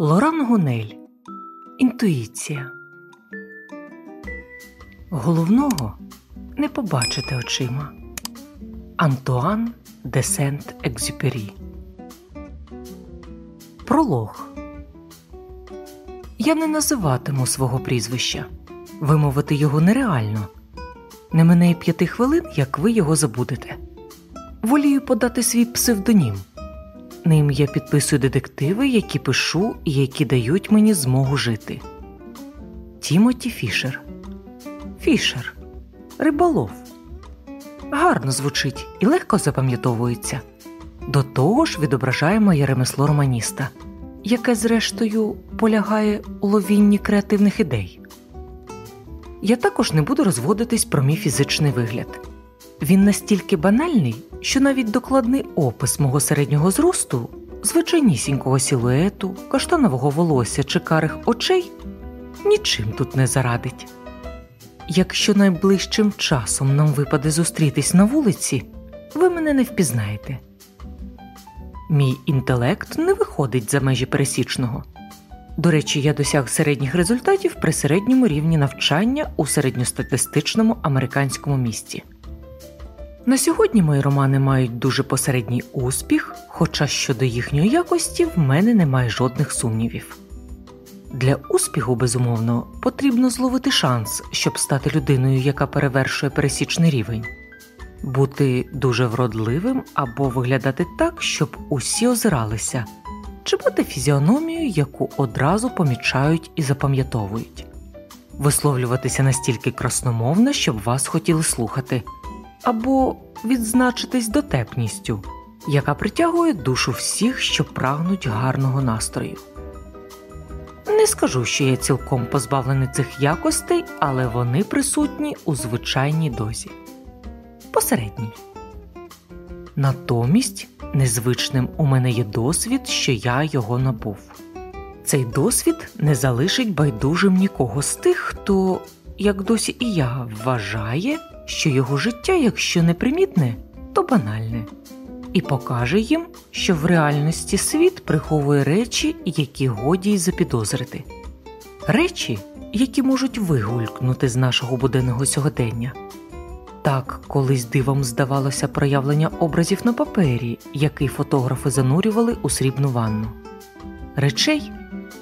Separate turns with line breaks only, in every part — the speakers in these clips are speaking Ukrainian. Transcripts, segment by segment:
Лоран Гунель Інтуїція. Головного не побачити очима. Антуан де Сент Екзюпері. Пролог. Я не називатиму свого прізвища. Вимовити його нереально. Не мине й п'яти хвилин, як ви його забудете. Волію подати свій псевдонім. Ним я підписую детективи, які пишу і які дають мені змогу жити. Тімоті Фішер. Фішер. Риболов. Гарно звучить і легко запам'ятовується. До того ж відображає моє ремесло романіста, яке, зрештою, полягає у ловінні креативних ідей. Я також не буду розводитись про мій фізичний вигляд. Він настільки банальний, що навіть докладний опис мого середнього зросту, звичайнісінького силуету, каштанового волосся чи карих очей нічим тут не зарадить. Якщо найближчим часом нам випаде зустрітись на вулиці, ви мене не впізнаєте. Мій інтелект не виходить за межі пересічного. До речі, я досяг середніх результатів при середньому рівні навчання у середньостатистичному американському місті. На сьогодні мої романи мають дуже посередній успіх, хоча щодо їхньої якості в мене немає жодних сумнівів. Для успіху, безумовно, потрібно зловити шанс, щоб стати людиною, яка перевершує пересічний рівень, бути дуже вродливим або виглядати так, щоб усі озиралися, чи бути фізіономією, яку одразу помічають і запам'ятовують, висловлюватися настільки красномовно, щоб вас хотіли слухати або відзначитись дотепністю, яка притягує душу всіх, що прагнуть гарного настрою. Не скажу, що я цілком позбавлений цих якостей, але вони присутні у звичайній дозі. Посередній. Натомість незвичним у мене є досвід, що я його набув. Цей досвід не залишить байдужим нікого з тих, хто, як досі і я, вважає, що його життя, якщо не примітне, то банальне, і покаже їм, що в реальності світ приховує речі, які годі й запідозрити, речі, які можуть вигулькнути з нашого буденного сьогодення. Так, колись дивом здавалося проявлення образів на папері, який фотографи занурювали у срібну ванну, речей,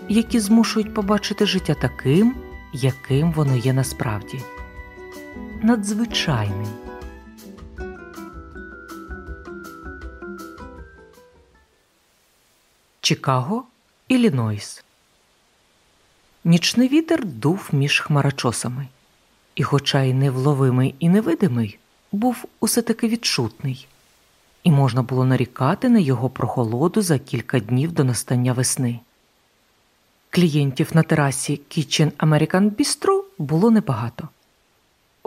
які змушують побачити життя таким, яким воно є насправді надзвичайним. Чикаго, Іллінойс. Нічний вітер дув між хмарочосами, і, хоча й невловимий і невидимий, був усе таки відчутний, і можна було нарікати на його прохолоду за кілька днів до настання весни. Клієнтів на терасі Kitchen American Bistro було небагато.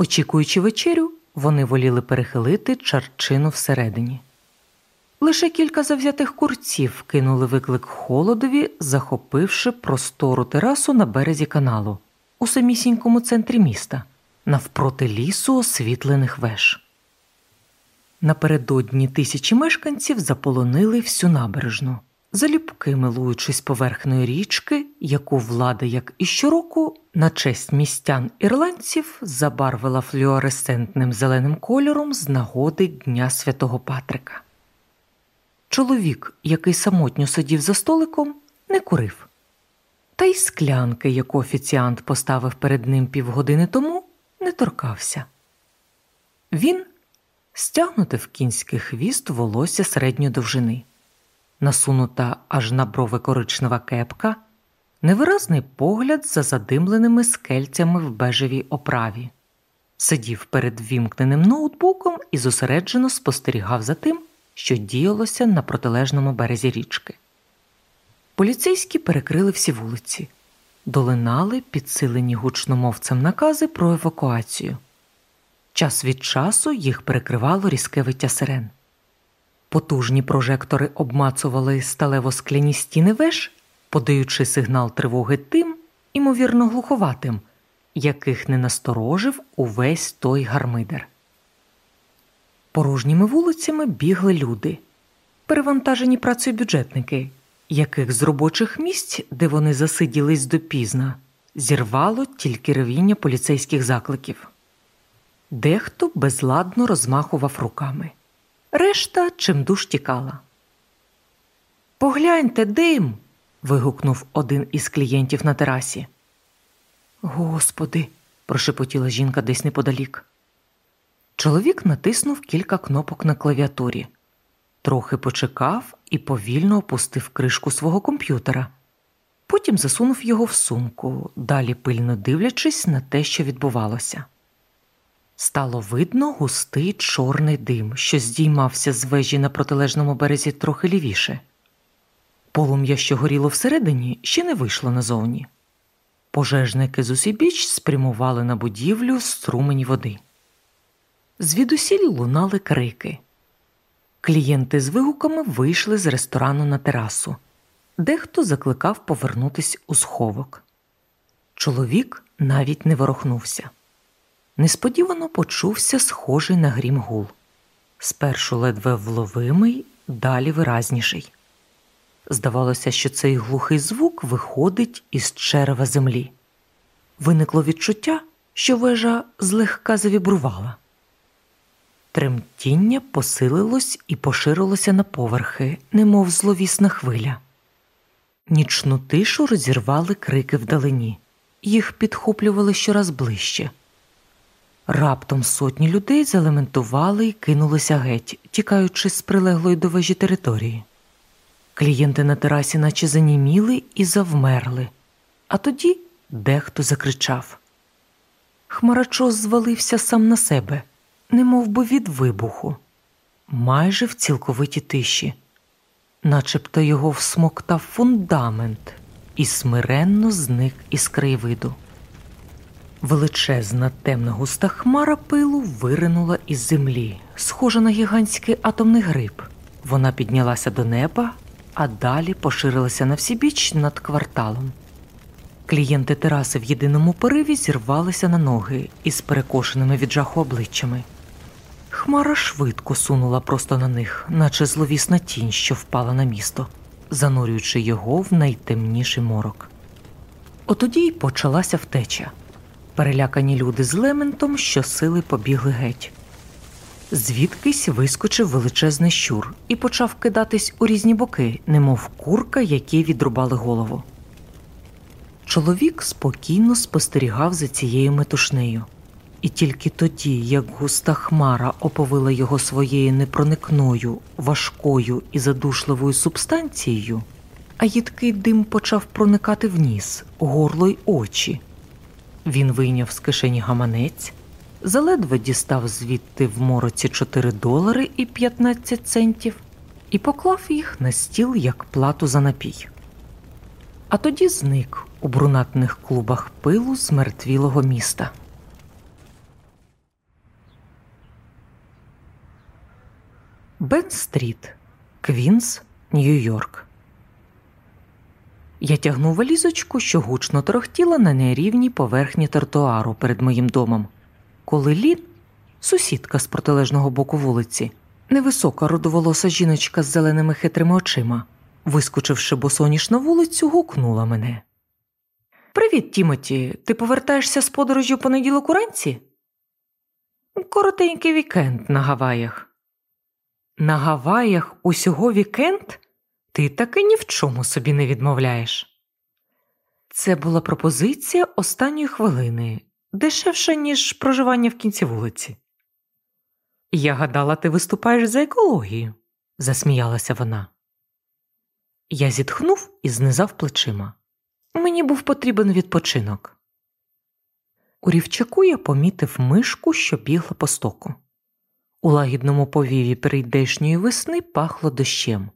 Очікуючи вечерю, вони воліли перехилити чарчину всередині. Лише кілька завзятих курців кинули виклик холодові, захопивши простору терасу на березі каналу, у самісінькому центрі міста, навпроти лісу освітлених веж. Напередодні тисячі мешканців заполонили всю набережну залюбки милуючись поверхнею річки, яку влада, як і щороку, на честь містян ірландців забарвила флюоресцентним зеленим кольором з нагоди Дня Святого Патрика. Чоловік, який самотньо сидів за столиком, не курив. Та й склянки, яку офіціант поставив перед ним півгодини тому, не торкався. Він стягнути в кінський хвіст волосся середньої довжини насунута аж на брови коричнева кепка, невиразний погляд за задимленими скельцями в бежевій оправі, сидів перед вімкненим ноутбуком і зосереджено спостерігав за тим, що діялося на протилежному березі річки. Поліцейські перекрили всі вулиці, долинали підсилені гучномовцем накази про евакуацію. Час від часу їх перекривало різке виття сирен. Потужні прожектори обмацували сталево скляні стіни веж, подаючи сигнал тривоги тим, імовірно, глуховатим, яких не насторожив увесь той гармидер. Порожніми вулицями бігли люди, перевантажені працею бюджетники, яких з робочих місць, де вони засиділись допізна, зірвало тільки ревіння поліцейських закликів. Дехто безладно розмахував руками, решта чимдуж тікала. Погляньте, дим. вигукнув один із клієнтів на терасі. Господи, прошепотіла жінка десь неподалік. Чоловік натиснув кілька кнопок на клавіатурі, трохи почекав і повільно опустив кришку свого комп'ютера. Потім засунув його в сумку, далі пильно дивлячись на те, що відбувалося. Стало видно густий чорний дим, що здіймався з вежі на протилежному березі трохи лівіше. Полум'я, що горіло всередині, ще не вийшло назовні. Пожежники з усібіч спрямували на будівлю струмені води. Звідусіль лунали крики. Клієнти з вигуками вийшли з ресторану на терасу. Дехто закликав повернутись у сховок. Чоловік навіть не ворухнувся. Несподівано почувся схожий на грім гул. Спершу ледве вловимий, далі виразніший. Здавалося, що цей глухий звук виходить із черева землі. Виникло відчуття, що вежа злегка завібрувала. Тремтіння посилилось і поширилося на поверхи, немов зловісна хвиля. Нічну тишу розірвали крики вдалині, їх підхоплювали щораз ближче. Раптом сотні людей залементували і кинулися геть, тікаючи з прилеглої до вежі території. Клієнти на терасі наче заніміли і завмерли, а тоді дехто закричав. Хмарачос звалився сам на себе, немов би від вибуху, майже в цілковитій тиші, начебто його всмоктав фундамент і смиренно зник із краєвиду. Величезна темна густа хмара пилу виринула із землі, схожа на гігантський атомний гриб. Вона піднялася до неба а далі поширилася на всі біч над кварталом. Клієнти тераси в єдиному пориві зірвалися на ноги із перекошеними від жаху обличчями. Хмара швидко сунула просто на них, наче зловісна тінь, що впала на місто, занурюючи його в найтемніший морок. Отоді й почалася втеча. Перелякані люди з лементом щосили побігли геть. Звідкись вискочив величезний щур і почав кидатись у різні боки, немов курка, які відрубали голову. Чоловік спокійно спостерігав за цією метушнею, і тільки тоді, як густа хмара оповила його своєю непроникною, важкою і задушливою субстанцією, а їдкий дим почав проникати в ніс, горло й очі. Він вийняв з кишені гаманець заледве дістав звідти в мороці 4 долари і 15 центів і поклав їх на стіл як плату за напій. А тоді зник у брунатних клубах пилу змертвілого міста. Бен Стріт, Квінс, Нью-Йорк. Я тягнув валізочку, що гучно торохтіла на нерівній поверхні тротуару перед моїм домом коли Лін, сусідка з протилежного боку вулиці, невисока родоволоса жіночка з зеленими хитрими очима, вискочивши босоніж на вулицю, гукнула мене. Привіт, Тімоті. Ти повертаєшся з подорожі в понеділок уранці? Коротенький вікенд на Гаваях. На Гаваях усього вікенд? Ти таки ні в чому собі не відмовляєш. Це була пропозиція останньої хвилини, дешевше, ніж проживання в кінці вулиці. Я гадала, ти виступаєш за екологію, засміялася вона. Я зітхнув і знизав плечима. Мені був потрібен відпочинок. У рівчаку я помітив мишку, що бігла по стоку. У лагідному повіві перейдешньої весни пахло дощем,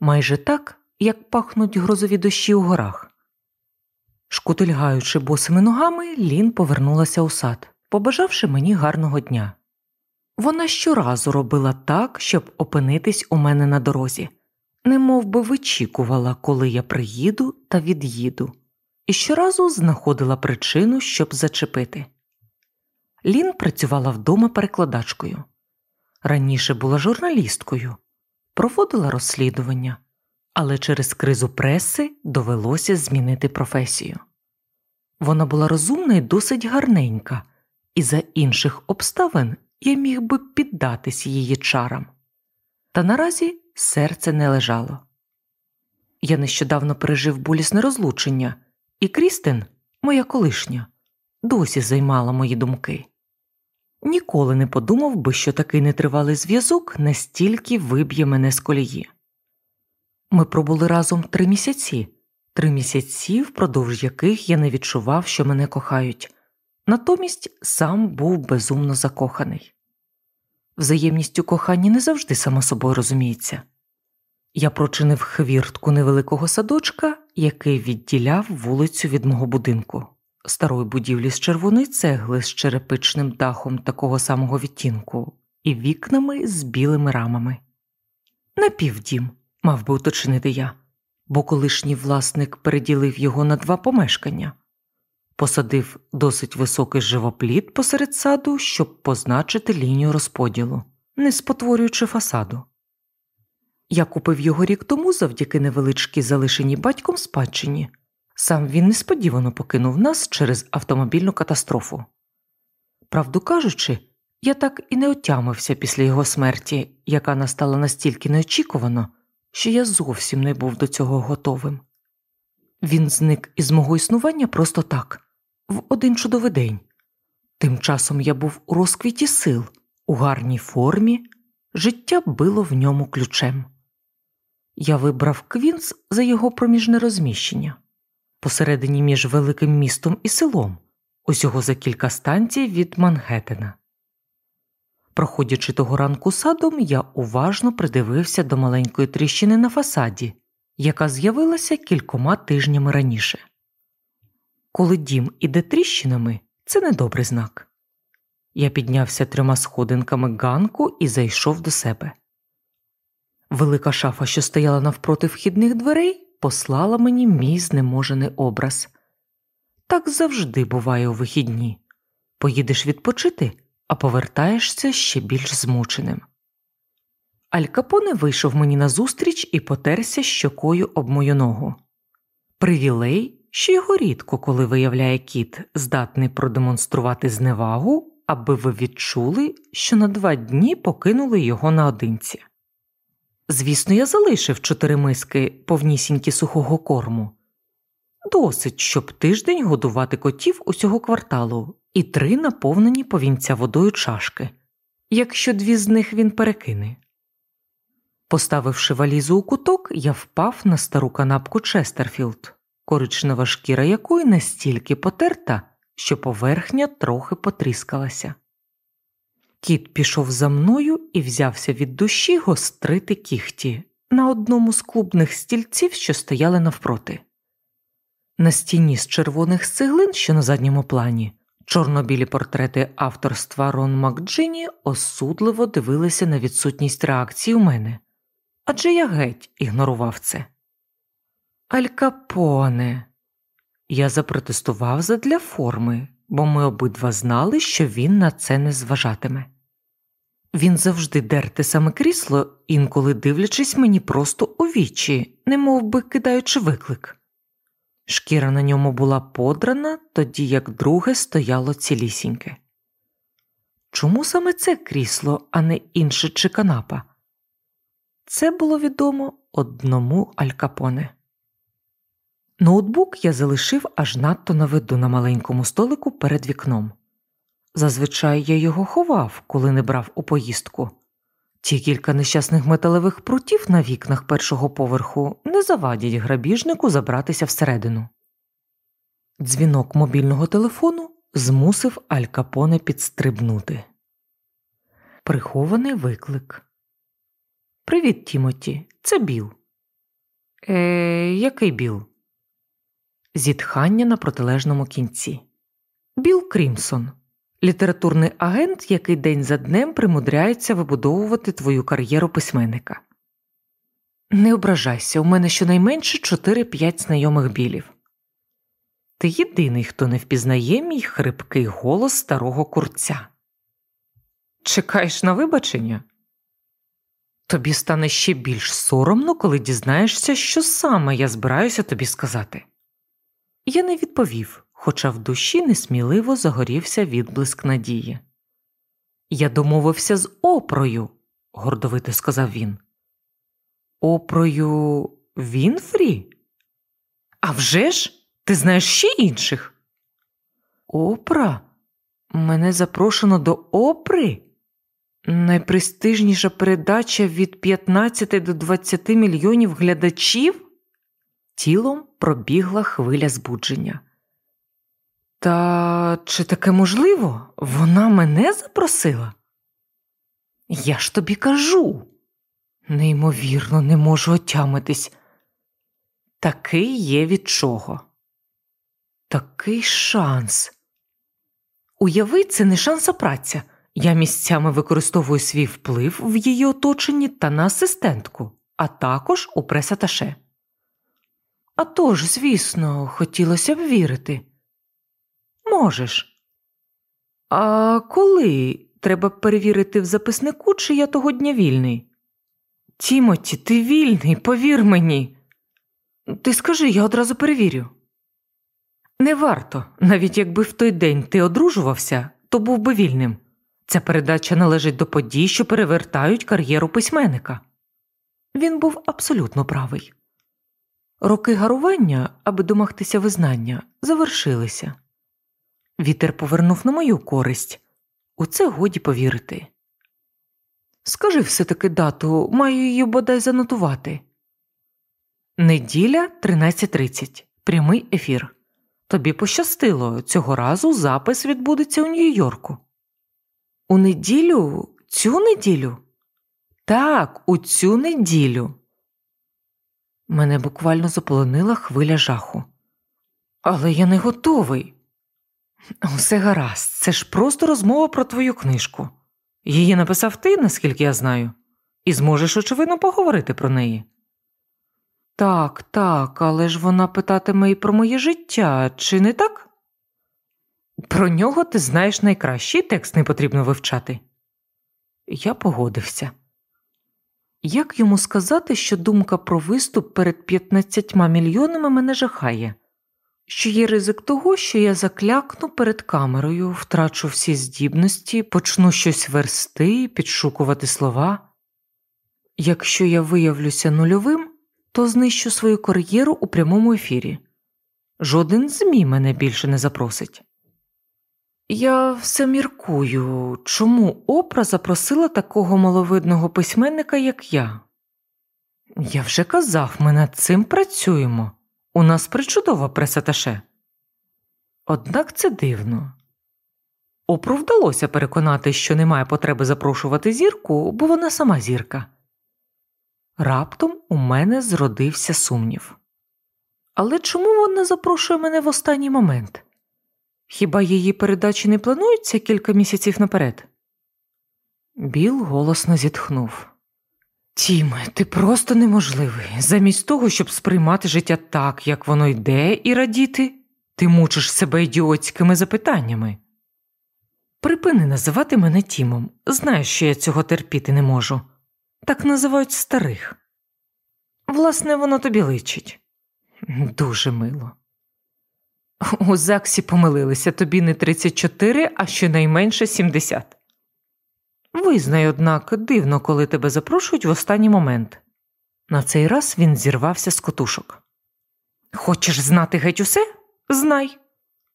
майже так, як пахнуть грозові дощі у горах. Шкутильгаючи босими ногами, Лін повернулася у сад, побажавши мені гарного дня. Вона щоразу робила так, щоб опинитись у мене на дорозі, Не би вичікувала, коли я приїду та від'їду, і щоразу знаходила причину, щоб зачепити. Лін працювала вдома перекладачкою. Раніше була журналісткою, проводила розслідування, але через кризу преси довелося змінити професію. Вона була розумна і досить гарненька, і за інших обставин я міг би піддатись її чарам. Та наразі серце не лежало. Я нещодавно пережив болісне розлучення, і Крістен, моя колишня, досі займала мої думки. Ніколи не подумав би, що такий нетривалий зв'язок настільки виб'є мене з колії. Ми пробули разом три місяці, три місяці, впродовж яких я не відчував, що мене кохають, натомість сам був безумно закоханий. Взаємність у коханні не завжди само собою розуміється. Я прочинив хвіртку невеликого садочка, який відділяв вулицю від мого будинку, старої будівлі з червоної цегли з черепичним дахом такого самого відтінку і вікнами з білими рамами. Напівдім, мав би уточнити я, бо колишній власник переділив його на два помешкання, посадив досить високий живопліт посеред саду, щоб позначити лінію розподілу, не спотворюючи фасаду. Я купив його рік тому завдяки невеличкій залишеній батьком спадщині. Сам він несподівано покинув нас через автомобільну катастрофу. Правду кажучи, я так і не отямився після його смерті, яка настала настільки неочікувано, що я зовсім не був до цього готовим. Він зник із мого існування просто так, в один чудовий день. Тим часом я був у розквіті сил, у гарній формі, життя било в ньому ключем. Я вибрав Квінс за його проміжне розміщення посередині між великим містом і селом, усього за кілька станцій від Мангеттена. Проходячи того ранку садом, я уважно придивився до маленької тріщини на фасаді, яка з'явилася кількома тижнями раніше. Коли дім іде тріщинами, це недобрий знак. Я піднявся трьома сходинками ганку і зайшов до себе. Велика шафа, що стояла навпроти вхідних дверей, послала мені мій знеможений образ. Так завжди буває у вихідні поїдеш відпочити, а повертаєшся ще більш змученим. Аль Капоне вийшов мені назустріч і потерся щокою об мою ногу. Привілей, що його рідко коли виявляє кіт, здатний продемонструвати зневагу, аби ви відчули, що на два дні покинули його наодинці. Звісно, я залишив чотири миски повнісінькі сухого корму. Досить, щоб тиждень годувати котів усього кварталу і три наповнені повінця водою чашки, якщо дві з них він перекине. Поставивши валізу у куток, я впав на стару канапку Честерфілд, коричнева шкіра якої настільки потерта, що поверхня трохи потріскалася. Кіт пішов за мною і взявся від душі гострити кіхті на одному з клубних стільців, що стояли навпроти. На стіні з червоних цеглин, що на задньому плані, чорно-білі портрети авторства Рон Макджині осудливо дивилися на відсутність реакції у мене, адже я геть ігнорував це. Аль Капоне. Я запротестував задля форми, бо ми обидва знали, що він на це не зважатиме. Він завжди дер те саме крісло, інколи дивлячись мені просто у вічі, немов би кидаючи виклик. Шкіра на ньому була подрана, тоді як друге стояло цілісіньке. Чому саме це крісло, а не інше чи канапа? Це було відомо одному алькапоне. Ноутбук я залишив аж надто на виду на маленькому столику перед вікном. Зазвичай я його ховав, коли не брав у поїздку. Ті кілька нещасних металевих прутів на вікнах першого поверху не завадять грабіжнику забратися всередину. Дзвінок мобільного телефону змусив Аль Капоне підстрибнути. Прихований виклик. Привіт, Тімоті. Це Біл. Е, Який Біл? Зітхання на протилежному кінці. Біл Крімсон, літературний агент, який день за днем примудряється вибудовувати твою кар'єру письменника. Не ображайся, у мене щонайменше 4-5 знайомих білів. Ти єдиний, хто не впізнає мій хрипкий голос старого курця. Чекаєш на вибачення? Тобі стане ще більш соромно, коли дізнаєшся, що саме я збираюся тобі сказати. Я не відповів, хоча в душі несміливо загорівся відблиск надії. Я домовився з опрою, гордовито сказав він. Опрою Вінфрі? «А вже ж? Ти знаєш ще інших? Опра? Мене запрошено до опри? Найпрестижніша передача від 15 до 20 мільйонів глядачів? Тілом пробігла хвиля збудження. Та чи таке можливо? Вона мене запросила? Я ж тобі кажу. Неймовірно, не можу отямитись. Такий є від чого. Такий шанс. Уяви, це не шанс, а праця. Я місцями використовую свій вплив в її оточенні та на асистентку, а також у пресаташе. А тож, звісно, хотілося б вірити. Можеш. А коли треба перевірити в записнику, чи я того дня вільний? Тімоті, ти вільний, повір мені. Ти скажи, я одразу перевірю. Не варто, навіть якби в той день ти одружувався, то був би вільним. Ця передача належить до подій, що перевертають кар'єру письменника. Він був абсолютно правий. Роки гарування, аби домогтися визнання, завершилися. Вітер повернув на мою користь. У це годі повірити. Скажи все таки дату, маю її бодай занотувати. Неділя 13.30. Прямий ефір. Тобі пощастило, цього разу запис відбудеться у Нью-Йорку. У неділю, цю неділю? Так, у цю неділю. Мене буквально заполонила хвиля жаху. Але я не готовий. Все гаразд, це ж просто розмова про твою книжку. Її написав ти, наскільки я знаю, і зможеш, очевидно, поговорити про неї. Так, так, але ж вона питатиме і про моє життя, чи не так? Про нього ти знаєш найкращий текст не потрібно вивчати. Я погодився. Як йому сказати, що думка про виступ перед 15 мільйонами мене жахає, що є ризик того, що я заклякну перед камерою, втрачу всі здібності, почну щось версти, підшукувати слова. Якщо я виявлюся нульовим, то знищу свою кар'єру у прямому ефірі. Жоден ЗМІ мене більше не запросить. Я все міркую, чому Опра запросила такого маловидного письменника, як я. Я вже казав, ми над цим працюємо. У нас причудова пресаташе. Однак це дивно. Опру вдалося переконати, що немає потреби запрошувати зірку, бо вона сама зірка. Раптом у мене зродився сумнів. Але чому вона запрошує мене в останній момент? Хіба її передачі не плануються кілька місяців наперед? Біл голосно зітхнув. Тіме, ти просто неможливий. Замість того, щоб сприймати життя так, як воно йде, і радіти, ти мучиш себе ідіотськими запитаннями. Припини називати мене Тімом. Знаєш, що я цього терпіти не можу. Так називають старих. Власне, воно тобі личить. Дуже мило. У ЗАГСі помилилися тобі не 34, а щонайменше 70. Визнай, однак, дивно, коли тебе запрошують в останній момент. На цей раз він зірвався з котушок. Хочеш знати геть усе? Знай.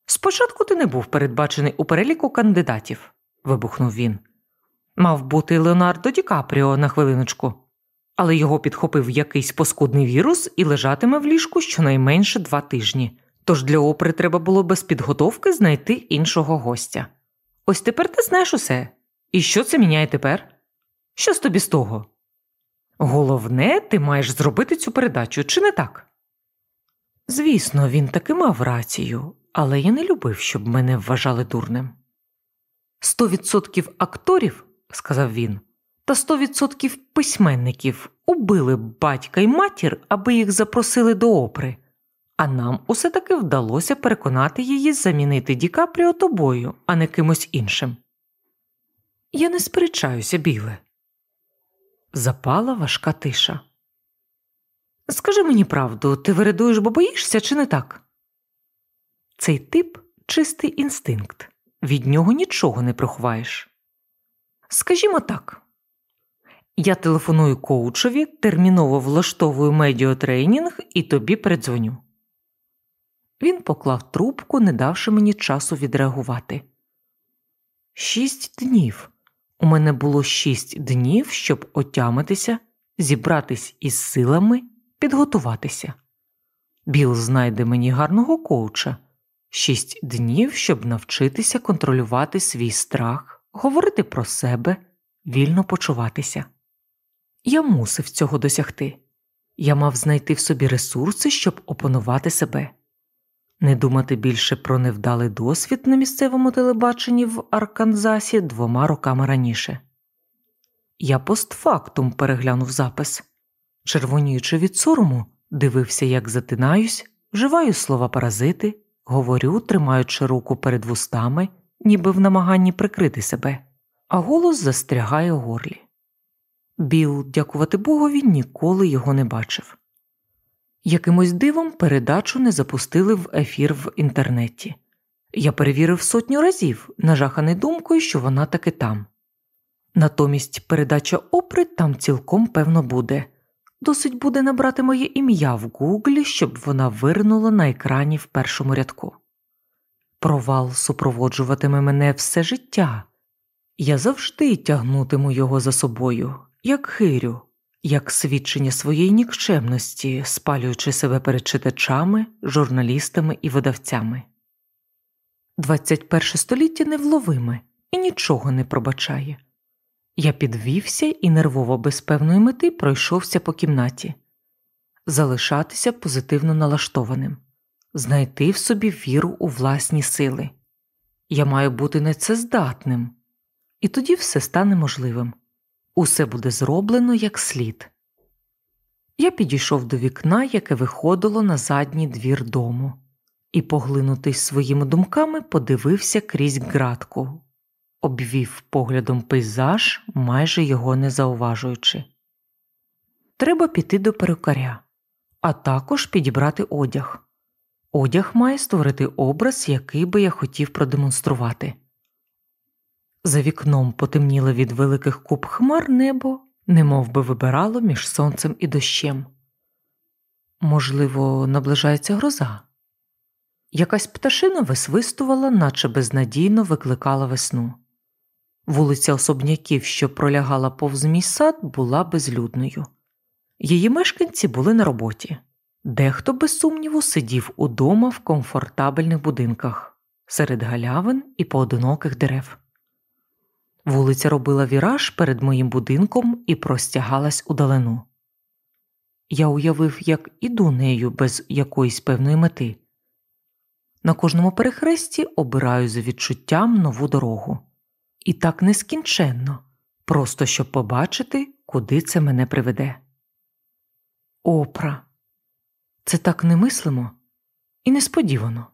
Спочатку ти не був передбачений у переліку кандидатів, вибухнув він. Мав бути Леонардо Ді Капріо на хвилиночку, але його підхопив якийсь поскудний вірус і лежатиме в ліжку щонайменше два тижні. Тож для опери треба було без підготовки знайти іншого гостя. Ось тепер ти знаєш усе. І що це міняє тепер? Що з тобі з того? Головне, ти маєш зробити цю передачу, чи не так? Звісно, він таки мав рацію, але я не любив, щоб мене вважали дурним. Сто відсотків акторів, сказав він, та сто відсотків письменників убили батька й матір, аби їх запросили до опри а нам усе таки вдалося переконати її замінити Ді Капріо тобою, а не кимось іншим. Я не сперечаюся, біле. Запала важка тиша. Скажи мені правду, ти виридуєш, бо боїшся, чи не так? Цей тип чистий інстинкт, від нього нічого не приховаєш. Скажімо так, я телефоную коучові, терміново влаштовую медіотренінг і тобі передзвоню. Він поклав трубку, не давши мені часу відреагувати. Шість днів. У мене було шість днів, щоб отямитися, зібратись із силами, підготуватися. Біл знайде мені гарного коуча. Шість днів, щоб навчитися контролювати свій страх, говорити про себе, вільно почуватися. Я мусив цього досягти. Я мав знайти в собі ресурси, щоб опанувати себе, не думати більше про невдалий досвід на місцевому телебаченні в Арканзасі двома роками раніше. Я постфактум переглянув запис, червоніючи від сорому, дивився, як затинаюсь, вживаю слова паразити, говорю, тримаючи руку перед вустами, ніби в намаганні прикрити себе, а голос застрягає у горлі. Біл, дякувати Богові, ніколи його не бачив. Якимось дивом передачу не запустили в ефір в інтернеті. Я перевірив сотню разів, нажаханий думкою, що вона таки там. Натомість передача опри там цілком певно буде. Досить буде набрати моє ім'я в Гуглі, щоб вона виринула на екрані в першому рядку. Провал супроводжуватиме мене все життя. Я завжди тягнутиму його за собою, як хирю, як свідчення своєї нікчемності, спалюючи себе перед читачами, журналістами і видавцями. 21 століття невловиме і нічого не пробачає. Я підвівся і нервово без певної мети пройшовся по кімнаті, залишатися позитивно налаштованим, знайти в собі віру у власні сили. Я маю бути нецездатним, і тоді все стане можливим. Усе буде зроблено як слід. Я підійшов до вікна, яке виходило на задній двір дому, і, поглинутий своїми думками, подивився крізь ґратку, обвів поглядом пейзаж, майже його не зауважуючи. Треба піти до перукаря, а також підібрати одяг. Одяг має створити образ, який би я хотів продемонструвати. За вікном потемніло від великих куб хмар небо, немов би вибирало між сонцем і дощем. Можливо, наближається гроза. Якась пташина висвистувала, наче безнадійно викликала весну. Вулиця особняків, що пролягала повз мій сад, була безлюдною. Її мешканці були на роботі. Дехто, без сумніву, сидів удома в комфортабельних будинках серед галявин і поодиноких дерев. Вулиця робила віраж перед моїм будинком і простягалась удалину. Я уявив, як іду нею без якоїсь певної мети. На кожному перехресті обираю за відчуттям нову дорогу. І так нескінченно, просто щоб побачити, куди це мене приведе. Опра. Це так немислимо і несподівано.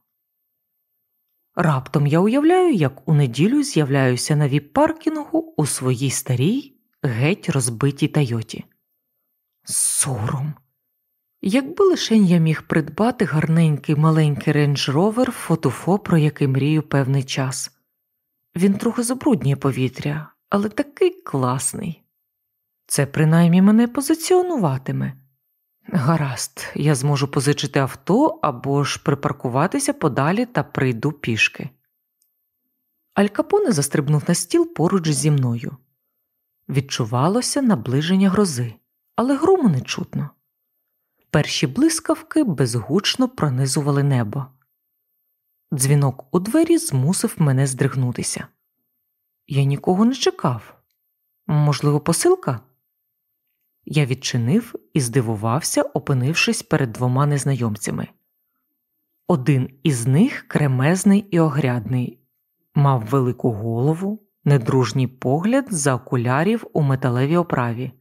Раптом я уявляю, як у неділю з'являюся на віп-паркінгу у своїй старій, геть розбитій Тойоті. Сором. Якби лишень я міг придбати гарненький маленький рейндж ровер фотофо, про який мрію певний час. Він трохи забруднює повітря, але такий класний. Це принаймні мене позиціонуватиме. Гаразд, я зможу позичити авто або ж припаркуватися подалі та прийду пішки. Аль Капоне застрибнув на стіл поруч зі мною. Відчувалося наближення грози, але грому не чутно. Перші блискавки безгучно пронизували небо. Дзвінок у двері змусив мене здригнутися. Я нікого не чекав. Можливо, посилка? Я відчинив і здивувався, опинившись перед двома незнайомцями. Один із них кремезний і огрядний, мав велику голову, недружній погляд за окулярів у металевій оправі,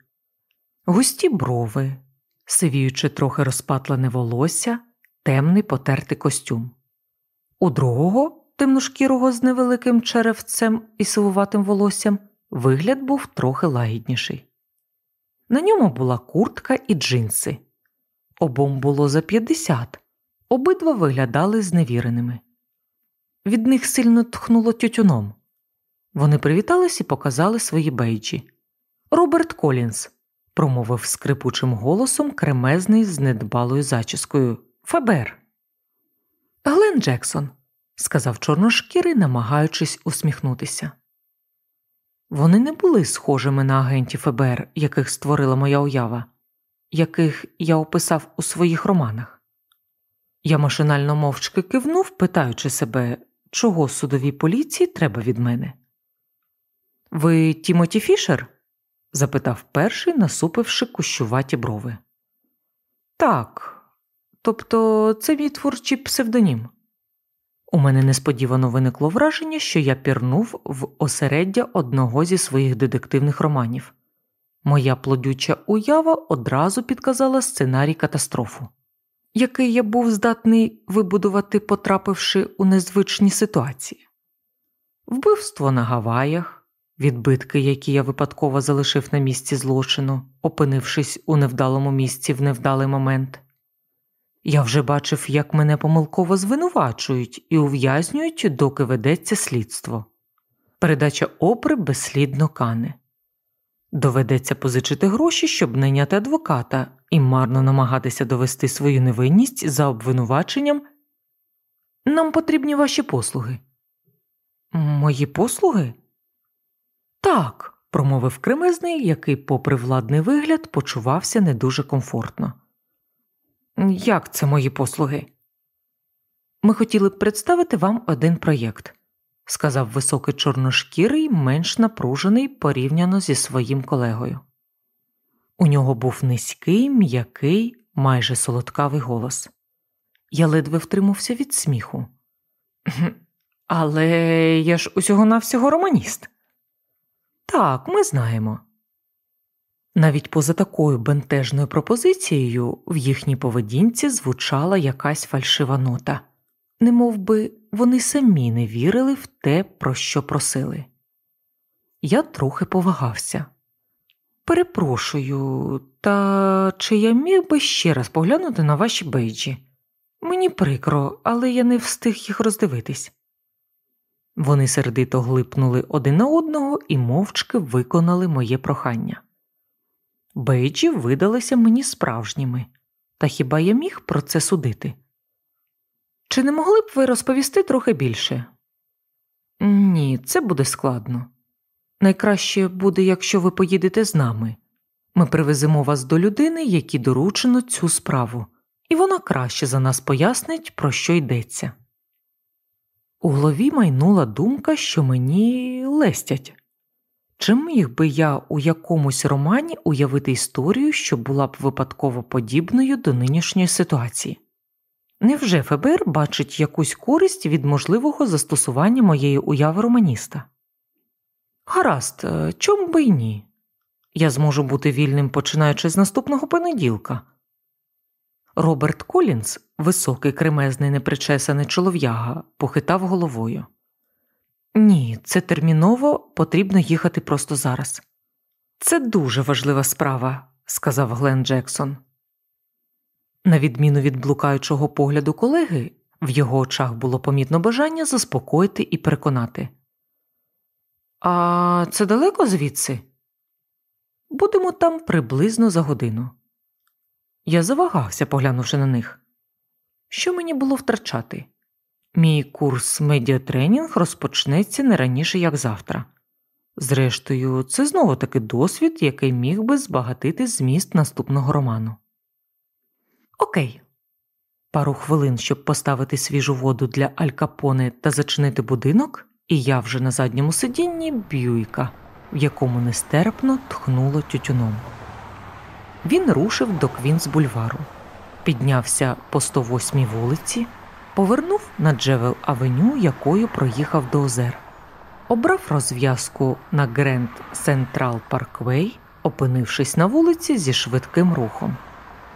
густі брови, сивіючи трохи розпатлене волосся, темний потертий костюм. У другого, темношкірого з невеликим черевцем і сивуватим волоссям, вигляд був трохи лагідніший. На ньому була куртка і джинси. Обом було за 50. Обидва виглядали зневіреними. Від них сильно тхнуло тютюном. Вони привітались і показали свої бейджі. Роберт Колінс, промовив скрипучим голосом кремезний з недбалою зачіскою. ФБР. Глен Джексон, сказав чорношкірий, намагаючись усміхнутися. Вони не були схожими на агентів ФБР, яких створила моя уява, яких я описав у своїх романах. Я машинально мовчки кивнув, питаючи себе, чого судовій поліції треба від мене. Ви Тімоті Фішер? запитав перший, насупивши кущуваті брови. Так, тобто це мій творчий псевдонім. У мене несподівано виникло враження, що я пірнув в осереддя одного зі своїх детективних романів. Моя плодюча уява одразу підказала сценарій катастрофу, який я був здатний вибудувати, потрапивши у незвичні ситуації. Вбивство на Гаваях, відбитки, які я випадково залишив на місці злочину, опинившись у невдалому місці в невдалий момент. Я вже бачив, як мене помилково звинувачують і ув'язнюють, доки ведеться слідство. Передача опри безслідно кане. Доведеться позичити гроші, щоб найняти адвоката, і марно намагатися довести свою невинність за обвинуваченням. Нам потрібні ваші послуги. Мої послуги? Так, промовив кремезний, який, попри владний вигляд, почувався не дуже комфортно. Як це мої послуги? Ми хотіли б представити вам один проєкт, сказав високий чорношкірий, менш напружений порівняно зі своїм колегою. У нього був низький, м'який, майже солодкавий голос. Я ледве втримався від сміху. Але я ж усього навсього романіст. Так, ми знаємо. Навіть поза такою бентежною пропозицією в їхній поведінці звучала якась фальшива нота, немов би вони самі не вірили в те, про що просили. Я трохи повагався. Перепрошую, та чи я міг би ще раз поглянути на ваші бейджі? Мені прикро, але я не встиг їх роздивитись. Вони сердито глипнули один на одного і мовчки виконали моє прохання. Бейджі видалися мені справжніми, та хіба я міг про це судити? Чи не могли б ви розповісти трохи більше? Ні, це буде складно. Найкраще буде, якщо ви поїдете з нами. Ми привеземо вас до людини, якій доручено цю справу, і вона краще за нас пояснить, про що йдеться. У голові майнула думка, що мені лестять. Чи міг би я у якомусь романі уявити історію, що була б випадково подібною до нинішньої ситуації? Невже ФБР бачить якусь користь від можливого застосування моєї уяви романіста? Гаразд, е, чому би й ні? Я зможу бути вільним починаючи з наступного понеділка. Роберт Колінс, високий кремезний непричесаний чолов'яга, похитав головою. Ні, це терміново потрібно їхати просто зараз. Це дуже важлива справа, сказав Глен Джексон. На відміну від блукаючого погляду колеги, в його очах було помітно бажання заспокоїти і переконати. А це далеко звідси? Будемо там приблизно за годину. Я завагався, поглянувши на них. Що мені було втрачати? Мій курс медіатренінг розпочнеться не раніше, як завтра. Зрештою, це знову таки досвід, який міг би збагатити зміст наступного роману. Окей. Пару хвилин, щоб поставити свіжу воду для Аль Капоне та зачинити будинок, і я вже на задньому сидінні б'юїка, в якому нестерпно тхнуло тютюном. Він рушив до Квінс бульвару, піднявся по 108-й вулиці повернув на Джевел Авеню, якою проїхав до озер, обрав розв'язку на Гренд Централ Парквей, опинившись на вулиці зі швидким рухом,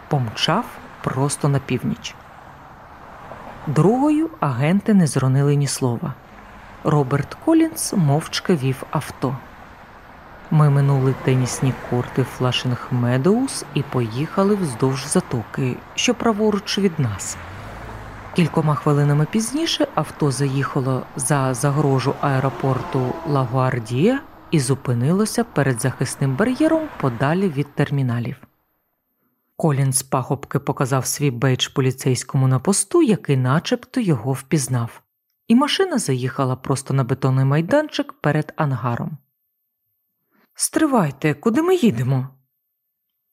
помчав просто на північ. Дорогою агенти не зронили ні слова. Роберт Колінс мовчки вів авто. Ми минули тенісні корти Флашинг Медоус і поїхали вздовж затоки, що праворуч від нас. Кількома хвилинами пізніше авто заїхало за загорожу аеропорту Лагуардія і зупинилося перед захисним бар'єром подалі від терміналів. Колінс похапки показав свій бейдж поліцейському на посту, який начебто його впізнав, і машина заїхала просто на бетонний майданчик перед ангаром. Стривайте, куди ми їдемо?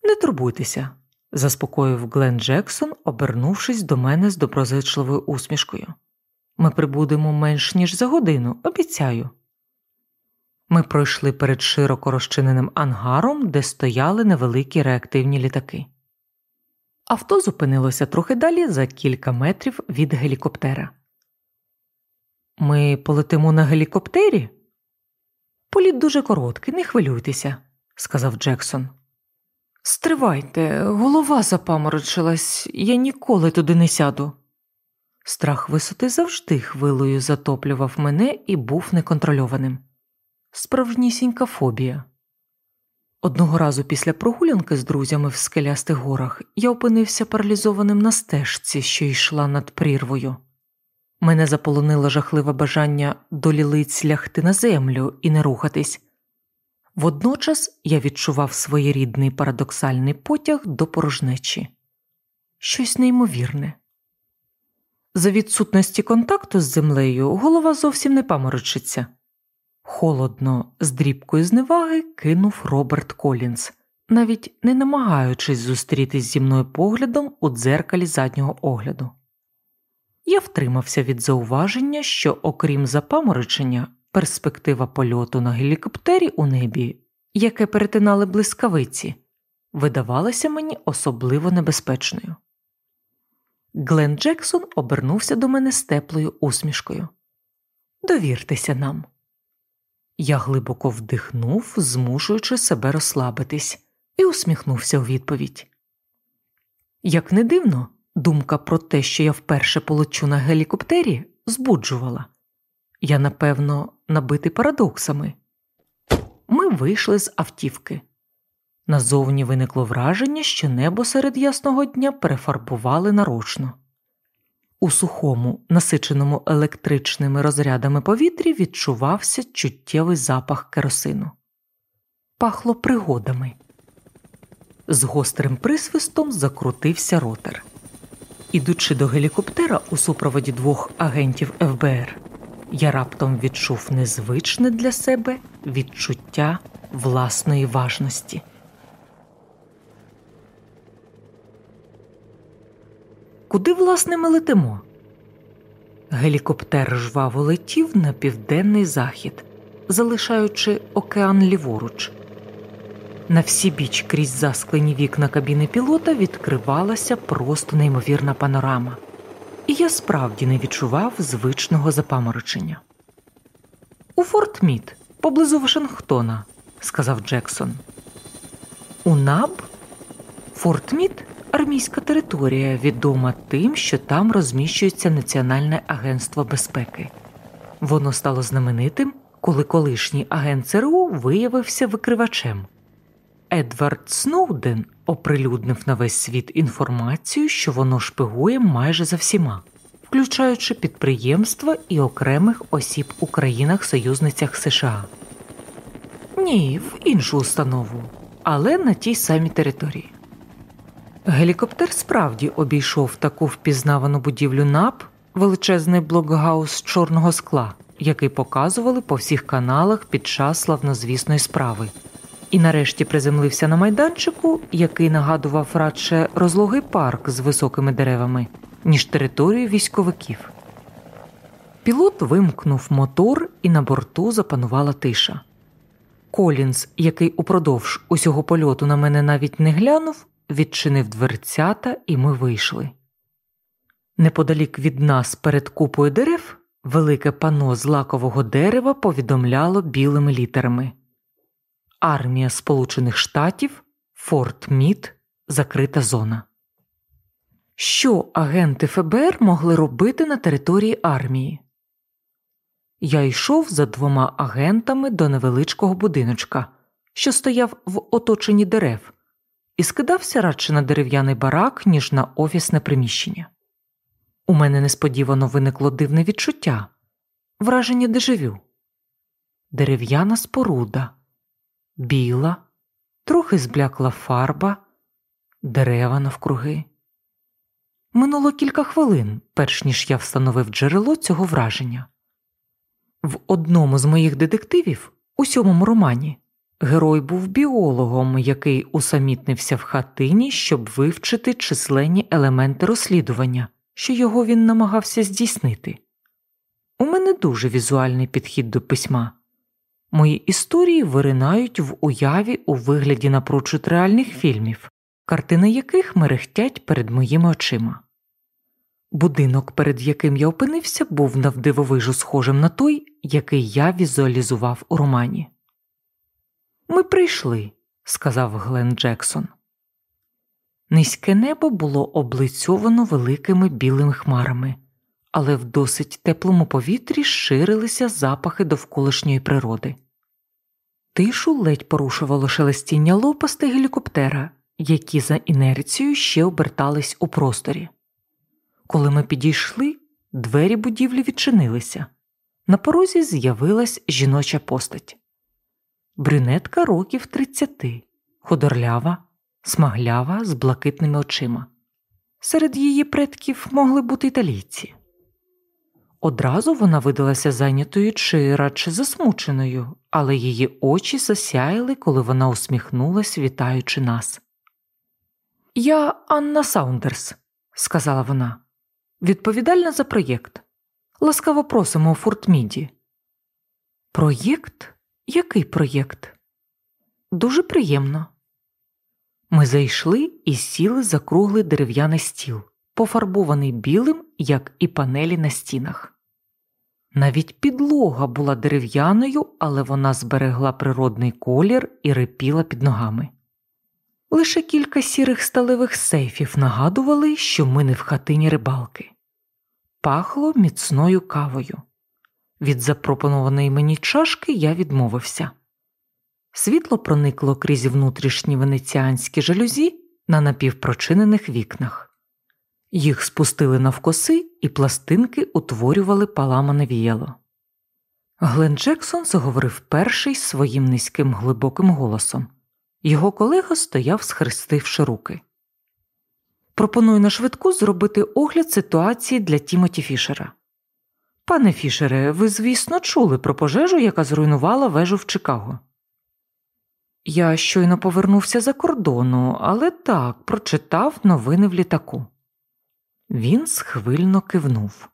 Не турбуйтеся, заспокоїв Глен Джексон, обернувшись до мене з доброзичливою усмішкою. Ми прибудемо менш ніж за годину, обіцяю. Ми пройшли перед широко розчиненим ангаром, де стояли невеликі реактивні літаки. Авто зупинилося трохи далі за кілька метрів від гелікоптера. Ми полетимо на гелікоптері? Політ дуже короткий, не хвилюйтеся, сказав Джексон. Стривайте, голова запаморочилась, я ніколи туди не сяду. Страх висоти завжди хвилою затоплював мене і був неконтрольованим. Справжнісінька фобія. Одного разу після прогулянки з друзями в скелястих горах я опинився паралізованим на стежці, що йшла над прірвою. Мене заполонило жахливе бажання до лілиць лягти на землю і не рухатись. Водночас я відчував своєрідний парадоксальний потяг до порожнечі щось неймовірне. За відсутності контакту з землею голова зовсім не паморочиться. Холодно, з дрібкою зневаги кинув Роберт Колінс, навіть не намагаючись зустрітись зі мною поглядом у дзеркалі заднього огляду. Я втримався від зауваження, що, окрім запаморочення, перспектива польоту на гелікоптері у небі, яке перетинали блискавиці, видавалася мені особливо небезпечною. Глен Джексон обернувся до мене з теплою усмішкою. Довіртеся нам. Я глибоко вдихнув, змушуючи себе розслабитись, і усміхнувся у відповідь. Як не дивно, думка про те, що я вперше полечу на гелікоптері, збуджувала. Я, напевно, набитий парадоксами. Ми вийшли з автівки. Назовні виникло враження, що небо серед ясного дня перефарбували нарочно. У сухому, насиченому електричними розрядами повітрі відчувався чуттєвий запах керосину. Пахло пригодами. З гострим присвистом закрутився ротер. Ідучи до гелікоптера у супроводі двох агентів ФБР, я раптом відчув незвичне для себе відчуття власної важності. Куди, власне, ми летимо? Гелікоптер жваво летів на південний захід, залишаючи океан ліворуч. На всі біч крізь засклені вікна кабіни пілота відкривалася просто неймовірна панорама, і я справді не відчував звичного запаморочення. У Форт Мід, поблизу Вашингтона, сказав Джексон. У НАБ? Форт Мід армійська територія, відома тим, що там розміщується Національне агентство безпеки. Воно стало знаменитим, коли колишній агент ЦРУ виявився викривачем. Едвард Сноуден оприлюднив на весь світ інформацію, що воно шпигує майже за всіма, включаючи підприємства і окремих осіб у країнах-союзницях США. Ні, в іншу установу, але на тій самій території. Гелікоптер справді обійшов таку впізнавану будівлю НАП, величезний блокгаус чорного скла, який показували по всіх каналах під час славнозвісної справи, і нарешті приземлився на майданчику, який нагадував радше розлогий парк з високими деревами, ніж територію військовиків. Пілот вимкнув мотор, і на борту запанувала тиша. Колінс, який упродовж усього польоту на мене навіть не глянув, відчинив дверцята, і ми вийшли. Неподалік від нас перед купою дерев велике пано з лакового дерева повідомляло білими літерами Армія Сполучених Штатів Форт Мід закрита зона. Що агенти ФБР могли робити на території армії? Я йшов за двома агентами до невеличкого будиночка, що стояв в оточенні дерев, і скидався радше на дерев'яний барак, ніж на офісне приміщення. У мене несподівано виникло дивне відчуття, враження дежавю. Дерев'яна споруда, біла, трохи зблякла фарба, дерева навкруги. Минуло кілька хвилин, перш ніж я встановив джерело цього враження. В одному з моїх детективів, у сьомому романі, герой був біологом, який усамітнився в хатині, щоб вивчити численні елементи розслідування, що його він намагався здійснити. У мене дуже візуальний підхід до письма. Мої історії виринають в уяві у вигляді напрочуд реальних фільмів, картини яких мерехтять перед моїми очима. Будинок, перед яким я опинився, був навдивовижу схожим на той, який я візуалізував у романі. Ми прийшли, сказав Глен Джексон. Низьке небо було облицьовано великими білими хмарами, але в досить теплому повітрі ширилися запахи довколишньої природи. Тишу ледь порушувало шелестіння лопасти гелікоптера, які за інерцією ще обертались у просторі. Коли ми підійшли, двері будівлі відчинилися. На порозі з'явилась жіноча постать. Брюнетка років тридцяти, ходорлява, смаглява з блакитними очима. Серед її предків могли бути італійці. Одразу вона видалася зайнятою чи радше засмученою, але її очі засяяли, коли вона усміхнулась, вітаючи нас. Я Анна Саундерс, сказала вона, відповідальна за проєкт. Ласкаво просимо у Форт-Міді. Проєкт? Який проєкт? Дуже приємно. Ми зайшли і сіли за круглий дерев'яний стіл, пофарбований білим, як і панелі на стінах. Навіть підлога була дерев'яною, але вона зберегла природний колір і рипіла під ногами. Лише кілька сірих сталевих сейфів нагадували, що ми не в хатині рибалки. Пахло міцною кавою. Від запропонованої мені чашки я відмовився. Світло проникло крізь внутрішні венеціанські жалюзі на напівпрочинених вікнах. Їх спустили навкоси, і пластинки утворювали паламане віяло. Глен Джексон заговорив перший своїм низьким глибоким голосом. Його колега стояв, схрестивши руки. Пропоную на швидку зробити огляд ситуації для Тімоті Фішера. Пане Фішере, ви, звісно, чули про пожежу, яка зруйнувала вежу в Чикаго. Я щойно повернувся за кордону, але так прочитав новини в літаку. Він схвильно кивнув.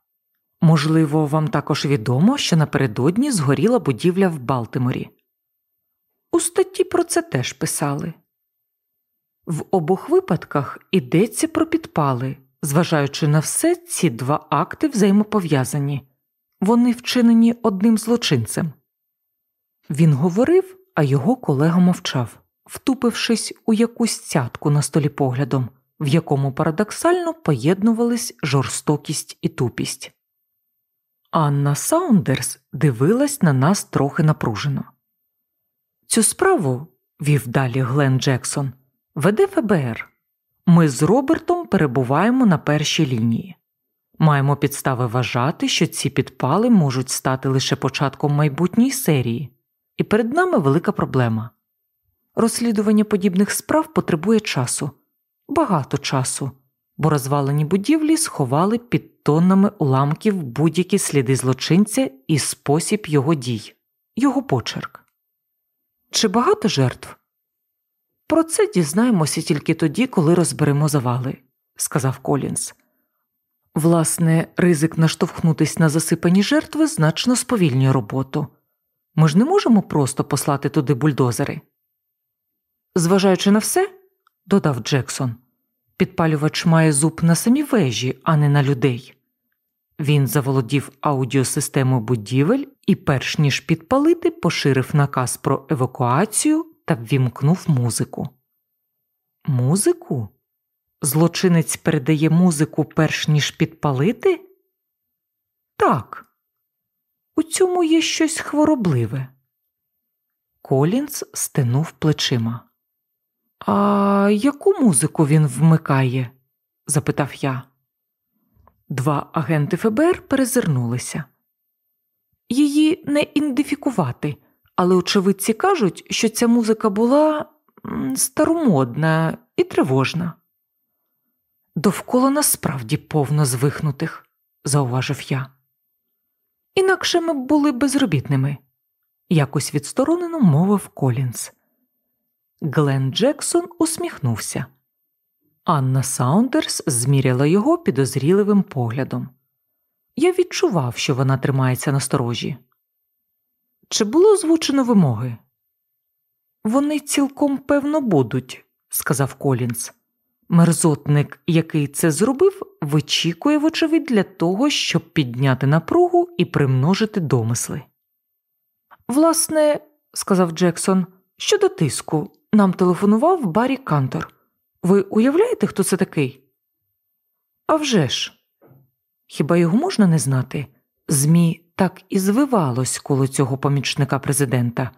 Можливо, вам також відомо, що напередодні згоріла будівля в Балтиморі. У статті про це теж писали. В обох випадках йдеться про підпали, зважаючи на все, ці два акти взаємопов'язані вони вчинені одним злочинцем. Він говорив, а його колега мовчав, втупившись у якусь цятку на столі поглядом, в якому парадоксально поєднувались жорстокість і тупість. Анна Саундерс дивилась на нас трохи напружено. Цю справу, вів далі Глен Джексон, веде ФБР. Ми з Робертом перебуваємо на першій лінії. Маємо підстави вважати, що ці підпали можуть стати лише початком майбутньої серії, і перед нами велика проблема. Розслідування подібних справ потребує часу, багато часу, бо розвалені будівлі сховали під тоннами уламків будь-які сліди злочинця і спосіб його дій, його почерк. Чи багато жертв? Про це дізнаємося тільки тоді, коли розберемо завали, сказав Колінс. Власне, ризик наштовхнутись на засипані жертви значно сповільнює роботу. Ми ж не можемо просто послати туди бульдозери. Зважаючи на все, додав Джексон, підпалювач має зуб на самі вежі, а не на людей. Він заволодів аудіосистемою будівель і, перш ніж підпалити, поширив наказ про евакуацію та ввімкнув музику. Музику? Злочинець передає музику перш ніж підпалити? Так, у цьому є щось хворобливе. Колінс стенув плечима. А яку музику він вмикає? запитав я. Два агенти ФБР перезирнулися. Її не ідентифікувати, але очевидці кажуть, що ця музика була старомодна і тривожна. Довкола насправді повно звихнутих, зауважив я. Інакше ми були б безробітними, якось відсторонено мовив Колінс. Глен Джексон усміхнувся. Анна Саундерс зміряла його підозріливим поглядом. Я відчував, що вона тримається на сторожі. Чи було озвучено вимоги? Вони цілком певно будуть, сказав Колінс. Мерзотник, який це зробив, вичікує, вочевидь, для того, щоб підняти напругу і примножити домисли. Власне, сказав Джексон, щодо тиску, нам телефонував Баррі Кантор. Ви уявляєте, хто це такий? «А вже ж! Хіба його можна не знати? ЗМІ так і звивалось коло цього помічника президента.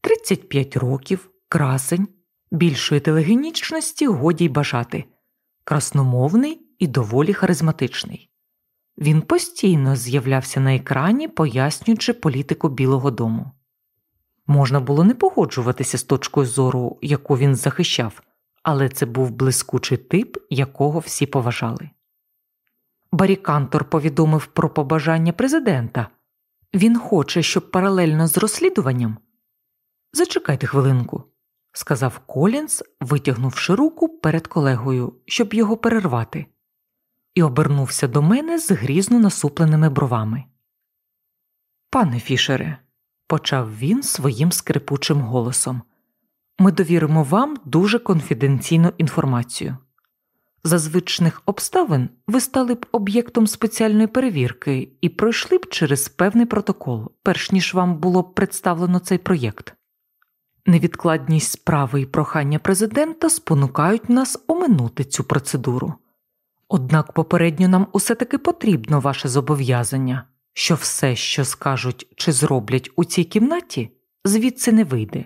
35 років, красень, більшої телегенічності годі й бажати, красномовний і доволі харизматичний. Він постійно з'являвся на екрані, пояснюючи політику Білого Дому. Можна було не погоджуватися з точкою зору, яку він захищав, але це був блискучий тип, якого всі поважали. Барікантор повідомив про побажання президента він хоче, щоб паралельно з розслідуванням. Зачекайте хвилинку, сказав Колінс, витягнувши руку перед колегою, щоб його перервати, і обернувся до мене з грізно насупленими бровами. Пане Фішере, почав він своїм скрипучим голосом, ми довіримо вам дуже конфіденційну інформацію. За звичних обставин ви стали б об'єктом спеціальної перевірки і пройшли б через певний протокол, перш ніж вам було б представлено цей проєкт. Невідкладність справи і прохання президента спонукають нас оминути цю процедуру. Однак попередньо нам усе таки потрібно ваше зобов'язання, що все, що скажуть чи зроблять у цій кімнаті, звідси не вийде.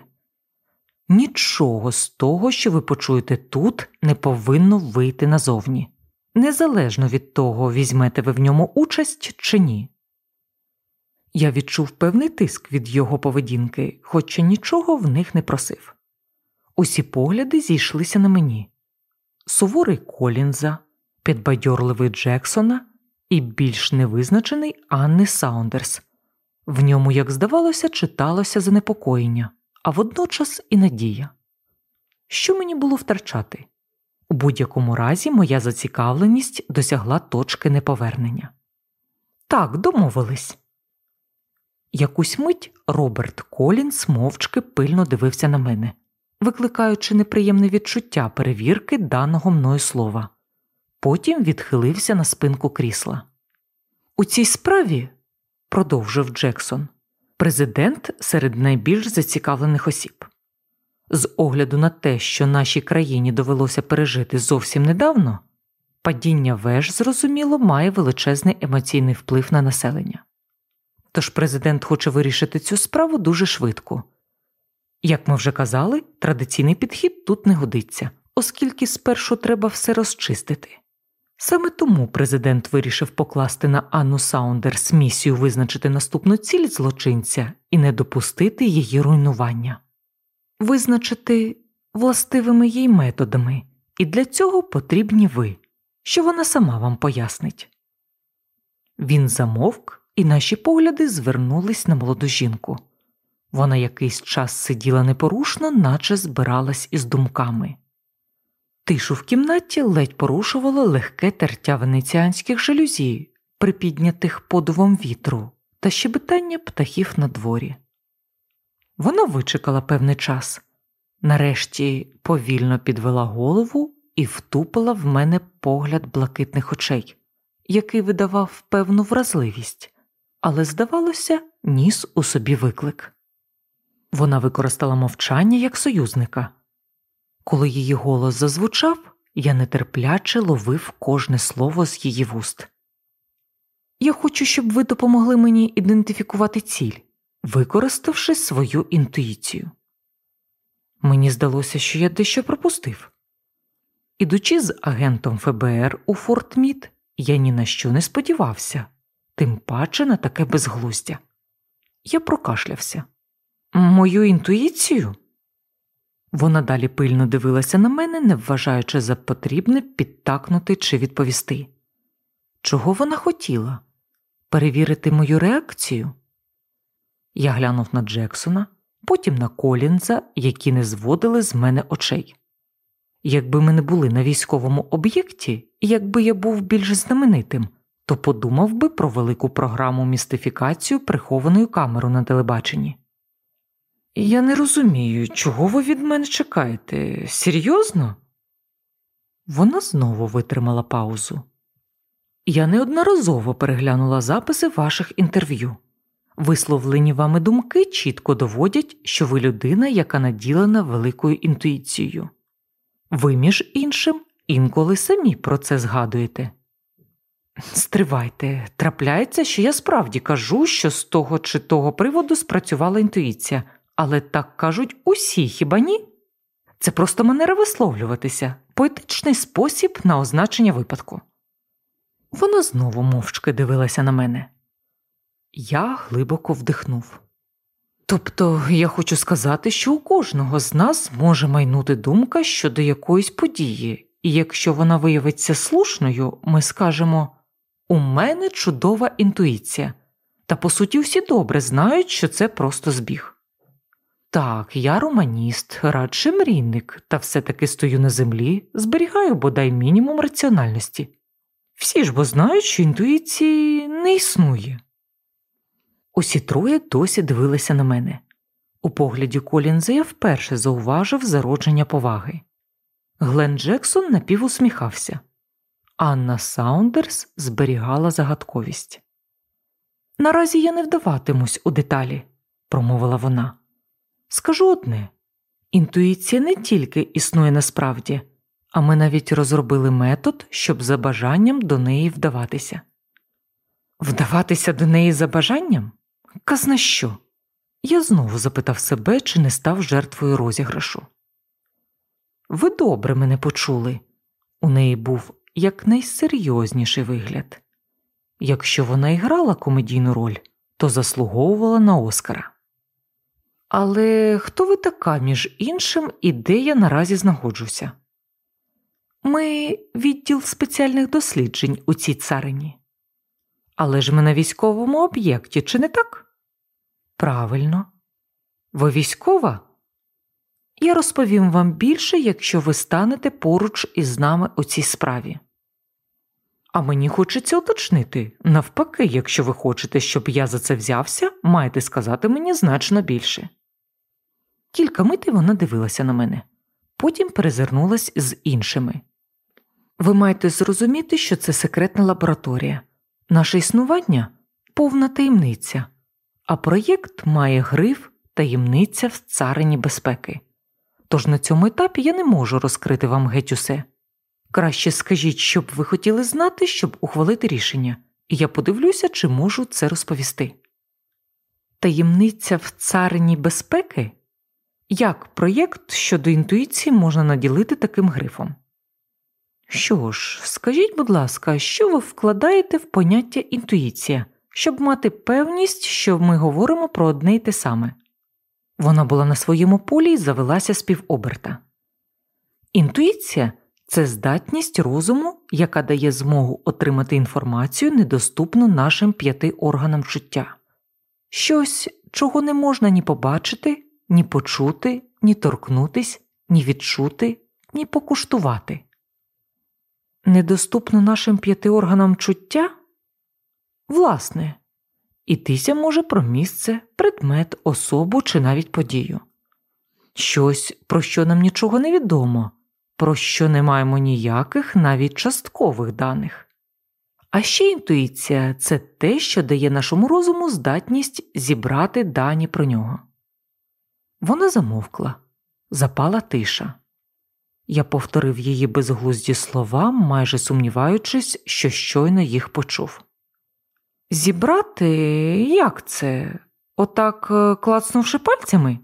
Нічого з того, що ви почуєте тут, не повинно вийти назовні, незалежно від того, візьмете ви в ньому участь чи ні. Я відчув певний тиск від його поведінки, хоча нічого в них не просив. Усі погляди зійшлися на мені суворий Колінза, підбадьорливий Джексона і більш невизначений Анни Саундерс. В ньому, як здавалося, читалося занепокоєння, а водночас і надія. Що мені було втрачати? У будь-якому разі моя зацікавленість досягла точки неповернення. Так, домовились. Якусь мить Роберт Колінс мовчки пильно дивився на мене, викликаючи неприємне відчуття перевірки даного мною слова. Потім відхилився на спинку крісла. У цій справі, продовжив Джексон, президент серед найбільш зацікавлених осіб. З огляду на те, що нашій країні довелося пережити зовсім недавно, падіння веж, зрозуміло, має величезний емоційний вплив на населення. Тож президент хоче вирішити цю справу дуже швидко. Як ми вже казали, традиційний підхід тут не годиться, оскільки спершу треба все розчистити. Саме тому президент вирішив покласти на Анну Саундерс місію визначити наступну ціль злочинця і не допустити її руйнування, визначити властивими їй методами, і для цього потрібні ви, що вона сама вам пояснить. Він замовк і наші погляди звернулись на молоду жінку. Вона якийсь час сиділа непорушно, наче збиралась із думками. Тишу в кімнаті ледь порушувало легке тертя венеціанських жалюзі, припіднятих подувом вітру та щебетання птахів на дворі. Вона вичекала певний час, нарешті повільно підвела голову і втупила в мене погляд блакитних очей, який видавав певну вразливість але, здавалося, ніс у собі виклик. Вона використала мовчання як союзника. Коли її голос зазвучав, я нетерпляче ловив кожне слово з її вуст. Я хочу, щоб ви допомогли мені ідентифікувати ціль, використавши свою інтуїцію. Мені здалося, що я дещо пропустив. Ідучи з агентом ФБР у Форт Мід, я ні на що не сподівався, тим паче на таке безглуздя. Я прокашлявся. Мою інтуїцію? Вона далі пильно дивилася на мене, не вважаючи за потрібне підтакнути чи відповісти. Чого вона хотіла? Перевірити мою реакцію? Я глянув на Джексона, потім на Колінза, які не зводили з мене очей. Якби ми не були на військовому об'єкті, якби я був більш знаменитим, то подумав би про велику програму містифікацію прихованою камеру на телебаченні. Я не розумію, чого ви від мене чекаєте? Серйозно? Вона знову витримала паузу. Я неодноразово переглянула записи ваших інтерв'ю. Висловлені вами думки чітко доводять, що ви людина, яка наділена великою інтуїцією. Ви, між іншим, інколи самі про це згадуєте. Стривайте, трапляється, що я справді кажу, що з того чи того приводу спрацювала інтуїція, але так кажуть усі, хіба ні? Це просто манера висловлюватися, поетичний спосіб на означення випадку. Вона знову мовчки дивилася на мене. Я глибоко вдихнув. Тобто я хочу сказати, що у кожного з нас може майнути думка щодо якоїсь події, і якщо вона виявиться слушною, ми скажемо у мене чудова інтуїція, та по суті всі добре знають, що це просто збіг. Так, я романіст, радше мрійник, та все таки стою на землі, зберігаю бодай мінімум раціональності. Всі ж бо знають, що інтуїції не існує. Усі троє досі дивилися на мене. У погляді Колінза я вперше зауважив зародження поваги. Глен Джексон напівусміхався. Анна Саундерс зберігала загадковість. Наразі я не вдаватимусь у деталі, промовила вона. Скажу одне інтуїція не тільки існує насправді, а ми навіть розробили метод, щоб за бажанням до неї вдаватися. Вдаватися до неї за бажанням? Казна що? Я знову запитав себе, чи не став жертвою розіграшу. Ви добре мене почули. У неї був якнайсерйозніший вигляд. Якщо вона і грала комедійну роль, то заслуговувала на Оскара. Але хто ви така, між іншим, і де я наразі знаходжуся? Ми відділ спеціальних досліджень у цій царині. Але ж ми на військовому об'єкті, чи не так? Правильно. Ви військова? Я розповім вам більше, якщо ви станете поруч із нами у цій справі. А мені хочеться уточнити навпаки, якщо ви хочете, щоб я за це взявся, маєте сказати мені значно більше. Кілька митей вона дивилася на мене, потім перезирнулась з іншими. Ви маєте зрозуміти, що це секретна лабораторія, наше існування повна таємниця, а проєкт має гриф таємниця в царині безпеки. Тож на цьому етапі я не можу розкрити вам геть усе. Краще скажіть, що б ви хотіли знати, щоб ухвалити рішення, і я подивлюся, чи можу це розповісти. Таємниця в царині безпеки як проєкт щодо інтуїції можна наділити таким грифом? Що ж, скажіть, будь ласка, що ви вкладаєте в поняття інтуїція, щоб мати певність, що ми говоримо про одне й те саме? Вона була на своєму полі і завелася з півоберта. Інтуїція це здатність розуму, яка дає змогу отримати інформацію, недоступну нашим п'яти органам чуття, щось, чого не можна ні побачити, ні почути, ні торкнутись, ні відчути, ні покуштувати. Недоступно нашим п'яти органам чуття? Власне, ітися може про місце, предмет, особу чи навіть подію. Щось, про що нам нічого не відомо, про що не маємо ніяких навіть часткових даних. А ще інтуїція це те, що дає нашому розуму здатність зібрати дані про нього. Вона замовкла, запала тиша. Я повторив її безглузді слова, майже сумніваючись, що щойно їх почув. Зібрати як це? Отак е, клацнувши пальцями?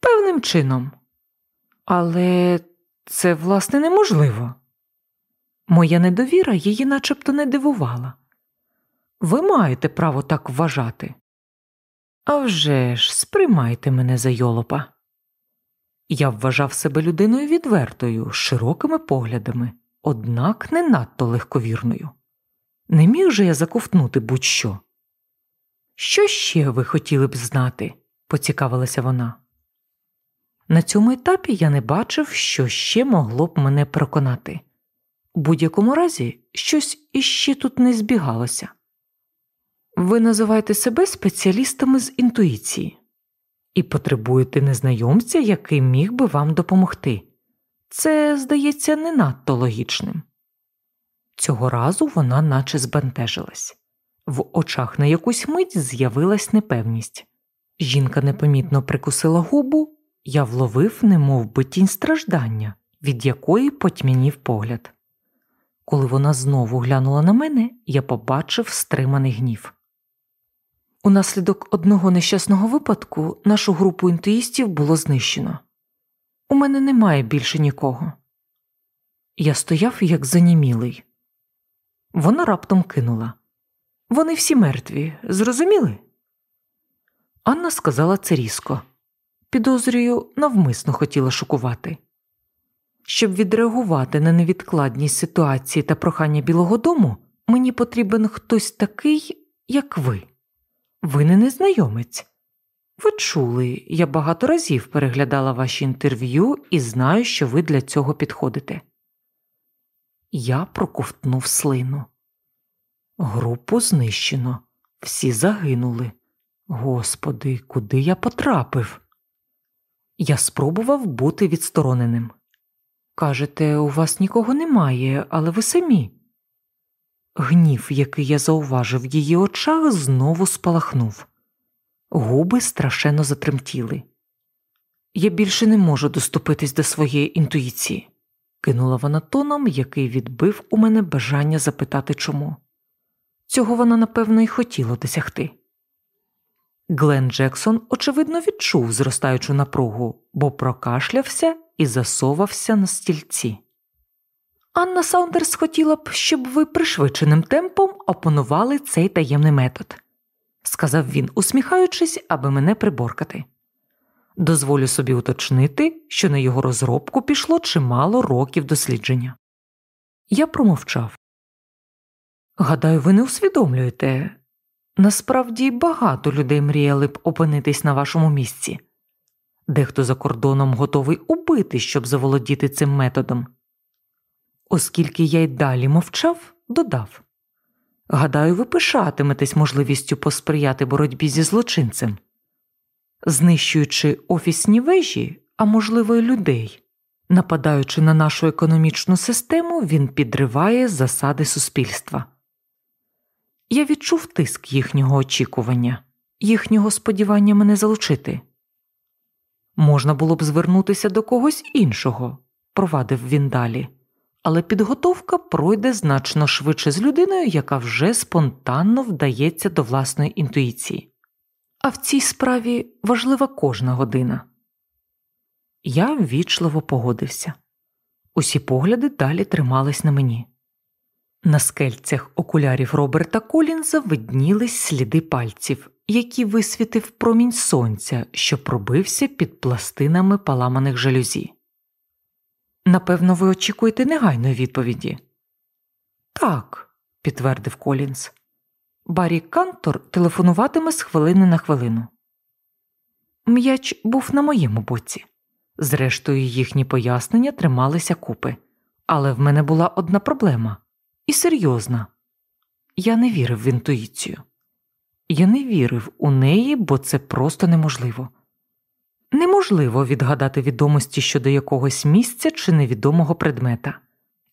Певним чином. Але це, власне, неможливо. Моя недовіра її начебто не дивувала. Ви маєте право так вважати. А вже ж, сприймайте мене за йолопа. Я вважав себе людиною відвертою, широкими поглядами, однак не надто легковірною. Не міг же я заковтнути будь-що. Що ще ви хотіли б знати? поцікавилася вона. На цьому етапі я не бачив, що ще могло б мене переконати. У будь-якому разі, щось іще тут не збігалося. Ви називаєте себе спеціалістами з інтуїції і потребуєте незнайомця, який міг би вам допомогти. Це, здається, не надто логічним. Цього разу вона наче збентежилась. В очах на якусь мить з'явилась непевність. Жінка непомітно прикусила губу, я вловив, немов би тінь страждання, від якої потьмянів погляд. Коли вона знову глянула на мене, я побачив стриманий гнів. Унаслідок одного нещасного випадку нашу групу інтуїстів було знищено. У мене немає більше нікого. Я стояв як занімілий. Вона раптом кинула. Вони всі мертві, зрозуміли? Анна сказала це різко. Підозрюю, навмисно хотіла шокувати. Щоб відреагувати на невідкладність ситуації та прохання Білого Дому, мені потрібен хтось такий, як ви. Ви не незнайомець. Ви чули, я багато разів переглядала ваші інтерв'ю і знаю, що ви для цього підходите. Я проковтнув слину. Групу знищено, всі загинули. Господи, куди я потрапив? Я спробував бути відстороненим. Кажете, у вас нікого немає, але ви самі. Гнів, який я зауважив в її очах, знову спалахнув. Губи страшенно затремтіли. Я більше не можу доступитись до своєї інтуїції, кинула вона тоном, який відбив у мене бажання запитати чому. Цього вона, напевно, і хотіла досягти. Глен Джексон, очевидно, відчув зростаючу напругу, бо прокашлявся і засовався на стільці. Анна Саундерс хотіла б, щоб ви пришвидшеним темпом опанували цей таємний метод, сказав він, усміхаючись, аби мене приборкати. Дозволю собі уточнити, що на його розробку пішло чимало років дослідження. Я промовчав. Гадаю, ви не усвідомлюєте. Насправді багато людей мріяли б опинитись на вашому місці. Дехто за кордоном готовий убити, щоб заволодіти цим методом. Оскільки я й далі мовчав, додав Гадаю, ви пишатиметесь можливістю посприяти боротьбі зі злочинцем, знищуючи офісні вежі, а можливо, й людей. Нападаючи на нашу економічну систему, він підриває засади суспільства. Я відчув тиск їхнього очікування, їхнього сподівання мене залучити. Можна було б звернутися до когось іншого, провадив він далі але підготовка пройде значно швидше з людиною, яка вже спонтанно вдається до власної інтуїції. А в цій справі важлива кожна година. Я ввічливо погодився. Усі погляди далі тримались на мені. На скельцях окулярів Роберта Колінза виднілись сліди пальців, які висвітив промінь сонця, що пробився під пластинами паламаних жалюзі. Напевно, ви очікуєте негайної відповіді. Так, підтвердив Колінс. Барі Кантор телефонуватиме з хвилини на хвилину. М'яч був на моєму боці. Зрештою, їхні пояснення трималися купи, але в мене була одна проблема і серйозна. Я не вірив в інтуїцію. Я не вірив у неї, бо це просто неможливо. Неможливо відгадати відомості щодо якогось місця чи невідомого предмета.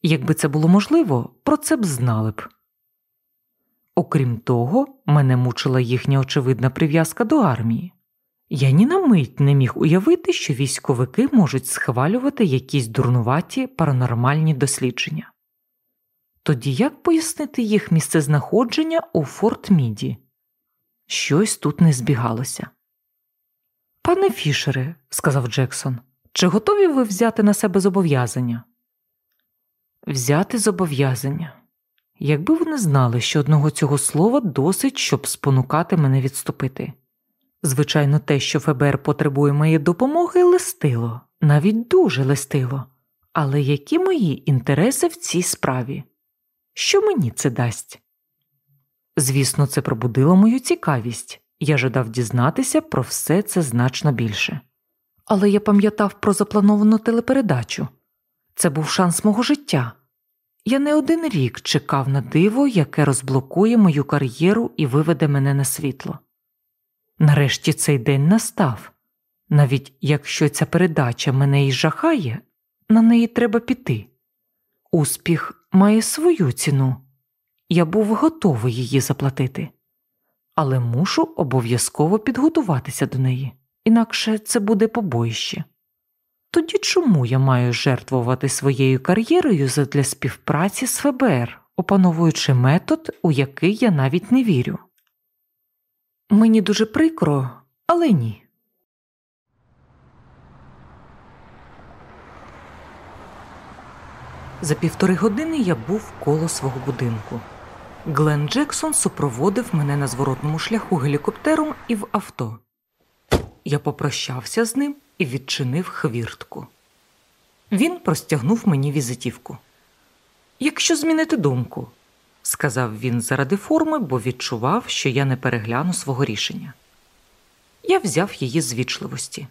Якби це було можливо, про це б знали б. Окрім того, мене мучила їхня очевидна прив'язка до армії. Я ні на мить не міг уявити, що військовики можуть схвалювати якісь дурнуваті паранормальні дослідження. Тоді як пояснити їх місцезнаходження у Форт Міді? Щось тут не збігалося. Пане Фішере, сказав Джексон, чи готові ви взяти на себе зобов'язання? Взяти зобов'язання. Якби вони знали, що одного цього слова досить, щоб спонукати мене відступити. Звичайно, те, що ФБР потребує моєї допомоги, листило, навіть дуже листило. Але які мої інтереси в цій справі? Що мені це дасть? Звісно, це пробудило мою цікавість, я жадав дізнатися про все це значно більше. Але я пам'ятав про заплановану телепередачу це був шанс мого життя. Я не один рік чекав на диво, яке розблокує мою кар'єру і виведе мене на світло. Нарешті цей день настав. Навіть якщо ця передача мене і жахає, на неї треба піти. Успіх має свою ціну, я був готовий її заплатити, але мушу обов'язково підготуватися до неї, інакше це буде побоїще. Тоді чому я маю жертвувати своєю кар'єрою задля співпраці з ФБР, опановуючи метод, у який я навіть не вірю? Мені дуже прикро, але ні. За півтори години я був коло свого будинку. Глен Джексон супроводив мене на зворотному шляху гелікоптером і в авто. Я попрощався з ним і відчинив хвіртку. Він простягнув мені візитівку. Якщо змінити думку, сказав він заради форми, бо відчував, що я не перегляну свого рішення. Я взяв її з вічливості.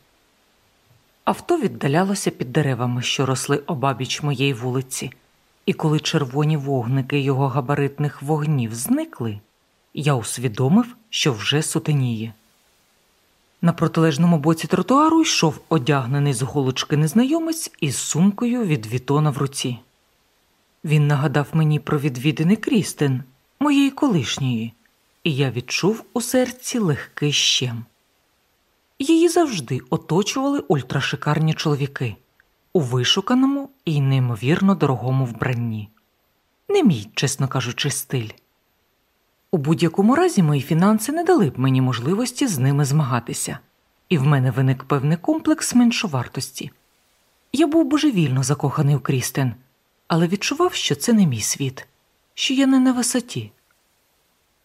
Авто віддалялося під деревами, що росли обабіч моєї вулиці, і коли червоні вогники його габаритних вогнів зникли, я усвідомив, що вже сутеніє. На протилежному боці тротуару йшов одягнений з голочки незнайомець із сумкою від вітона в руці. Він нагадав мені про відвідини Крістен, моєї колишньої, і я відчув у серці легкий щем. Її завжди оточували ультрашикарні чоловіки у вишуканому і неймовірно дорогому вбранні. Не мій, чесно кажучи, стиль. У будь-якому разі мої фінанси не дали б мені можливості з ними змагатися, і в мене виник певний комплекс меншовартості. Я був божевільно закоханий у Крістен, але відчував, що це не мій світ, що я не на висоті.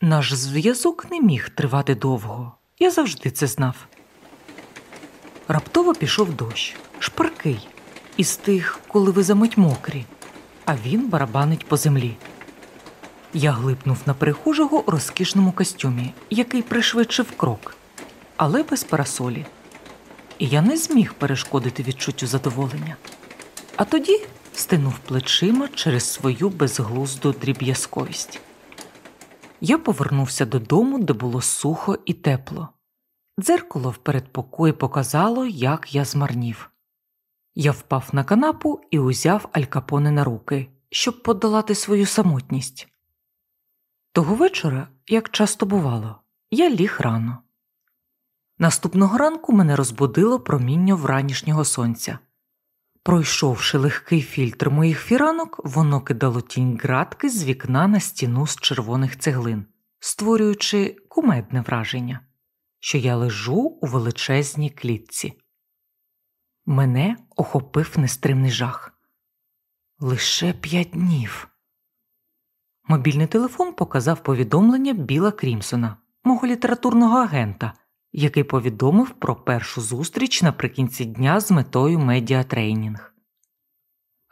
Наш зв'язок не міг тривати довго, я завжди це знав. Раптово пішов дощ, шпаркий, із тих, коли ви замить мокрі, а він барабанить по землі. Я глипнув на перехожого у розкішному костюмі, який пришвидшив крок, але без парасолі. І я не зміг перешкодити відчуттю задоволення. А тоді стинув плечима через свою безглузду дріб'язковість. Я повернувся додому, де було сухо і тепло. Дзеркало в передпокої показало, як я змарнів. Я впав на канапу і узяв алькапони на руки, щоб подолати свою самотність. Того вечора, як часто бувало, я ліг рано. Наступного ранку мене розбудило проміння вранішнього сонця. Пройшовши легкий фільтр моїх фіранок, воно кидало тінь ґратки з вікна на стіну з червоних цеглин, створюючи кумедне враження, що я лежу у величезній клітці. Мене охопив нестримний жах. Лише п'ять днів. Мобільний телефон показав повідомлення Біла Крімсона, мого літературного агента, який повідомив про першу зустріч наприкінці дня з метою медіатрейнінг.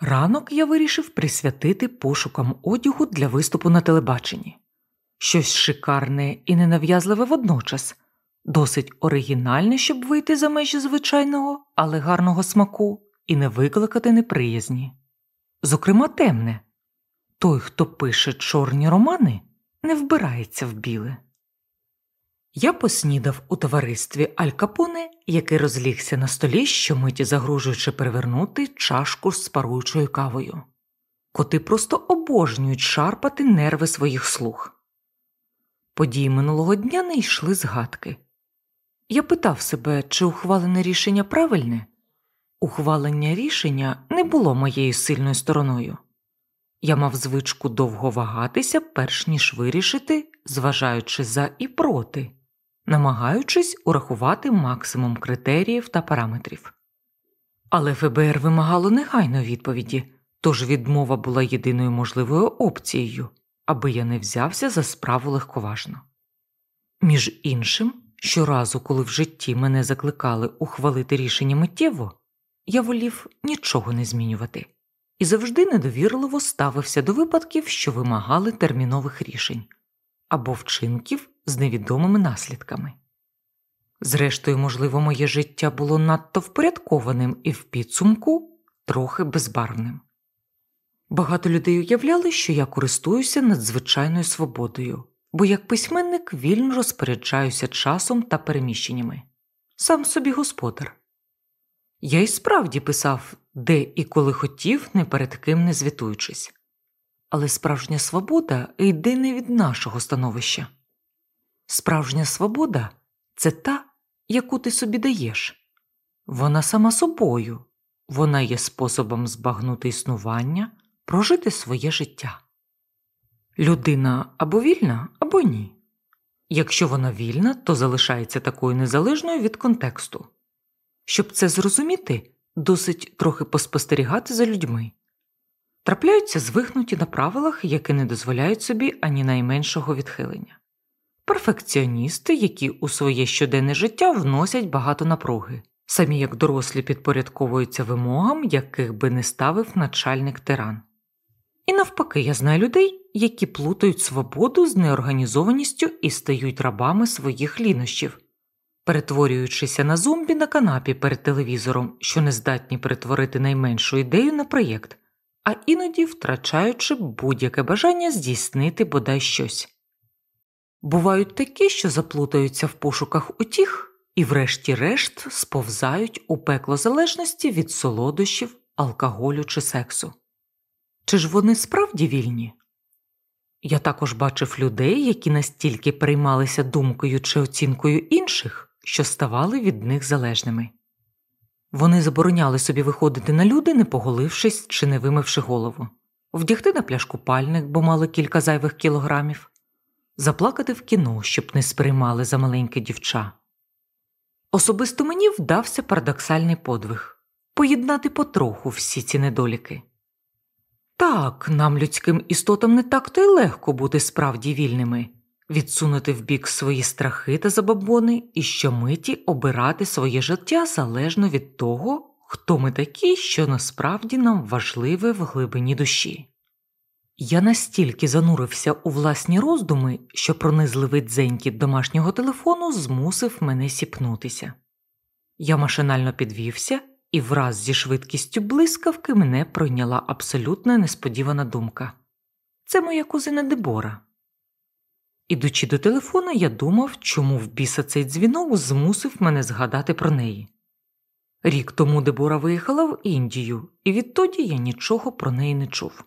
Ранок я вирішив присвятити пошукам одягу для виступу на телебаченні щось шикарне і ненав'язливе водночас, досить оригінальне, щоб вийти за межі звичайного, але гарного смаку і не викликати неприязні. Зокрема, темне той, хто пише чорні романи, не вбирається в біле. Я поснідав у товаристві Аль Капоне, який розлігся на столі, щомиті загрожуючи перевернути чашку з паруючою кавою. Коти просто обожнюють шарпати нерви своїх слуг. Події минулого дня не йшли згадки. Я питав себе, чи ухвалене рішення правильне. Ухвалення рішення не було моєю сильною стороною. Я мав звичку довго вагатися, перш ніж вирішити, зважаючи за і проти, намагаючись урахувати максимум критеріїв та параметрів. Але ФБР вимагало негайної відповіді, тож відмова була єдиною можливою опцією, аби я не взявся за справу легковажно. Між іншим, щоразу, коли в житті мене закликали ухвалити рішення миттєво, я волів нічого не змінювати і завжди недовірливо ставився до випадків, що вимагали термінових рішень або вчинків з невідомими наслідками. Зрештою, можливо, моє життя було надто впорядкованим і в підсумку трохи безбарвним. Багато людей уявляли, що я користуюся надзвичайною свободою, бо як письменник вільно розпоряджаюся часом та переміщеннями, сам собі господар. Я й справді писав де і коли хотів, не перед ким не звітуючись. Але справжня свобода йде не від нашого становища. Справжня свобода це та, яку ти собі даєш. Вона сама собою, вона є способом збагнути існування, прожити своє життя. Людина або вільна, або ні. Якщо вона вільна, то залишається такою незалежною від контексту. Щоб це зрозуміти, досить трохи поспостерігати за людьми. Трапляються звихнуті на правилах, які не дозволяють собі ані найменшого відхилення, перфекціоністи, які у своє щоденне життя вносять багато напруги, самі як дорослі підпорядковуються вимогам, яких би не ставив начальник тиран. І навпаки, я знаю людей, які плутають свободу з неорганізованістю і стають рабами своїх лінощів перетворюючися на зомбі на канапі перед телевізором, що не здатні перетворити найменшу ідею на проєкт, а іноді втрачаючи будь-яке бажання здійснити бодай щось. Бувають такі, що заплутаються в пошуках утіх і, врешті-решт, сповзають у пекло залежності від солодощів, алкоголю чи сексу. Чи ж вони справді вільні? Я також бачив людей, які настільки переймалися думкою чи оцінкою інших, що ставали від них залежними. Вони забороняли собі виходити на люди, не поголившись чи не вимивши голову, вдягти на пляшку пальник, бо мали кілька зайвих кілограмів, заплакати в кіно, щоб не сприймали за маленьке дівча. Особисто мені вдався парадоксальний подвиг поєднати потроху всі ці недоліки. Так, нам, людським істотам, не так то й легко бути справді вільними, відсунути вбік свої страхи та забобони і щомиті обирати своє життя залежно від того, хто ми такі, що насправді нам важливе в глибині душі. Я настільки занурився у власні роздуми, що пронизливий дзенькіт домашнього телефону змусив мене сіпнутися. Я машинально підвівся, і враз зі швидкістю блискавки мене пройняла абсолютно несподівана думка це моя кузина Дебора. Ідучи до телефона, я думав, чому в біса цей дзвінок змусив мене згадати про неї. Рік тому Дебора виїхала в Індію, і відтоді я нічого про неї не чув,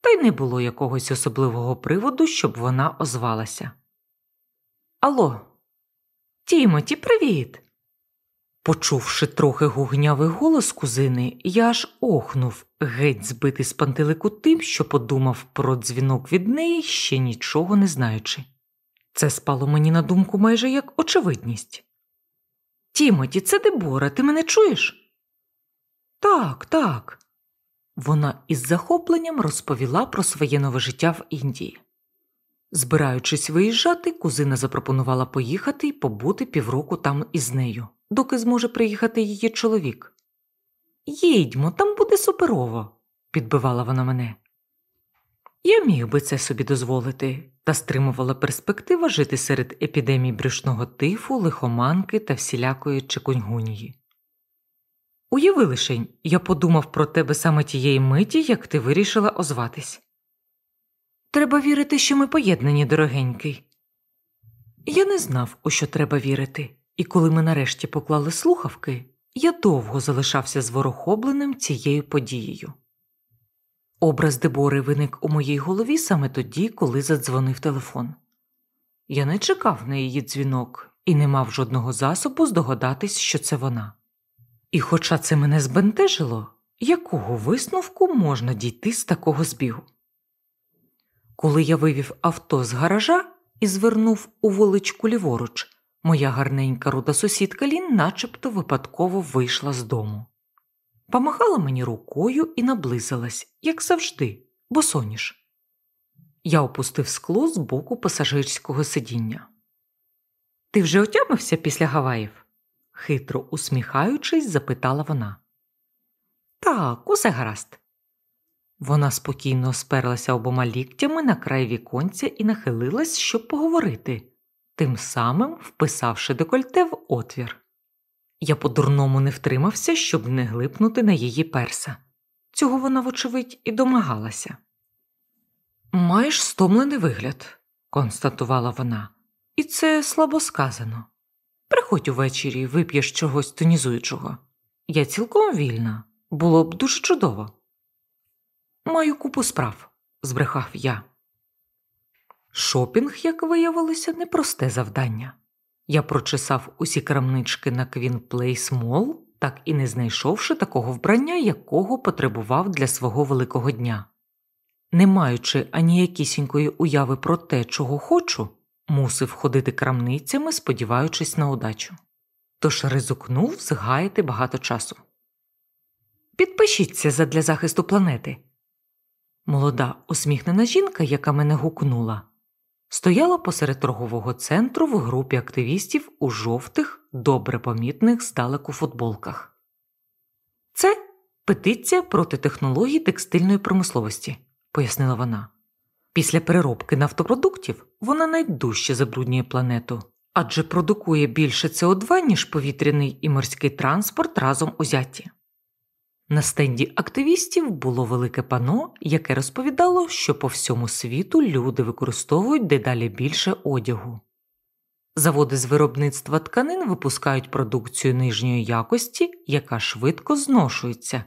та й не було якогось особливого приводу, щоб вона озвалася. Алло, Тімоті, привіт. Почувши трохи гугнявий голос кузини, я аж охнув, геть збитий з пантелику тим, що подумав про дзвінок від неї, ще нічого не знаючи. Це спало мені на думку майже як очевидність. Тімоті, це Дебора, ти мене чуєш? Так, так. Вона із захопленням розповіла про своє нове життя в Індії. Збираючись виїжджати, кузина запропонувала поїхати і побути півроку там із нею, доки зможе приїхати її чоловік. Їдьмо, там буде суперово, підбивала вона мене. Я міг би це собі дозволити, та стримувала перспектива жити серед епідемій брюшного тифу, лихоманки та всілякої чекуньгунії. Уяви лишень, я подумав про тебе саме тієї миті, як ти вирішила озватись. Треба вірити, що ми поєднані, дорогенький. Я не знав, у що треба вірити, і коли ми нарешті поклали слухавки, я довго залишався зворохобленим цією подією. Образ Дебори виник у моїй голові саме тоді, коли задзвонив телефон. Я не чекав на її дзвінок і не мав жодного засобу здогадатись, що це вона. І, хоча це мене збентежило, якого висновку можна дійти з такого збігу? Коли я вивів авто з гаража і звернув у вуличку ліворуч, Моя гарненька руда сусідка Лін начебто випадково вийшла з дому. Помахала мені рукою і наблизилась, як завжди, босоніж. Я опустив скло з боку пасажирського сидіння. Ти вже отямився після Гаваїв? хитро усміхаючись, запитала вона. Так, усе гаразд. Вона спокійно сперлася обома ліктями на край віконця і нахилилась, щоб поговорити, тим самим вписавши декольте в отвір. Я по-дурному не втримався, щоб не глипнути на її перса. Цього вона, вочевидь, і домагалася. Маєш стомлений вигляд, констатувала вона, і це слабо сказано. Приходь увечері, вип'єш чогось тонізуючого. Я цілком вільна, було б дуже чудово. Маю купу справ, збрехав я. Шопінг, як виявилося, непросте завдання. Я прочесав усі крамнички на Queen Place Mall, так і не знайшовши такого вбрання, якого потребував для свого великого дня. Не маючи аніякісінької уяви про те, чого хочу, мусив ходити крамницями, сподіваючись на удачу. Тож ризикнув згаяти багато часу. Підпишіться задля захисту планети. Молода усміхнена жінка, яка мене гукнула, стояла посеред торгового центру в групі активістів у жовтих, добре помітних здалеку футболках. Це петиція проти технологій текстильної промисловості, пояснила вона. Після переробки нафтопродуктів вона найдужче забруднює планету, адже продукує більше СО2, ніж повітряний і морський транспорт разом узяті. На стенді активістів було велике пано, яке розповідало, що по всьому світу люди використовують дедалі більше одягу. Заводи з виробництва тканин випускають продукцію нижньої якості, яка швидко зношується.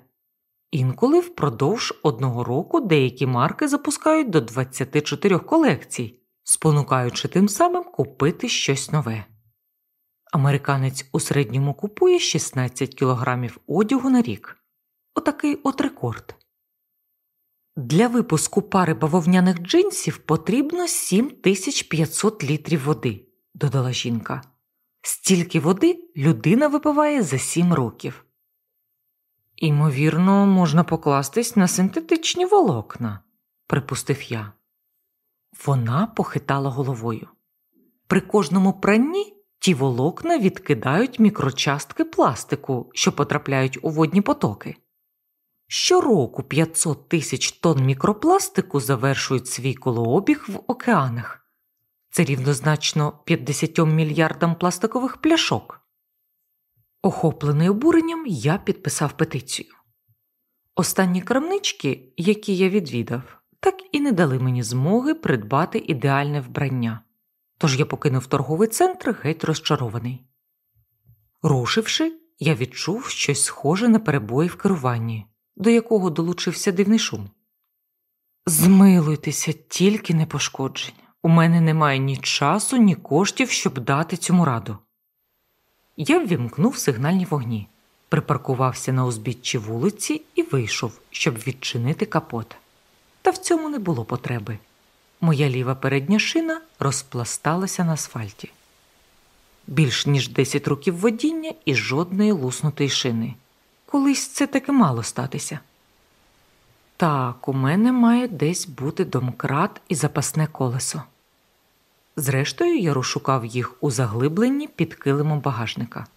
Інколи впродовж одного року деякі марки запускають до 24 колекцій, спонукаючи тим самим купити щось нове. Американець у середньому купує 16 кілограмів одягу на рік. Отакий от рекорд. Для випуску пари бавовняних джинсів потрібно 7500 літрів води, додала жінка. Стільки води людина випиває за 7 років. Імовірно, можна покластись на синтетичні волокна, припустив я. Вона похитала головою. При кожному пранні ті волокна відкидають мікрочастки пластику, що потрапляють у водні потоки. Щороку 500 тисяч тонн мікропластику завершують свій колообіг в океанах. Це рівнозначно 50 мільярдам пластикових пляшок. Охоплений обуренням, я підписав петицію. Останні крамнички, які я відвідав, так і не дали мені змоги придбати ідеальне вбрання, тож я покинув торговий центр геть розчарований. Рушивши, я відчув щось схоже на перебої в керуванні, до якого долучився дивний шум. Змилуйтеся, тільки не пошкоджень. У мене немає ні часу, ні коштів, щоб дати цьому раду. Я ввімкнув сигнальні вогні, припаркувався на узбіччі вулиці і вийшов, щоб відчинити капот. Та в цьому не було потреби. Моя ліва передня шина розпласталася на асфальті. Більш ніж 10 років водіння і жодної луснутої шини. Колись це таки мало статися. Так, у мене має десь бути домкрат і запасне колесо. Зрештою, я розшукав їх у заглибленні під килимом багажника.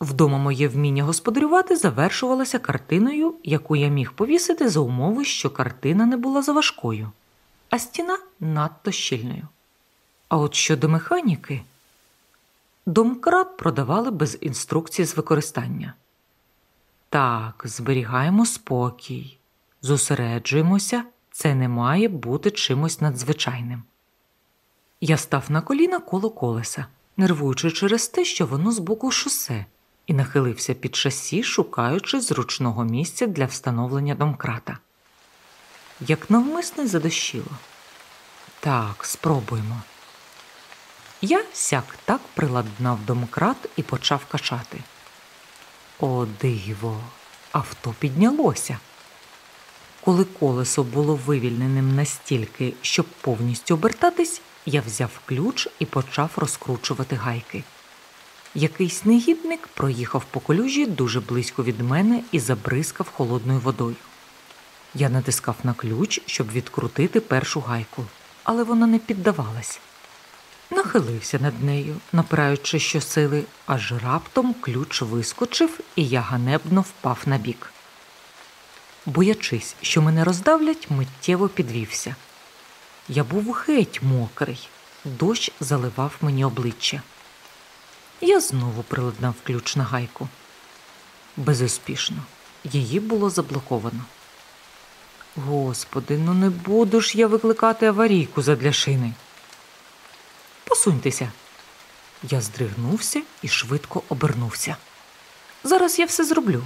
Вдома моє вміння господарювати завершувалося картиною, яку я міг повісити за умови, що картина не була заважкою, а стіна надто щільною. А от щодо механіки, домкрат продавали без інструкції з використання. Так, зберігаємо спокій, зосереджуємося, це не має бути чимось надзвичайним. Я став на коліна коло колеса, нервуючи через те, що воно з боку шосе, і нахилився під шасі, шукаючи зручного місця для встановлення домкрата. Як навмисне задощило. Так, спробуємо. Я сяк так приладнав домкрат і почав качати. О, диво, авто піднялося. Коли колесо було вивільненим настільки, щоб повністю обертатись, я взяв ключ і почав розкручувати гайки. Якийсь негідник проїхав по колюжі дуже близько від мене і забризкав холодною водою. Я натискав на ключ, щоб відкрутити першу гайку, але вона не піддавалась. Нахилився над нею, напираючи щосили, аж раптом ключ вискочив, і я ганебно впав на бік. Боячись, що мене роздавлять, миттєво підвівся. Я був геть мокрий, дощ заливав мені обличчя. Я знову приладнав ключ на гайку. Безуспішно, її було заблоковано. Господи, ну не буду ж я викликати аварійку задля шини. Посуньтеся. Я здригнувся і швидко обернувся. Зараз я все зроблю,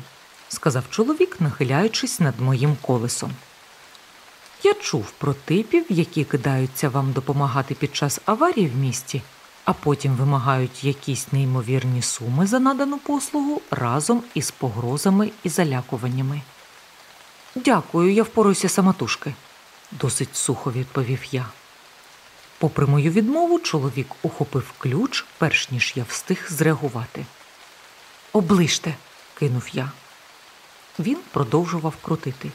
сказав чоловік, нахиляючись над моїм колесом. Я чув про типів, які кидаються вам допомагати під час аварії в місті, а потім вимагають якісь неймовірні суми за надану послугу разом із погрозами і залякуваннями. Дякую, я впоруюся самотужки, досить сухо відповів я. Попри мою відмову, чоловік ухопив ключ, перш ніж я встиг зреагувати. Оближте, кинув я. Він продовжував крутити.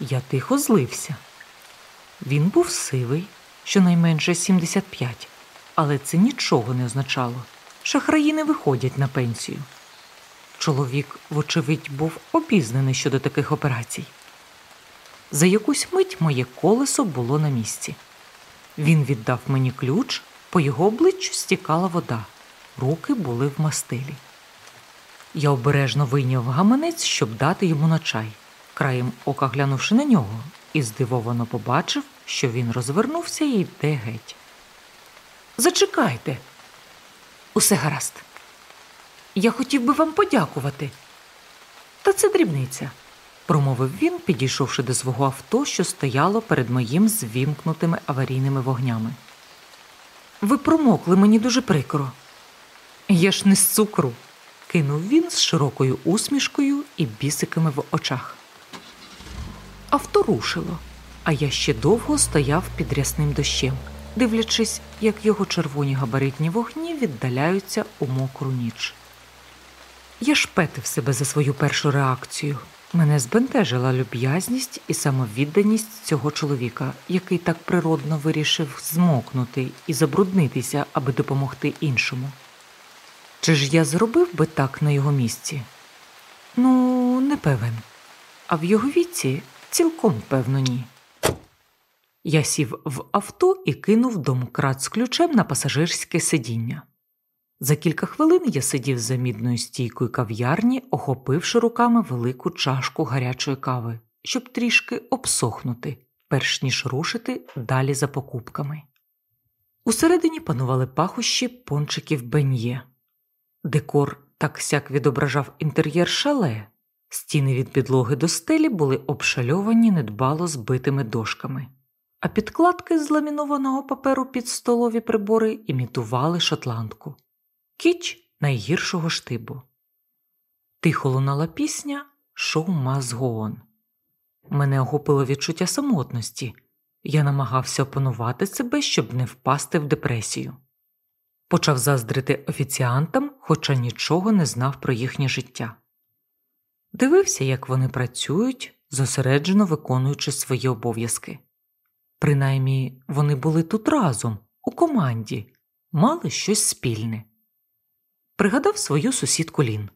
Я тихо злився. Він був сивий, щонайменше 75, але це нічого не означало. Шахраї не виходять на пенсію. Чоловік, вочевидь, був обізнаний щодо таких операцій. За якусь мить моє колесо було на місці. Він віддав мені ключ, по його обличчю стікала вода, руки були в мастилі. Я обережно вийняв гаманець, щоб дати йому на чай, краєм ока глянувши на нього, і здивовано побачив, що він розвернувся і йде геть. Зачекайте, усе гаразд. Я хотів би вам подякувати. Та це дрібниця, промовив він, підійшовши до свого авто, що стояло перед моїм звімкнутими аварійними вогнями. Ви промокли мені дуже прикро. Я ж не з цукру, кинув він з широкою усмішкою і бісиками в очах. Авто рушило, а я ще довго стояв під рясним дощем, дивлячись, як його червоні габаритні вогні віддаляються у мокру ніч. Я шпетив себе за свою першу реакцію. Мене збентежила люб'язність і самовідданість цього чоловіка, який так природно вирішив змокнути і забруднитися, аби допомогти іншому. Чи ж я зробив би так на його місці? Ну, не певен. А в його віці цілком певно ні. Я сів в авто і кинув домкрат з ключем на пасажирське сидіння. За кілька хвилин я сидів за мідною стійкою кав'ярні, охопивши руками велику чашку гарячої кави, щоб трішки обсохнути, перш ніж рушити далі за покупками. Усередині панували пахощі пончиків бен'є. Декор так сяк відображав інтер'єр шале, стіни від підлоги до стелі були обшальовані недбало збитими дошками, а підкладки з ламінованого паперу під столові прибори імітували шотландку. Кіч найгіршого штибу. Тихо лунала пісня шоу маз гоон. Мене охопило відчуття самотності. Я намагався опанувати себе, щоб не впасти в депресію. Почав заздрити офіціантам, хоча нічого не знав про їхнє життя. Дивився, як вони працюють, зосереджено виконуючи свої обов'язки. Принаймні, вони були тут разом, у команді, мали щось спільне. Пригадав свою сусідку Лін.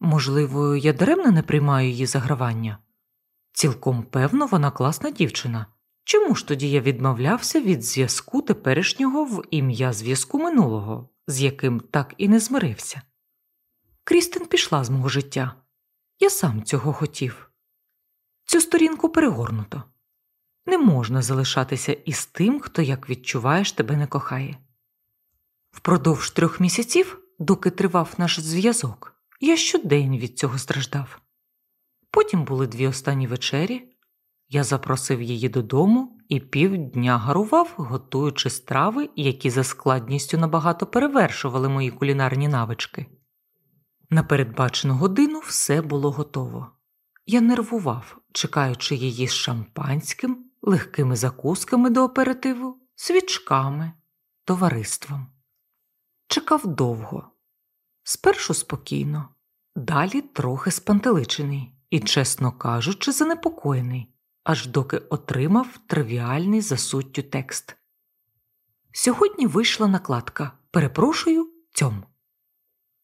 Можливо, я даремно не приймаю її загравання. Цілком певно, вона класна дівчина. Чому ж тоді я відмовлявся від зв'язку теперішнього в ім'я зв'язку минулого, з яким так і не змирився? Крістен пішла з мого життя. Я сам цього хотів. Цю сторінку перегорнуто. Не можна залишатися із тим, хто, як відчуваєш, тебе не кохає. Впродовж трьох місяців, доки тривав наш зв'язок, я щодень від цього страждав. Потім були дві останні вечері. Я запросив її додому і півдня гарував, готуючи страви, які за складністю набагато перевершували мої кулінарні навички. На передбачену годину все було готово. Я нервував, чекаючи її з шампанським, легкими закусками до оперативу, свічками, товариством. Чекав довго, Спершу спокійно, далі трохи спантеличений і, чесно кажучи, занепокоєний, аж доки отримав тривіальний за суттю текст. Сьогодні вийшла накладка Перепрошую цьом.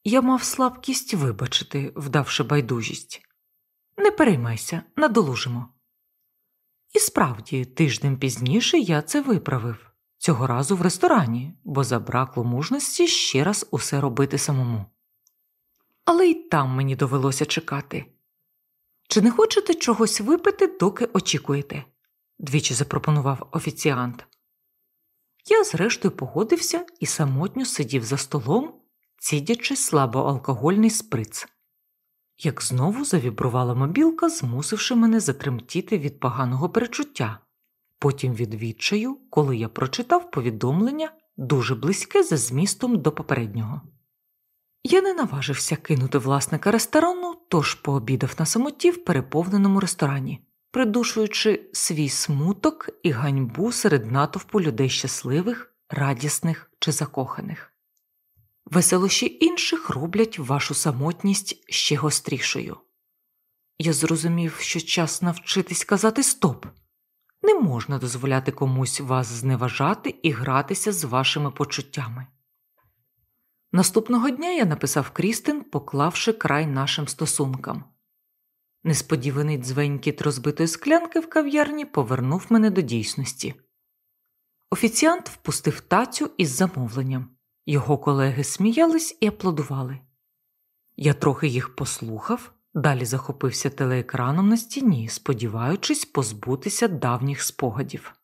Я мав слабкість вибачити, вдавши байдужість. Не переймайся, надолужимо. І справді, тиждень пізніше я це виправив цього разу в ресторані, бо забракло мужності ще раз усе робити самому. Але й там мені довелося чекати. Чи не хочете чогось випити, доки очікуєте? двічі запропонував офіціант. Я, зрештою, погодився і самотньо сидів за столом, цідячи слабоалкогольний сприц. Як знову завібрувала мобілка, змусивши мене затремтіти від поганого перечуття, потім від відчаю, коли я прочитав повідомлення дуже близьке за змістом до попереднього. Я не наважився кинути власника ресторану, тож пообідав на самоті в переповненому ресторані, придушуючи свій смуток і ганьбу серед натовпу людей щасливих, радісних чи закоханих. Веселощі інших роблять вашу самотність ще гострішою. Я зрозумів, що час навчитись казати стоп. Не можна дозволяти комусь вас зневажати і гратися з вашими почуттями. Наступного дня я написав Крістин, поклавши край нашим стосункам. Несподіваний дзвенькіт розбитої склянки в кав'ярні повернув мене до дійсності. Офіціант впустив тацю із замовленням. Його колеги сміялись і аплодували. Я трохи їх послухав, далі захопився телеекраном на стіні, сподіваючись позбутися давніх спогадів.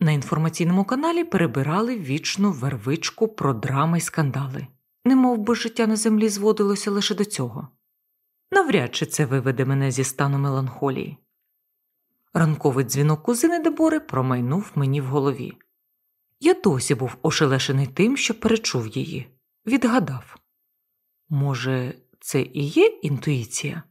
На інформаційному каналі перебирали вічну вервичку про драми й скандали, немов би життя на землі зводилося лише до цього. Навряд чи це виведе мене зі стану меланхолії. Ранковий дзвінок кузини Дебори промайнув мені в голові. Я досі був ошелешений тим, що перечув її, відгадав може, це і є інтуїція?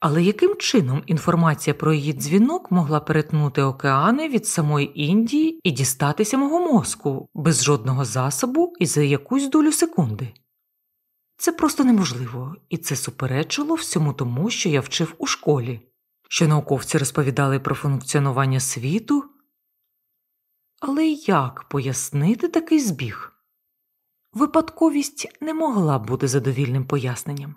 Але яким чином інформація про її дзвінок могла перетнути океани від самої Індії і дістатися мого мозку без жодного засобу і за якусь долю секунди? Це просто неможливо, і це суперечило всьому тому, що я вчив у школі, що науковці розповідали про функціонування світу. Але як пояснити такий збіг? Випадковість не могла бути задовільним поясненням.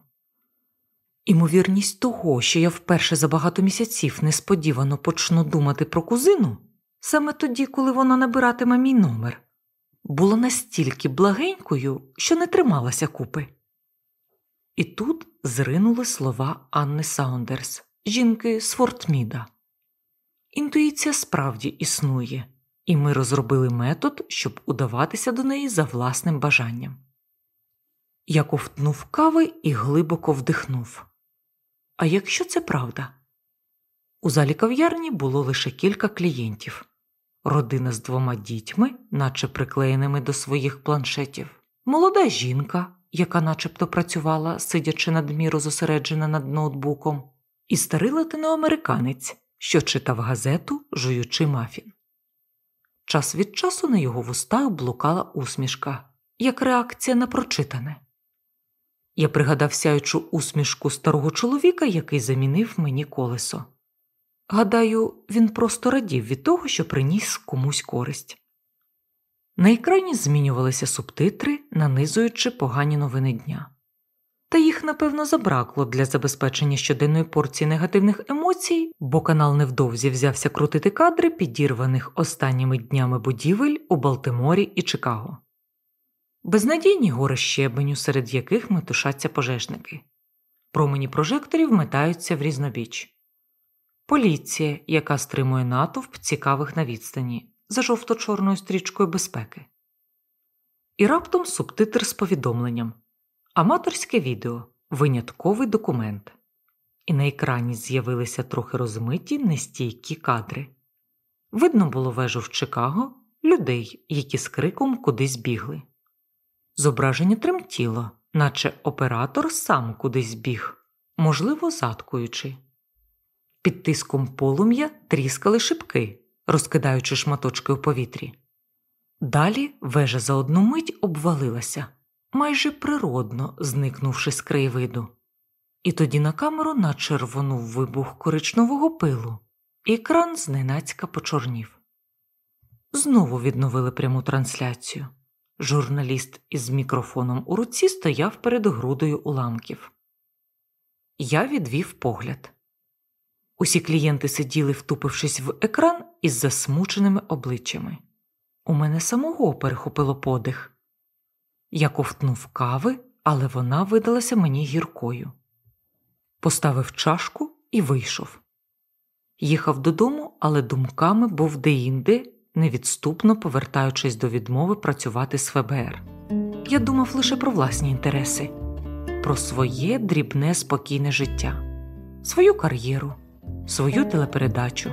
Імовірність того, що я вперше за багато місяців несподівано почну думати про кузину, саме тоді, коли вона набиратиме мій номер, була настільки благенькою, що не трималася купи. І тут зринули слова Анни Саундерс, жінки з Форт-Міда. Інтуїція справді існує, і ми розробили метод, щоб удаватися до неї за власним бажанням. Я ковтнув кави і глибоко вдихнув. А якщо це правда? У залі кав'ярні було лише кілька клієнтів родина з двома дітьми, наче приклеєними до своїх планшетів, молода жінка, яка начебто працювала, сидячи надміру зосереджена над ноутбуком, і старий латиноамериканець, що читав газету, жуючи мафін. Час від часу на його вустах блукала усмішка, як реакція на прочитане. Я пригадав сяючу усмішку старого чоловіка, який замінив мені колесо. Гадаю, він просто радів від того, що приніс комусь користь. На екрані змінювалися субтитри, нанизуючи погані новини дня. Та їх, напевно, забракло для забезпечення щоденної порції негативних емоцій, бо канал невдовзі взявся крутити кадри підірваних останніми днями будівель у Балтиморі і Чикаго. Безнадійні гори щебеню, серед яких метушаться пожежники, промені прожекторів метаються в різнобіч, поліція, яка стримує натовп цікавих на відстані за жовто-чорною стрічкою безпеки, і раптом субтитр з повідомленням Аматорське відео винятковий документ. І на екрані з'явилися трохи розмиті нестійкі кадри. Видно було вежу в Чикаго людей, які з криком кудись бігли. Зображення тремтіло, наче оператор сам кудись біг, можливо, заткуючи. Під тиском полум'я тріскали шибки, розкидаючи шматочки у повітрі. Далі вежа за одну мить обвалилася, майже природно зникнувши з краєвиду, і тоді на камеру начервонув вибух коричневого пилу, і екран зненацька почорнів. Знову відновили пряму трансляцію. Журналіст із мікрофоном у руці стояв перед грудою уламків. Я відвів погляд. Усі клієнти сиділи, втупившись в екран із засмученими обличчями. У мене самого перехопило подих. Я ковтнув кави, але вона видалася мені гіркою. Поставив чашку і вийшов. Їхав додому, але думками був деінде, невідступно повертаючись до відмови працювати з ФБР. Я думав лише про власні інтереси, про своє дрібне спокійне життя, свою кар'єру, свою телепередачу,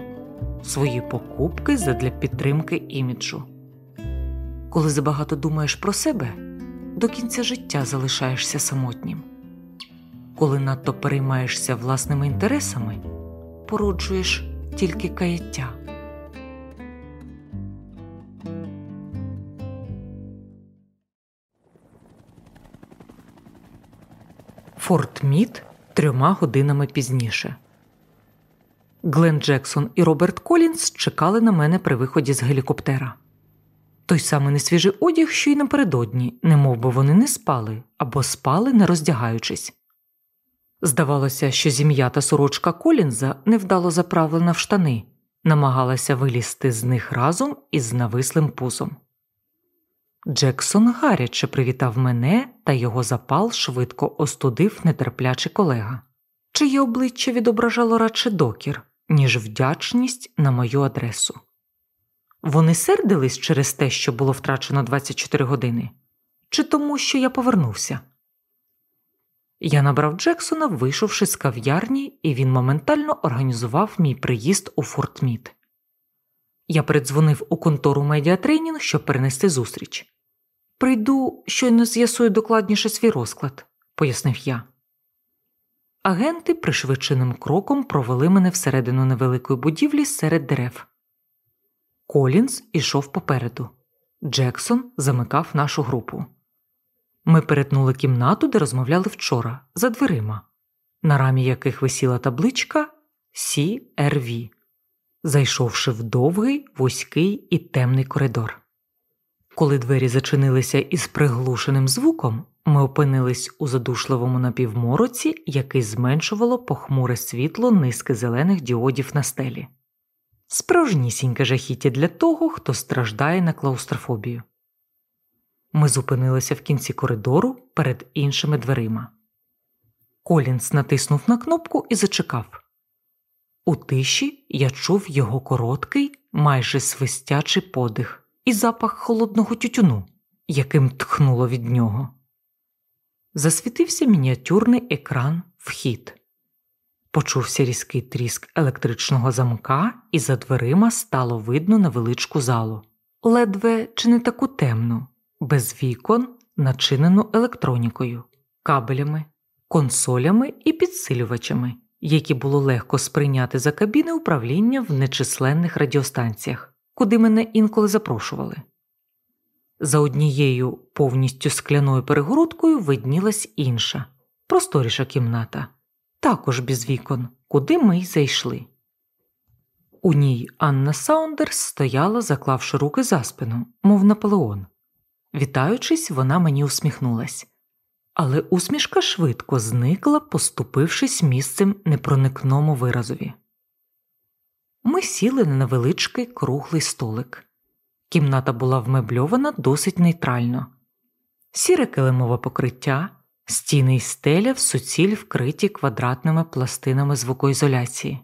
свої покупки задля підтримки іміджу. Коли забагато думаєш про себе, до кінця життя залишаєшся самотнім. Коли надто переймаєшся власними інтересами, породжуєш тільки каяття. Форт Мід трьома годинами пізніше. Глен Джексон і Роберт Колінс чекали на мене при виході з гелікоптера. Той самий несвіжий одяг, що й напередодні, немов би вони не спали або спали, не роздягаючись. Здавалося, що зім'ята сорочка Колінза невдало заправлена в штани, намагалася вилізти з них разом із навислим пузом. Джексон гаряче привітав мене, та його запал швидко остудив нетерплячий колега, чиє обличчя відображало радше докір, ніж вдячність на мою адресу. Вони сердились через те, що було втрачено 24 години, чи тому, що я повернувся. Я набрав Джексона, вийшовши з кав'ярні, і він моментально організував мій приїзд у Фортміт. Я передзвонив у контору медіатрейнінг, щоб перенести зустріч. Прийду, щойно з'ясую докладніше свій розклад, пояснив я. Агенти пришвидшеним кроком провели мене всередину невеликої будівлі серед дерев. Колінс ішов попереду. Джексон замикав нашу групу. Ми перетнули кімнату, де розмовляли вчора, за дверима, на рамі яких висіла табличка CRV, зайшовши в довгий, вузький і темний коридор. Коли двері зачинилися із приглушеним звуком, ми опинились у задушливому напівмороці, який зменшувало похмуре світло низки зелених діодів на стелі. Справжнісіньке жахіття для того, хто страждає на клаустрофобію. Ми зупинилися в кінці коридору перед іншими дверима. Колінс натиснув на кнопку і зачекав. У тиші я чув його короткий, майже свистячий подих і запах холодного тютюну, яким тхнуло від нього. Засвітився мініатюрний екран вхід. Почувся різкий тріск електричного замка, і за дверима стало видно невеличку залу, ледве чи не таку темну, без вікон, начинену електронікою, кабелями, консолями і підсилювачами, які було легко сприйняти за кабіни управління в нечисленних радіостанціях, куди мене інколи запрошували. За однією повністю скляною перегородкою виднілась інша, просторіша кімната, також без вікон, куди ми й зайшли. У ній Анна Саундерс стояла, заклавши руки за спину, мов Наполеон. Вітаючись, вона мені усміхнулась, але усмішка швидко зникла, поступившись місцем непроникному виразові. Ми сіли на невеличкий круглий столик. Кімната була вмебльована досить нейтрально, сіре килимове покриття, стіни й стеля в суціль вкриті квадратними пластинами звукоізоляції.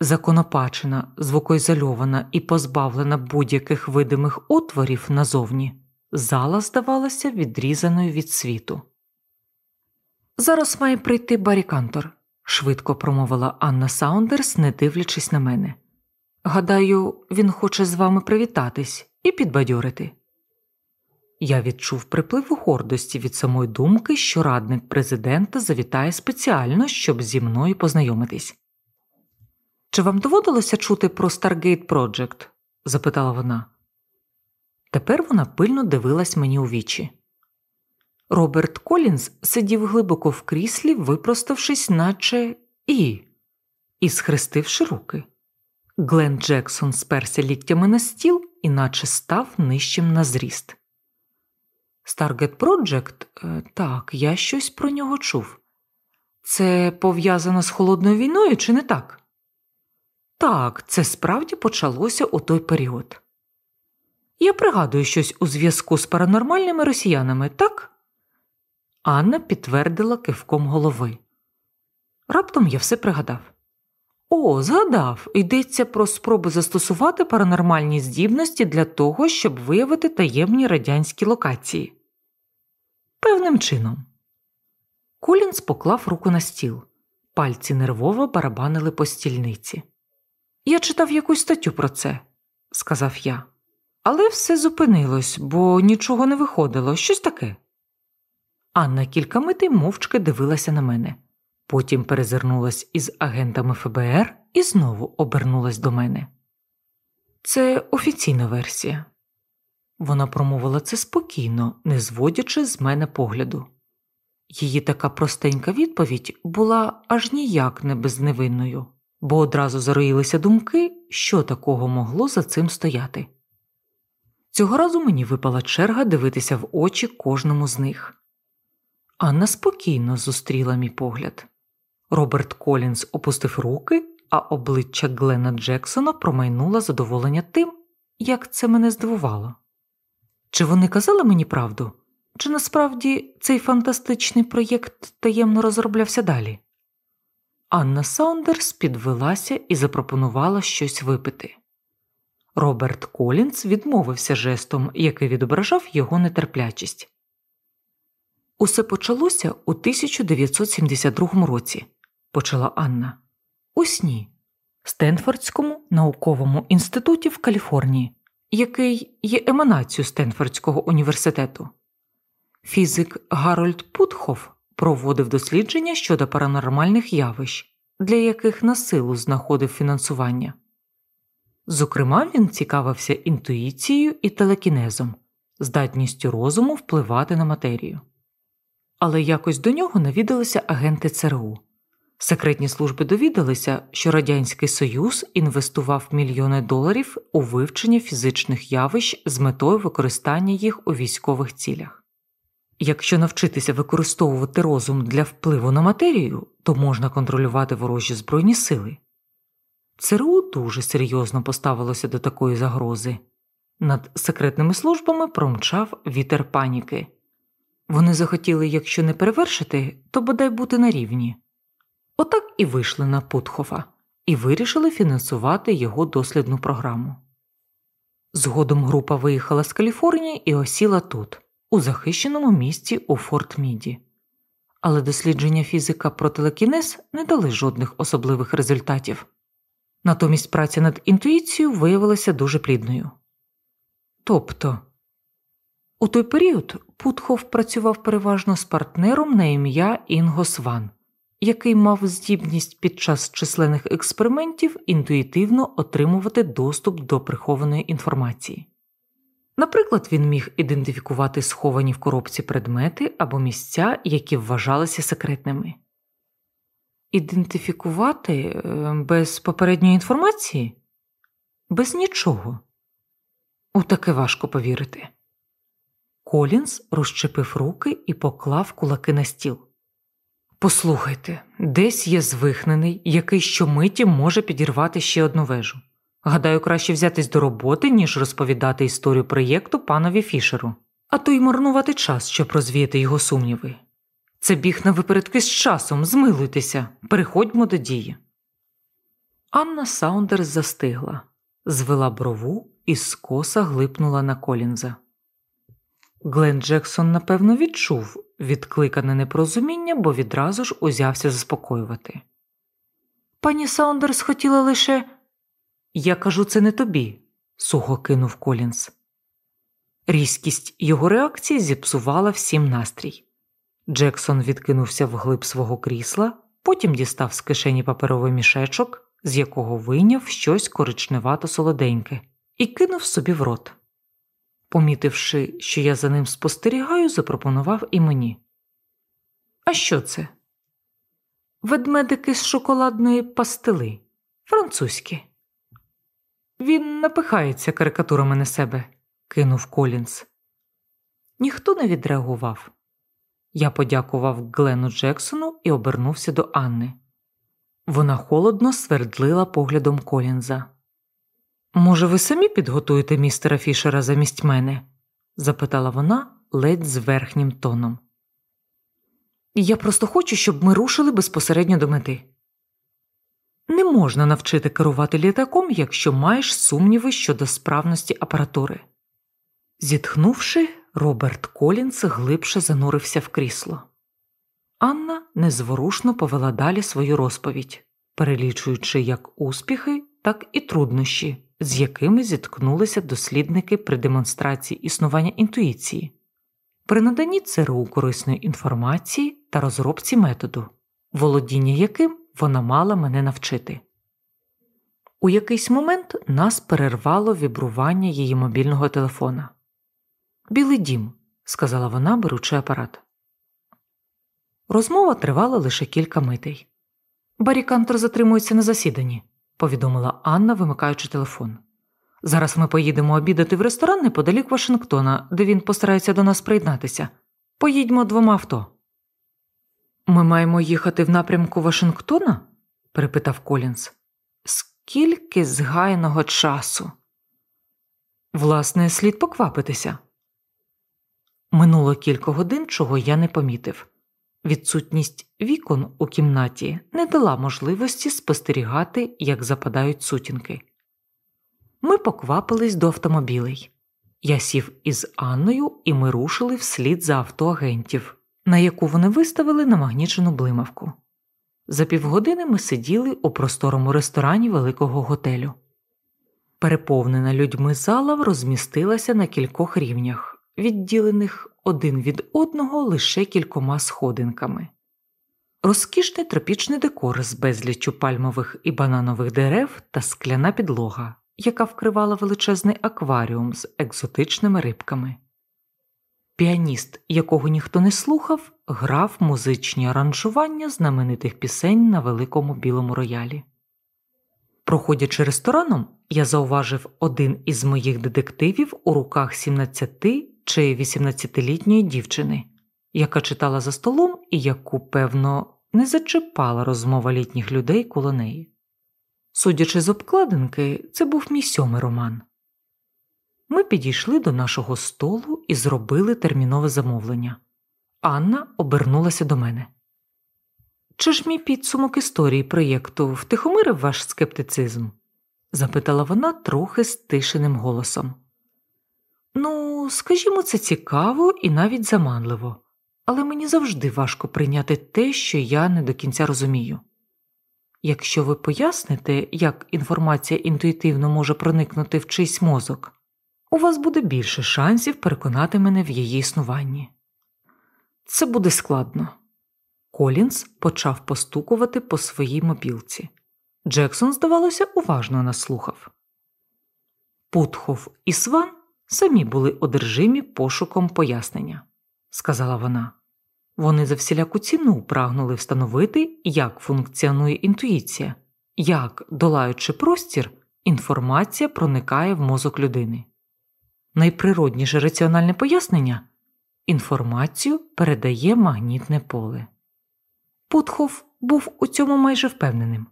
Законопачена, звукоізольована і позбавлена будь-яких видимих отворів назовні, зала здавалася відрізаною від світу. Зараз має прийти Барі Кантор», – швидко промовила Анна Саундерс, не дивлячись на мене. Гадаю, він хоче з вами привітатись і підбадьорити. Я відчув приплив гордості від самої думки, що радник президента завітає спеціально, щоб зі мною познайомитись. Чи вам доводилося чути про Stargate Project?» – запитала вона. Тепер вона пильно дивилась мені у вічі. Роберт Колінз сидів глибоко в кріслі, випроставшись, наче і, і схрестивши руки. Глен Джексон сперся ліктями на стіл, іначе став нижчим на зріст. Project? Е, так, я щось про нього чув. Це пов'язано з холодною війною, чи не так? Так, це справді почалося у той період. Я пригадую щось у зв'язку з паранормальними росіянами, так? Анна підтвердила кивком голови. Раптом я все пригадав. О, згадав, йдеться про спробу застосувати паранормальні здібності для того, щоб виявити таємні радянські локації. Певним чином. Колінс поклав руку на стіл. Пальці нервово барабанили по стільниці. Я читав якусь статтю про це, сказав я. Але все зупинилось, бо нічого не виходило, щось таке. Анна кілька митей мовчки дивилася на мене, потім перезирнулась із агентами ФБР і знову обернулась до мене. Це офіційна версія. Вона промовила це спокійно, не зводячи з мене погляду. Її така простенька відповідь була аж ніяк не безневинною, бо одразу зароїлися думки, що такого могло за цим стояти. Цього разу мені випала черга дивитися в очі кожному з них. Анна спокійно зустріла мій погляд. Роберт Колінс опустив руки, а обличчя Глена Джексона промайнуло задоволення тим, як це мене здивувало. Чи вони казали мені правду? Чи насправді цей фантастичний проєкт таємно розроблявся далі? Анна Саундерс підвелася і запропонувала щось випити. Роберт Колінс відмовився жестом, який відображав його нетерплячість. Усе почалося у 1972 році, почала Анна. У СНІ, Стенфордському науковому інституті в Каліфорнії, який є еманацією Стенфордського університету. Фізик Гарольд Путхоф проводив дослідження щодо паранормальних явищ, для яких на силу знаходив фінансування. Зокрема, він цікавився інтуїцією і телекінезом, здатністю розуму впливати на матерію. Але якось до нього навідалися агенти ЦРУ. Секретні служби довідалися, що Радянський Союз інвестував мільйони доларів у вивчення фізичних явищ з метою використання їх у військових цілях. Якщо навчитися використовувати розум для впливу на матерію, то можна контролювати ворожі збройні сили. ЦРУ дуже серйозно поставилося до такої загрози. Над секретними службами промчав вітер паніки. Вони захотіли, якщо не перевершити, то бодай бути на рівні. Отак і вийшли на Путхофа і вирішили фінансувати його дослідну програму. Згодом група виїхала з Каліфорнії і осіла тут, у захищеному місті у Форт Міді. Але дослідження фізика про телекінез не дали жодних особливих результатів. Натомість праця над інтуїцією виявилася дуже плідною. Тобто, у той період Путхов працював переважно з партнером на ім'я Інго Сван, який мав здібність під час численних експериментів інтуїтивно отримувати доступ до прихованої інформації. Наприклад, він міг ідентифікувати сховані в коробці предмети або місця, які вважалися секретними. Ідентифікувати е, без попередньої інформації? Без нічого. У таке важко повірити. Колінс розчепив руки і поклав кулаки на стіл. Послухайте, десь є звихнений, який щомиті може підірвати ще одну вежу. Гадаю, краще взятись до роботи, ніж розповідати історію проєкту панові Фішеру, а то й марнувати час, щоб розвіяти його сумніви. Це біг на випередки з часом, змилуйтеся, переходьмо до дії. Анна Саундерс застигла, звела брову і скоса глипнула на Колінза. Глен Джексон, напевно, відчув викликане непорозуміння, бо відразу ж узявся заспокоювати. Пані Саундерс хотіла лише. Я кажу це не тобі, сухо кинув Колінс. Різкість його реакції зіпсувала всім настрій. Джексон відкинувся вглиб свого крісла, потім дістав з кишені паперовий мішечок, з якого вийняв щось коричневато солоденьке, і кинув собі в рот. Помітивши, що я за ним спостерігаю, запропонував і мені. А що це? Ведмедики з шоколадної пастили, французькі. Він напихається карикатурами на себе, кинув Колінс. Ніхто не відреагував. Я подякував Глену Джексону і обернувся до Анни. Вона холодно свердлила поглядом Колінза. Може, ви самі підготуєте містера Фішера замість мене? запитала вона ледь з верхнім тоном. Я просто хочу, щоб ми рушили безпосередньо до мети. Не можна навчити керувати літаком, якщо маєш сумніви щодо справності апаратури. Зітхнувши, Роберт Колінс глибше занурився в крісло. Анна незворушно повела далі свою розповідь, перелічуючи як успіхи, так і труднощі, з якими зіткнулися дослідники при демонстрації існування інтуїції, при наданні ЦРУ корисної інформації та розробці методу, володіння яким вона мала мене навчити. У якийсь момент нас перервало вібрування її мобільного телефона. Білий дім, сказала вона, беручи апарат. Розмова тривала лише кілька митей. Барі Кантор затримується на засіданні, повідомила Анна, вимикаючи телефон. Зараз ми поїдемо обідати в ресторан неподалік Вашингтона, де він постарається до нас приєднатися. Поїдьмо двома авто. Ми маємо їхати в напрямку Вашингтона? перепитав Колінс. Скільки згаяного часу? Власне, слід поквапитися. Минуло кілька годин, чого я не помітив. Відсутність вікон у кімнаті не дала можливості спостерігати, як западають сутінки. Ми поквапились до автомобілей. Я сів із Анною, і ми рушили вслід за автоагентів, на яку вони виставили намагнічену блимавку. За півгодини ми сиділи у просторому ресторані великого готелю. Переповнена людьми зала розмістилася на кількох рівнях, відділених один від одного лише кількома сходинками. Розкішний тропічний декор з безліччю пальмових і бананових дерев та скляна підлога, яка вкривала величезний акваріум з екзотичними рибками. Піаніст, якого ніхто не слухав, грав музичні аранжування знаменитих пісень на великому білому роялі. Проходячи рестораном, я зауважив один із моїх детективів у руках 17 чи 18-літньої дівчини, яка читала за столом і яку, певно, не зачіпала розмова літніх людей коло неї. Судячи з обкладинки, це був мій сьомий роман. Ми підійшли до нашого столу і зробили термінове замовлення. Анна обернулася до мене. Чи ж мій підсумок історії проєкту втихомирив ваш скептицизм? запитала вона трохи стишеним голосом. Ну, скажімо, це цікаво і навіть заманливо, але мені завжди важко прийняти те, що я не до кінця розумію. Якщо ви поясните, як інформація інтуїтивно може проникнути в чийсь мозок, у вас буде більше шансів переконати мене в її існуванні. Це буде складно. Колінс почав постукувати по своїй мобілці. Джексон, здавалося, уважно нас слухав. Путхов і Сван самі були одержимі пошуком пояснення, сказала вона. Вони за всіляку ціну прагнули встановити, як функціонує інтуїція, як, долаючи простір, інформація проникає в мозок людини. Найприродніше раціональне пояснення інформацію передає магнітне поле. Путхов був у цьому майже впевненим.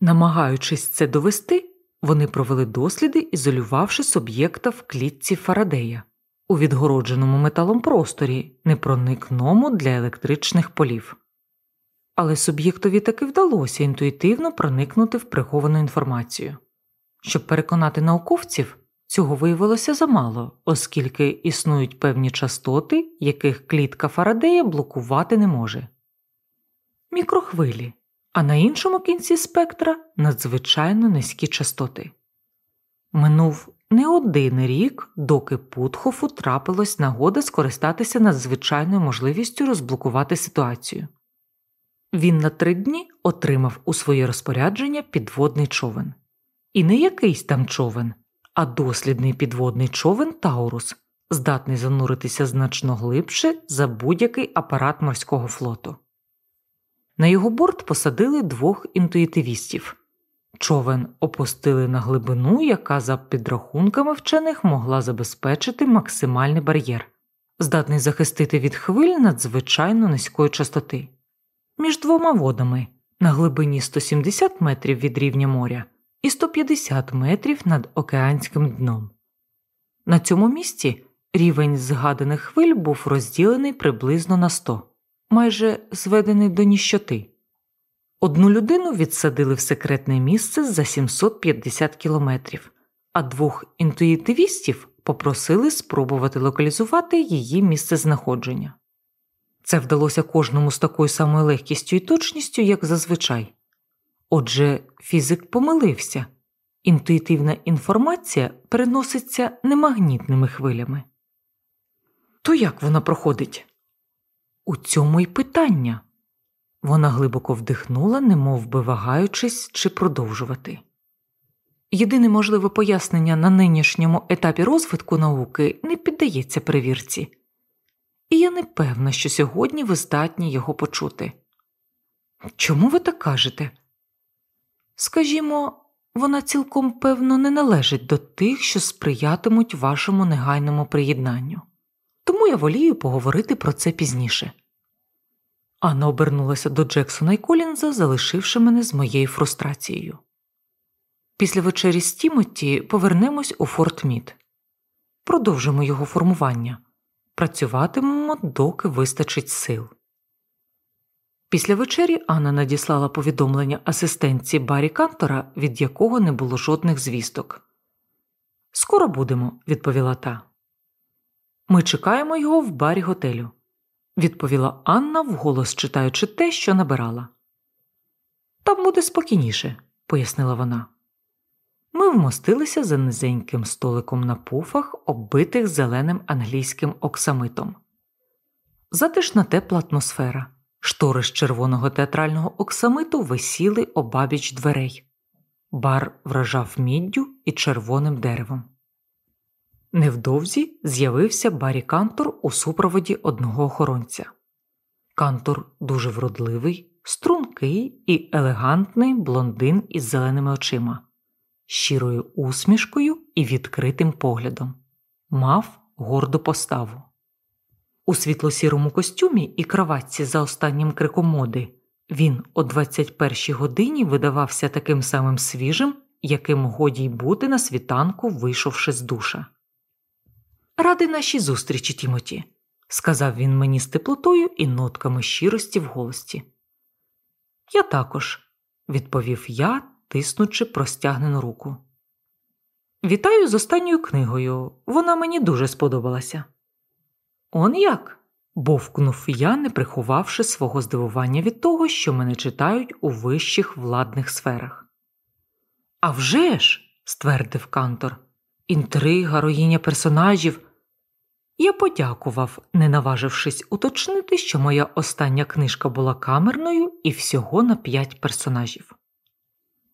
Намагаючись це довести, вони провели досліди, ізолювавши суб'єкта в клітці Фарадея у відгородженому металом просторі, непроникному для електричних полів. Але суб'єктові таки вдалося інтуїтивно проникнути в приховану інформацію. Щоб переконати науковців, цього виявилося замало, оскільки існують певні частоти, яких клітка Фарадея блокувати не може. Мікрохвилі, а на іншому кінці спектра надзвичайно низькі частоти. Минув не один рік, доки Путхофу трапилась нагода скористатися надзвичайною можливістю розблокувати ситуацію. Він на три дні отримав у своє розпорядження підводний човен. І не якийсь там човен, а дослідний підводний човен Таурус здатний зануритися значно глибше за будь-який апарат морського флоту. На його борт посадили двох інтуїтивістів. Човен опустили на глибину, яка, за підрахунками вчених, могла забезпечити максимальний бар'єр, здатний захистити від хвиль надзвичайно низької частоти. Між двома водами на глибині 170 метрів від рівня моря і 150 метрів над океанським дном. На цьому місці рівень згаданих хвиль був розділений приблизно на 100, майже зведений до ніщоти. Одну людину відсадили в секретне місце за 750 кілометрів, а двох інтуїтивістів попросили спробувати локалізувати її місце знаходження. Це вдалося кожному з такою самою легкістю і точністю, як зазвичай. Отже, фізик помилився інтуїтивна інформація переноситься немагнітними хвилями. То як вона проходить? У цьому й питання. Вона глибоко вдихнула, немов би вагаючись чи продовжувати. Єдине можливе пояснення на нинішньому етапі розвитку науки не піддається перевірці, і я не певна, що сьогодні ви здатні його почути. Чому ви так кажете? Скажімо, вона цілком певно не належить до тих, що сприятимуть вашому негайному приєднанню, я волію поговорити про це пізніше. Анна обернулася до Джексона і Колінза, залишивши мене з моєю фрустрацією. Після вечері з Тімоті повернемось у Форт Мід. Продовжимо його формування, працюватимемо, доки вистачить сил. Після вечері Анна надіслала повідомлення асистентці Барі Кантора, від якого не було жодних звісток. Скоро будемо, відповіла та. Ми чекаємо його в барі готелю відповіла Анна, вголос читаючи те, що набирала. Там буде спокійніше, пояснила вона. Ми вмостилися за низеньким столиком на пуфах, оббитих зеленим англійським оксамитом. Затишна тепла атмосфера. Штори з червоного театрального оксамиту висіли обабіч дверей. Бар вражав міддю і червоним деревом. Невдовзі з'явився Барі Кантор у супроводі одного охоронця. Кантор дуже вродливий, стрункий і елегантний блондин із зеленими очима, щирою усмішкою і відкритим поглядом, мав горду поставу. У світло-сірому костюмі і кроватці за останнім криком моди він о 21-й годині видавався таким самим свіжим, яким годі й бути на світанку, вийшовши з душа. Радий нашій зустрічі, Тімоті, сказав він мені з теплотою і нотками щирості в голості. Я також, відповів я, тиснучи простягнену руку. Вітаю з останньою книгою. Вона мені дуже сподобалася. Он як? бовкнув я, не приховавши свого здивування від того, що мене читають у вищих владних сферах. «А вже ж!» – ствердив Кантор, інтрига, роїння персонажів. Я подякував, не наважившись уточнити, що моя остання книжка була камерною і всього на п'ять персонажів.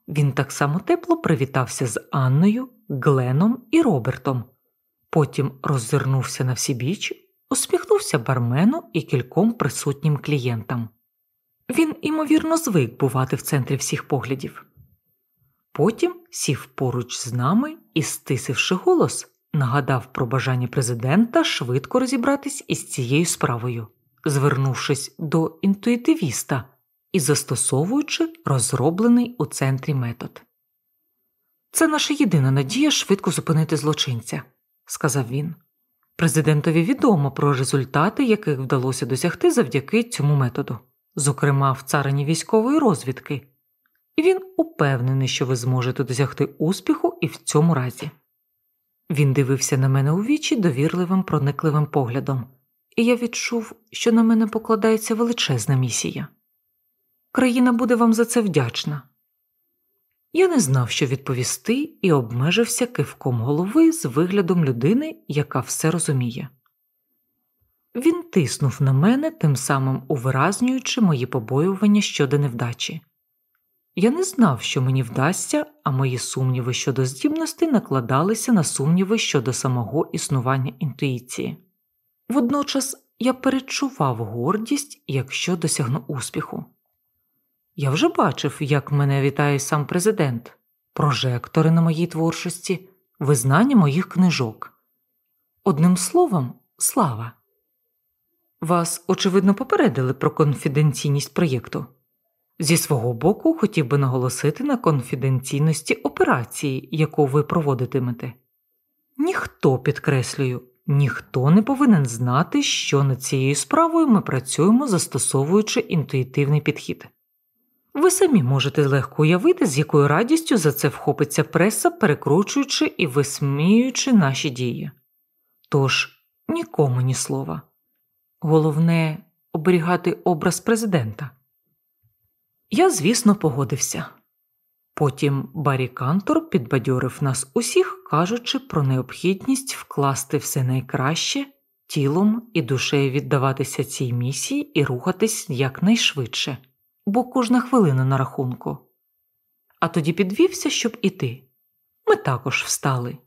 Він так само тепло привітався з Анною, Гленом і Робертом, потім роззирнувся на всі біч, усміхнувся бармену і кільком присутнім клієнтам. Він, імовірно, звик бувати в центрі всіх поглядів. Потім сів поруч з нами і, стисивши голос, нагадав про бажання президента швидко розібратись із цією справою, звернувшись до інтуїтивіста і застосовуючи розроблений у центрі метод. Це наша єдина надія швидко зупинити злочинця, сказав він. Президентові відомо про результати, яких вдалося досягти завдяки цьому методу, зокрема в царині військової розвідки, і він упевнений, що ви зможете досягти успіху і в цьому разі. Він дивився на мене у вічі довірливим, проникливим поглядом, і я відчув, що на мене покладається величезна місія. Країна буде вам за це вдячна. Я не знав, що відповісти, і обмежився кивком голови з виглядом людини, яка все розуміє. Він тиснув на мене, тим самим увиразнюючи мої побоювання щодо невдачі. Я не знав, що мені вдасться, а мої сумніви щодо здібності накладалися на сумніви щодо самого існування інтуїції. Водночас я перечував гордість, якщо досягну успіху. Я вже бачив, як мене вітає сам президент, прожектори на моїй творчості, визнання моїх книжок. Одним словом, слава. Вас, очевидно, попередили про конфіденційність проєкту. Зі свого боку, хотів би наголосити на конфіденційності операції, яку ви проводитимете. Ніхто, підкреслюю, ніхто не повинен знати, що над цією справою ми працюємо, застосовуючи інтуїтивний підхід. Ви самі можете легко уявити, з якою радістю за це вхопиться преса, перекручуючи і висміюючи наші дії. Тож нікому ні слова. Головне оберігати образ президента. Я, звісно, погодився. Потім Барі Кантор підбадьорив нас усіх, кажучи про необхідність вкласти все найкраще тілом і душею віддаватися цій місії і рухатись якнайшвидше, бо кожна хвилина на рахунку. А тоді підвівся, щоб іти. Ми також встали.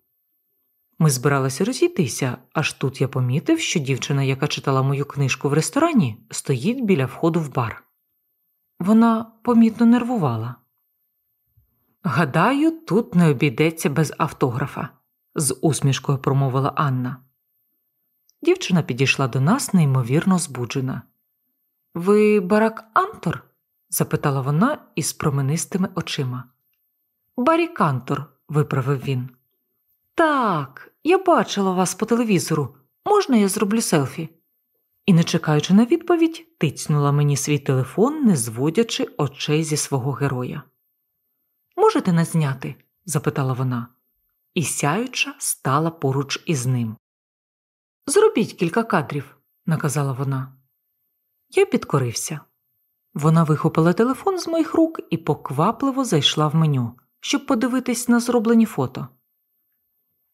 Ми збиралися розійтися, аж тут я помітив, що дівчина, яка читала мою книжку в ресторані, стоїть біля входу в бар. Вона помітно нервувала. Гадаю, тут не обійдеться без автографа, з усмішкою промовила Анна. Дівчина підійшла до нас неймовірно збуджена. Ви барак Антор? запитала вона із променистими очима. Барі Кантор, виправив він. Так, я бачила вас по телевізору. Можна я зроблю селфі? І, не чекаючи на відповідь, тицнула мені свій телефон, не зводячи очей зі свого героя. Можете нас зняти? запитала вона, і сяюча стала поруч із ним. Зробіть кілька кадрів, наказала вона. Я підкорився. Вона вихопила телефон з моїх рук і поквапливо зайшла в меню, щоб подивитись на зроблені фото.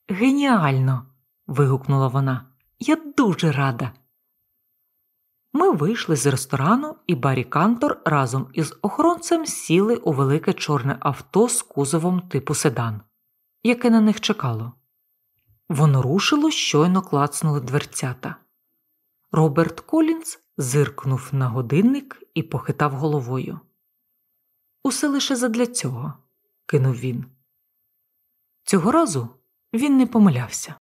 Геніально. вигукнула вона. Я дуже рада. Ми вийшли з ресторану, і Барі Кантор разом із охоронцем сіли у велике чорне авто з кузовом типу седан, яке на них чекало. Воно рушило, щойно клацнули дверцята. Роберт Колінс зиркнув на годинник і похитав головою. Усе лише задля цього, кинув він. Цього разу він не помилявся.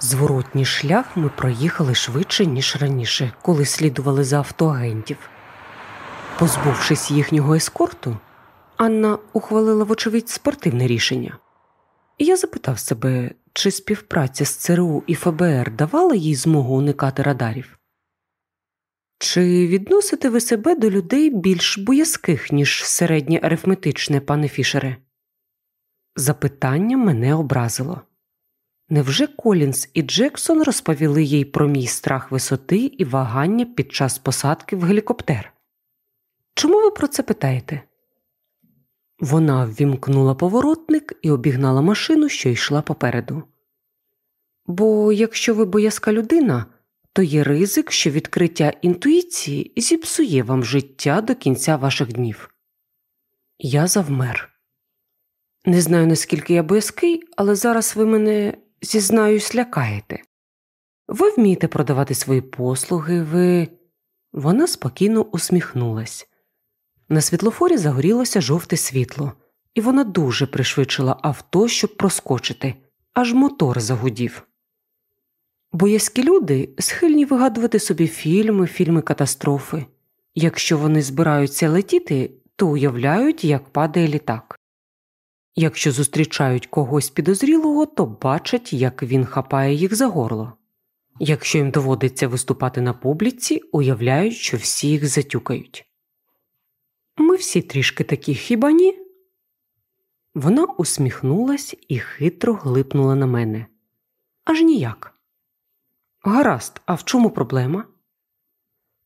Зворотній шлях ми проїхали швидше, ніж раніше, коли слідували за автоагентів. Позбувшись їхнього ескорту, Анна ухвалила, вочевидь, спортивне рішення. І я запитав себе, чи співпраця з ЦРУ і ФБР давала їй змогу уникати радарів? Чи відносите ви себе до людей більш боязких, ніж середнє арифметичне, пане Фішере? Запитання мене образило. Невже Колінс і Джексон розповіли їй про мій страх висоти і вагання під час посадки в гелікоптер? Чому ви про це питаєте? Вона ввімкнула поворотник і обігнала машину, що йшла попереду. Бо якщо ви боязка людина, то є ризик, що відкриття інтуїції зіпсує вам життя до кінця ваших днів. Я завмер. Не знаю, наскільки я боязкий, але зараз ви мене зізнаюсь, лякаєте. Ви вмієте продавати свої послуги, ви. Вона спокійно усміхнулась. На світлофорі загорілося жовте світло, і вона дуже пришвидшила авто, щоб проскочити, аж мотор загудів. Боязкі люди схильні вигадувати собі фільми, фільми катастрофи. Якщо вони збираються летіти, то уявляють, як падає літак. Якщо зустрічають когось підозрілого, то бачать, як він хапає їх за горло. Якщо їм доводиться виступати на публіці, уявляють, що всі їх затюкають. Ми всі трішки такі хіба ні? Вона усміхнулась і хитро глипнула на мене. Аж ніяк. Гаразд, а в чому проблема?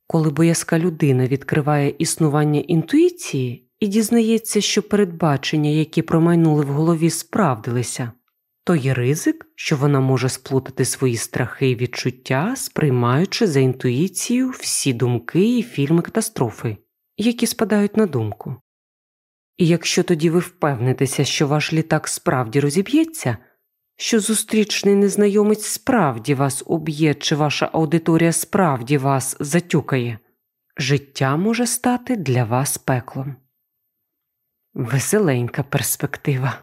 Коли боязка людина відкриває існування інтуїції, і дізнається, що передбачення, які промайнули в голові, справдилися, то є ризик, що вона може сплутати свої страхи і відчуття, сприймаючи за інтуїцією всі думки і фільми катастрофи, які спадають на думку. І якщо тоді ви впевнитеся, що ваш літак справді розіб'ється, що зустрічний незнайомець справді вас уб'є, чи ваша аудиторія справді вас затюкає, життя може стати для вас пеклом. Веселенька перспектива.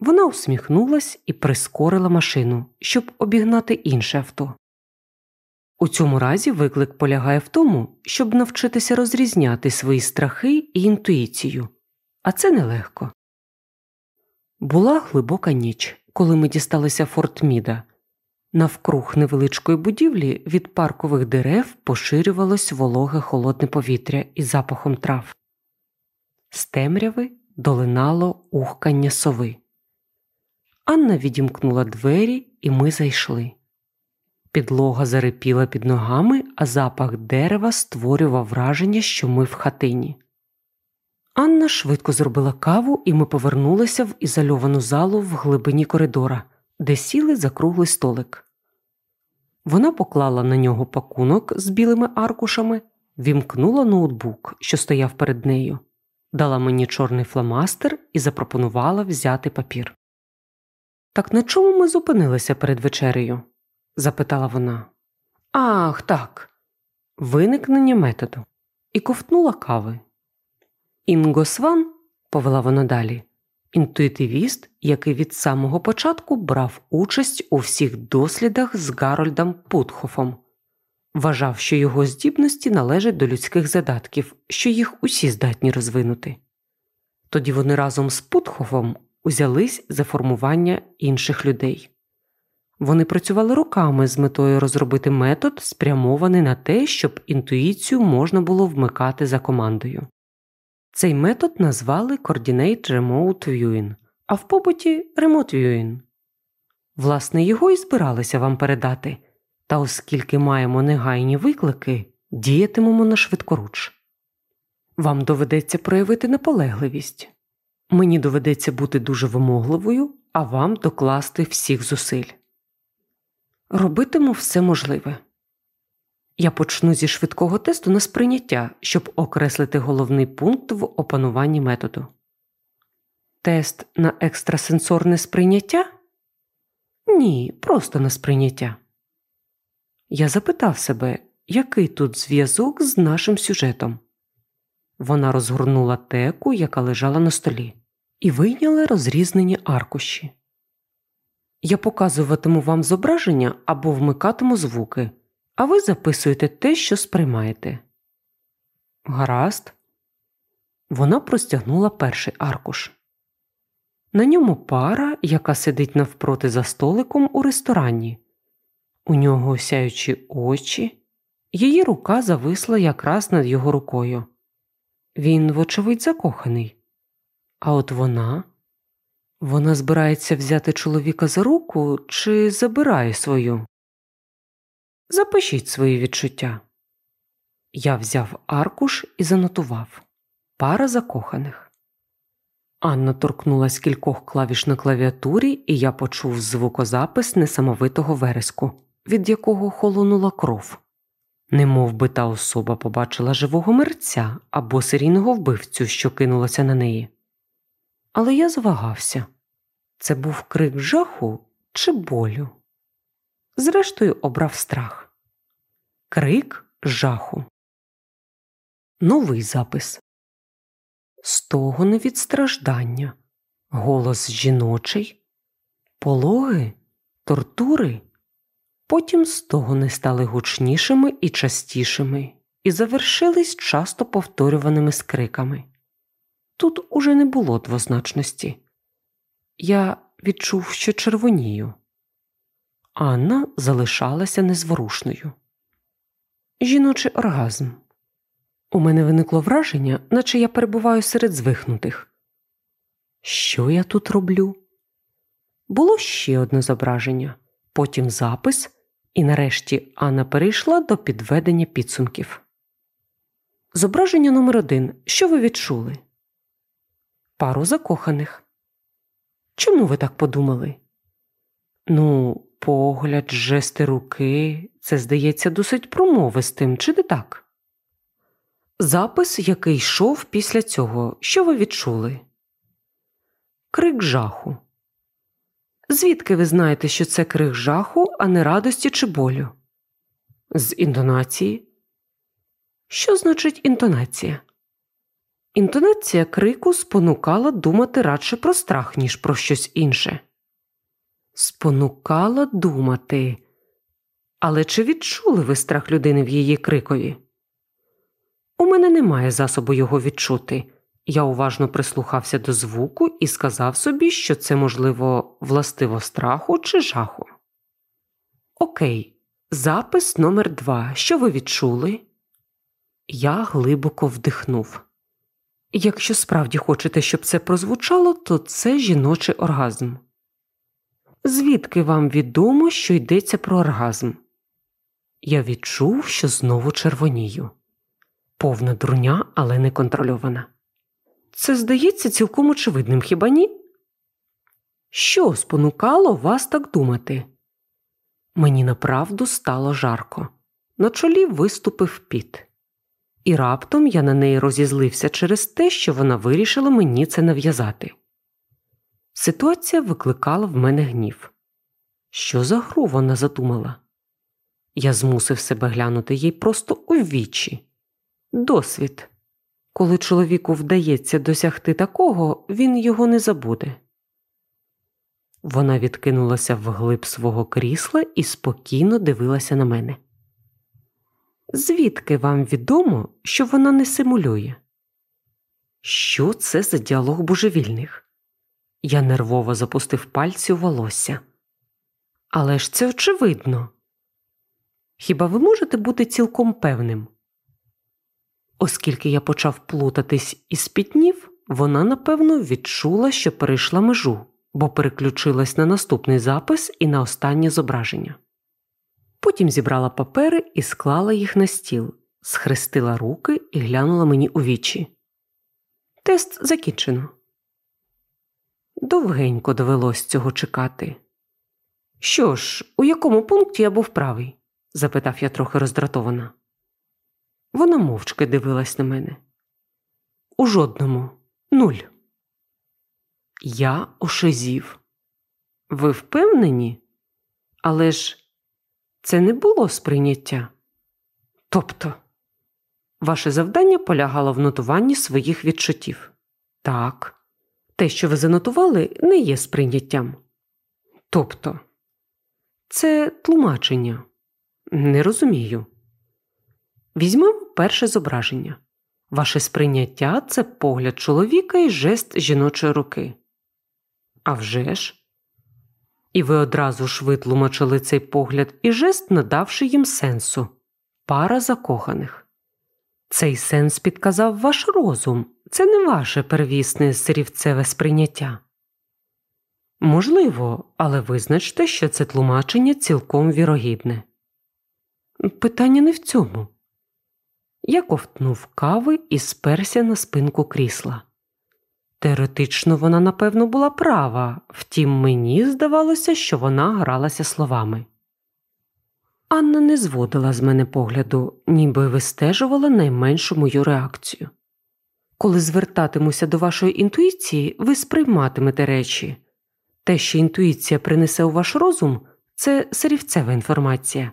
Вона усміхнулась і прискорила машину, щоб обігнати інше авто. У цьому разі виклик полягає в тому, щоб навчитися розрізняти свої страхи і інтуїцію, а це нелегко. Була глибока ніч, коли ми дісталися Форт Міда. Навкруг невеличкої будівлі від паркових дерев поширювалось вологе холодне повітря із запахом трав. З темряви долинало ухкання сови. Анна відімкнула двері, і ми зайшли. Підлога зарипіла під ногами, а запах дерева створював враження, що ми в хатині. Анна швидко зробила каву, і ми повернулися в ізольовану залу в глибині коридора, де сіли за круглий столик. Вона поклала на нього пакунок з білими аркушами, вімкнула ноутбук, що стояв перед нею, дала мені чорний фломастер і запропонувала взяти папір. Так на чому ми зупинилися перед вечерею? запитала вона. Ах, так. Виникнення методу. І ковтнула кави. Інгосван, повела вона далі, інтуїтивіст, який від самого початку брав участь у всіх дослідах з Гарольдом Путхофом, вважав, що його здібності належать до людських задатків, що їх усі здатні розвинути. Тоді вони разом з Путхофом узялись за формування інших людей. Вони працювали роками з метою розробити метод, спрямований на те, щоб інтуїцію можна було вмикати за командою. Цей метод назвали Coordinate Remote Viewing, а в побуті Remote Viewing. Власне, його і збиралися вам передати, та оскільки маємо негайні виклики, діятимемо на швидкоруч. Вам доведеться проявити наполегливість. Мені доведеться бути дуже вимогливою, а вам докласти всіх зусиль. Робитиму все можливе. Я почну зі швидкого тесту на сприйняття, щоб окреслити головний пункт в опануванні методу. Тест на екстрасенсорне сприйняття? Ні, просто на сприйняття. Я запитав себе, який тут зв'язок з нашим сюжетом. Вона розгорнула теку, яка лежала на столі, і вийняла розрізнені аркуші. Я показуватиму вам зображення або вмикатиму звуки, а ви записуєте те, що сприймаєте. Гаразд. Вона простягнула перший аркуш. На ньому пара, яка сидить навпроти за столиком у ресторані. У нього сяючі очі, її рука зависла якраз над його рукою. Він, вочевидь, закоханий. А от вона вона збирається взяти чоловіка за руку чи забирає свою? Запишіть свої відчуття. Я взяв аркуш і занотував пара закоханих. Анна торкнулась кількох клавіш на клавіатурі, і я почув звукозапис несамовитого вереску, від якого холонула кров. Немов би та особа побачила живого мерця або серійного вбивцю, що кинулося на неї. Але я звагався це був крик жаху чи болю. Зрештою, обрав страх. Крик жаху. Новий запис Стогони від страждання, голос жіночий, пологи, тортури. Потім стогони стали гучнішими і частішими і завершились часто повторюваними скриками. Тут уже не було двозначності. Я відчув, що червонію. Анна залишалася незворушною. Жіночий оргазм. У мене виникло враження, наче я перебуваю серед звихнутих. Що я тут роблю? Було ще одне зображення, потім запис, і нарешті Анна перейшла до підведення підсумків. Зображення номер один. Що ви відчули? Пару закоханих. Чому ви так подумали? Ну, погляд, жести руки, це, здається, досить промовистим, чи не так? Запис, який йшов після цього, що ви відчули? Крик жаху. Звідки ви знаєте, що це крик жаху, а не радості чи болю? З інтонації. Що значить інтонація? Інтонація крику спонукала думати радше про страх, ніж про щось інше. Спонукала думати. Але чи відчули ви страх людини в її крикові? У мене немає засобу його відчути. Я уважно прислухався до звуку і сказав собі, що це, можливо, властиво страху чи жаху. Окей, запис номер два. Що ви відчули? Я глибоко вдихнув. Якщо справді хочете, щоб це прозвучало, то це жіночий оргазм. Звідки вам відомо, що йдеться про оргазм? Я відчув, що знову червонію. Повна дурня, але не контрольована. Це здається цілком очевидним, хіба ні? Що спонукало вас так думати? Мені направду стало жарко. На чолі виступив піт. І раптом я на неї розізлився через те, що вона вирішила мені це нав'язати. Ситуація викликала в мене гнів. Що за гру вона задумала? Я змусив себе глянути їй просто у вічі. Досвід. Коли чоловіку вдається досягти такого, він його не забуде. Вона відкинулася вглиб свого крісла і спокійно дивилася на мене. Звідки вам відомо, що вона не симулює? Що це за діалог божевільних? Я нервово запустив пальці у волосся. Але ж це очевидно. Хіба ви можете бути цілком певним? Оскільки я почав плутатись і спітнів, вона напевно відчула, що перейшла межу, бо переключилась на наступний запис і на останнє зображення. Потім зібрала папери і склала їх на стіл, схрестила руки і глянула мені у вічі. Тест закінчено. Довгенько довелось цього чекати. Що ж, у якому пункті я був правий? запитав я трохи роздратована. Вона мовчки дивилась на мене. У жодному нуль. Я ошизів. Ви впевнені? Але ж це не було сприйняття. Тобто, ваше завдання полягало в нотуванні своїх відчуттів. Так, те, що ви занотували, не є сприйняттям. Тобто, це тлумачення. Не розумію. Візьмемо перше зображення. Ваше сприйняття це погляд чоловіка і жест жіночої руки. А вже ж. І ви одразу ж витлумачили цей погляд і жест, надавши їм сенсу пара закоханих. Цей сенс підказав ваш розум, це не ваше первісне сирівцеве сприйняття. Можливо, але визначте, що це тлумачення цілком вірогідне. Питання не в цьому. Я ковтнув кави і сперся на спинку крісла. Теоретично вона, напевно, була права, втім, мені здавалося, що вона гралася словами. Анна не зводила з мене погляду, ніби вистежувала найменшу мою реакцію. Коли звертатимуся до вашої інтуїції, ви сприйматимете речі. Те, що інтуїція принесе у ваш розум, це сирівцева інформація.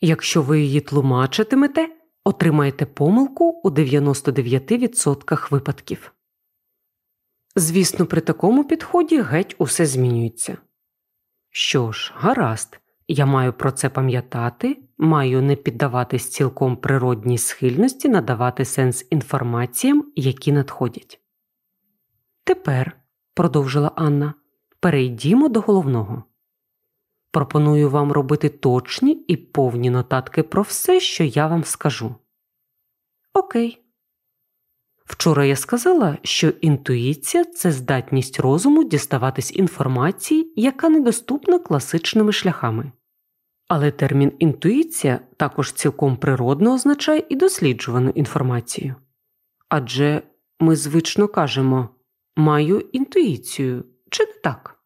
Якщо ви її тлумачитимете, отримаєте помилку у 99% випадків. Звісно, при такому підході геть усе змінюється. Що ж, гаразд, я маю про це пам'ятати, маю не піддаватись цілком природній схильності надавати сенс інформаціям, які надходять. Тепер, продовжила Анна, перейдімо до головного. Пропоную вам робити точні і повні нотатки про все, що я вам скажу. Окей. Вчора я сказала, що інтуїція це здатність розуму діставатись інформації, яка недоступна класичними шляхами. Але термін інтуїція також цілком природно означає і досліджувану інформацію. Адже ми звично кажемо маю інтуїцію Чи не так?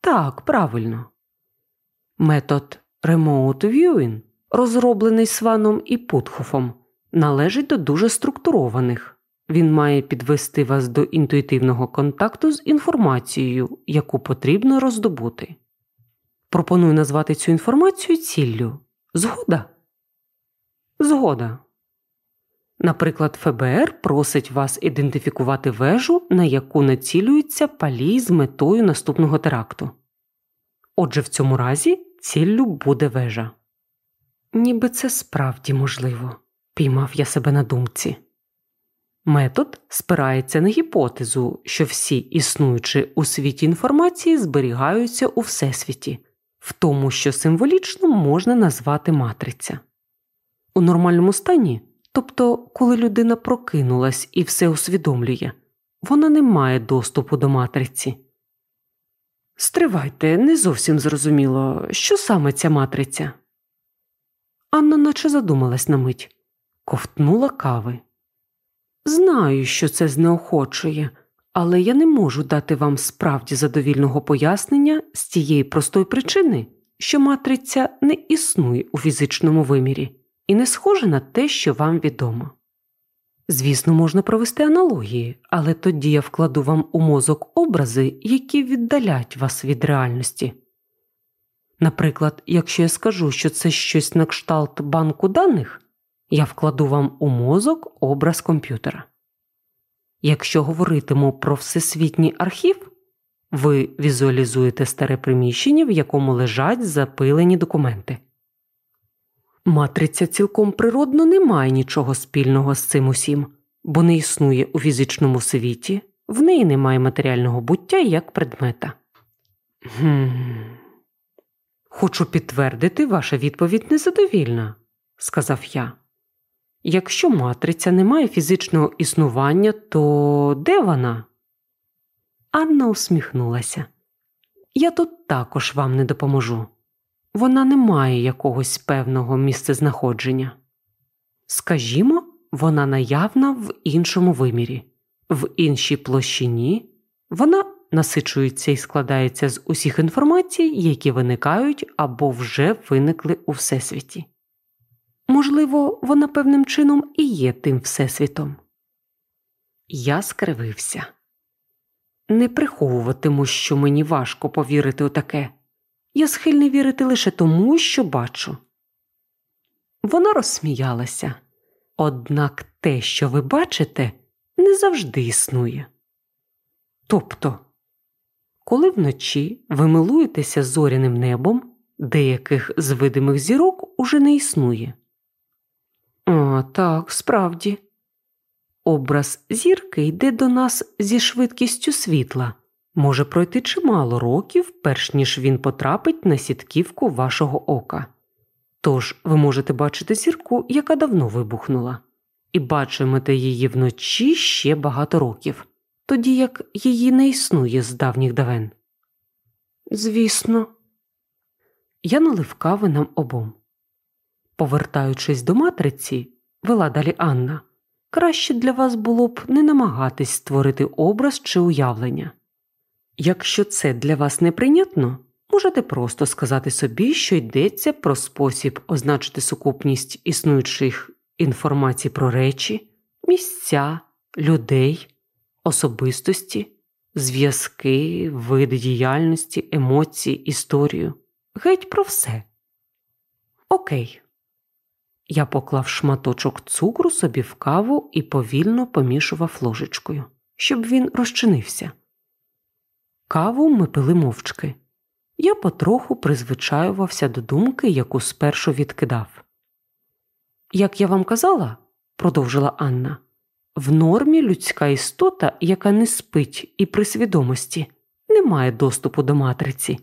Так, правильно. Метод Remote Viewing, розроблений Сваном і Путхофом, належить до дуже структурованих. Він має підвести вас до інтуїтивного контакту з інформацією, яку потрібно роздобути. Пропоную назвати цю інформацію ціллю. Згода? Згода. Наприклад, ФБР просить вас ідентифікувати вежу, на яку націлюється палій з метою наступного теракту. Отже, в цьому разі ціллю буде вежа. Ніби це справді можливо, піймав я себе на думці. Метод спирається на гіпотезу, що всі існуючі у світі інформації зберігаються у всесвіті, в тому, що символічно можна назвати матриця. У нормальному стані, тобто, коли людина прокинулась і все усвідомлює, вона не має доступу до матриці. Стривайте, не зовсім зрозуміло, що саме ця матриця. Анна наче задумалась на мить, ковтнула кави. Знаю, що це знеохочує, але я не можу дати вам справді задовільного пояснення з тієї простої причини, що матриця не існує у фізичному вимірі і не схожа на те, що вам відомо. Звісно, можна провести аналогії, але тоді я вкладу вам у мозок образи, які віддалять вас від реальності. Наприклад, якщо я скажу, що це щось на кшталт банку даних, я вкладу вам у мозок образ комп'ютера. Якщо говоритиму про всесвітній архів, ви візуалізуєте старе приміщення, в якому лежать запилені документи. Матриця цілком природно не має нічого спільного з цим усім, бо не існує у фізичному світі, в неї немає матеріального буття як предмета. Хм. Хочу підтвердити, ваша відповідь незадовільна, сказав я. Якщо матриця не має фізичного існування, то де вона? Анна усміхнулася. Я тут також вам не допоможу. Вона не має якогось певного місцезнаходження. Скажімо, вона наявна в іншому вимірі, в іншій площині вона насичується і складається з усіх інформацій, які виникають або вже виникли у всесвіті. Можливо, вона певним чином і є тим всесвітом. Я скривився. Не приховуватиму, що мені важко повірити у таке. Я схильний вірити лише тому, що бачу. Вона розсміялася. Однак те, що ви бачите, не завжди існує. Тобто, коли вночі ви милуєтеся зоряним небом, деяких з видимих зірок уже не існує. А, так, справді. Образ зірки йде до нас зі швидкістю світла. Може пройти чимало років, перш ніж він потрапить на сітківку вашого ока. Тож ви можете бачити зірку, яка давно вибухнула, і бачимете її вночі ще багато років, тоді як її не існує з давніх давен. Звісно, я налив кави нам обом. Повертаючись до матриці, вела далі Анна, краще для вас було б не намагатись створити образ чи уявлення. Якщо це для вас неприйнятно, можете просто сказати собі, що йдеться про спосіб означити сукупність існуючих інформацій про речі, місця, людей, особистості, зв'язки, види діяльності, емоції, історію. Геть про все. Окей. Я поклав шматочок цукру собі в каву і повільно помішував ложечкою, щоб він розчинився. Каву ми пили мовчки. Я потроху призвичаювався до думки, яку спершу відкидав. Як я вам казала, продовжила Анна, в нормі людська істота, яка не спить і при свідомості, не має доступу до матриці.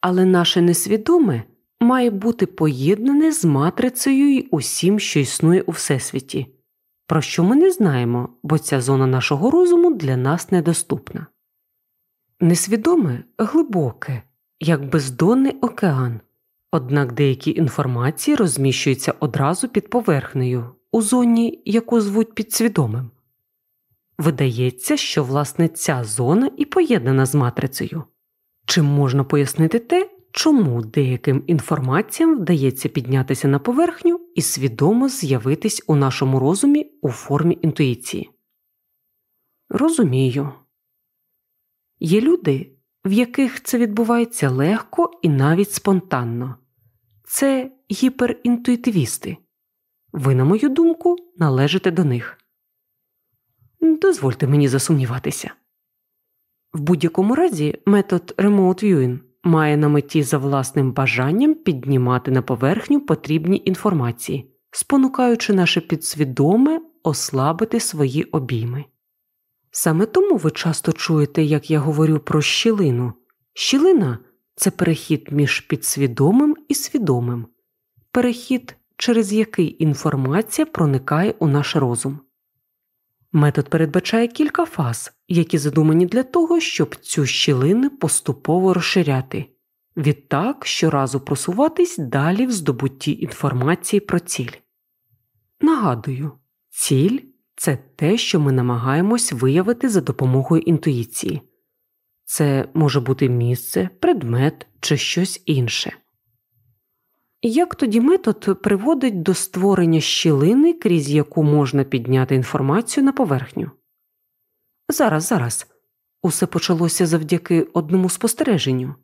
Але наше несвідоме має бути поєднане з матрицею і усім, що існує у всесвіті, про що ми не знаємо, бо ця зона нашого розуму для нас недоступна. Несвідоме глибоке, як бездонний океан, однак деякі інформації розміщуються одразу під поверхнею, у зоні, яку звуть підсвідомим.
Видається, що власне ця зона і поєднана з матрицею. Чим можна пояснити те, чому деяким інформаціям вдається піднятися на поверхню і свідомо з'явитись у нашому розумі у формі інтуїції? Розумію. Є люди, в яких це відбувається легко і навіть спонтанно. Це гіперінтуїтивісти. Ви, на мою думку, належите до них. Дозвольте мені засумніватися. В будь-якому разі метод Remote Viewing має на меті за власним бажанням піднімати на поверхню потрібні інформації, спонукаючи наше підсвідоме ослабити свої обійми. Саме тому ви часто чуєте, як я говорю про щілину. Щілина це перехід між підсвідомим і свідомим, перехід, через який інформація проникає у наш розум. Метод передбачає кілька фаз, які задумані для того, щоб цю щілини поступово розширяти, відтак щоразу просуватись далі в здобутті інформації про ціль. Нагадую, ціль це те, що ми намагаємось виявити за допомогою інтуїції. Це може бути місце, предмет чи щось інше. Як тоді метод приводить до створення щілини, крізь яку можна підняти інформацію на поверхню? Зараз, зараз. Усе почалося завдяки одному спостереженню.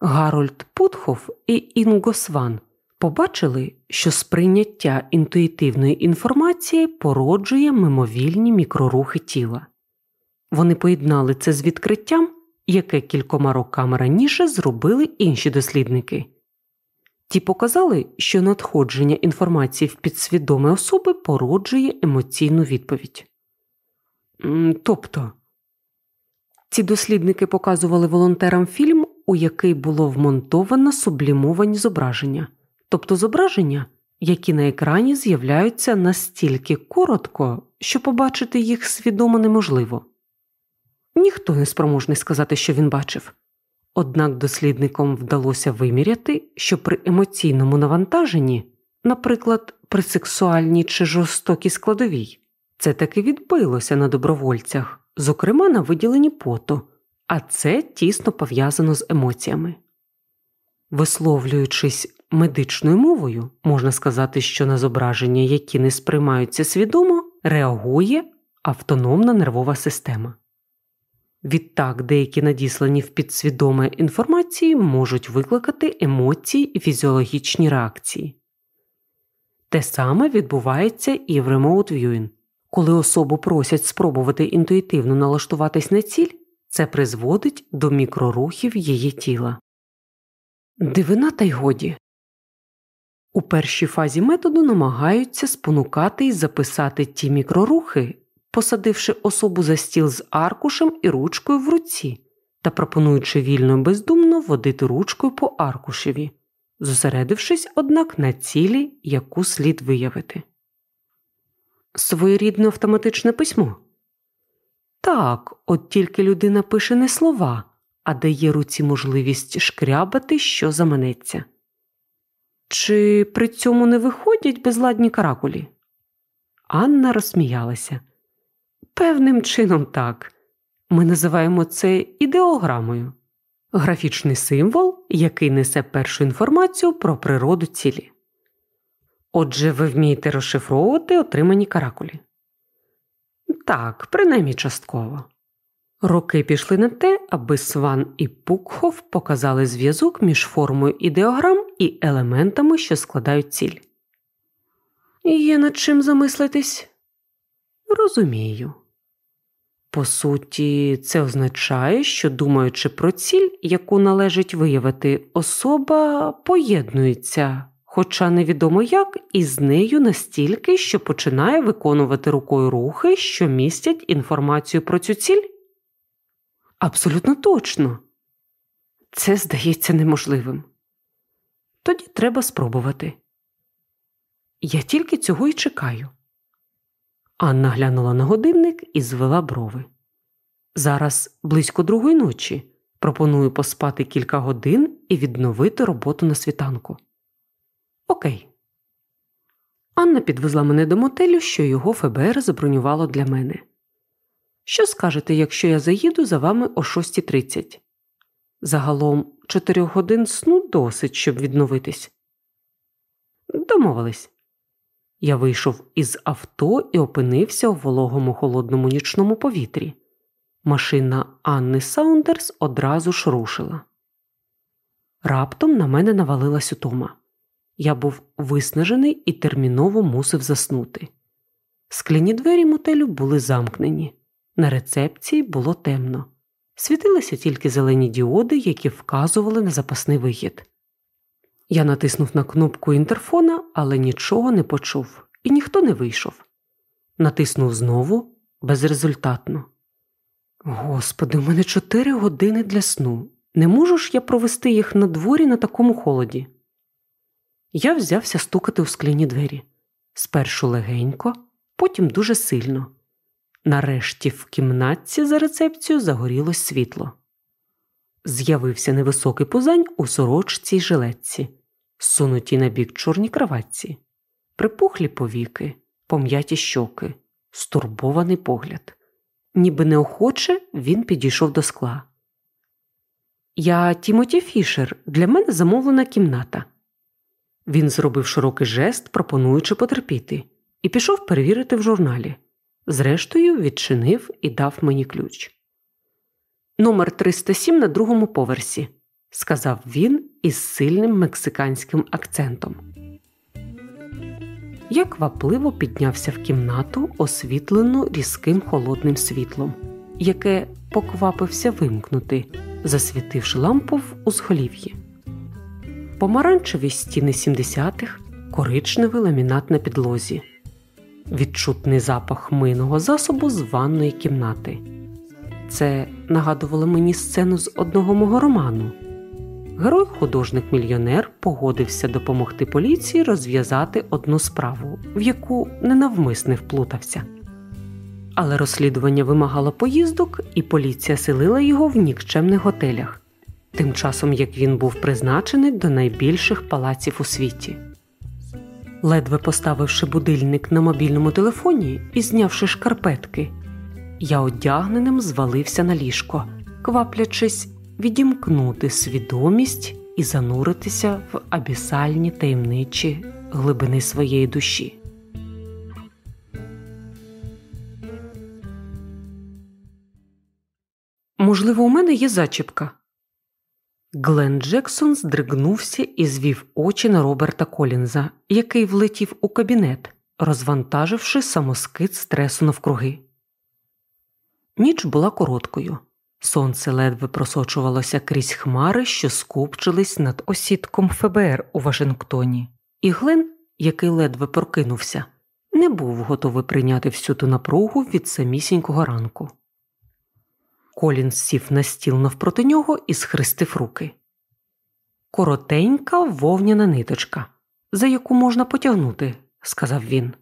Гарольд Путхов і Інго Сван побачили, що сприйняття інтуїтивної інформації породжує мимовільні мікрорухи тіла. Вони поєднали це з відкриттям, яке кількома роками раніше зробили інші дослідники. Ті показали, що надходження інформації в підсвідоме особи породжує емоційну відповідь. Тобто ці дослідники показували волонтерам фільм, у який було вмонтовано сублімовані зображення, тобто зображення, які на екрані з'являються настільки коротко, що побачити їх свідомо неможливо. Ніхто не спроможний сказати, що він бачив. Однак дослідникам вдалося виміряти, що при емоційному навантаженні, наприклад, при сексуальній чи жорстокій складовій, це таки відбилося на добровольцях, зокрема на виділенні поту, а це тісно пов'язано з емоціями. Висловлюючись медичною мовою, можна сказати, що на зображення, які не сприймаються свідомо, реагує автономна нервова система. Відтак, деякі надіслані в підсвідоме інформації можуть викликати емоції і фізіологічні реакції. Те саме відбувається і в Remote Viewing. Коли особу просять спробувати інтуїтивно налаштуватись на ціль, це призводить до мікрорухів її тіла. Дивина та й годі. У першій фазі методу намагаються спонукати і записати ті мікрорухи, посадивши особу за стіл з аркушем і ручкою в руці та пропонуючи вільно і бездумно водити ручкою по аркушеві, зосередившись, однак, на цілі, яку слід виявити. Своєрідне автоматичне письмо. Так, от тільки людина пише не слова, а дає руці можливість шкрябати, що заманеться. Чи при цьому не виходять безладні каракулі? Анна розсміялася. Певним чином так. Ми називаємо це ідеограмою графічний символ, який несе першу інформацію про природу цілі. Отже, ви вмієте розшифровувати отримані каракулі. Так, принаймні частково. Роки пішли на те, аби Сван і Пукхов показали зв'язок між формою ідеограм і елементами, що складають ціль. Є над чим замислитись? Розумію. По суті, це означає, що, думаючи про ціль, яку належить виявити, особа поєднується, хоча невідомо як, із нею настільки, що починає виконувати рукою рухи, що містять інформацію про цю ціль. Абсолютно точно. Це здається неможливим. Тоді треба спробувати. Я тільки цього й чекаю. Анна глянула на годинник і звела брови. Зараз близько другої ночі. Пропоную поспати кілька годин і відновити роботу на світанку. Окей. Анна підвезла мене до мотелю, що його ФБР забронювало для мене. Що скажете, якщо я заїду за вами о 6.30? Загалом чотирьох годин сну досить, щоб відновитись. Домовились. Я вийшов із авто і опинився у вологому холодному нічному повітрі. Машина Анни Саундерс одразу ж рушила. Раптом на мене навалилась утома. Я був виснажений і терміново мусив заснути. Скляні двері мотелю були замкнені, на рецепції було темно. Світилися тільки зелені діоди, які вказували на запасний вихід. Я натиснув на кнопку інтерфона, але нічого не почув, і ніхто не вийшов. Натиснув знову безрезультатно. Господи, у мене чотири години для сну. Не можу ж я провести їх на дворі на такому холоді. Я взявся стукати у скляні двері. Спершу легенько, потім дуже сильно. Нарешті в кімнатці за рецепцією загорілось світло. З'явився невисокий пузань у сорочці й жилетці, сунуті на бік чорні краватці, припухлі повіки, пом'яті щоки, стурбований погляд. Ніби неохоче він підійшов до скла. Я Тімоті Фішер, для мене замовлена кімната. Він зробив широкий жест, пропонуючи потерпіти, і пішов перевірити в журналі. Зрештою, відчинив і дав мені ключ. Номер 307 на другому поверсі, сказав він із сильним мексиканським акцентом. Я квапливо піднявся в кімнату, освітлену різким холодним світлом, яке поквапився вимкнути, засвітивши лампу в узголів'ї. Помаранчеві стіни 70-х, коричневий ламінат на підлозі, відчутний запах мийного засобу з ванної кімнати. Це нагадувало мені сцену з одного мого роману. Герой художник-мільйонер погодився допомогти поліції розв'язати одну справу, в яку ненавмисне вплутався. Але розслідування вимагало поїздок, і поліція селила його в нікчемних готелях, тим часом як він був призначений до найбільших палаців у світі. Ледве поставивши будильник на мобільному телефоні і знявши шкарпетки, я одягненим звалився на ліжко, кваплячись відімкнути свідомість і зануритися в абісальні таємничі глибини своєї душі. Можливо, у мене є зачіпка. Глен Джексон здригнувся і звів очі на Роберта Колінза, який влетів у кабінет, розвантаживши самоскид стресу навкруги. Ніч була короткою. Сонце ледве просочувалося крізь хмари, що скупчились над осідком ФБР у Вашингтоні, і Глен, який ледве прокинувся, не був готовий прийняти всю ту напругу від самісінького ранку. Колін сів на стіл навпроти нього і схрестив руки. Коротенька вовняна ниточка, за яку можна потягнути, сказав він.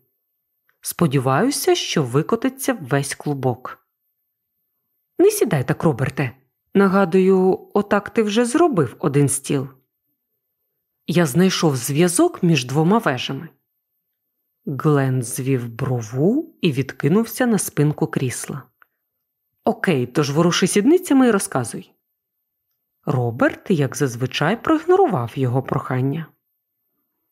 Сподіваюся, що викотиться весь клубок. Не сідай так, Роберте. Нагадую, отак ти вже зробив один стіл. Я знайшов зв'язок між двома вежами. Глен звів брову і відкинувся на спинку крісла. Окей, тож воруши сідницями і розказуй. Роберт, як зазвичай, проігнорував його прохання.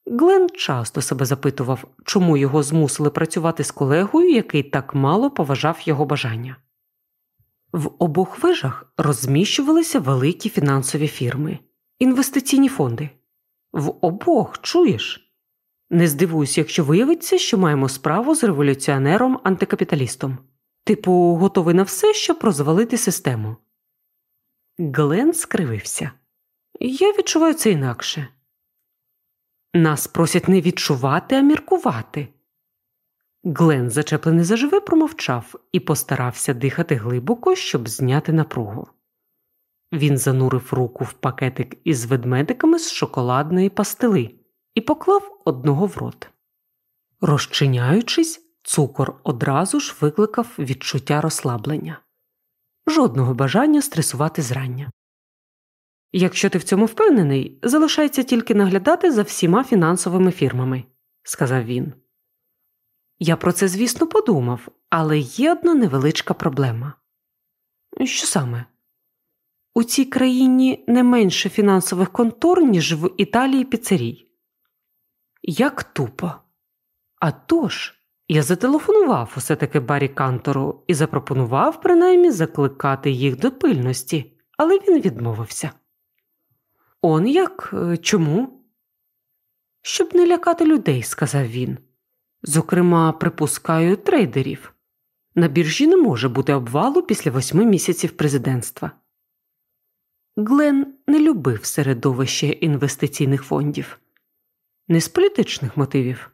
Глен часто себе запитував, чому його змусили працювати з колегою, який так мало поважав його бажання. В обох вежах розміщувалися великі фінансові фірми, інвестиційні фонди. В обох чуєш? Не здивуюсь, якщо виявиться, що маємо справу з революціонером антикапіталістом. Типу, готовий на все, щоб розвалити систему. Глен скривився. Я відчуваю це інакше. Нас просять не відчувати, а міркувати. Глен, зачеплений заживе, промовчав і постарався дихати глибоко, щоб зняти напругу. Він занурив руку в пакетик із ведмедиками з шоколадної пастили і поклав одного в рот. Розчиняючись, цукор одразу ж викликав відчуття розслаблення, жодного бажання стресувати зрання. Якщо ти в цьому впевнений, залишається тільки наглядати за всіма фінансовими фірмами, сказав він. Я про це, звісно, подумав, але є одна невеличка проблема. Що саме? У цій країні не менше фінансових контор, ніж в Італії піцерій. Як тупо. А тож, я зателефонував усе таки Барі Кантору і запропонував принаймні закликати їх до пильності, але він відмовився. Он як? Е, чому? Щоб не лякати людей, сказав він. Зокрема, припускаю трейдерів. На біржі не може бути обвалу після восьми місяців президентства. Глен не любив середовище інвестиційних фондів, не з політичних мотивів.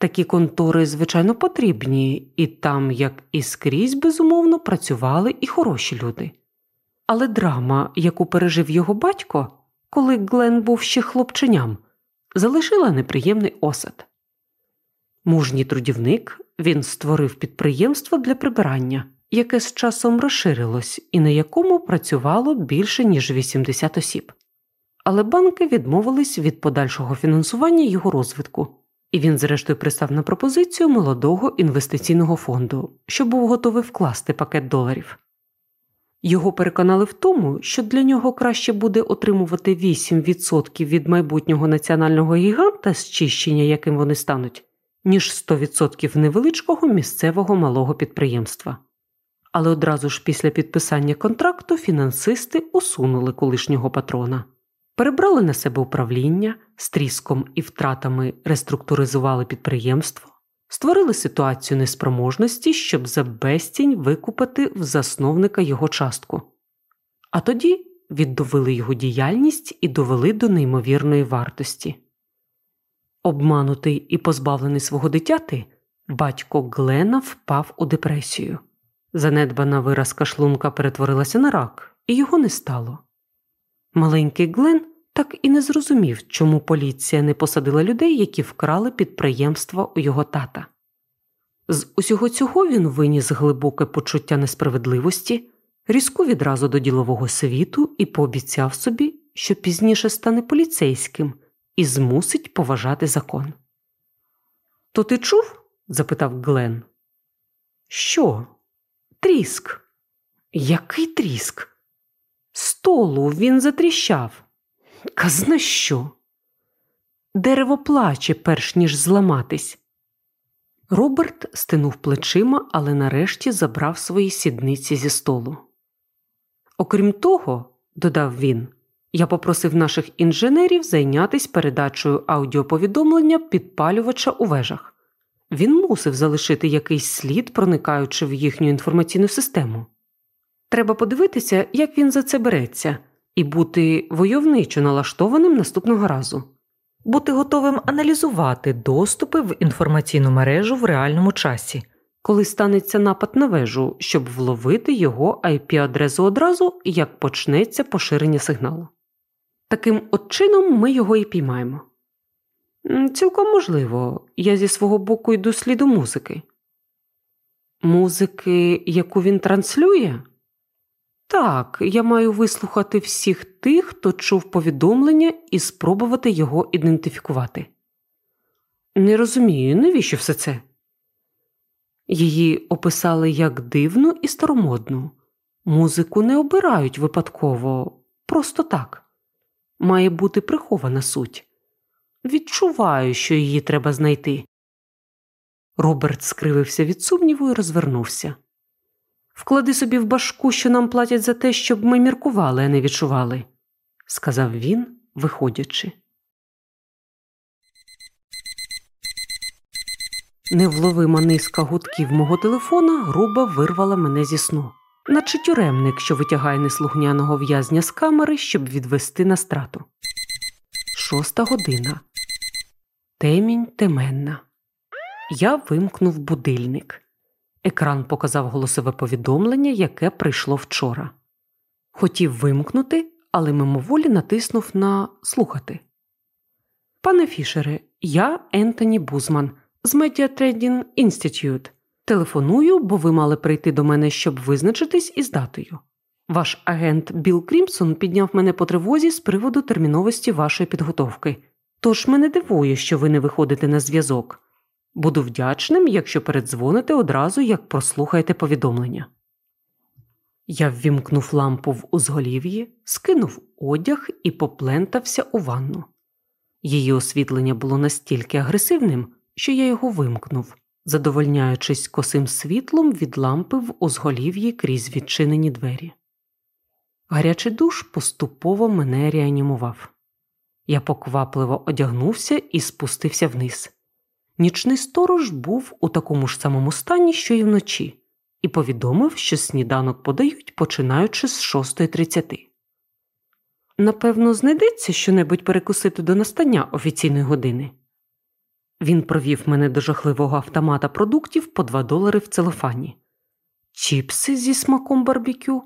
Такі контори, звичайно, потрібні, і там, як і скрізь, безумовно, працювали і хороші люди. Але драма, яку пережив його батько, коли Глен був ще хлопченям, залишила неприємний осад. Мужній трудівник він створив підприємство для прибирання, яке з часом розширилось і на якому працювало більше ніж 80 осіб. Але банки відмовились від подальшого фінансування його розвитку, і він, зрештою, пристав на пропозицію молодого інвестиційного фонду, що був готовий вкласти пакет доларів. Його переконали в тому, що для нього краще буде отримувати 8% від майбутнього національного гіганта з чищення, яким вони стануть, ніж 100% невеличкого місцевого малого підприємства. Але одразу ж після підписання контракту фінансисти усунули колишнього патрона, перебрали на себе управління, з тріском і втратами реструктуризували підприємство, створили ситуацію неспроможності, щоб за безцінь викупити в засновника його частку. А тоді віддовили його діяльність і довели до неймовірної вартості. Обманутий і позбавлений свого дитяти, батько Глена впав у депресію. Занедбана виразка шлунка перетворилася на рак, і його не стало. Маленький Глен так і не зрозумів, чому поліція не посадила людей, які вкрали підприємство у його тата. З усього цього він виніс глибоке почуття несправедливості, різку відразу до ділового світу і пообіцяв собі, що пізніше стане поліцейським і змусить поважати закон. То ти чув? запитав Глен. Що? Тріск. Який тріск? Столу він затріщав. Казна що? Дерево плаче, перш ніж зламатись. Роберт стинув плечима, але нарешті забрав свої сідниці зі столу. Окрім того, додав він, я попросив наших інженерів зайнятися передачею аудіоповідомлення підпалювача у вежах. Він мусив залишити якийсь слід, проникаючи в їхню інформаційну систему. Треба подивитися, як він за це береться, і бути войовничо налаштованим наступного разу, бути готовим аналізувати доступи в інформаційну мережу в реальному часі, коли станеться напад на вежу, щоб вловити його IP-адресу одразу, як почнеться поширення сигналу. Таким от чином ми його і піймаємо. Цілком можливо, я зі свого боку йду сліду музики. Музики, яку він транслює? Так, я маю вислухати всіх тих, хто чув повідомлення, і спробувати його ідентифікувати. Не розумію, навіщо все це? Її описали як дивну і старомодну. Музику не обирають випадково, просто так. Має бути прихована суть. Відчуваю, що її треба знайти. Роберт скривився від сумніву і розвернувся. Вклади собі в башку, що нам платять за те, щоб ми міркували, а не відчували, сказав він, виходячи. Невловима низка гудків мого телефона грубо вирвала мене зі сну, наче тюремник, що витягає неслухняного в'язня з камери, щоб відвести на страту. Шоста година. Темінь теменна. Я вимкнув будильник. Екран показав голосове повідомлення, яке прийшло вчора. Хотів вимкнути, але мимоволі натиснув на слухати. Пане Фішере, я Ентоні Бузман з Media Trading Institute. Телефоную, бо ви мали прийти до мене, щоб визначитись із датою. Ваш агент Білл Крімсон підняв мене по тривозі з приводу терміновості вашої підготовки. Тож мене дивує, що ви не виходите на зв'язок Буду вдячним, якщо передзвоните одразу, як прослухаєте повідомлення. Я ввімкнув лампу в узголів'ї, скинув одяг і поплентався у ванну. Її освітлення було настільки агресивним, що я його вимкнув, задовольняючись косим світлом від лампи в узголів'ї крізь відчинені двері. Гарячий душ поступово мене реанімував. Я поквапливо одягнувся і спустився вниз. Нічний сторож був у такому ж самому стані, що й вночі, і повідомив, що сніданок подають починаючи з 6.30. Напевно, знайдеться щонебудь перекусити до настання офіційної години. Він провів мене до жахливого автомата продуктів по 2 долари в целофані, чіпси зі смаком барбекю,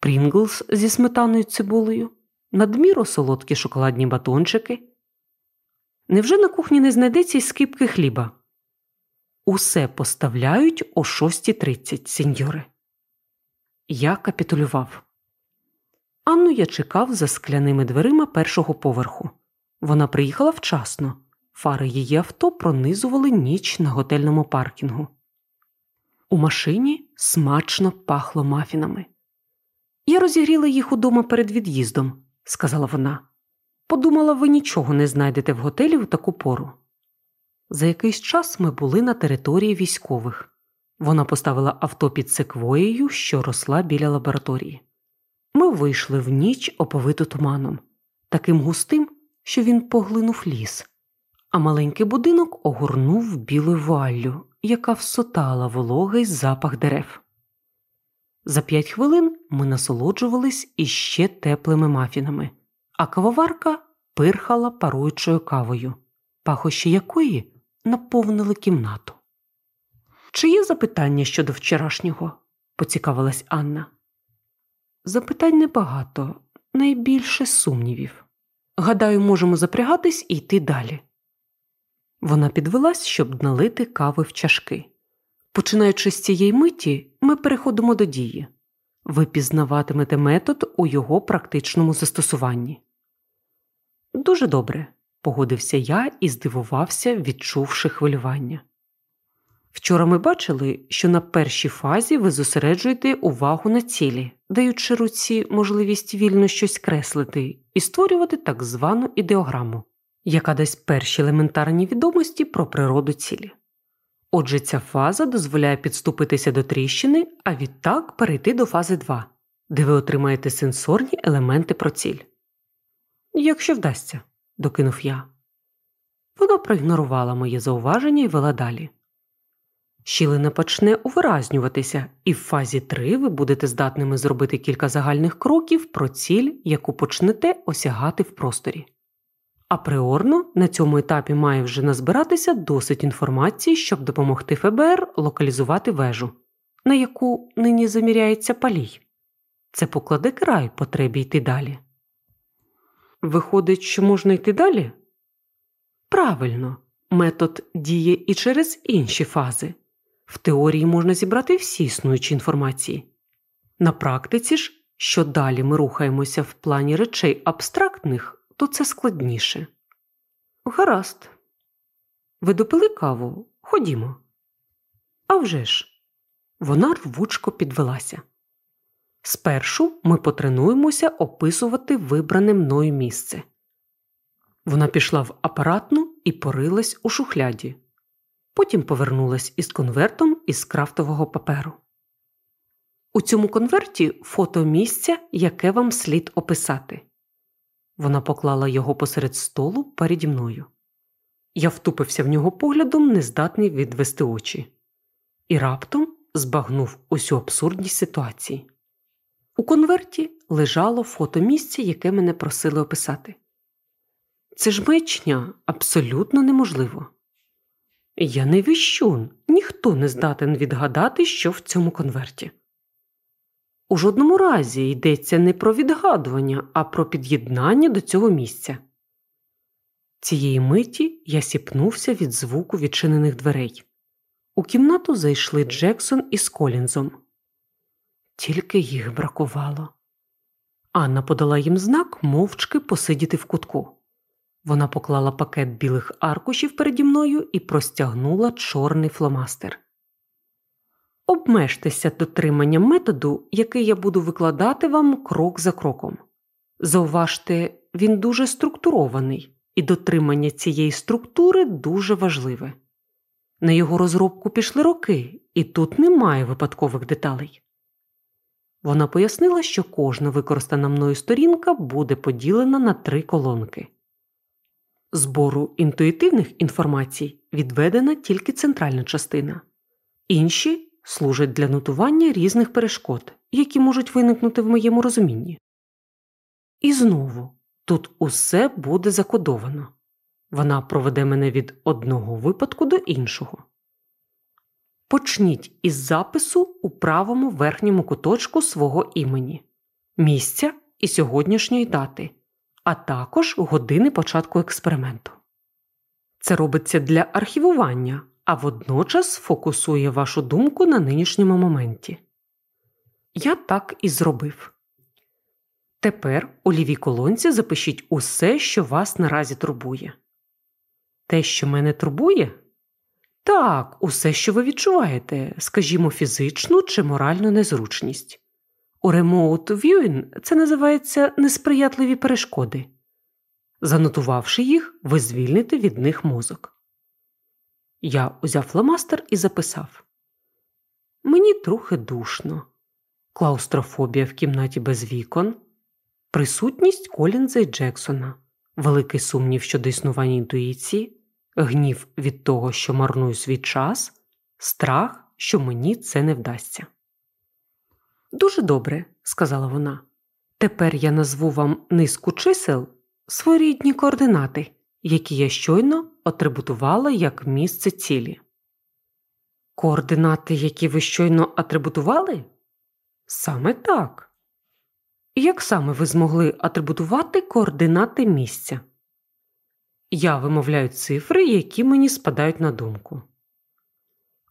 Прінглс зі сметаною цибулею, надміру солодкі шоколадні батончики. Невже на кухні не знайдеться й скипки хліба? Усе поставляють о 6.30, сеньоре. Я капітулював. Анну я чекав за скляними дверима першого поверху. Вона приїхала вчасно. Фари її авто пронизували ніч на готельному паркінгу. У машині смачно пахло мафінами. Я розігріла їх удома перед від'їздом, сказала вона. Подумала, ви нічого не знайдете в готелі в таку пору. За якийсь час ми були на території військових. Вона поставила авто під секвоєю, що росла біля лабораторії. Ми вийшли в ніч, оповиту туманом, таким густим, що він поглинув ліс, а маленький будинок огорнув білою вуаллю, яка всотала вологий запах дерев. За п'ять хвилин ми насолоджувались іще теплими мафінами, а кавоварка пирхала паруючою кавою, пахощі якої наповнили кімнату. Чи є запитання щодо вчорашнього? поцікавилась Анна. Запитань небагато, найбільше сумнівів. Гадаю, можемо запрягатись і йти далі. Вона підвелась, щоб налити кави в чашки. Починаючи з цієї миті, ми переходимо до дії. Ви пізнаватимете метод у його практичному застосуванні. Дуже добре, погодився я і здивувався, відчувши хвилювання. Вчора ми бачили, що на першій фазі ви зосереджуєте увагу на цілі, даючи руці можливість вільно щось креслити і створювати так звану ідеограму, яка дасть перші елементарні відомості про природу цілі. Отже, ця фаза дозволяє підступитися до тріщини, а відтак перейти до фази 2, де ви отримаєте сенсорні елементи про ціль. Якщо вдасться, докинув я. Вона проігнорувала моє зауваження і вела далі. Щілина почне увиразнюватися, і в фазі 3 ви будете здатними зробити кілька загальних кроків про ціль, яку почнете осягати в просторі. Априорно на цьому етапі має вже назбиратися досить інформації, щоб допомогти ФБР локалізувати вежу, на яку нині заміряється палій. Це покладе край потребі йти далі. Виходить, що можна йти далі? Правильно, метод діє і через інші фази. В теорії можна зібрати всі існуючі інформації. На практиці ж, що далі ми рухаємося в плані речей абстрактних, то це складніше. Гаразд. Ви допили каву? Ходімо. «А вже ж!» Вона рвучко підвелася. Спершу ми потренуємося описувати вибране мною місце. Вона пішла в апаратну і порилась у шухляді. Потім повернулась із конвертом із крафтового паперу. У цьому конверті фото місця, яке вам слід описати. Вона поклала його посеред столу переді мною. Я втупився в нього поглядом, нездатний відвести очі, і раптом збагнув усю абсурдність ситуації. У конверті лежало фото місця, яке мене просили описати. Це ж мечня абсолютно неможливо. Я не віщун, ніхто не здатен відгадати, що в цьому конверті. У жодному разі йдеться не про відгадування, а про під'єднання до цього місця. Цієї миті я сіпнувся від звуку відчинених дверей. У кімнату зайшли Джексон із Колінзом. Тільки їх бракувало. Анна подала їм знак мовчки посидіти в кутку. Вона поклала пакет білих аркушів переді мною і простягнула чорний фломастер. Обмежтеся дотриманням методу, який я буду викладати вам крок за кроком. Зауважте, він дуже структурований, і дотримання цієї структури дуже важливе. На його розробку пішли роки, і тут немає випадкових деталей. Вона пояснила, що кожна використана мною сторінка буде поділена на три колонки. Збору інтуїтивних інформацій відведена тільки центральна частина, інші служать для нотування різних перешкод, які можуть виникнути в моєму розумінні. І знову тут усе буде закодовано вона проведе мене від одного випадку до іншого. Почніть із запису у правому верхньому куточку свого імені, місця і сьогоднішньої дати, а також години початку експерименту. Це робиться для архівування, а водночас фокусує вашу думку на нинішньому моменті. Я так і зробив. Тепер у лівій колонці запишіть усе, що вас наразі турбує. Те, що мене турбує? Так, усе, що ви відчуваєте, скажімо, фізичну чи моральну незручність. У Remote Viewing це називається несприятливі перешкоди. Занотувавши їх, ви звільните від них мозок. Я узяв фломастер і записав Мені трохи душно, клаустрофобія в кімнаті без вікон, присутність Колінза і Джексона, великий сумнів щодо існування інтуїції, гнів від того, що марную свій час, страх, що мені це не вдасться. Дуже добре, сказала вона. Тепер я назву вам низку чисел своєрідні координати, які я щойно атрибутувала як місце цілі. Координати, які ви щойно атрибутували? Саме так. Як саме ви змогли атрибутувати координати місця? Я вимовляю цифри, які мені спадають на думку.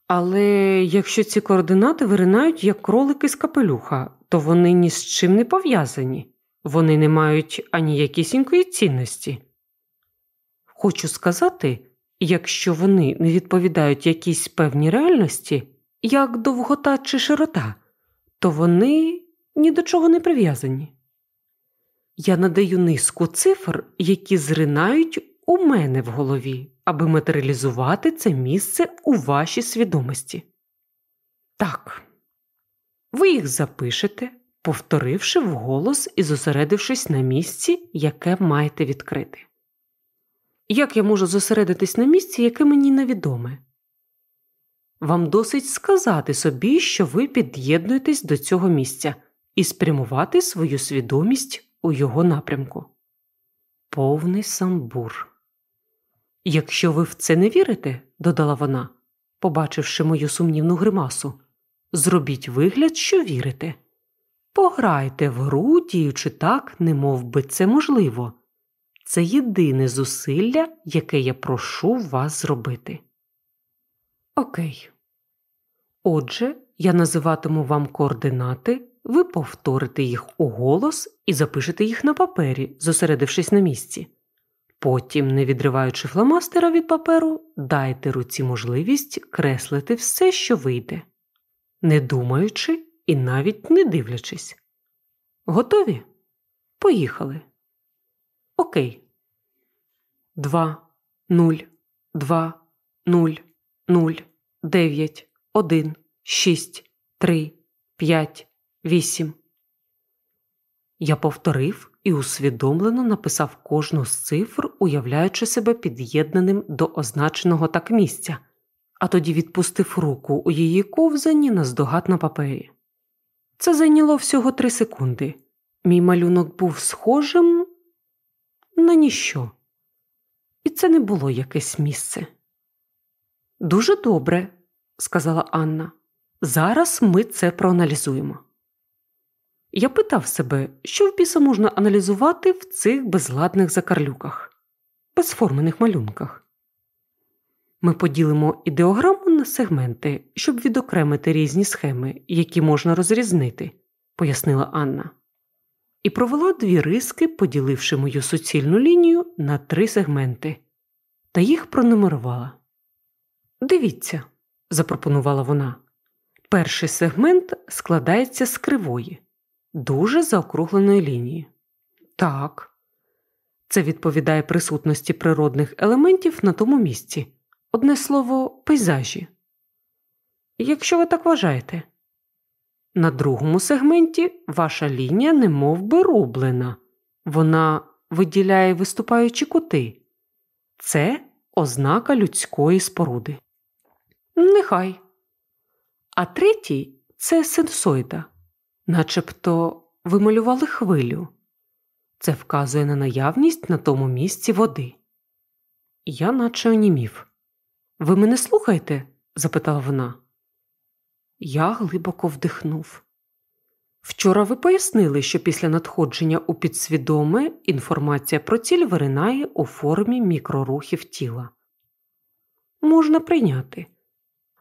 Але якщо ці координати виринають як кролики з капелюха, то вони ні з чим не пов'язані, вони не мають ані якісінької цінності. Хочу сказати, якщо вони не відповідають якійсь певній реальності, як довгота чи широта, то вони ні до чого не прив'язані. Я надаю низку цифр, які зринають у мене в голові, аби матеріалізувати це місце у вашій свідомості. Так, ви їх запишете, повторивши вголос і зосередившись на місці, яке маєте відкрити. Як я можу зосередитись на місці, яке мені невідоме? Вам досить сказати собі, що ви під'єднуєтесь до цього місця і спрямувати свою свідомість у його напрямку. Повний самбур. Якщо ви в це не вірите, додала вона, побачивши мою сумнівну гримасу, зробіть вигляд, що вірите. Пограйте в гру, діючи так, не би це можливо. Це єдине зусилля, яке я прошу вас зробити. Окей. Отже, я називатиму вам координати, ви повторите їх у голос і запишете їх на папері, зосередившись на місці. Потім, не відриваючи фломастера від паперу, дайте руці можливість креслити все, що вийде, не думаючи і навіть не дивлячись. Готові? Поїхали. Окей. Два, нуль, два, нуль, нуль, дев'ять, один, шість, три, п'ять, вісім. Я повторив і усвідомлено написав кожну з цифр, уявляючи себе під'єднаним до означеного так місця, а тоді відпустив руку у її ковзані наздогад на папері. Це зайняло всього три секунди. Мій малюнок був схожим на ніщо, і це не було якесь місце. Дуже добре, сказала Анна. Зараз ми це проаналізуємо. Я питав себе, що в біса можна аналізувати в цих безладних закарлюках, безформених малюнках. Ми поділимо ідеограму на сегменти, щоб відокремити різні схеми, які можна розрізнити, пояснила Анна. і провела дві риски, поділивши мою суцільну лінію на три сегменти, та їх пронумерувала. Дивіться, запропонувала вона. Перший сегмент складається з кривої, дуже заокругленої лінії. Так, це відповідає присутності природних елементів на тому місці. Одне слово, пейзажі. Якщо ви так вважаєте. На другому сегменті ваша лінія немов би рублена, вона виділяє виступаючі кути. Це ознака людської споруди. Нехай. А третій це синусоїда, начебто ви малювали хвилю. Це вказує на наявність на тому місці води. Я наче онімів. Ви мене слухаєте? запитала вона. Я глибоко вдихнув. Вчора ви пояснили, що після надходження у підсвідоме інформація про ціль виринає у формі мікрорухів тіла. Можна прийняти.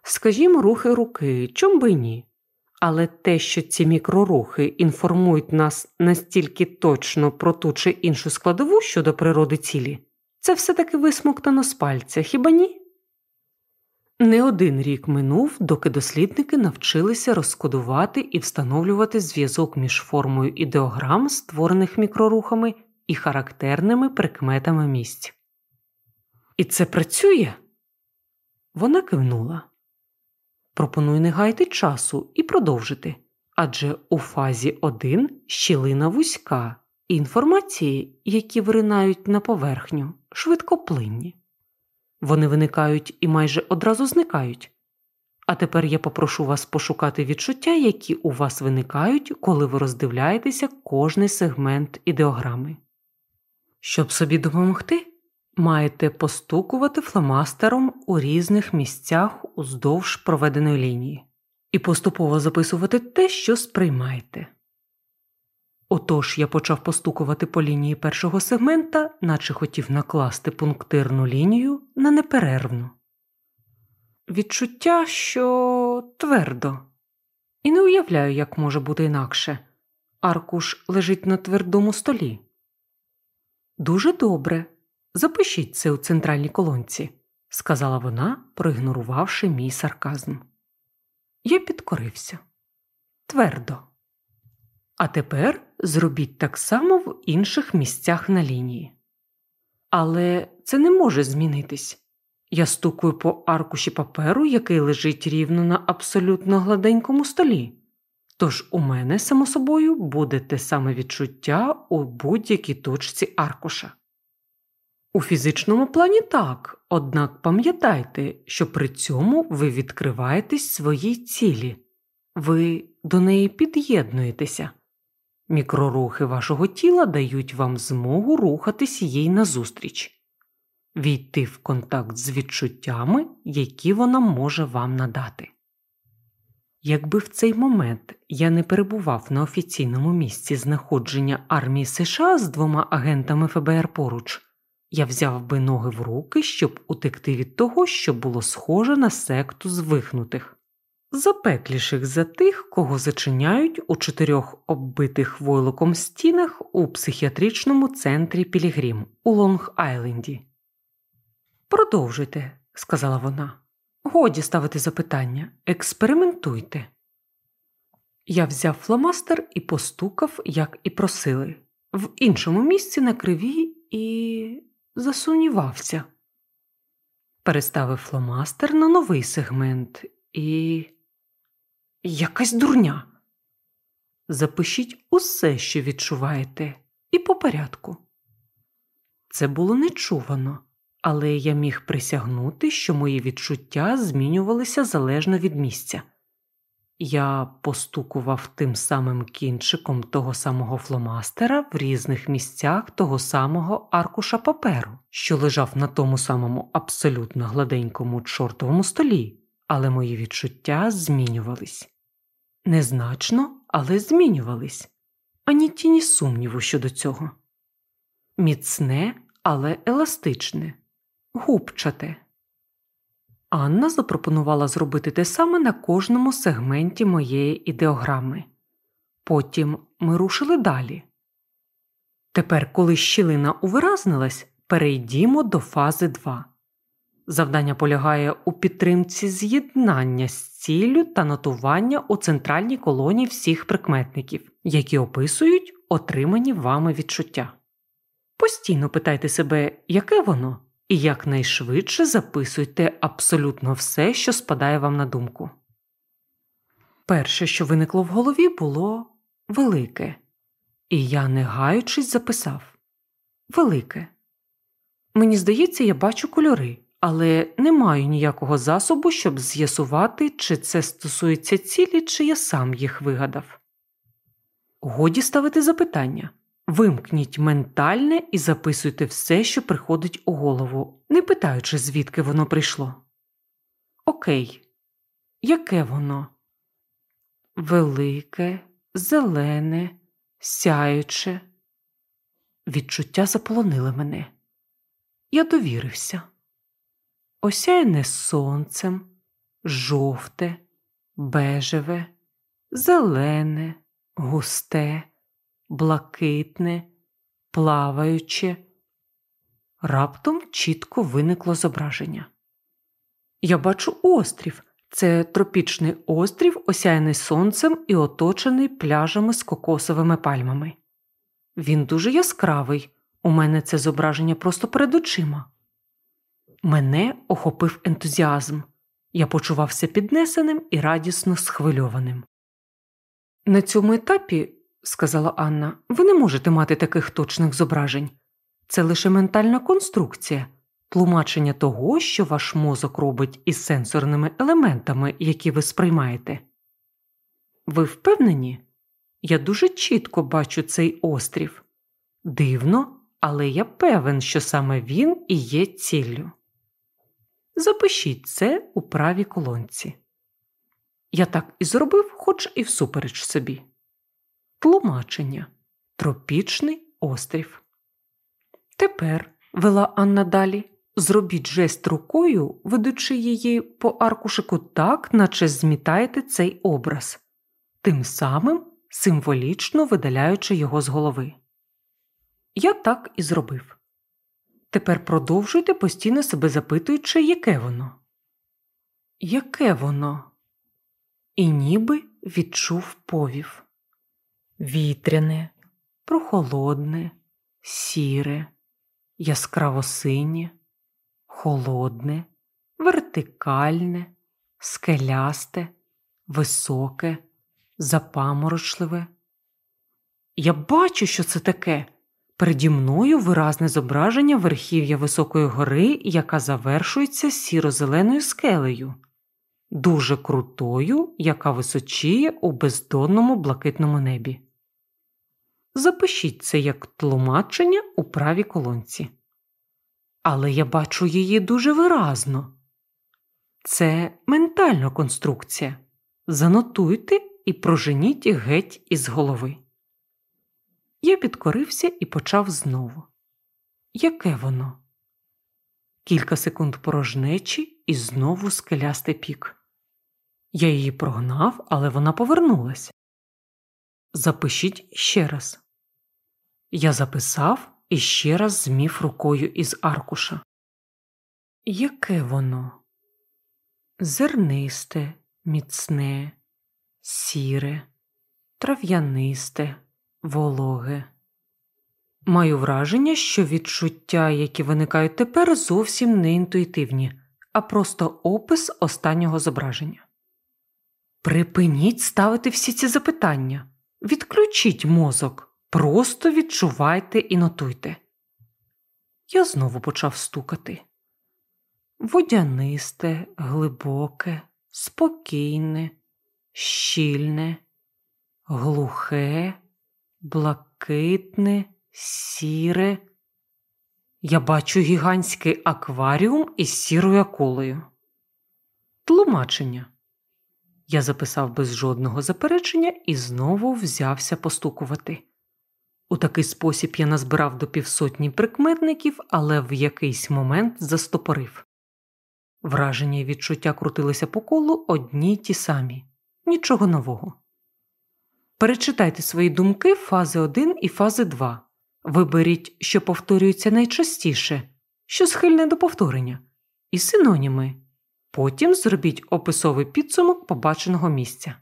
Скажімо, рухи руки, чом би ні. Але те, що ці мікрорухи інформують нас настільки точно про ту чи іншу складову щодо природи цілі, це все таки висмоктано з пальця, хіба ні? Не один рік минув, доки дослідники навчилися розкодувати і встановлювати зв'язок між формою ідеограм, створених мікрорухами, і характерними прикметами місць. І це працює? Вона кивнула. Пропоную не гаяти часу і продовжити. Адже у фазі 1 щілина вузька, інформації, які виринають на поверхню, швидкоплинні. Вони виникають і майже одразу зникають. А тепер я попрошу вас пошукати відчуття, які у вас виникають, коли ви роздивляєтеся кожний сегмент ідеограми. Щоб собі допомогти, маєте постукувати фломастером у різних місцях уздовж проведеної лінії і поступово записувати те, що сприймаєте. Отож я почав постукувати по лінії першого сегмента, наче хотів накласти пунктирну лінію на неперервну. Відчуття, що твердо, і не уявляю, як може бути інакше. Аркуш лежить на твердому столі. Дуже добре. Запишіть це у центральній колонці, сказала вона, проігнорувавши мій сарказм. Я підкорився. Твердо. А тепер зробіть так само в інших місцях на лінії. Але це не може змінитись. Я стукаю по аркуші паперу, який лежить рівно на абсолютно гладенькому столі. Тож у мене, само собою, буде те саме відчуття у будь-якій точці аркуша. У фізичному плані так, однак пам'ятайте, що при цьому ви відкриваєтесь своїй цілі, ви до неї під'єднуєтеся. Мікрорухи вашого тіла дають вам змогу рухатись їй назустріч, війти в контакт з відчуттями, які вона може вам надати. Якби в цей момент я не перебував на офіційному місці знаходження армії США з двома агентами ФБР поруч, я взяв би ноги в руки, щоб утекти від того, що було схоже на секту звихнутих запекліших за тих, кого зачиняють у чотирьох оббитих войлоком стінах у психіатричному центрі Пілігрім у Лонг-Айленді. Продовжуйте, сказала вона. Годі ставити запитання, експериментуйте. Я взяв фломастер і постукав, як і просили, в іншому місці на криві і засумнівався. Переставив фломастер на новий сегмент і Якась дурня. Запишіть усе, що відчуваєте, і по порядку. Це було нечувано, але я міг присягнути, що мої відчуття змінювалися залежно від місця. Я постукував тим самим кінчиком того самого фломастера в різних місцях того самого аркуша паперу, що лежав на тому самому абсолютно гладенькому чортовому столі, але мої відчуття змінювались. Незначно, але змінювались, ані тіні сумніву щодо цього. Міцне, але еластичне, губчате. Анна запропонувала зробити те саме на кожному сегменті моєї ідеограми. Потім ми рушили далі. Тепер, коли щілина увиразнилась, перейдімо до фази 2. Завдання полягає у підтримці з'єднання з ціллю та нотування у центральній колоні всіх прикметників, які описують отримані вами відчуття. Постійно питайте себе, яке воно, і якнайшвидше записуйте абсолютно все, що спадає вам на думку. Перше, що виникло в голові, було велике, і я, не гаючись, записав Велике. Мені здається, я бачу кольори, але не маю ніякого засобу, щоб з'ясувати, чи це стосується цілі, чи я сам їх вигадав. Годі ставити запитання. Вимкніть ментальне і записуйте все, що приходить у голову, не питаючи, звідки воно прийшло. Окей, яке воно? Велике, зелене, сяюче. Відчуття заполонили мене. Я довірився. Осяяне сонцем, жовте, бежеве, зелене, густе, блакитне, плаваюче. Раптом чітко виникло зображення. Я бачу острів. Це тропічний острів, осяяний сонцем і оточений пляжами з кокосовими пальмами. Він дуже яскравий. У мене це зображення просто перед очима. Мене охопив ентузіазм. Я почувався піднесеним і радісно схвильованим. На цьому етапі, сказала Анна, ви не можете мати таких точних зображень. Це лише ментальна конструкція, тлумачення того, що ваш мозок робить із сенсорними елементами, які ви сприймаєте. Ви впевнені? Я дуже чітко бачу цей острів. Дивно, але я певен, що саме він і є ціллю. Запишіть це у правій колонці. Я так і зробив, хоч і всупереч собі. Тлумачення Тропічний острів. Тепер, вела Анна далі, зробіть жест рукою, ведучи її по аркушику так, наче змітаєте цей образ, тим самим символічно видаляючи його з голови. Я так і зробив. Тепер продовжуйте постійно себе запитуючи, яке воно. Яке воно? І ніби відчув повів вітряне, прохолодне, сіре, яскраво синє, холодне, вертикальне, скелясте, високе, запаморочливе. Я бачу, що це таке. Переді мною виразне зображення верхів'я високої гори, яка завершується сіро-зеленою скелею, дуже крутою, яка височіє у бездонному блакитному небі. Запишіть це як тлумачення у правій колонці. Але я бачу її дуже виразно. Це ментальна конструкція. Занотуйте і проженіть геть із голови. Я підкорився і почав знову. Яке воно? Кілька секунд порожнечі і знову скелястий пік. Я її прогнав, але вона повернулась. Запишіть ще раз. Я записав і ще раз змів рукою із аркуша. Яке воно? Зернисте, міцне, сіре, трав'янисте, вологе. Маю враження, що відчуття, які виникають тепер, зовсім не інтуїтивні, а просто опис останнього зображення. Припиніть ставити всі ці запитання. Відключіть мозок, просто відчувайте і нотуйте. Я знову почав стукати. Водянисте, глибоке, спокійне, щільне, глухе, блакитне, сіре. Я бачу гігантський акваріум із сірою акулою. Тлумачення. Я записав без жодного заперечення і знову взявся постукувати. У такий спосіб я назбирав до півсотні прикметників, але в якийсь момент застопорив. Враження і відчуття крутилися по колу одні й ті самі, нічого нового. Перечитайте свої думки фази 1 і фази 2. Виберіть, що повторюється найчастіше, що схильне до повторення, і синоніми. Потім зробіть описовий підсумок побаченого місця.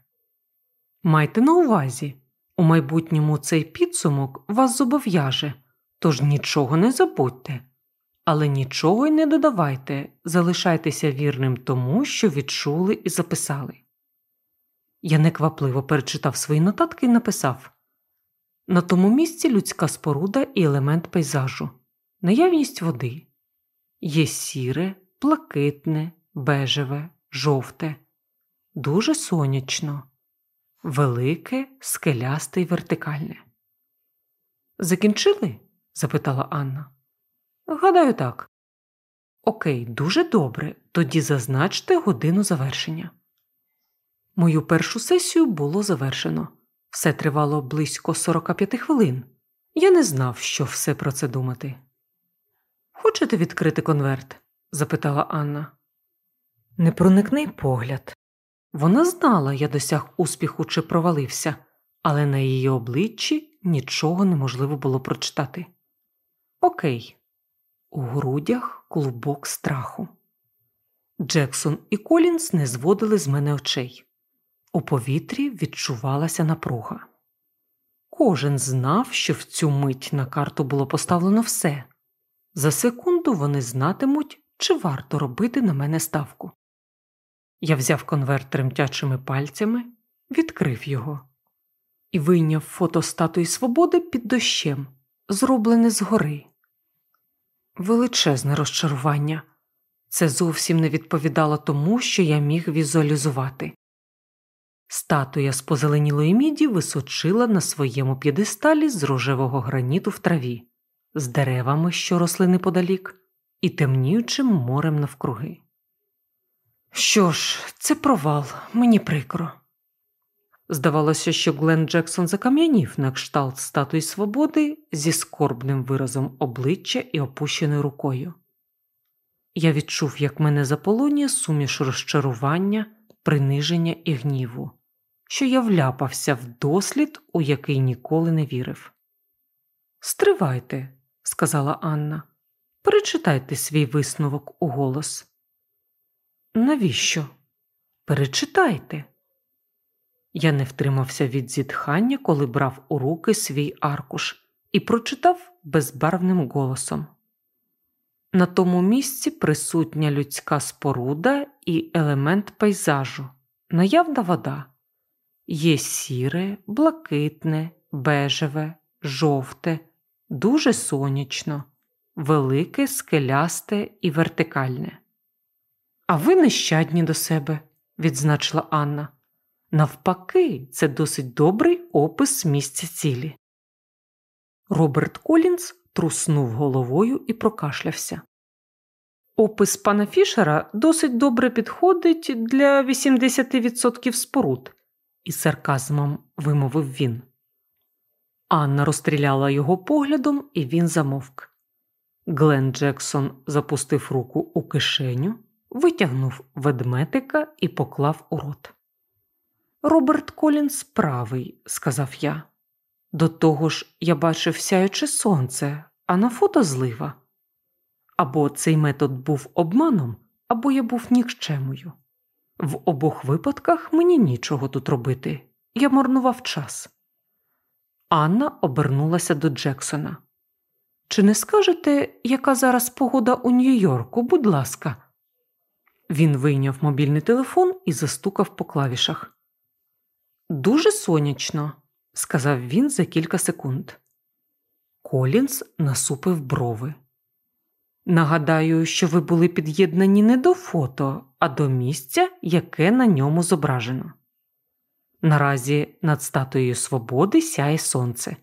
Майте на увазі, у майбутньому цей підсумок вас зобов'яже, тож нічого не забудьте, але нічого й не додавайте, залишайтеся вірним тому, що відчули і записали. Я неквапливо перечитав свої нотатки і написав. На тому місці людська споруда і елемент пейзажу, наявність води. Є сіре, блакитне, бежеве, жовте, дуже сонячно, велике, скелясте й вертикальне. Закінчили? запитала Анна. Гадаю, так. Окей, дуже добре. Тоді зазначте годину завершення. Мою першу сесію було завершено. Все тривало близько 45 хвилин. Я не знав, що все про це думати. Хочете відкрити конверт? запитала Анна. Непроникний погляд. Вона знала, я досяг успіху чи провалився, але на її обличчі нічого неможливо було прочитати. Окей, у грудях клубок страху. Джексон і Колінс не зводили з мене очей. У повітрі відчувалася напруга. Кожен знав, що в цю мить на карту було поставлено все. За секунду вони знатимуть, чи варто робити на мене ставку. Я взяв конверт тремтячими пальцями, відкрив його і вийняв фото статуї свободи під дощем, зроблене згори. Величезне розчарування. Це зовсім не відповідало тому, що я міг візуалізувати. Статуя з позеленілої міді височила на своєму п'єдесталі з рожевого граніту в траві, з деревами, що росли неподалік, і темніючим морем навкруги. Що ж, це провал, мені прикро. Здавалося, що Глен Джексон закам'янів на кшталт статуї свободи зі скорбним виразом обличчя і опущеною рукою. Я відчув, як мене заполонює суміш розчарування, приниження і гніву, що я вляпався в дослід, у який ніколи не вірив. Стривайте, сказала Анна, перечитайте свій висновок у голос. Навіщо? Перечитайте. Я не втримався від зітхання, коли брав у руки свій аркуш і прочитав безбарвним голосом. На тому місці присутня людська споруда і елемент пейзажу, наявна вода. Є сіре, блакитне, бежеве, жовте, дуже сонячно, велике, скелясте і вертикальне. А ви нещадні до себе, відзначила Анна. Навпаки, це досить добрий опис місця цілі. Роберт Колінс труснув головою і прокашлявся. Опис пана Фішера досить добре підходить для 80% споруд, із сарказмом вимовив він. Анна розстріляла його поглядом, і він замовк. Глен Джексон запустив руку у кишеню, витягнув ведметика і поклав у рот. Роберт Колінс правий, сказав я. До того ж, я бачив сяюче сонце, а на фото злива. Або цей метод був обманом, або я був нікчемою. В обох випадках мені нічого тут робити, я марнував час. Анна обернулася до Джексона. Чи не скажете, яка зараз погода у Нью-Йорку, будь ласка? Він вийняв мобільний телефон і застукав по клавішах. Дуже сонячно, сказав він за кілька секунд. Колінс насупив брови. Нагадаю, що ви були під'єднані не до фото, а до місця, яке на ньому зображено. Наразі над статуєю свободи сяє сонце.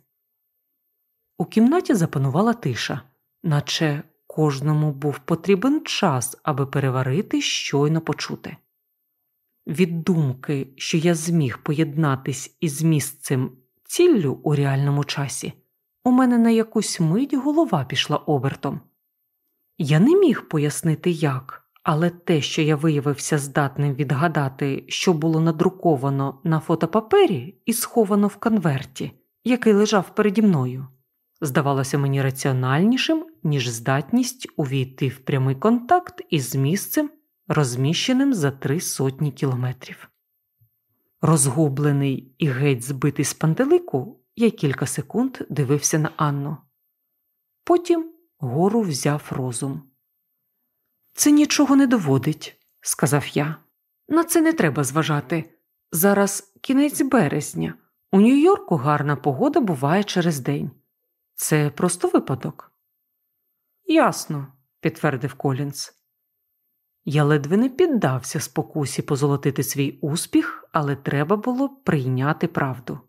У кімнаті запанувала тиша, наче кожному був потрібен час, аби переварити щойно почуте. Від думки, що я зміг поєднатись із місцем ціллю у реальному часі, у мене на якусь мить голова пішла обертом. Я не міг пояснити як, але те, що я виявився здатним відгадати, що було надруковано на фотопапері і сховано в конверті, який лежав переді мною, здавалося мені раціональнішим, ніж здатність увійти в прямий контакт із місцем, розміщеним за три сотні кілометрів. Розгублений і геть збитий з пантелику, я кілька секунд дивився на Анну. Потім гору взяв розум. Це нічого не доводить, сказав я. На це не треба зважати. Зараз кінець березня. У Нью-Йорку гарна погода буває через день. Це просто випадок. Ясно, підтвердив Колінс. Я ледве не піддався спокусі позолотити свій успіх, але треба було прийняти правду.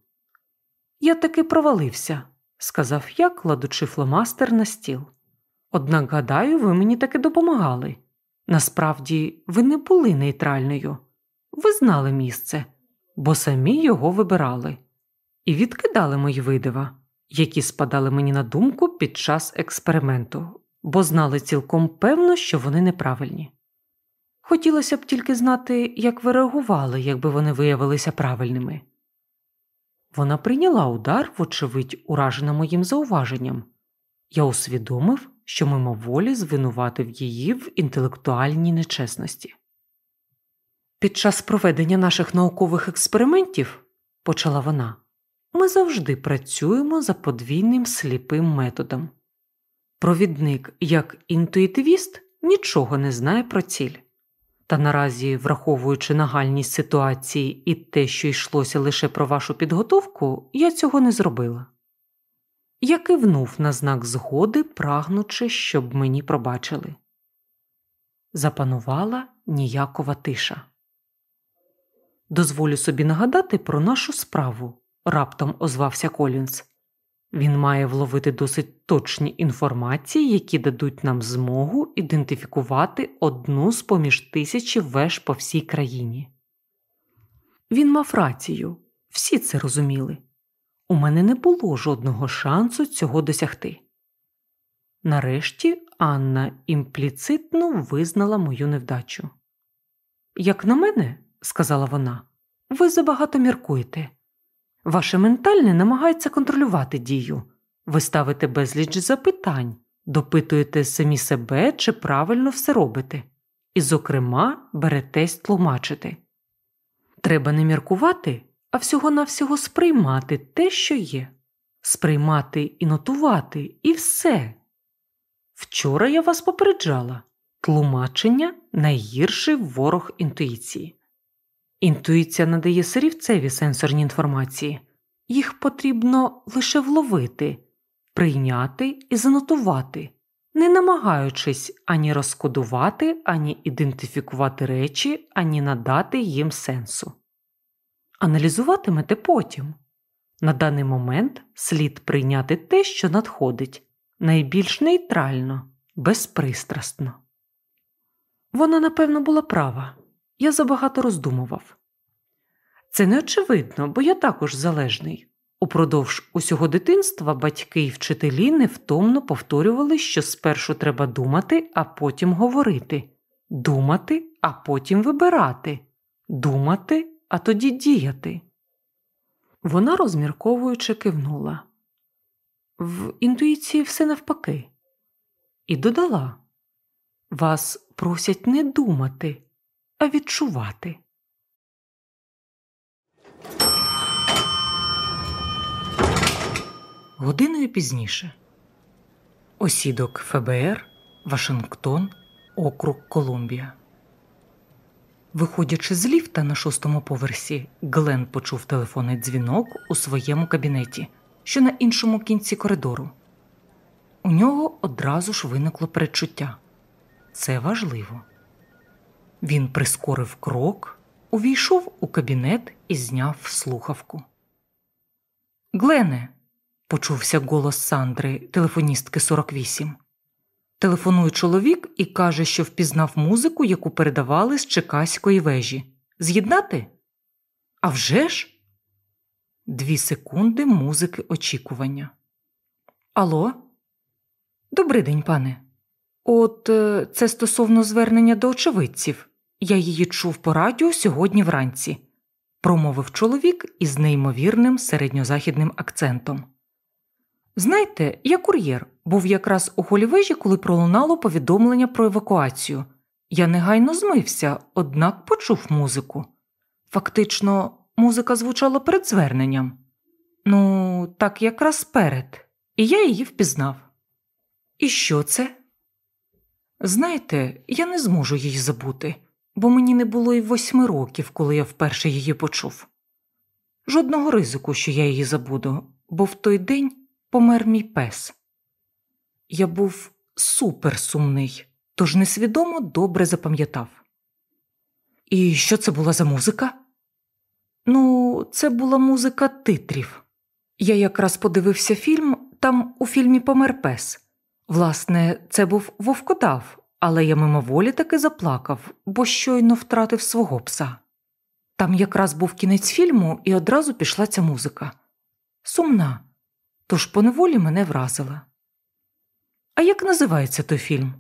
Я таки провалився, сказав я, кладучи фломастер на стіл. Однак, гадаю, ви мені таки допомагали. Насправді, ви не були нейтральною, ви знали місце, бо самі його вибирали і відкидали мої видива, які спадали мені на думку під час експерименту, бо знали цілком певно, що вони неправильні. Хотілося б тільки знати, як ви реагували, якби вони виявилися правильними. Вона прийняла удар, вочевидь, уражена моїм зауваженням. Я усвідомив, що мимоволі звинуватив її в інтелектуальній нечесності. Під час проведення наших наукових експериментів, почала вона, ми завжди працюємо за подвійним сліпим методом. Провідник, як інтуїтивіст, нічого не знає про ціль. Та наразі, враховуючи нагальність ситуації і те, що йшлося лише про вашу підготовку, я цього не зробила. Я кивнув на знак згоди, прагнучи, щоб мені пробачили. Запанувала ніякова тиша. Дозволю собі нагадати про нашу справу, раптом озвався Колінс. Він має вловити досить точні інформації, які дадуть нам змогу ідентифікувати одну з поміж тисячі веж по всій країні. Він мав рацію, всі це розуміли. У мене не було жодного шансу цього досягти. Нарешті Анна імпліцитно визнала мою невдачу. Як на мене, сказала вона, ви забагато міркуєте. Ваше ментальне намагається контролювати дію. Ви ставите безліч запитань, допитуєте самі себе, чи правильно все робите, і, зокрема, беретесь тлумачити. Треба не міркувати, а всього-навсього сприймати те, що є, сприймати і нотувати, і все. Вчора я вас попереджала тлумачення найгірший ворог інтуїції. Інтуїція надає сирівцеві сенсорні інформації, їх потрібно лише вловити, прийняти і занотувати, не намагаючись ані розкодувати, ані ідентифікувати речі, ані надати їм сенсу. Аналізуватимете потім. На даний момент слід прийняти те, що надходить, найбільш нейтрально, безпристрасно. Вона, напевно, була права. Я забагато роздумував. Це не очевидно, бо я також залежний. Упродовж усього дитинства батьки й вчителі невтомно повторювали, що спершу треба думати, а потім говорити, думати, а потім вибирати, думати, а тоді діяти. Вона, розмірковуючи, кивнула. В інтуїції все навпаки. І додала Вас просять не думати, а відчувати.
Годиною пізніше. Осідок ФБР, Вашингтон, Округ Колумбія. Виходячи з ліфта на шостому поверсі, Глен почув телефонний дзвінок у своєму кабінеті, що на іншому кінці коридору. У нього одразу ж виникло передчуття. Це важливо. Він прискорив крок, увійшов у кабінет і зняв слухавку. Глене, почувся голос Сандри, телефоністки 48. Телефонує чоловік і каже, що впізнав музику, яку передавали з Чекаської вежі. З'єднати? «А вже ж?» Дві секунди музики очікування. Алло? Добрий день, пане. От е, це стосовно звернення до очевидців. Я її чув по радіо сьогодні вранці, промовив чоловік із неймовірним середньозахідним акцентом. Знаєте, я кур'єр був якраз у холівежі, коли пролунало повідомлення про евакуацію. Я негайно змився, однак почув музику. Фактично, музика звучала перед зверненням. Ну, так якраз перед, і я її впізнав. І що це? Знаєте, я не зможу її забути, бо мені не було й восьми років, коли я вперше її почув. Жодного ризику, що я її забуду, бо в той день помер мій пес. Я був суперсумний, тож несвідомо добре запам'ятав. І що це була за музика? Ну, це була музика титрів. Я якраз подивився фільм, там у фільмі помер пес. Власне, це був вовкодав, але я мимоволі таки заплакав, бо щойно втратив свого пса. Там якраз був кінець фільму, і одразу пішла ця музика. Сумна, тож поневолі мене вразила. А як називається той фільм?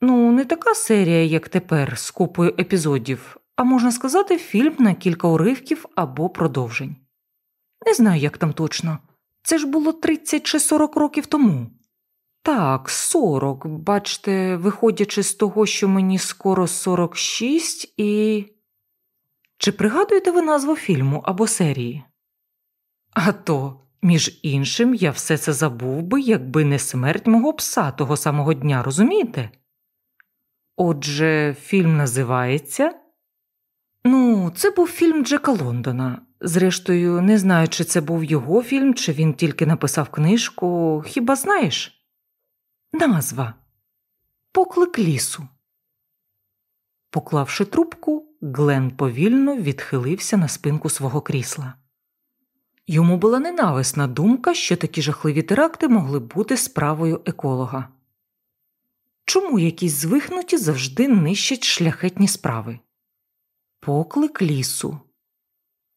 Ну, не така серія, як тепер, з купою епізодів, а можна сказати, фільм на кілька уривків або продовжень. Не знаю, як там точно. Це ж було 30 чи 40 років тому. Так, 40, бачте, виходячи з того, що мені скоро 46 і. Чи пригадуєте ви назву фільму або серії? А то, між іншим, я все це забув би, якби не смерть мого пса того самого дня, розумієте? Отже, фільм називається. Ну, це був фільм Джека Лондона. Зрештою, не знаю, чи це був його фільм, чи він тільки написав книжку. Хіба знаєш? Назва Поклик лісу. Поклавши трубку, Глен повільно відхилився на спинку свого крісла. Йому була ненависна думка, що такі жахливі теракти могли бути справою еколога. Чому якісь звихнуті завжди нищать шляхетні справи? Поклик лісу.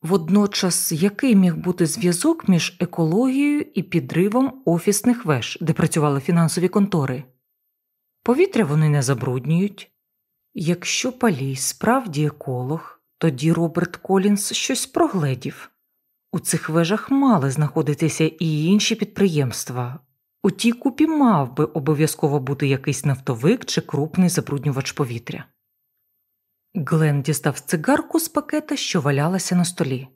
Водночас, який міг бути зв'язок між екологією і підривом офісних веж, де працювали фінансові контори? Повітря вони не забруднюють. Якщо палій справді еколог, тоді Роберт Колінс щось прогледів. У цих вежах мали знаходитися і інші підприємства. У тій купі мав би обов'язково бути якийсь нафтовик чи крупний забруднювач повітря. Глен дістав цигарку з пакета, що валялася на столі.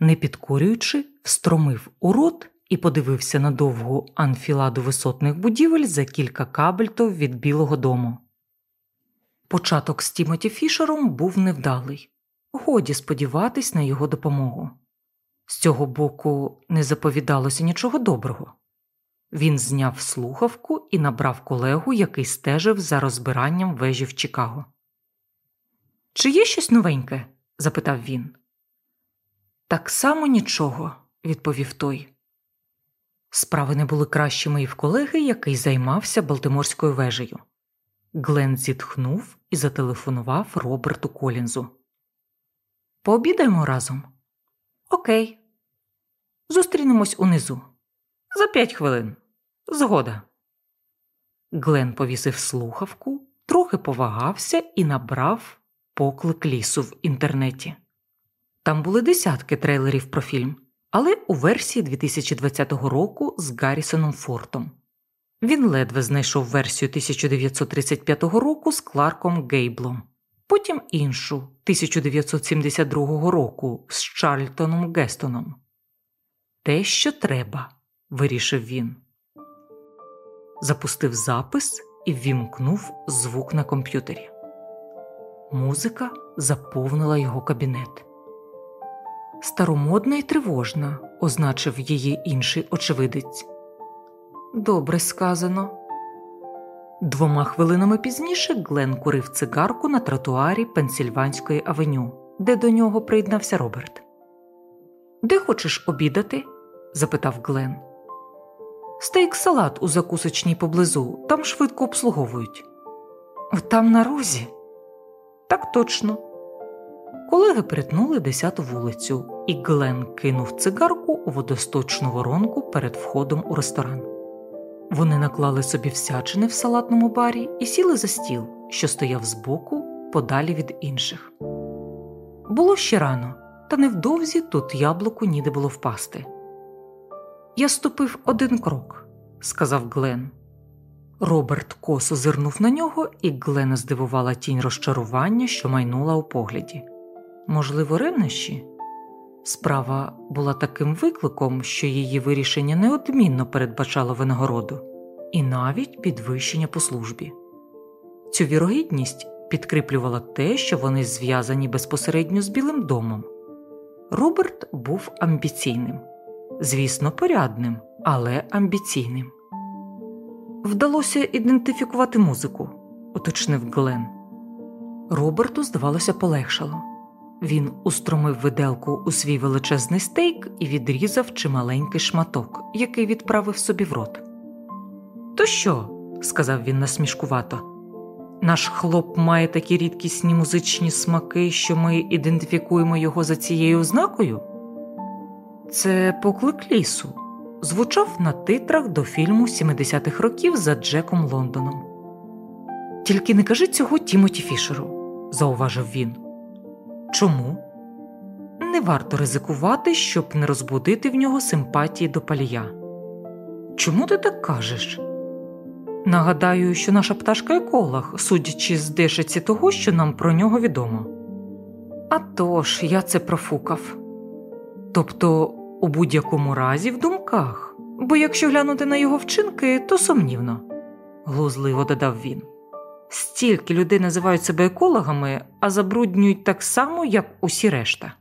Не підкурюючи, встромив у рот і подивився на довгу анфіладу висотних будівель за кілька кабельтов від Білого дому. Початок з Тімоті Фішером був невдалий, годі сподіватись на його допомогу. З цього боку не заповідалося нічого доброго. Він зняв слухавку і набрав колегу, який стежив за розбиранням вежі в Чикаго. Чи є щось новеньке? запитав він. Так само нічого, відповів той. Справи не були кращими і в колеги, який займався Балтиморською вежею. Глен зітхнув і зателефонував Роберту Колінзу. Пообідаємо разом. Окей. Зустрінемось унизу. За п'ять хвилин. Згода. Глен повісив слухавку, трохи повагався і набрав поклик лісу в інтернеті. Там були десятки трейлерів про фільм, але у версії 2020 року з Гаррісоном Фортом. Він ледве знайшов версію 1935 року з Кларком Гейблом, потім іншу 1972 року з Чарльтоном Гестоном. Те, що треба, вирішив він. Запустив запис і ввімкнув звук на комп'ютері. Музика заповнила його кабінет. Старомодна і тривожна, означив її інший очевидець. Добре сказано. Двома хвилинами пізніше Глен курив цигарку на тротуарі Пенсільванської авеню, де до нього приєднався Роберт. Де хочеш обідати? запитав Глен. Стейк салат у закусочній поблизу, там швидко обслуговують. Там на розі. Так точно. Колеги перетнули десяту вулицю, і Глен кинув цигарку у водосточну воронку перед входом у ресторан. Вони наклали собі всячини в салатному барі і сіли за стіл, що стояв збоку, подалі від інших. Було ще рано, та невдовзі тут яблуку ніде було впасти. Я ступив один крок, сказав Глен. Роберт косо зирнув на нього, і Глена здивувала тінь розчарування, що майнула у погляді. Можливо, ревнощі? Справа була таким викликом, що її вирішення неодмінно передбачало винагороду, і навіть підвищення по службі. Цю вірогідність підкріплювала те, що вони зв'язані безпосередньо з Білим домом. Роберт був амбіційним, звісно, порядним, але амбіційним. Вдалося ідентифікувати музику, уточнив Глен. Роберту, здавалося, полегшало. Він устромив виделку у свій величезний стейк і відрізав чималенький шматок, який відправив собі в рот. То що? сказав він насмішкувато. Наш хлоп має такі рідкісні музичні смаки, що ми ідентифікуємо його за цією ознакою? Це поклик лісу. Звучав на титрах до фільму 70-х років за Джеком Лондоном. Тільки не кажи цього Тімоті Фішеру, зауважив він. Чому? Не варто ризикувати, щоб не розбудити в нього симпатії до палія. Чому ти так кажеш? Нагадаю, що наша пташка еколог, судячи з дешиці того, що нам про нього відомо. А тож, я це профукав. Тобто, у будь-якому разі в думках, бо якщо глянути на його вчинки, то сумнівно, глузливо додав він. Стільки людей називають себе екологами, а забруднюють так само, як усі решта.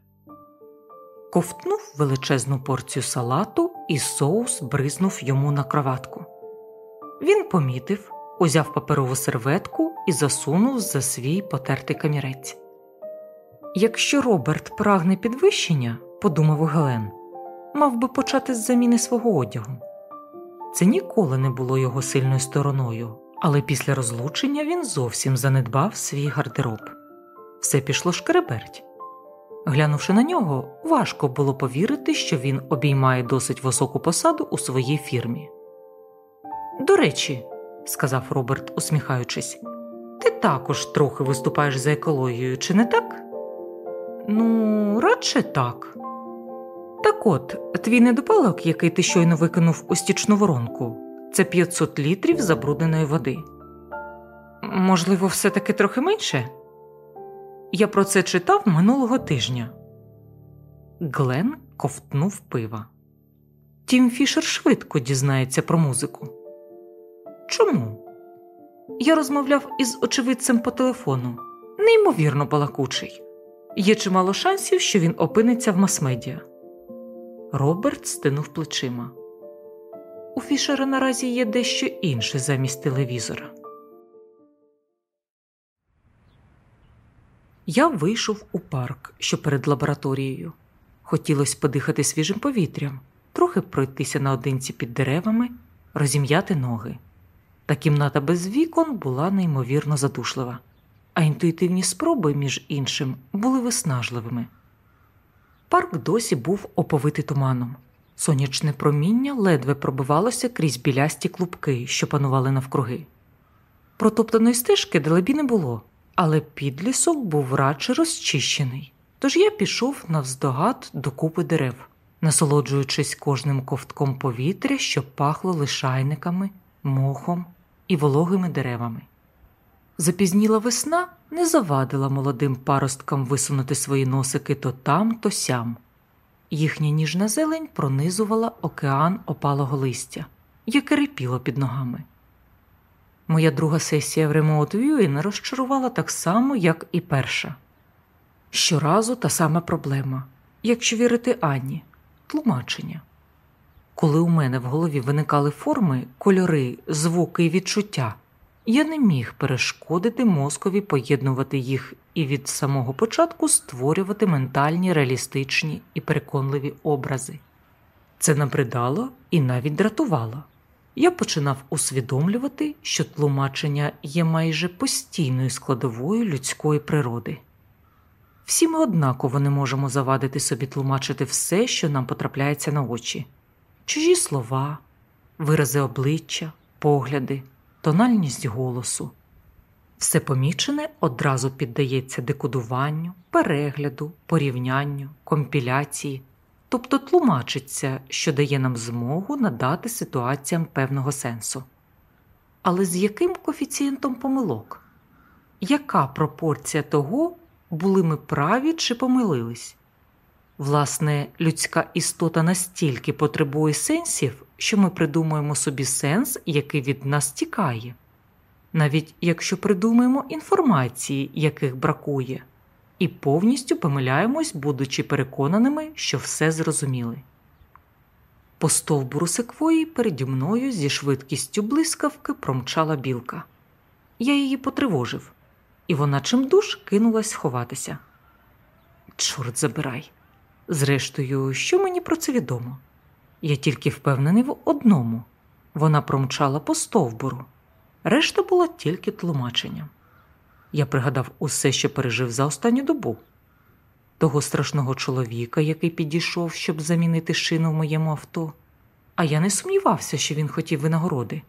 Ковтнув величезну порцію салату, і соус бризнув йому на кроватку. Він помітив, узяв паперову серветку і засунув за свій потертий камірець. Якщо Роберт прагне підвищення, подумав Гелен, мав би почати з заміни свого одягу. Це ніколи не було його сильною стороною, але після розлучення він зовсім занедбав свій гардероб. Все пішло шкереберть. Глянувши на нього, важко було повірити, що він обіймає досить високу посаду у своїй фірмі. До речі, сказав Роберт, усміхаючись, ти також трохи виступаєш за екологію, чи не так? Ну, радше так. Так от, твій недопалок, який ти щойно викинув у стічну воронку, це 500 літрів забрудненої води. Можливо, все таки трохи менше? Я про це читав минулого тижня. Глен ковтнув пива. Тім Фішер швидко дізнається про музику. Чому? Я розмовляв із очевидцем по телефону, неймовірно балакучий. Є чимало шансів, що він опиниться в мас-медіа. Роберт стинув плечима. У Фішера наразі є дещо інше замість телевізора. Я вийшов у парк, що перед лабораторією. Хотілося подихати свіжим повітрям, трохи пройтися наодинці під деревами, розім'яти ноги. Та кімната без вікон була неймовірно задушлива, а інтуїтивні спроби, між іншим, були виснажливими. Парк досі був оповитий туманом. Сонячне проміння ледве пробивалося крізь білясті клубки, що панували навкруги. Протоптаної стежки далебі не було, але підлісок був радше розчищений, тож я пішов навздогад до купи дерев, насолоджуючись кожним ковтком повітря, що пахло лишайниками, мохом і вологими деревами. Запізніла весна не завадила молодим паросткам висунути свої носики то там, то сям. Їхня ніжна зелень пронизувала океан опалого листя, яке рипіло під ногами. Моя друга сесія в Remote Viewing розчарувала так само, як і перша. Щоразу та сама проблема, якщо вірити Анні, тлумачення. Коли у мене в голові виникали форми, кольори, звуки і відчуття, я не міг перешкодити мозкові поєднувати їх і від самого початку створювати ментальні, реалістичні і переконливі образи. Це набридало і навіть дратувало. Я починав усвідомлювати, що тлумачення є майже постійною складовою людської природи. Всі ми однаково не можемо завадити собі тлумачити все, що нам потрапляється на очі чужі слова, вирази обличчя, погляди, тональність голосу. Все помічене одразу піддається декодуванню, перегляду, порівнянню, компіляції, тобто тлумачиться, що дає нам змогу надати ситуаціям певного сенсу. Але з яким коефіцієнтом помилок? Яка пропорція того, були ми праві чи помилились? Власне, людська істота настільки потребує сенсів, що ми придумуємо собі сенс, який від нас тікає, навіть якщо придумаємо інформації, яких бракує, і повністю помиляємось, будучи переконаними, що все зрозуміли. По стовбуру секвої переді мною зі швидкістю блискавки промчала білка. Я її потривожив, і вона чимдуж кинулась ховатися. Чорт забирай. Зрештою, що мені про це відомо? Я тільки впевнений в одному вона промчала по стовбуру, решта була тільки тлумаченням. Я пригадав усе, що пережив за останню добу того страшного чоловіка, який підійшов, щоб замінити шину в моєму авто, а я не сумнівався, що він хотів винагороди.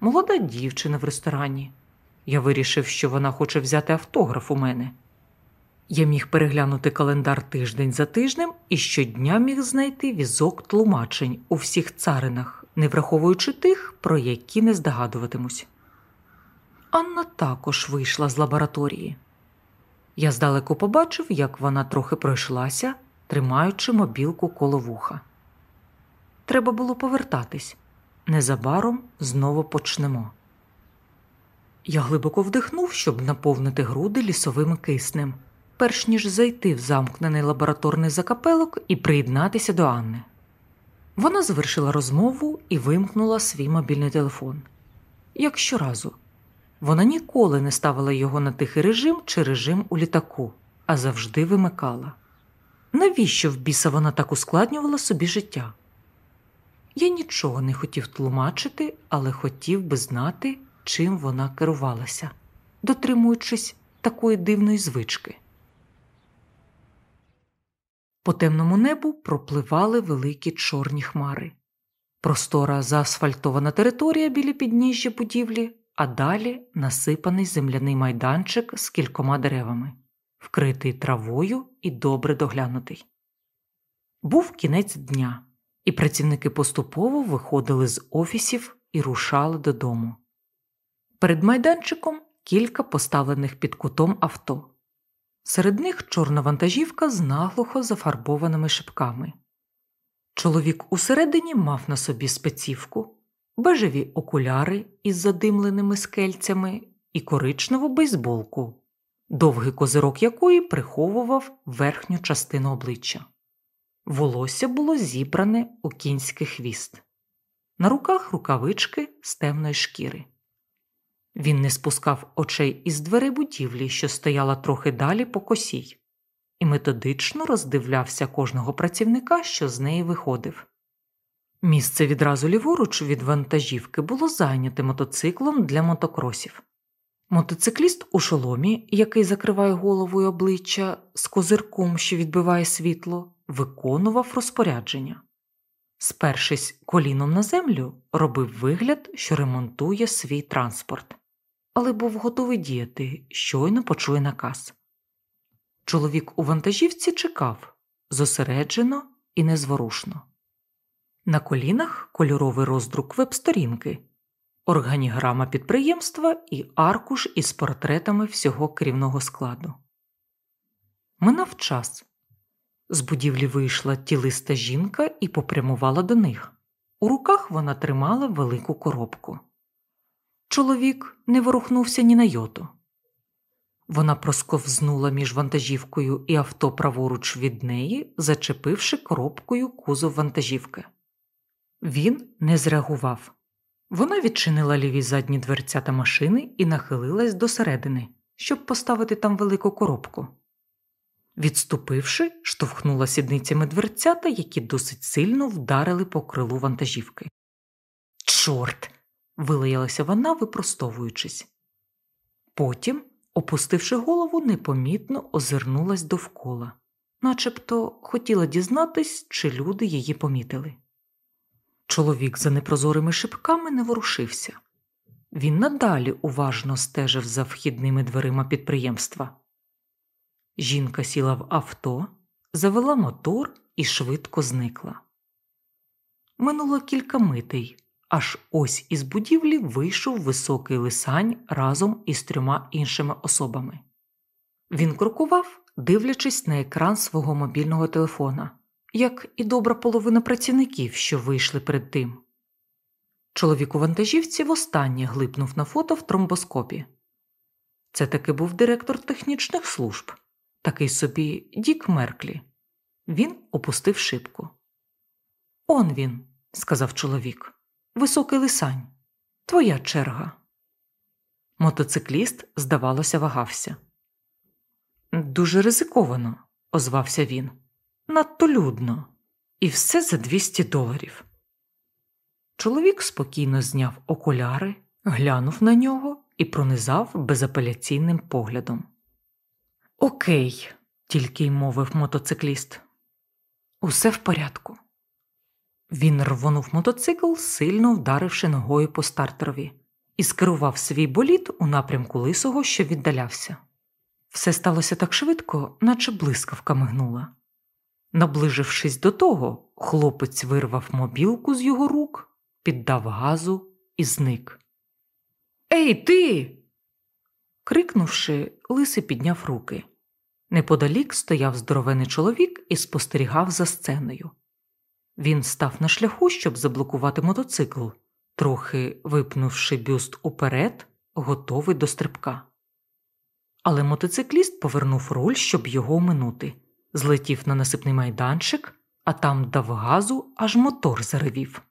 Молода дівчина в ресторані. Я вирішив, що вона хоче взяти автограф у мене. Я міг переглянути календар тиждень за тижнем і щодня міг знайти візок тлумачень у всіх царинах, не враховуючи тих, про які не здогадуватимусь. Анна також вийшла з лабораторії. Я здалеку побачив, як вона трохи пройшлася, тримаючи мобілку коло вуха. Треба було повертатись. Незабаром знову почнемо. Я глибоко вдихнув, щоб наповнити груди лісовим киснем, перш ніж зайти в замкнений лабораторний закапелок і приєднатися до Анни. Вона завершила розмову і вимкнула свій мобільний телефон. Як щоразу, вона ніколи не ставила його на тихий режим чи режим у літаку, а завжди вимикала. Навіщо в біса вона так ускладнювала собі життя? Я нічого не хотів тлумачити, але хотів би знати, чим вона керувалася, дотримуючись такої дивної звички. По темному небу пропливали великі чорні хмари. Простора заасфальтована територія біля підніжжя будівлі, а далі насипаний земляний майданчик з кількома деревами, вкритий травою і добре доглянутий. Був кінець дня, і працівники поступово виходили з офісів і рушали додому. Перед майданчиком кілька поставлених під кутом авто. Серед них чорна вантажівка з наглухо зафарбованими шипками. Чоловік усередині мав на собі спецівку, бежеві окуляри із задимленими скельцями і коричневу бейсболку, довгий козирок якої приховував верхню частину обличчя. Волосся було зібране у кінський хвіст, на руках рукавички з темної шкіри. Він не спускав очей із дверей будівлі, що стояла трохи далі по косій, і методично роздивлявся кожного працівника, що з неї виходив. Місце відразу ліворуч від вантажівки було зайняте мотоциклом для мотокросів. Мотоцикліст у шоломі, який закриває голову і обличчя з козирком, що відбиває світло, виконував розпорядження. Спершись коліном на землю, робив вигляд, що ремонтує свій транспорт, але був готовий діяти, щойно почує наказ. Чоловік у вантажівці чекав зосереджено і незворушно. На колінах кольоровий роздрук веб-сторінки, органіграма підприємства і аркуш із портретами всього керівного складу. Минав час. З будівлі вийшла тілиста жінка і попрямувала до них. У руках вона тримала велику коробку. Чоловік не ворухнувся ні на йоту. Вона просковзнула між вантажівкою і авто праворуч від неї, зачепивши коробкою кузов вантажівки. Він не зреагував. Вона відчинила ліві задні дверцята машини і нахилилась до середини, щоб поставити там велику коробку. Відступивши, штовхнула сідницями дверцята, які досить сильно вдарили по крилу вантажівки. Чорт. Вилаялася вона, випростовуючись. Потім, опустивши голову, непомітно озирнулась довкола, начебто хотіла дізнатись, чи люди її помітили. Чоловік за непрозорими шибками не ворушився. Він надалі уважно стежив за вхідними дверима підприємства. Жінка сіла в авто, завела мотор і швидко зникла. Минуло кілька митей, аж ось із будівлі вийшов високий лисань разом із трьома іншими особами. Він крокував, дивлячись на екран свого мобільного телефона, як і добра половина працівників, що вийшли перед тим. Чоловік у вантажівці востаннє глипнув на фото в тромбоскопі. Це таки був директор технічних служб, такий собі Дік Мерклі. Він опустив шибку. Он він, сказав чоловік. Високий лисань. Твоя черга. Мотоцикліст, здавалося, вагався. Дуже ризиковано, озвався він. Надто людно. І все за 200 доларів. Чоловік спокійно зняв окуляри, глянув на нього і пронизав безапеляційним поглядом. Окей, тільки й мовив мотоцикліст. Усе в порядку. Він рвонув мотоцикл, сильно вдаривши ногою по стартерові, і скерував свій боліт у напрямку лисого, що віддалявся. Все сталося так швидко, наче блискавка мигнула. Наближившись до того, хлопець вирвав мобілку з його рук, піддав газу і зник. Ей, ти. крикнувши, лисий підняв руки. Неподалік стояв здоровений чоловік і спостерігав за сценою. Він став на шляху, щоб заблокувати мотоцикл, трохи випнувши бюст уперед, готовий до стрибка. Але мотоцикліст повернув руль, щоб його оминути, злетів на насипний майданчик, а там дав газу, аж мотор заревів.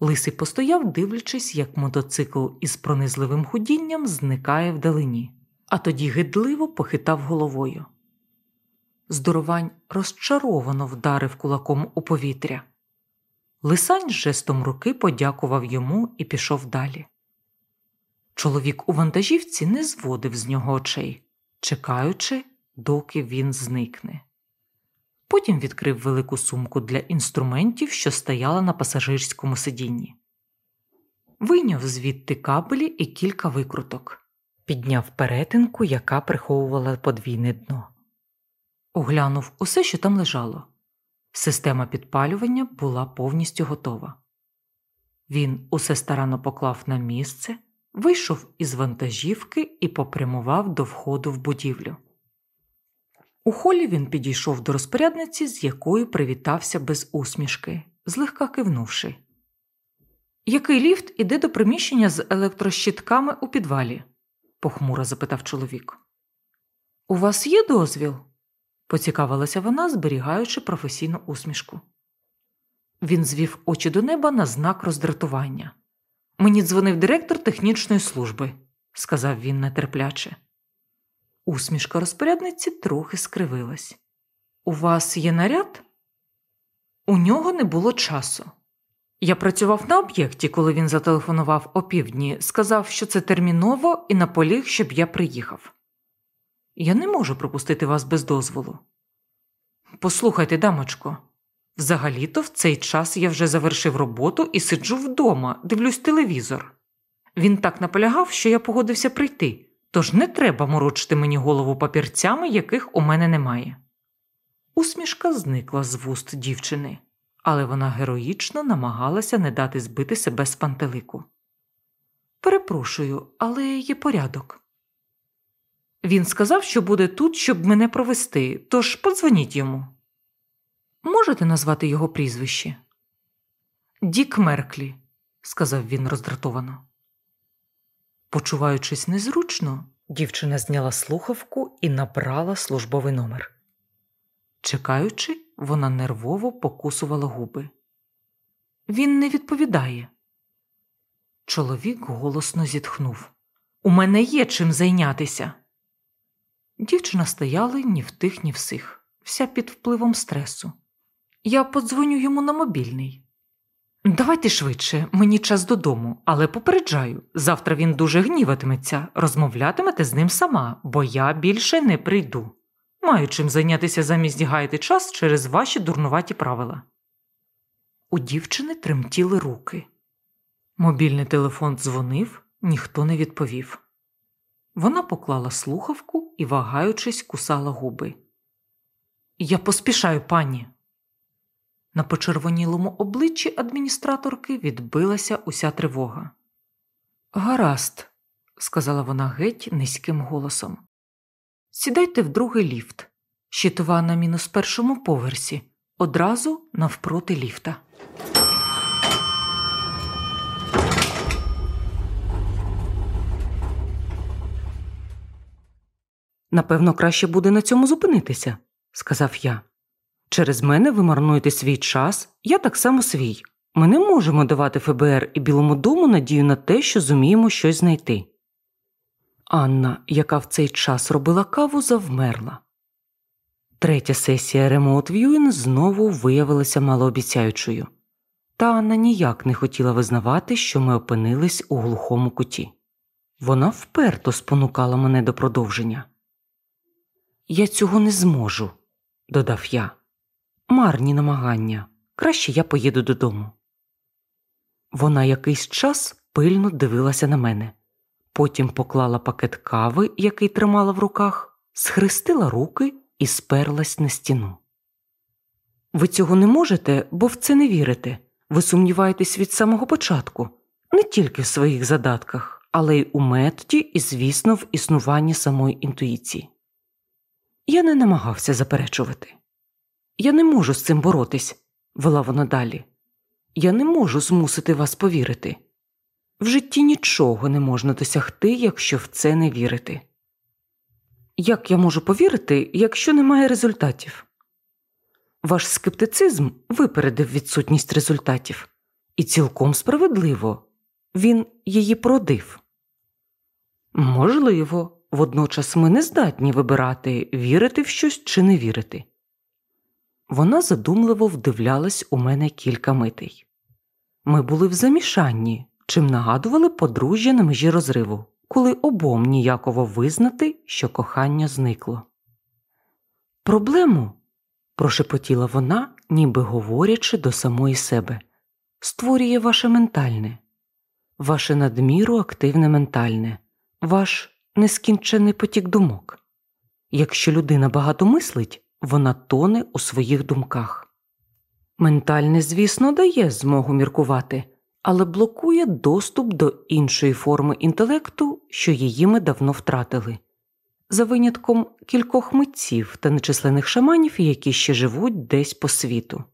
Лисий постояв, дивлячись, як мотоцикл із пронизливим худінням зникає вдалині, а тоді гидливо похитав головою. Здоровань розчаровано вдарив кулаком у повітря. Лисань жестом руки подякував йому і пішов далі. Чоловік у вантажівці не зводив з нього очей, чекаючи, доки він зникне. Потім відкрив велику сумку для інструментів, що стояла на пасажирському сидінні. Вийняв звідти кабелі і кілька викруток, підняв перетинку, яка приховувала подвійне дно. Оглянув усе, що там лежало. Система підпалювання була повністю готова. Він усе старанно поклав на місце, вийшов із вантажівки і попрямував до входу в будівлю. У холі він підійшов до розпорядниці, з якою привітався без усмішки, злегка кивнувши. Який ліфт іде до приміщення з електрощитками у підвалі? похмуро запитав чоловік. У вас є дозвіл? Поцікавилася вона, зберігаючи професійну усмішку. Він звів очі до неба на знак роздратування. Мені дзвонив директор технічної служби, сказав він нетерпляче. Усмішка розпорядниці трохи скривилась. У вас є наряд? У нього не було часу. Я працював на об'єкті, коли він зателефонував опівдні, сказав, що це терміново і наполіг, щоб я приїхав. Я не можу пропустити вас без дозволу. Послухайте, дамочко, взагалі-то в цей час я вже завершив роботу і сиджу вдома, дивлюсь телевізор. Він так наполягав, що я погодився прийти, тож не треба морочити мені голову папірцями, яких у мене немає. Усмішка зникла з вуст дівчини, але вона героїчно намагалася не дати збити себе з пантелику. Перепрошую, але є порядок. Він сказав, що буде тут, щоб мене провести, тож подзвоніть йому. Можете назвати його прізвище? Дік Мерклі, сказав він роздратовано. Почуваючись незручно, дівчина зняла слухавку і набрала службовий номер. Чекаючи, вона нервово покусувала губи. Він не відповідає. Чоловік голосно зітхнув. У мене є чим зайнятися. Дівчина стояла ні в тих, ні в сих, вся під впливом стресу. Я подзвоню йому на мобільний. Давайте швидше, мені час додому, але попереджаю завтра він дуже гніватиметься, розмовлятимете з ним сама, бо я більше не прийду. Маю чим зайнятися замість гаяти час через ваші дурнуваті правила. У дівчини тремтіли руки. Мобільний телефон дзвонив, ніхто не відповів. Вона поклала слухавку і, вагаючись, кусала губи. Я поспішаю, пані. На почервонілому обличчі адміністраторки відбилася уся тривога. Гаразд, сказала вона геть низьким голосом. Сідайте в другий ліфт. Щитова на мінус першому поверсі, одразу навпроти ліфта. Напевно, краще буде на цьому зупинитися, сказав я. Через мене ви марнуєте свій час, я так само свій. Ми не можемо давати ФБР і Білому дому надію на те, що зуміємо щось знайти. Анна, яка в цей час робила каву, завмерла. Третя сесія Remote Viewing знову виявилася малообіцяючою, та Анна ніяк не хотіла визнавати, що ми опинились у глухому куті. Вона вперто спонукала мене до продовження. Я цього не зможу, додав я. Марні намагання. Краще я поїду додому. Вона якийсь час пильно дивилася на мене, потім поклала пакет кави, який тримала в руках, схрестила руки і сперлась на стіну. Ви цього не можете, бо в це не вірите. Ви сумніваєтесь від самого початку, не тільки в своїх задатках, але й у методі і, звісно, в існуванні самої інтуїції. Я не намагався заперечувати. Я не можу з цим боротись, вела вона далі. Я не можу змусити вас повірити. В житті нічого не можна досягти, якщо в це не вірити. Як я можу повірити, якщо немає результатів? Ваш скептицизм випередив відсутність результатів, і цілком справедливо він її продив. Можливо, водночас ми не здатні вибирати, вірити в щось чи не вірити. Вона задумливо вдивлялась у мене кілька митей. Ми були в замішанні, чим нагадували подружжя на межі розриву, коли обом ніяково визнати, що кохання зникло. Проблему, прошепотіла вона, ніби говорячи до самої себе, створює ваше ментальне, ваше надміру активне ментальне, ваш нескінчений потік думок. Якщо людина багато мислить, вона тоне у своїх думках. Ментальне, звісно, дає змогу міркувати, але блокує доступ до іншої форми інтелекту, що її ми давно втратили, за винятком кількох митців та нечисленних шаманів, які ще живуть десь по світу.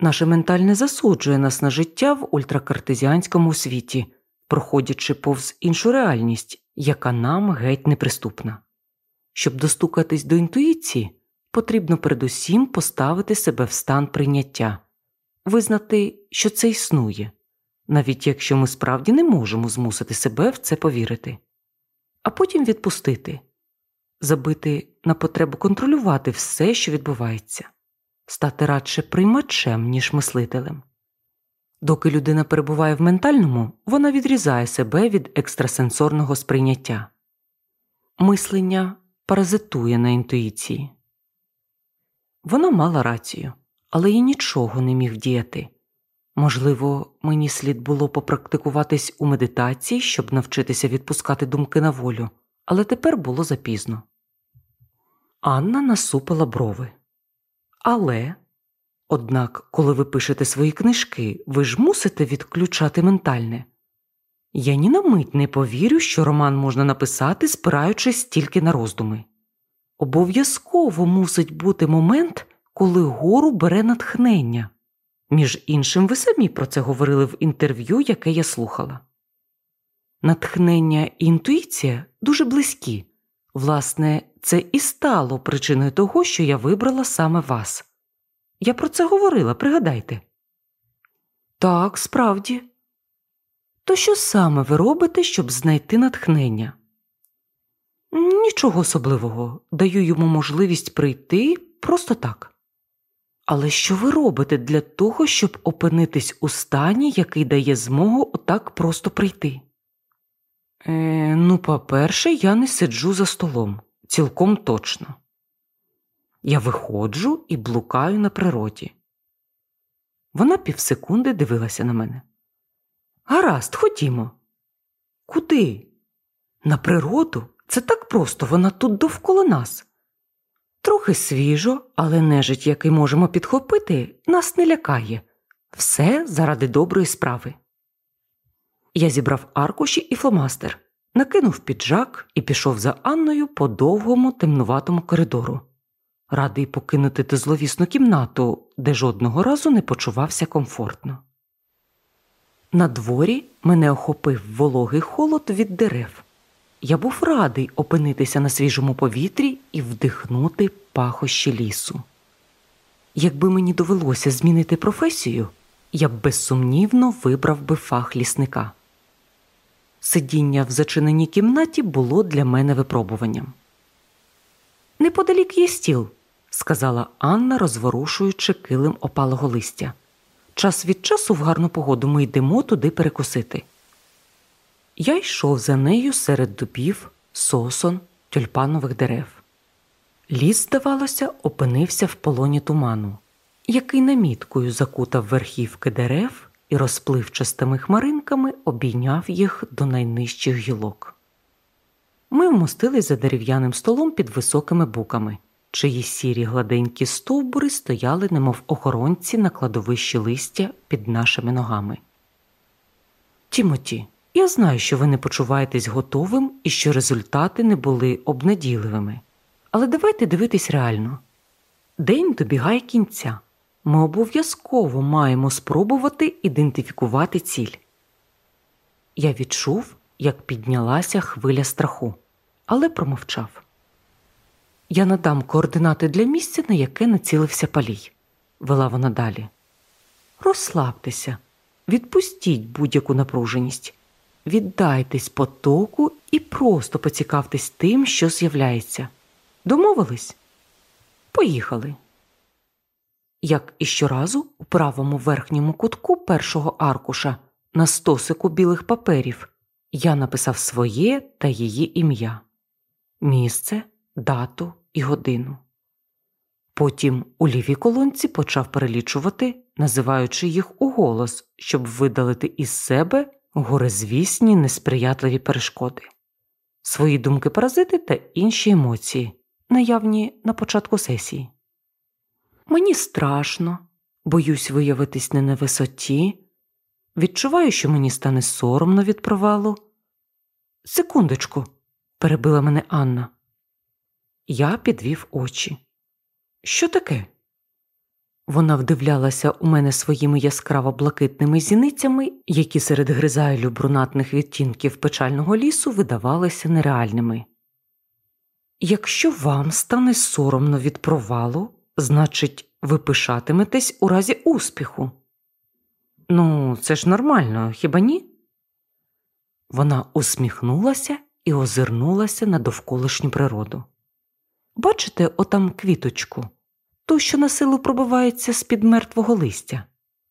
Наше ментальне засуджує нас на життя в ультракартезіанському світі, проходячи повз іншу реальність, яка нам геть неприступна. Щоб достукатись до інтуїції, потрібно передусім поставити себе в стан прийняття, визнати, що це існує, навіть якщо ми справді не можемо змусити себе в це повірити, а потім відпустити, забити на потребу контролювати все, що відбувається, стати радше приймачем, ніж мислителем. Доки людина перебуває в ментальному, вона відрізає себе від екстрасенсорного сприйняття. Мислення паразитує на інтуїції. Вона мала рацію, але я нічого не міг діяти. Можливо, мені слід було попрактикуватись у медитації, щоб навчитися відпускати думки на волю, але тепер було запізно. Анна насупила брови. Але, однак, коли ви пишете свої книжки, ви ж мусите відключати ментальне. Я ні на мить не повірю, що роман можна написати, спираючись тільки на роздуми. Обов'язково мусить бути момент, коли гору бере натхнення. Між іншим, ви самі про це говорили в інтерв'ю, яке я слухала. Натхнення і інтуїція дуже близькі. Власне, це і стало причиною того, що я вибрала саме вас. Я про це говорила, пригадайте. Так, справді. То що саме ви робите, щоб знайти натхнення? Нічого особливого, даю йому можливість прийти просто так. Але що ви робите для того, щоб опинитись у стані, який дає змогу отак просто прийти? Е, Ну, по-перше, я не сиджу за столом, цілком точно. Я виходжу і блукаю на природі. Вона півсекунди дивилася на мене. Гаразд, ходімо. Куди? На природу? Це так просто, вона тут довкола нас. Трохи свіжо, але нежить, який можемо підхопити, нас не лякає. Все заради доброї справи. Я зібрав аркуші і фломастер, накинув піджак і пішов за Анною по довгому темнуватому коридору, радий покинути ту зловісну кімнату, де жодного разу не почувався комфортно. На дворі мене охопив вологий холод від дерев. Я був радий опинитися на свіжому повітрі і вдихнути пахощі лісу. Якби мені довелося змінити професію, я б безсумнівно вибрав би фах лісника. Сидіння в зачиненій кімнаті було для мене випробуванням. Неподалік є стіл, сказала Анна, розворушуючи килим опалого листя. Час від часу в гарну погоду ми йдемо туди перекусити. Я йшов за нею серед дубів, сосон, тюльпанових дерев. Ліс, здавалося, опинився в полоні туману, який наміткою закутав верхівки дерев і розпливчастими хмаринками обійняв їх до найнижчих гілок. Ми вмостились за дерев'яним столом під високими буками, чиї сірі гладенькі стовбури стояли, немов охоронці на кладовищі листя під нашими ногами. Тімоті, я знаю, що ви не почуваєтесь готовим і що результати не були обнадійливими. Але давайте дивитись реально. День добігає кінця. Ми обов'язково маємо спробувати ідентифікувати ціль. Я відчув, як піднялася хвиля страху, але промовчав. Я надам координати для місця, на яке націлився палій, вела вона далі. Розслабтеся, відпустіть будь-яку напруженість, віддайтесь потоку і просто поцікавтесь тим, що з'являється. Домовились? Поїхали. Як і щоразу, у правому верхньому кутку першого аркуша на стосику білих паперів я написав своє та її ім'я, місце, дату і годину. Потім у лівій колонці почав перелічувати, називаючи їх у голос, щоб видалити із себе горизвісні несприятливі перешкоди, свої думки паразити та інші емоції, наявні на початку сесії. Мені страшно, боюсь виявитись не на висоті, відчуваю, що мені стане соромно від провалу. Секундочку, перебила мене Анна. Я підвів очі. Що таке? Вона вдивлялася у мене своїми яскраво блакитними зіницями, які серед гризайлю брунатних відтінків печального лісу видавалися нереальними. Якщо вам стане соромно від провалу, значить, ви пишатиметесь у разі успіху. Ну, це ж нормально, хіба ні? Вона усміхнулася і озирнулася на довколишню природу. Бачите отам квіточку, ту, що на силу пробивається з під мертвого листя?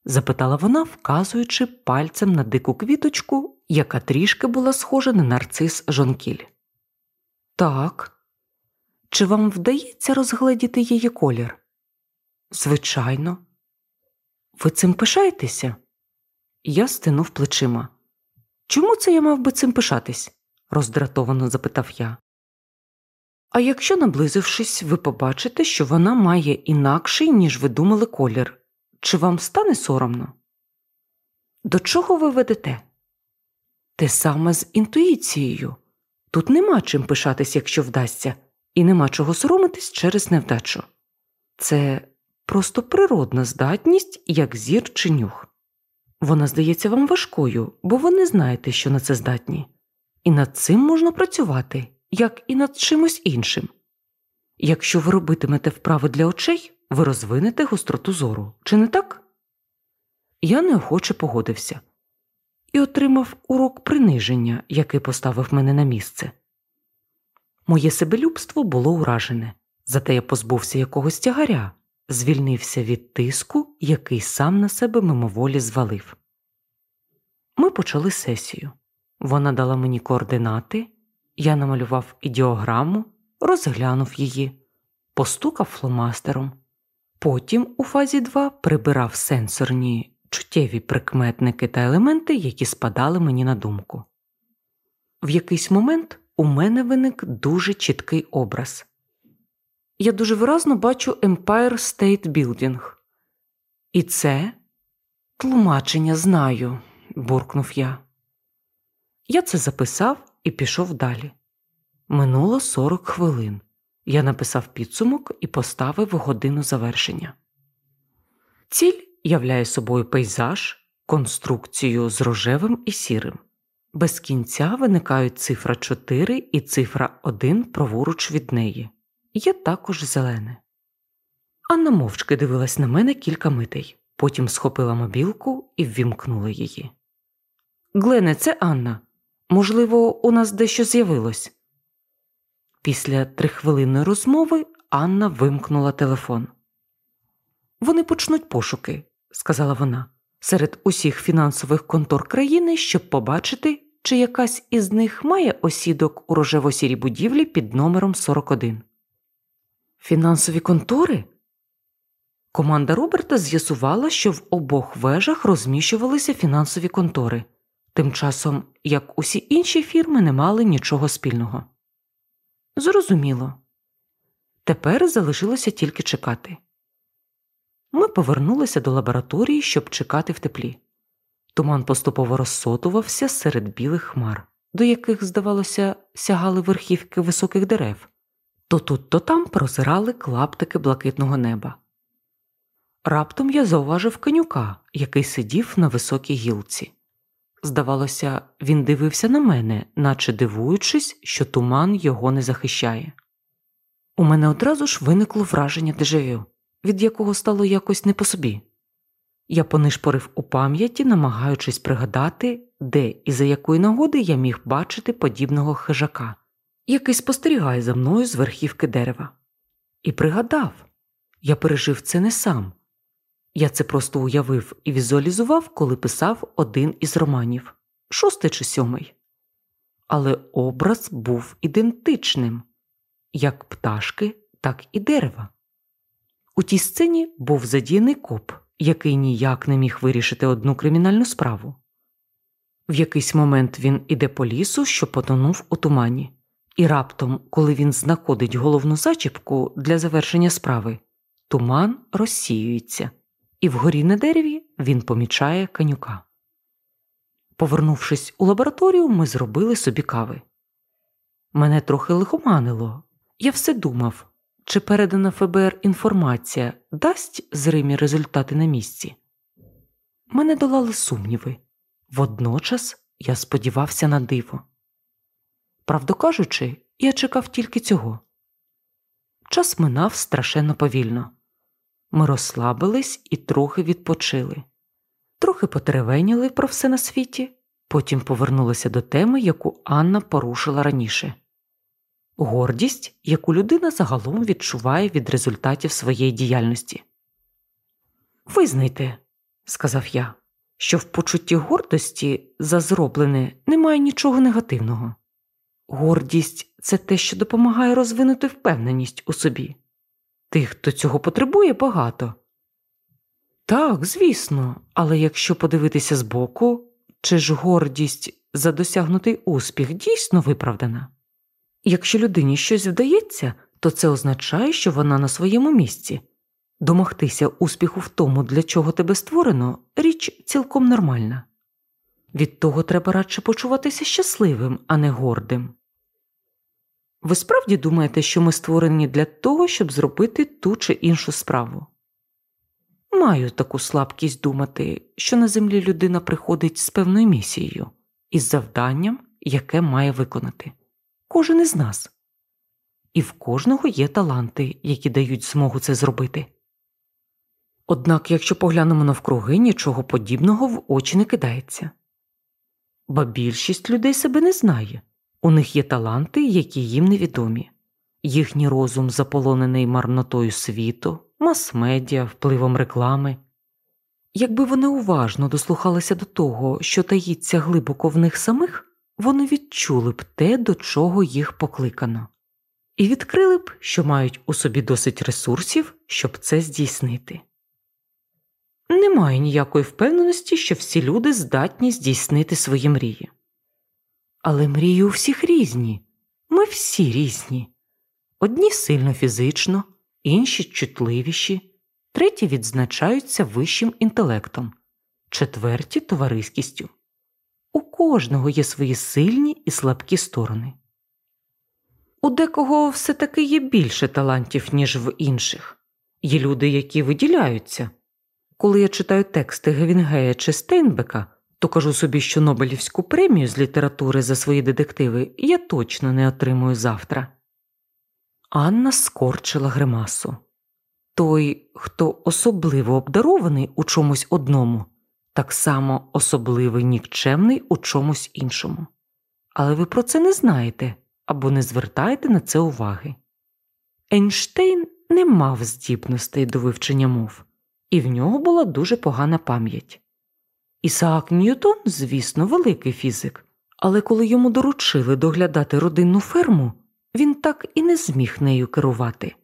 запитала вона, вказуючи пальцем на дику квіточку, яка трішки була схожа на нарцис жонкіль. Так. Чи вам вдається розгледіти її колір? Звичайно. Ви цим пишаєтеся? Я стинув плечима. Чому це я мав би цим пишатись? роздратовано запитав я. А якщо, наблизившись, ви побачите, що вона має інакший, ніж ви думали колір, чи вам стане соромно? До чого ви ведете? Те саме з інтуїцією. Тут нема чим пишатись, якщо вдасться, і нема чого соромитись через невдачу. Це просто природна здатність, як зір чи нюх. Вона здається вам важкою, бо ви не знаєте, що на це здатні, і над цим можна працювати, як і над чимось іншим. Якщо ви робитимете вправи для очей, ви розвинете гостроту зору, чи не так? Я неохоче погодився і отримав урок приниження, який поставив мене на місце. Моє себелюбство було уражене, зате я позбувся якогось тягаря, звільнився від тиску, який сам на себе мимоволі звалив. Ми почали сесію. Вона дала мені координати, я намалював ідіограму, розглянув її, постукав фломастером. Потім у фазі 2 прибирав сенсорні чуттєві прикметники та елементи, які спадали мені на думку. В якийсь момент у мене виник дуже чіткий образ.
я дуже виразно бачу Empire State Building. І це тлумачення знаю, буркнув я. Я це записав і пішов далі. Минуло 40 хвилин. Я написав підсумок і поставив годину завершення. Ціль являє собою пейзаж, конструкцію з рожевим і сірим. Без кінця виникають цифра 4 і цифра 1 праворуч від неї. Є також зелене. Анна мовчки дивилась на мене кілька митей, потім схопила мобілку і ввімкнула її. Глене, це Анна. Можливо, у нас дещо з'явилось. Після трихвилинної розмови Анна вимкнула телефон. Вони почнуть пошуки, сказала вона, серед усіх фінансових контор країни, щоб побачити, чи якась із них має осідок у рожево-сірій будівлі під номером 41. Фінансові контори? Команда Роберта з'ясувала, що в обох вежах розміщувалися фінансові контори, тим часом як усі інші фірми не мали нічого спільного. Зрозуміло. Тепер залишилося тільки чекати. Ми повернулися до лабораторії, щоб чекати в теплі. Туман поступово розсотувався серед білих хмар, до яких, здавалося, сягали верхівки високих дерев. То тут, то там прозирали клаптики блакитного неба. Раптом я зауважив конюка, який сидів на високій гілці. Здавалося, він дивився на мене, наче дивуючись, що туман його не захищає. У мене одразу ж виникло враження дежавю, від якого стало якось не по собі. Я понишпорив у пам'яті, намагаючись пригадати, де і за якої нагоди я міг бачити подібного хижака, який спостерігає за мною з верхівки дерева. І пригадав я пережив це не сам. Я це просто уявив і візуалізував, коли писав один із романів шостий чи сьомий. Але образ був ідентичним як пташки, так і дерева. У тій сцені був задіяний коп, який ніяк не міг вирішити одну кримінальну справу. В якийсь момент він іде по лісу, що потонув у тумані, і раптом, коли він знаходить головну зачіпку для завершення справи, туман розсіюється, і вгорі на дереві він помічає канюка. Повернувшись у лабораторію, ми зробили собі кави. Мене трохи лихоманило. Я все думав, чи передана ФБР інформація дасть зримі результати на місці. Мене долали сумніви. Водночас я сподівався на диво. Правду кажучи, я чекав тільки цього. Час минав страшенно повільно. Ми розслабились і трохи відпочили, трохи потеревеніли про все на світі, потім повернулися до теми, яку Анна порушила раніше гордість, яку людина загалом відчуває від результатів своєї діяльності. Визнайте, сказав я, що в почутті гордості за зроблене немає нічого негативного. Гордість це те, що допомагає розвинути впевненість у собі. Тих, хто цього потребує, багато. Так, звісно, але якщо подивитися збоку, чи ж гордість за досягнутий успіх дійсно виправдана? Якщо людині щось вдається, то це означає, що вона на своєму місці. Домогтися успіху в тому, для чого тебе створено, річ цілком нормальна. Від того треба радше почуватися щасливим, а не гордим. Ви справді думаєте, що ми створені для того, щоб зробити ту чи іншу справу? Маю таку слабкість думати, що на землі людина приходить з певною місією із завданням, яке має виконати кожен із нас. І в кожного є таланти, які дають змогу це зробити. Однак, якщо поглянемо навкруги, нічого подібного в очі не кидається. Ба більшість людей себе не знає у них є таланти, які їм невідомі, їхній розум заполонений марнотою світу, мас-медіа, впливом реклами. Якби вони уважно дослухалися до того, що таїться глибоко в них самих, вони відчули б те, до чого їх покликано, і відкрили б, що мають у собі досить ресурсів, щоб це здійснити. Немає ніякої впевненості, що всі люди здатні здійснити свої мрії. Але мрії у всіх різні, ми всі різні.
Одні сильно фізично, інші чутливіші, треті відзначаються вищим інтелектом, четверті товариськістю. У кожного є свої сильні і слабкі сторони. У декого все таки є більше талантів, ніж в інших. Є люди, які виділяються. Коли я читаю тексти Гевінгея чи Стейнбека, то кажу собі, що Нобелівську премію з літератури за свої детективи я точно не отримую завтра. Анна скорчила гримасу. Той, хто особливо обдарований у чомусь одному, так само особливий нікчемний у чомусь іншому. Але ви про це не знаєте або не звертаєте на це уваги. Ейнштейн не мав здібностей до вивчення мов, і в нього була дуже погана пам'ять. Ісаак Ньютон, звісно, великий фізик, але коли йому доручили доглядати родинну ферму, він так і не зміг нею керувати.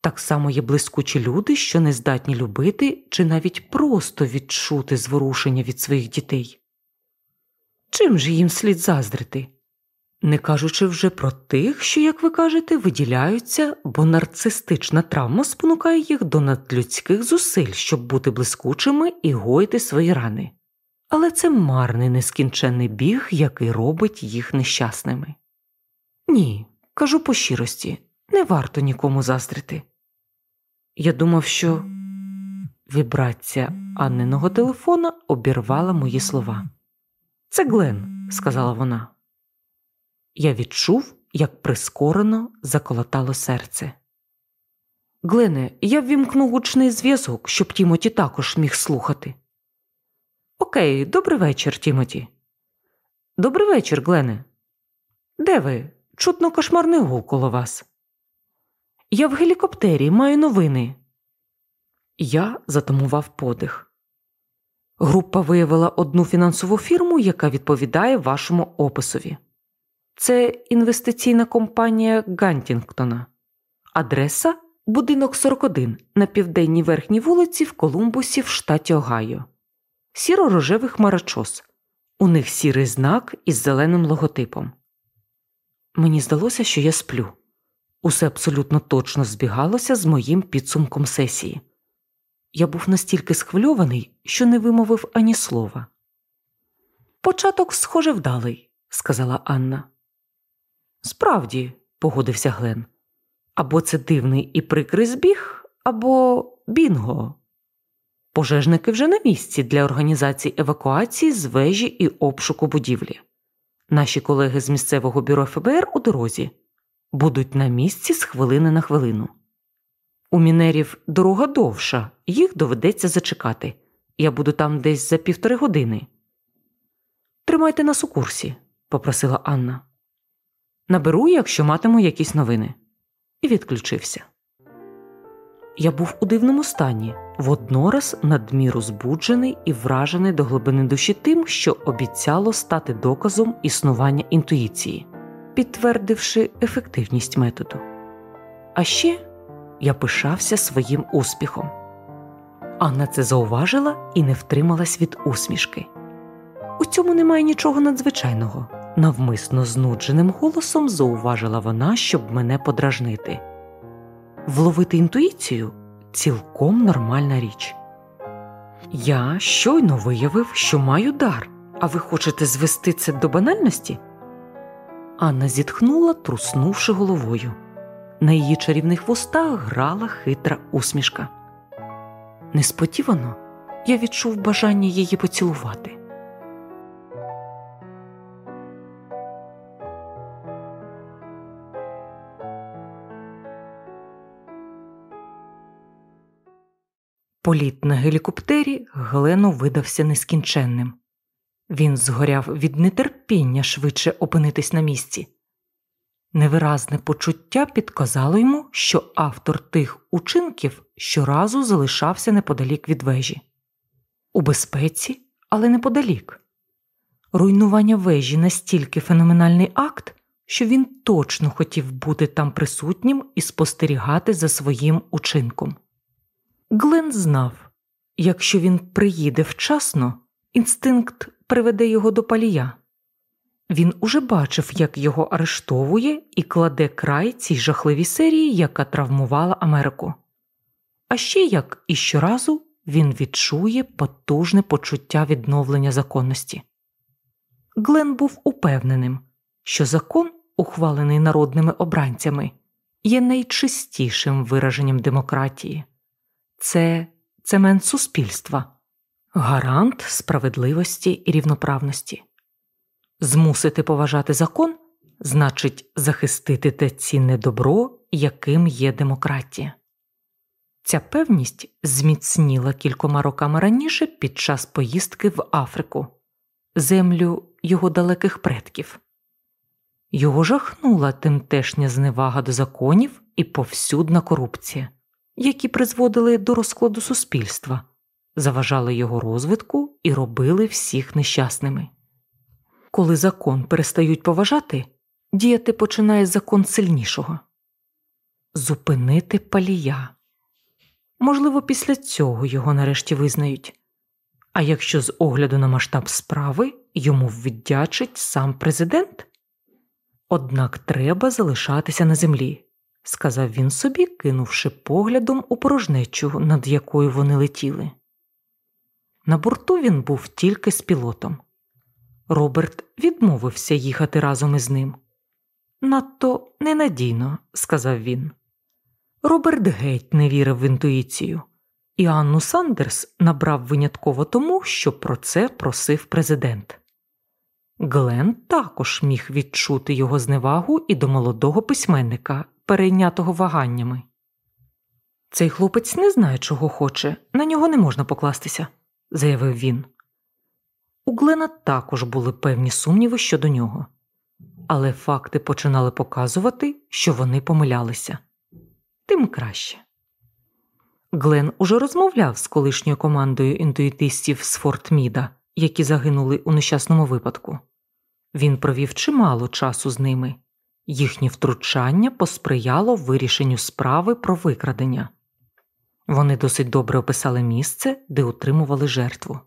Так само є блискучі люди, що не здатні любити чи навіть просто відчути зворушення від своїх дітей. Чим же їм слід заздрити? Не кажучи вже про тих, що, як ви кажете, виділяються, бо нарцистична травма спонукає їх до надлюдських зусиль, щоб бути блискучими і гоїти свої рани. Але це марний нескінченний біг, який робить їх нещасними. Ні, кажу по щирості, не варто нікому заздрити. Я думав, що вібрація Анниного телефона обірвала мої слова. Це Глен, сказала вона. Я відчув, як прискорено заколотало серце. Глене, я ввімкну гучний зв'язок, щоб Тімоті також міг слухати. Окей, добрий вечір, Тімоті. Добрий вечір, Глене. Де ви? Чутно кошмарний гул коло вас. Я в гелікоптері маю новини. Я затамував подих. Група виявила одну фінансову фірму, яка відповідає вашому описові. Це інвестиційна компанія Гантінгтона. Адреса будинок 41 на південній верхній вулиці в Колумбусі в штаті Огайо. Сіро-рожевий хмарочос. У них сірий знак із зеленим логотипом. Мені здалося, що я сплю. Усе абсолютно точно збігалося з моїм підсумком сесії. Я був настільки схвильований, що не вимовив ані слова. Початок, схоже, вдалий, сказала Анна. Справді, погодився Глен. Або це дивний і прикрий збіг, або бінго. Пожежники вже на місці для організації евакуації з вежі і обшуку будівлі. Наші колеги з місцевого бюро ФБР у дорозі будуть на місці з хвилини на хвилину. У мінерів дорога довша, їх доведеться зачекати. Я буду там десь за півтори години. Тримайте нас у курсі, попросила Анна. Наберу, якщо матиму якісь новини. І відключився. Я був у дивному стані, воднораз надміру збуджений і вражений до глибини душі тим, що обіцяло стати доказом існування інтуїції, підтвердивши ефективність методу. А ще я пишався своїм успіхом. Анна це зауважила і не втрималась від усмішки. У цьому немає нічого надзвичайного навмисно знудженим голосом зауважила вона, щоб мене подражнити. Вловити інтуїцію цілком нормальна річ. Я щойно виявив, що маю дар, а ви хочете звести це до банальності? Анна зітхнула, труснувши головою. На її чарівних вустах грала хитра усмішка. Несподівано я відчув бажання її поцілувати. Політ на гелікоптері Глену видався нескінченним. Він згоряв від нетерпіння швидше опинитись на місці. Невиразне почуття підказало йому, що автор тих учинків щоразу залишався неподалік від вежі. У безпеці, але неподалік. Руйнування вежі настільки феноменальний акт, що він точно хотів бути там присутнім і спостерігати за своїм учинком. Глен знав якщо він приїде вчасно, інстинкт приведе його до палія. Він уже бачив, як його арештовує і кладе край цій жахливій серії, яка травмувала Америку. А ще як і щоразу він відчує потужне почуття відновлення законності. Глен був упевненим, що закон, ухвалений народними обранцями, є найчистішим вираженням демократії, це цемент суспільства, гарант справедливості і рівноправності. Змусити поважати закон значить захистити те цінне добро, яким є демократія. Ця певність зміцніла кількома роками раніше під час поїздки в Африку, землю його далеких предків. Його жахнула тимтешня зневага до законів і повсюдна корупція, які призводили до розкладу суспільства, заважали його розвитку і робили всіх нещасними. Коли закон перестають поважати, діяти починає закон сильнішого зупинити палія. Можливо, після цього його нарешті визнають. А якщо з огляду на масштаб справи йому вдячить сам президент? Однак треба залишатися на землі, сказав він собі, кинувши поглядом у порожнечу, над якою вони летіли. На борту він був тільки з пілотом. Роберт відмовився їхати разом із ним. Надто ненадійно, сказав він. Роберт геть не вірив в інтуїцію, і Анну Сандерс набрав винятково тому, що про це просив президент. Глен також міг відчути його зневагу і до молодого письменника, перейнятого ваганнями. Цей хлопець не знає, чого хоче, на нього не можна покластися, заявив він. У Глена також були певні сумніви щодо нього, але факти починали показувати, що вони помилялися тим краще. Глен уже розмовляв з колишньою командою інтуїтистів з Форт Міда, які загинули у нещасному випадку. Він провів чимало часу з ними, їхнє втручання посприяло вирішенню справи про викрадення. Вони досить добре описали місце, де утримували жертву.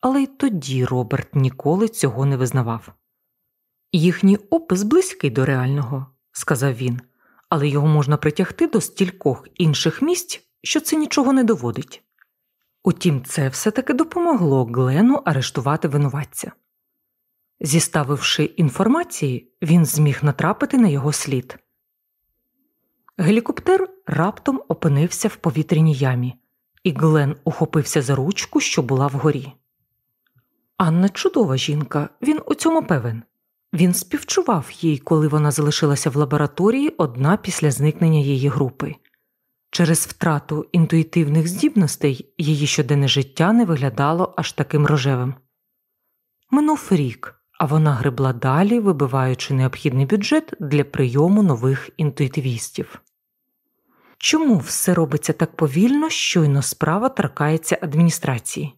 Але й тоді Роберт ніколи цього не визнавав. Їхній опис близький до реального, сказав він але його можна притягти до стількох інших місць, що це нічого не доводить. Утім, це все таки допомогло Глену арештувати винуватця. Зіставивши інформації, він зміг натрапити на його слід. Гелікоптер раптом опинився в повітряній ямі, і Глен ухопився за ручку, що була вгорі. Анна чудова жінка, він у цьому певен. Він співчував їй, коли вона залишилася в лабораторії одна після зникнення її групи. Через втрату інтуїтивних здібностей її щоденне життя не виглядало аж таким рожевим. Минув рік, а вона гребла далі, вибиваючи необхідний бюджет для прийому нових інтуїтивістів. Чому все робиться так повільно, щойно справа торкається адміністрації?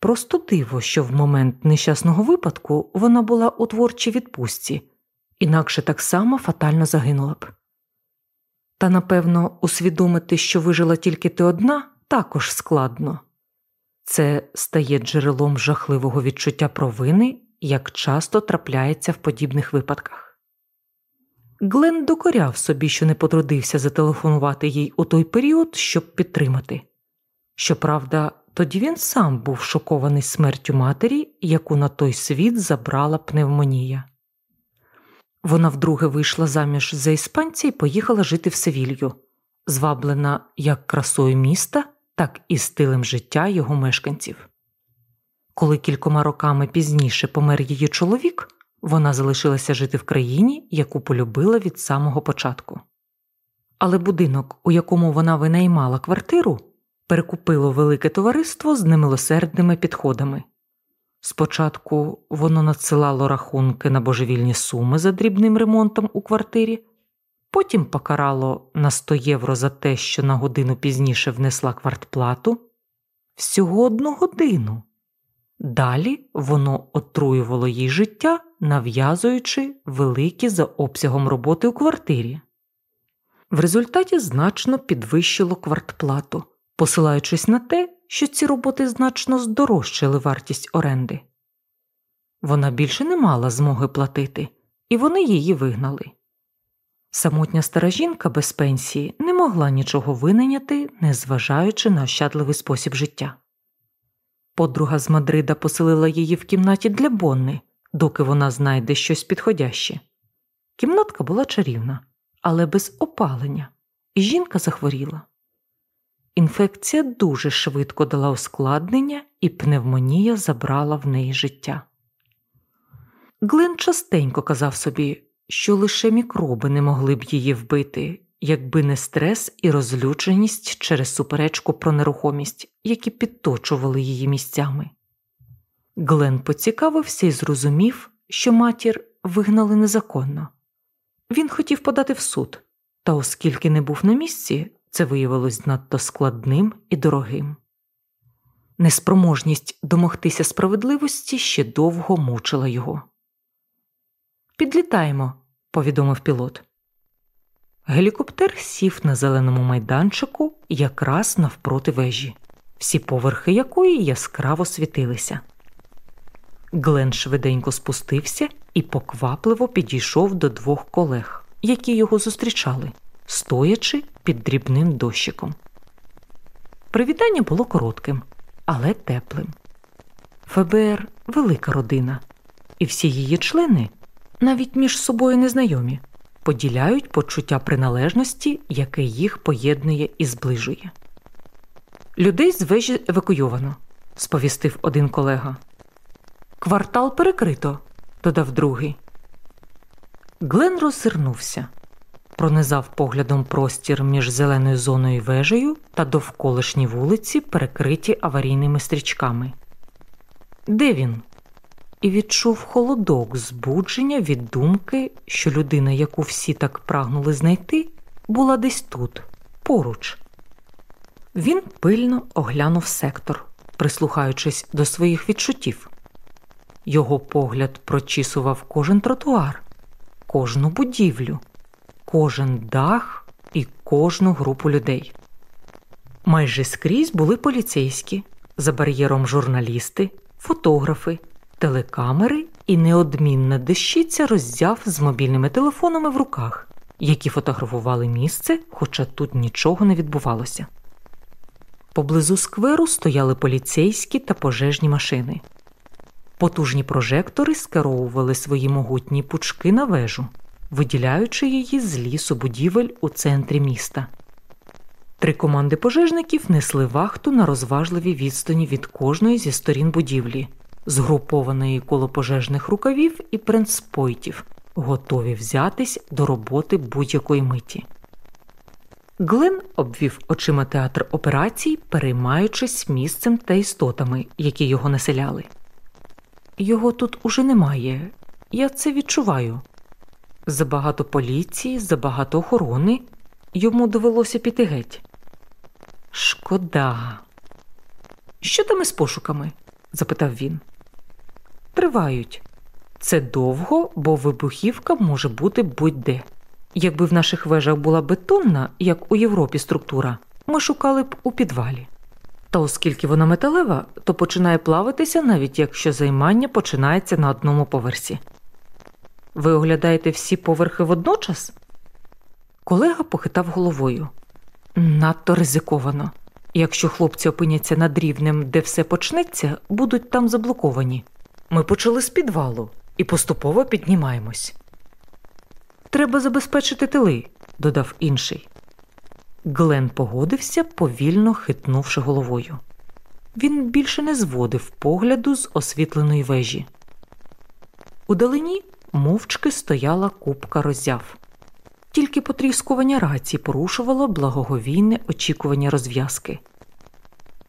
Просто диво, що в момент нещасного випадку вона була у творчій відпустці, інакше так само фатально загинула б. Та напевно усвідомити, що вижила тільки ти одна, також складно це стає джерелом жахливого відчуття провини, як часто трапляється в подібних випадках. Глен докоряв собі, що не потрудився зателефонувати їй у той період, щоб підтримати. Щоправда, тоді він сам був шокований смертю матері, яку на той світ забрала пневмонія. Вона вдруге вийшла заміж за іспанця і поїхала жити в Севілью, зваблена як красою міста, так і стилем життя його мешканців. Коли кількома роками пізніше помер її чоловік, вона залишилася жити в країні, яку полюбила від самого початку. Але будинок, у якому вона винаймала квартиру, перекупило велике товариство з немилосердними підходами. Спочатку воно надсилало рахунки на божевільні суми за дрібним ремонтом у квартирі, потім покарало на 100 євро за те, що на годину пізніше внесла квартплату всього одну годину. Далі воно отруювало їй життя, нав'язуючи великі за обсягом роботи у квартирі. В результаті значно підвищило квартплату посилаючись на те, що ці роботи значно здорожчали вартість оренди. Вона більше не мала змоги платити, і вони її вигнали. Самотня стара жінка без пенсії не могла нічого винайняти, незважаючи на ощадливий спосіб життя. Подруга з Мадрида поселила її в кімнаті для Бонни, доки вона знайде щось підходяще. Кімнатка була чарівна, але без опалення, і жінка захворіла. Інфекція дуже швидко дала ускладнення, і пневмонія забрала в неї життя. Глен частенько казав собі, що лише мікроби не могли б її вбити, якби не стрес і розлюченість через суперечку про нерухомість, які підточували її місцями. Глен поцікавився і зрозумів, що матір вигнали незаконно. Він хотів подати в суд, та оскільки не був на місці, це виявилось надто складним і дорогим. Неспроможність домогтися справедливості ще довго мучила його. Підлітаємо, повідомив пілот. Гелікоптер сів на зеленому майданчику якраз навпроти вежі, всі поверхи якої яскраво світилися. Глен швиденько спустився і поквапливо підійшов до двох колег, які його зустрічали, стоячи під дрібним дощиком. Привітання було коротким, але теплим. ФБР велика родина, і всі її члени, навіть між собою незнайомі, поділяють почуття приналежності, яке їх поєднує і зближує. Людей з вежі евакуйовано, сповістив один колега. Квартал перекрито, додав другий. Глен роззирнувся, пронизав поглядом простір між зеленою зоною вежею та довколишні вулиці, перекриті аварійними стрічками. Де він? І відчув холодок збудження від думки, що людина, яку всі так прагнули знайти, була десь тут, поруч. Він пильно оглянув сектор, прислухаючись до своїх відчуттів. Його погляд прочісував кожен тротуар, кожну будівлю, кожен дах і кожну групу людей. Майже скрізь були поліцейські, за бар'єром журналісти, фотографи, телекамери і неодмінна дещиця роззяв з мобільними телефонами в руках, які фотографували місце, хоча тут нічого не відбувалося. Поблизу скверу стояли поліцейські та пожежні машини. Потужні прожектори скеровували свої могутні пучки на вежу, виділяючи її з лісу будівель у центрі міста. Три команди пожежників несли вахту на розважливій відстані від кожної зі сторін будівлі, згрупованої коло пожежних рукавів і принцпойтів, готові взятись до роботи будь-якої миті. Глен обвів очима театр операцій, переймаючись місцем та істотами, які його населяли. Його тут уже немає, я це відчуваю. Забагато поліції, забагато охорони, йому довелося піти геть. Шкода. Що там із пошуками? запитав він. Тривають. Це довго, бо вибухівка може бути будь-де. Якби в наших вежах була бетонна, як у Європі структура, ми шукали б у підвалі. Та оскільки вона металева, то починає плавитися, навіть якщо займання починається на одному поверсі. Ви оглядаєте всі поверхи водночас? Колега похитав головою. Надто ризиковано. Якщо хлопці опиняться над рівнем, де все почнеться, будуть там заблоковані. Ми почали з підвалу і поступово піднімаємось. Треба забезпечити тили, додав інший. Глен погодився, повільно хитнувши головою. Він більше не зводив погляду з освітленої вежі. Удалині мовчки стояла купка роззяв. Тільки потріскування рації порушувало благоговійне очікування розв'язки.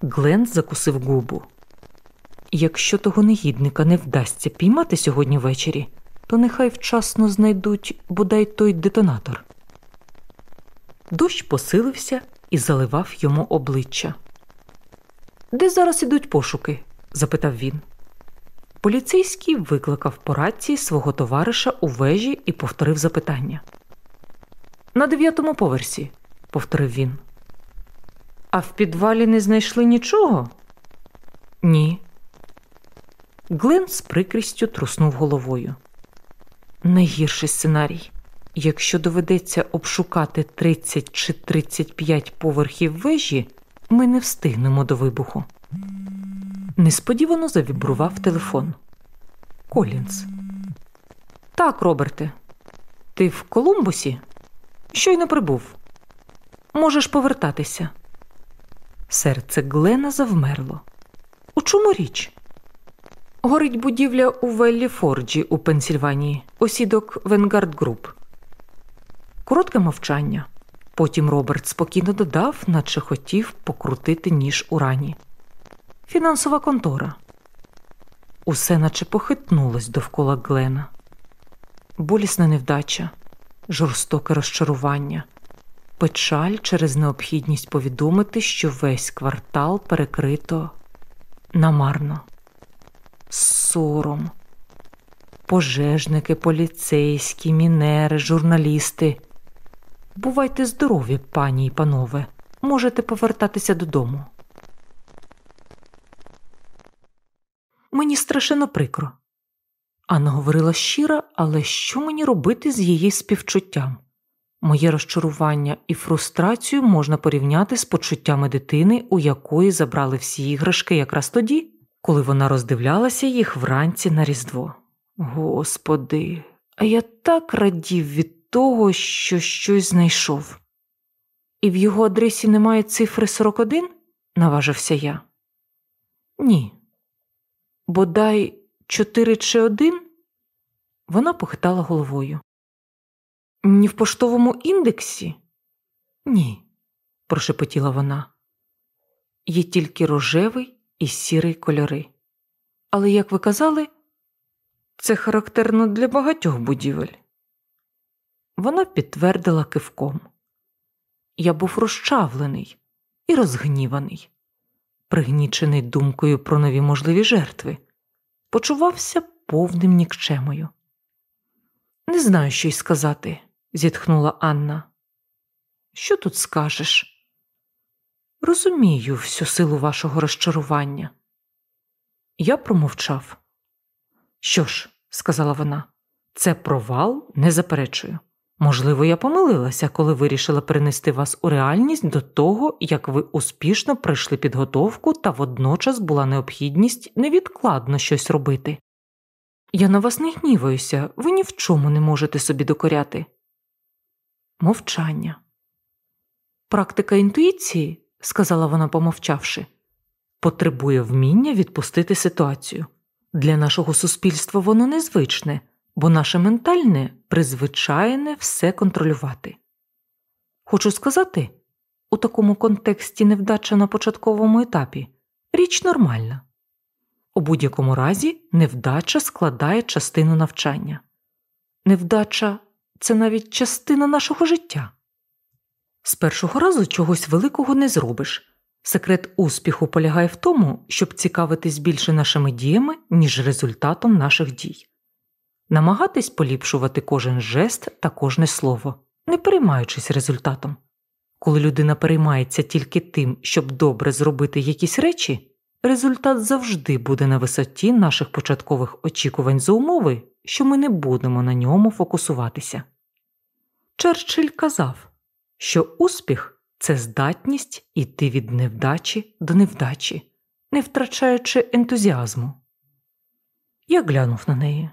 Глен закусив губу. Якщо того негідника не вдасться піймати сьогодні ввечері, то нехай вчасно знайдуть бодай той детонатор. Дощ посилився і заливав йому обличчя. Де зараз ідуть пошуки? запитав він. Поліцейський викликав по рації свого товариша у вежі і повторив запитання. На дев'ятому поверсі, повторив він. А в підвалі не знайшли нічого? Ні. Глен з прикрістю труснув головою. Найгірший сценарій. Якщо доведеться обшукати 30 чи 35 поверхів вежі, ми не встигнемо до вибуху. Несподівано завібрував телефон. Колінс. Так, Роберте. Ти в Колумбусі? Щойно прибув. Можеш повертатися. Серце Глена завмерло. У чому річ? Горить будівля у Веллі Форджі у Пенсільванії, осідок Венгард Груп. Коротке мовчання. Потім Роберт спокійно додав, наче хотів покрутити ніж у рані. Фінансова контора. Усе наче похитнулось довкола Глена. Болісна невдача, жорстоке розчарування, печаль через необхідність повідомити, що весь квартал перекрито намарно, сором, пожежники, поліцейські, мінери, журналісти. Бувайте здорові, пані і панове, можете повертатися додому. Мені страшенно прикро. Анна говорила щиро, але що мені робити з її співчуттям? Моє розчарування і фрустрацію можна порівняти з почуттями дитини, у якої забрали всі іграшки якраз тоді, коли вона роздивлялася їх вранці на Різдво. Господи, а я так радів від того, що щось знайшов. І в його адресі немає цифри 41? наважився я. Ні. Бодай чотири чи один? Вона похитала головою. Ні в поштовому індексі? Ні, прошепотіла вона. Є тільки рожевий і сірий кольори. Але, як ви казали, це характерно для багатьох будівель. Вона підтвердила кивком. Я був розчавлений і розгніваний, пригнічений думкою про нові можливі жертви, почувався повним нікчемою. Не знаю, що й сказати, зітхнула Анна. Що тут скажеш? Розумію всю силу вашого розчарування. Я промовчав. Що ж, сказала вона, це провал, не заперечую. Можливо, я помилилася, коли вирішила перенести вас у реальність до того, як ви успішно пройшли підготовку та водночас була необхідність невідкладно щось робити. Я на вас не гніваюся, ви ні в чому не можете собі докоряти. Мовчання. Практика інтуїції, сказала вона, помовчавши, потребує вміння відпустити ситуацію. Для нашого суспільства воно незвичне бо наше ментальне призвичайне все контролювати. Хочу сказати, у такому контексті невдача на початковому етапі річ нормальна. У будь-якому разі, невдача складає частину навчання. Невдача це навіть частина нашого життя. З першого разу чогось великого не зробиш. Секрет успіху полягає в тому, щоб цікавитись більше нашими діями, ніж результатом наших дій намагатись поліпшувати кожен жест та кожне слово, не переймаючись результатом. Коли людина переймається тільки тим, щоб добре зробити якісь речі, результат завжди буде на висоті наших початкових очікувань за умови, що ми не будемо на ньому фокусуватися. Черчилль казав, що успіх це здатність іти від невдачі до невдачі, не втрачаючи ентузіазму. Я глянув на неї.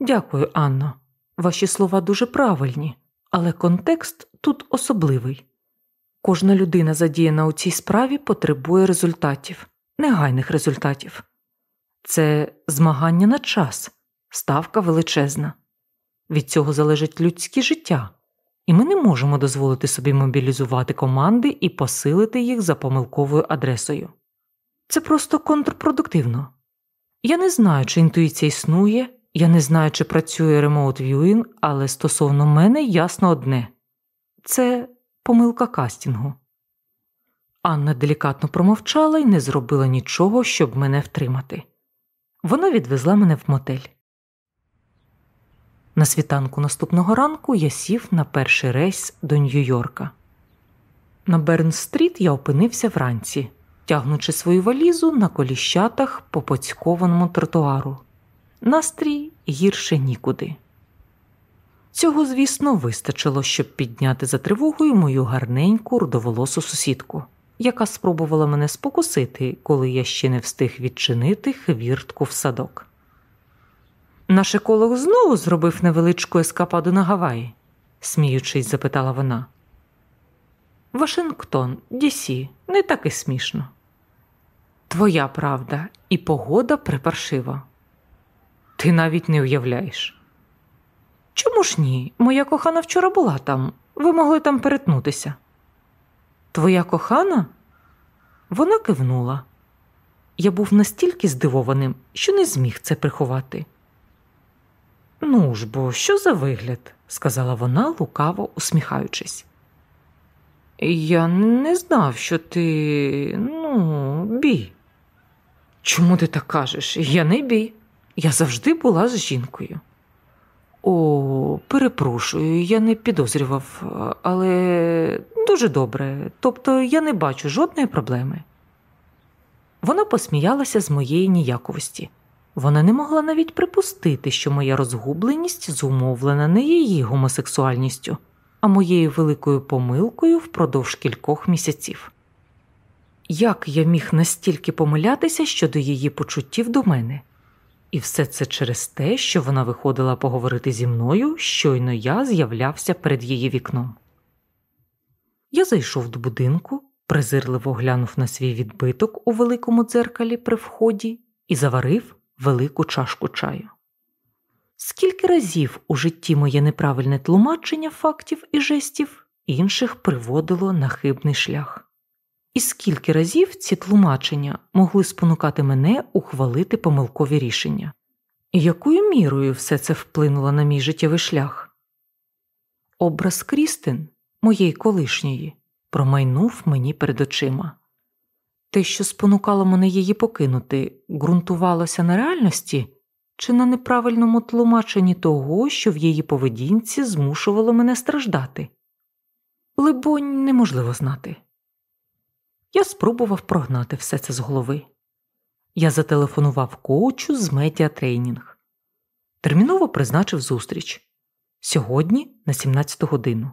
Дякую, Анно. Ваші слова дуже правильні, але контекст тут особливий. Кожна людина, задіяна у цій справі, потребує результатів, негайних результатів. Це змагання на час, ставка величезна. Від цього залежить людське життя, і ми не можемо дозволити собі мобілізувати команди і посилити їх за помилковою адресою. Це просто контрпродуктивно. Я не знаю, чи інтуїція існує, я не знаю, чи працює Remote Viewing, але стосовно мене ясно одне це помилка кастінгу. Анна делікатно промовчала і не зробила нічого, щоб мене втримати. Вона відвезла мене в мотель. На світанку наступного ранку я сів на перший рейс до Нью-Йорка. На Берн-стріт я опинився вранці, тягнучи свою валізу на коліщатах по поцькованому тротуару. Настрій гірше нікуди. Цього, звісно, вистачило, щоб підняти за тривогою мою гарненьку рудоволосу сусідку, яка спробувала мене спокусити, коли я ще не встиг відчинити хвіртку в садок. Наш еколог знову зробив невеличку ескападу на Гаваї, сміючись, запитала вона. Вашингтон, Дісі, не так і смішно. Твоя правда, і погода припаршива. Ти навіть не уявляєш. Чому ж ні? Моя кохана вчора була там. Ви могли там перетнутися. Твоя кохана? Вона кивнула. Я був настільки здивованим, що не зміг це приховати. Ну ж бо, що за вигляд? сказала вона, лукаво усміхаючись. Я не знав, що ти, ну, бі. Чому ти так кажеш? Я не бі. Я завжди була з жінкою. О, перепрошую, я не підозрював, але дуже добре. Тобто я не бачу жодної проблеми. Вона посміялася з моєї ніяковості. Вона не могла навіть припустити, що моя розгубленість зумовлена не її гомосексуальністю, а моєю великою помилкою впродовж кількох місяців. Як я міг настільки помилятися щодо її почуттів до мене? І все це через те, що вона виходила поговорити зі мною, щойно я з'являвся перед її вікном. Я зайшов до будинку, презирливо глянув на свій відбиток у великому дзеркалі при вході і заварив велику чашку чаю. Скільки разів у житті моє неправильне тлумачення фактів і жестів інших приводило на хибний шлях, і скільки разів ці тлумачення могли спонукати мене ухвалити помилкові рішення, якою мірою все це вплинуло на мій життєвий шлях? Образ Крістин, моєї колишньої, промайнув мені перед очима. Те, що спонукало мене її покинути, ґрунтувалося на реальності чи на неправильному тлумаченні того, що в її поведінці змушувало мене страждати? Либонь, неможливо знати. Я спробував прогнати все це з голови. Я зателефонував коучу з медіатрейнінг. Терміново призначив зустріч сьогодні на 17 годину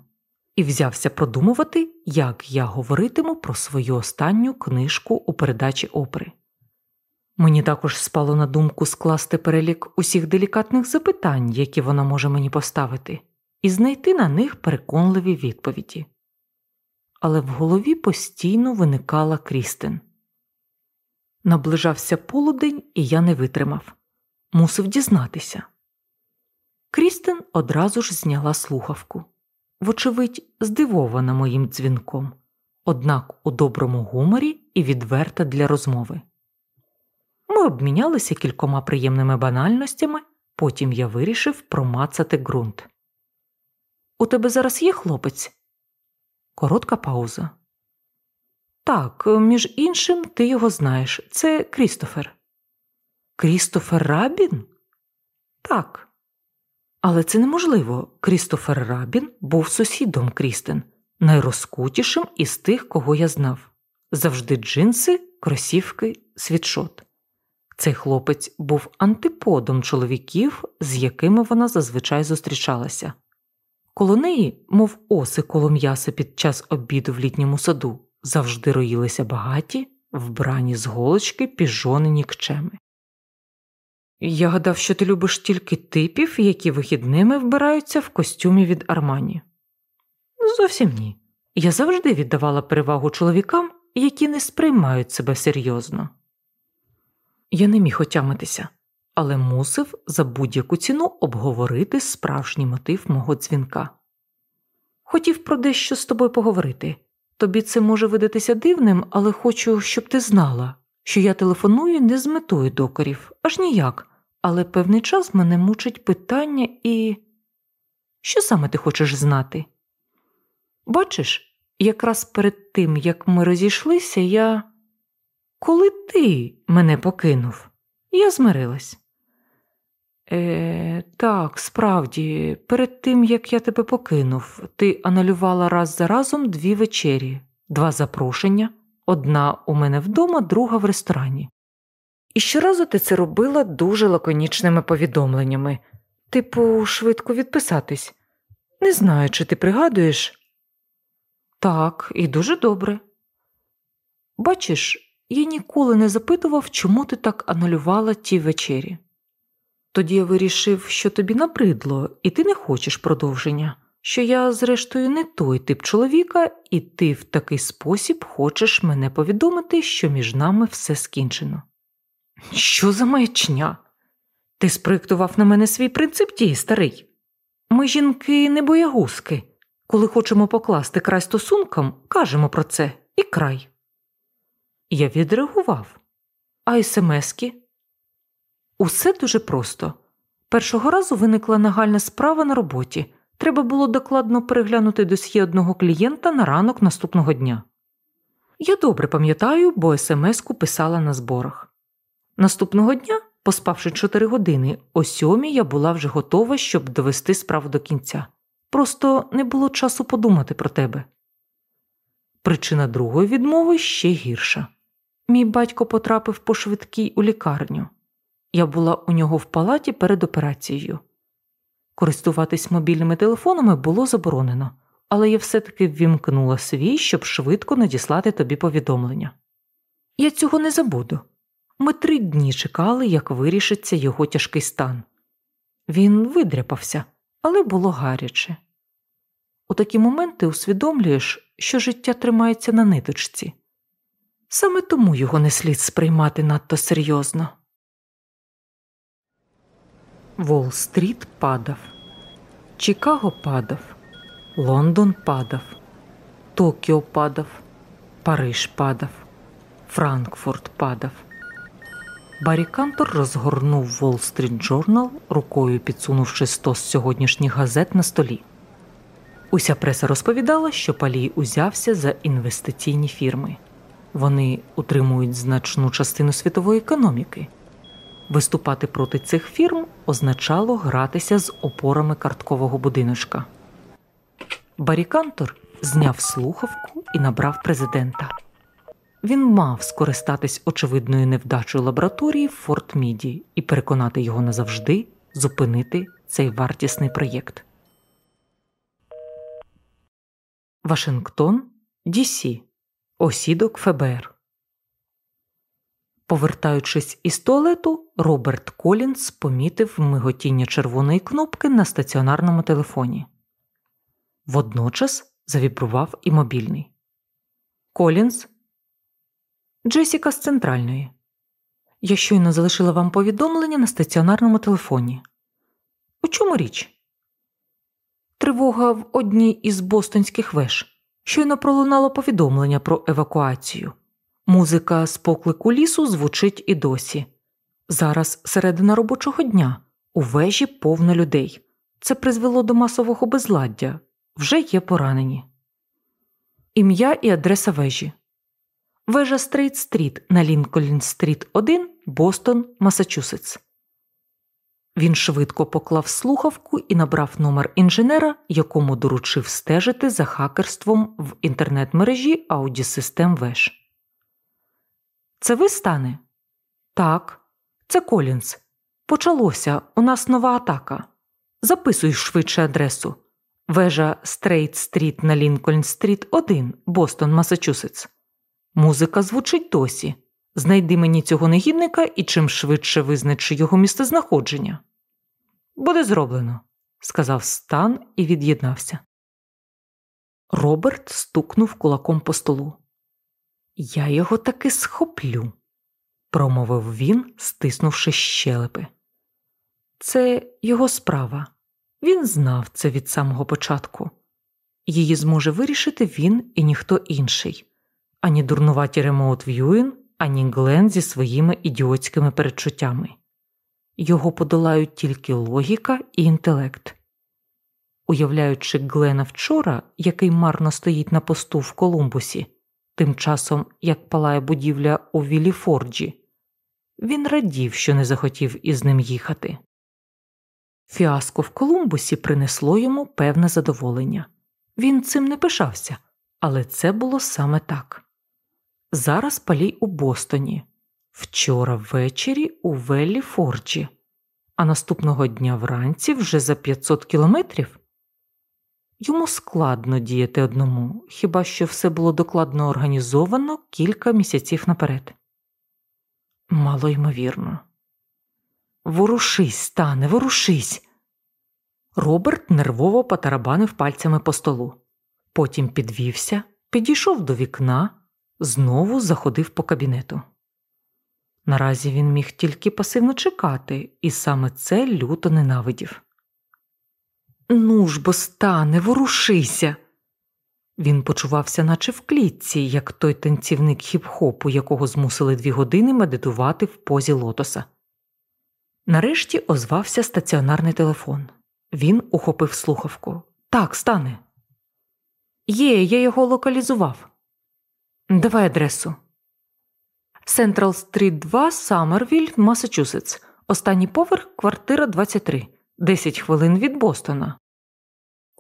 і взявся продумувати, як я говоритиму про свою останню книжку у передачі опери. Мені також спало на думку скласти перелік усіх делікатних запитань, які вона може мені поставити, і знайти на них переконливі відповіді. Але в голові постійно виникала Крістин. Наближався полудень, і я не витримав, мусив дізнатися. Крістин одразу ж зняла слухавку вочевидь, здивована моїм дзвінком, однак у доброму гуморі і відверта для розмови. Ми обмінялися кількома приємними банальностями, потім я вирішив промацати ґрунт. У тебе зараз є хлопець? Коротка пауза. Так, між іншим, ти його знаєш. Це Крістофер. Крістофер Рабін? Так. Але це неможливо. Крістофер Рабін був сусідом Крістен, найрозкутішим із тих, кого я знав. Завжди джинси, кросівки, світшот. Цей хлопець був антиподом чоловіків, з якими вона зазвичай зустрічалася. Коло неї, мов оси коло м'яса під час обіду в літньому саду, завжди роїлися багаті, вбрані з голочки піжони нікчеми. Я гадав, що ти любиш тільки типів, які вихідними вбираються в костюмі від Армані. Зовсім ні. Я завжди віддавала перевагу чоловікам, які не сприймають себе серйозно. Я не міг отямитися, але мусив за будь-яку ціну обговорити справжній мотив мого дзвінка. Хотів про дещо з тобою поговорити. Тобі це може видатися дивним, але хочу, щоб ти знала, що я телефоную не з метою докорів, аж ніяк але певний час мене мучить питання і. Що саме ти хочеш знати? Бачиш, якраз перед тим, як ми розійшлися, я. Коли ти мене покинув, я змирилась. Е, Так, справді, перед тим, як я тебе покинув, ти анулювала раз за разом дві вечері, два запрошення, одна у мене вдома, друга в ресторані. І щоразу ти це робила дуже лаконічними повідомленнями, типу, швидко відписатись. Не знаю, чи ти пригадуєш. Так, і дуже добре. Бачиш, я ніколи не запитував, чому ти так анулювала ті вечері. Тоді я вирішив, що тобі набридло, і ти не хочеш продовження, що я, зрештою, не той тип чоловіка, і ти в такий спосіб хочеш мене повідомити, що між нами все скінчено. Що за маячня? Ти спроєктував на мене свій принцип дії, старий. Ми, жінки, не боягузки. Коли хочемо покласти край стосункам, кажемо про це і край. Я відреагував. А смски? Усе дуже просто. Першого разу виникла нагальна справа на роботі. Треба було докладно переглянути досьє одного клієнта на ранок наступного дня. Я добре пам'ятаю, бо смс-ку писала на зборах. Наступного дня, поспавши 4 години, о сьомій я була вже готова, щоб довести справу до кінця. Просто не було часу подумати про тебе. Причина другої відмови ще гірша. Мій батько потрапив по швидкій у лікарню. Я була у нього в палаті перед операцією. Користуватись мобільними телефонами було заборонено, але я все-таки ввімкнула свій, щоб швидко надіслати тобі повідомлення. Я цього не забуду. Ми три дні чекали, як вирішиться його тяжкий стан. Він видряпався, але було гаряче. У такі моменти усвідомлюєш, що життя тримається на ниточці. Саме тому його не слід сприймати надто серйозно. Волл-стріт падав, Чикаго падав, Лондон падав, Токіо падав, Париж падав, Франкфурт падав. Барі Кантор розгорнув Wall Street Journal, рукою підсунувши сто з сьогоднішніх газет на столі. Уся преса розповідала, що Палій узявся за інвестиційні фірми. Вони утримують значну частину світової економіки. Виступати проти цих фірм означало гратися з опорами карткового будиночка. Барі Кантор зняв слухавку і набрав президента. Він мав скористатись очевидною невдачою лабораторії в Форт Міді і переконати його назавжди зупинити цей вартісний проєкт. Вашингтон, Дісі, осідок ФБР. Повертаючись із туалету, Роберт Колінс помітив миготіння червоної кнопки на стаціонарному телефоні. Водночас завібрував і мобільний. Колінс. Джесіка з центральної. Я щойно залишила вам повідомлення на стаціонарному телефоні. У чому річ? Тривога в одній із бостонських веж. Щойно пролунало повідомлення про евакуацію. Музика з поклику лісу звучить і досі. Зараз середина робочого дня. У вежі повно людей. Це призвело до масового безладдя. Вже є поранені. Ім'я і адреса вежі. Вежа Стрейт Стріт на Лінкольн Стріт 1, Бостон, Масачусетс. Він швидко поклав слухавку і набрав номер інженера, якому доручив стежити за хакерством в інтернет-мережі аудіосистем веж. Це ви, Стане? Так, це Колінс. Почалося. У нас нова атака. Записуй швидше адресу. Вежа Стрейт Стріт на Лінкольн Стріт 1, Бостон, Масачусетс. Музика звучить досі. Знайди мені цього негідника і чим швидше визначи його місцезнаходження. Буде зроблено, сказав Стан і від'єднався. Роберт стукнув кулаком по столу. Я його таки схоплю, промовив він, стиснувши щелепи. Це його справа. Він знав це від самого початку. Її зможе вирішити він і ніхто інший, ані дурнуваті ремоут В'юін, ані Глен зі своїми ідіотськими передчуттями. Його подолають тільки логіка і інтелект. Уявляючи Глена вчора, який марно стоїть на посту в Колумбусі, тим часом як палає будівля у Веллі Форджі, він радів, що не захотів із ним їхати. Фіаско в Колумбусі принесло йому певне задоволення. Він цим не пишався, але це було саме так. Зараз палій у Бостоні, вчора ввечері у Веллі Форджі, а наступного дня вранці вже за 500 кілометрів. Йому складно діяти одному, хіба що все було докладно організовано кілька місяців наперед. Мало ймовірно. Ворушись, стане, ворушись. Роберт нервово потарабанив пальцями по столу. Потім підвівся, підійшов до вікна, знову заходив по кабінету. Наразі він міг тільки пасивно чекати, і саме це люто ненавидів. Ну ж бо стане, ворушися. Він почувався, наче в клітці, як той танцівник хіп-хопу, якого змусили дві години медитувати в позі лотоса. Нарешті озвався стаціонарний телефон. Він ухопив слухавку. Так, стане. Є, я його локалізував. Давай адресу. Централ Стріт 2, Саммервіль, Масачусетс. Останній поверх, квартира 23. 10 хвилин від Бостона.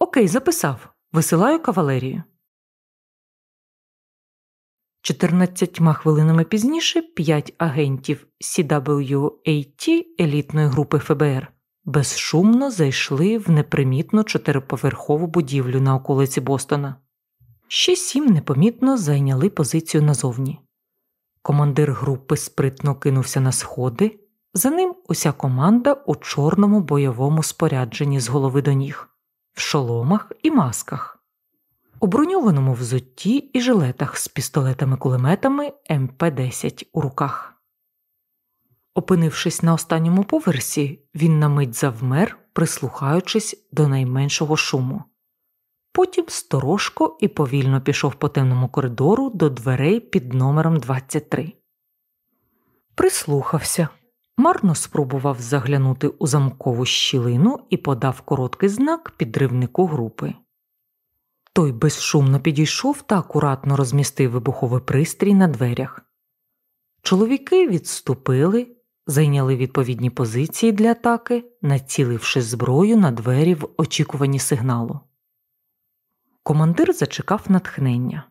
Окей, записав. Висилаю кавалерію. 14 хвилинами пізніше п'ять агентів CWAT елітної групи ФБР безшумно зайшли в непримітну чотириповерхову будівлю на околиці Бостона. Ще сім непомітно зайняли позицію назовні. Командир групи спритно кинувся на сходи, за ним уся команда у чорному бойовому спорядженні з голови до ніг, в шоломах і масках, у броньованому взутті і жилетах з пістолетами-кулеметами МП-10 у руках. Опинившись на останньому поверсі, він на мить завмер, прислухаючись до найменшого шуму. Потім сторожко і повільно пішов по темному коридору до дверей під номером 23. Прислухався, марно спробував заглянути у замкову щілину і подав короткий знак підривнику групи. Той безшумно підійшов та акуратно розмістив вибуховий пристрій на дверях. Чоловіки відступили, зайняли відповідні позиції для атаки, націливши зброю на двері в очікуванні сигналу. Командир зачекав натхнення.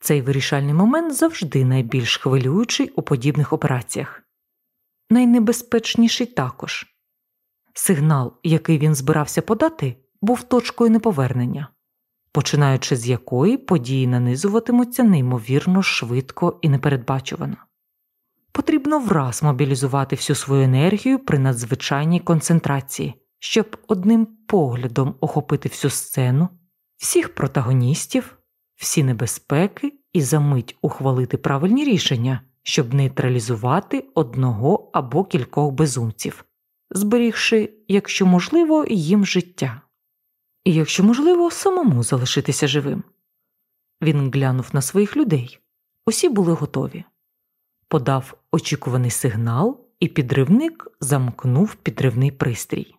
Цей вирішальний момент завжди найбільш хвилюючий у подібних операціях. Найнебезпечніший також сигнал, який він збирався подати, був точкою неповернення, починаючи з якої події нанизуватимуться неймовірно швидко і непередбачувано. Потрібно враз мобілізувати всю свою енергію при надзвичайній концентрації, щоб одним поглядом охопити всю сцену, всіх протагоністів, всі небезпеки і за мить ухвалити правильні рішення, щоб нейтралізувати одного або кількох безумців, зберігши, якщо можливо, їм життя, і якщо можливо, самому залишитися живим. Він глянув на своїх людей. Усі були готові подав очікуваний сигнал, і підривник замкнув підривний пристрій.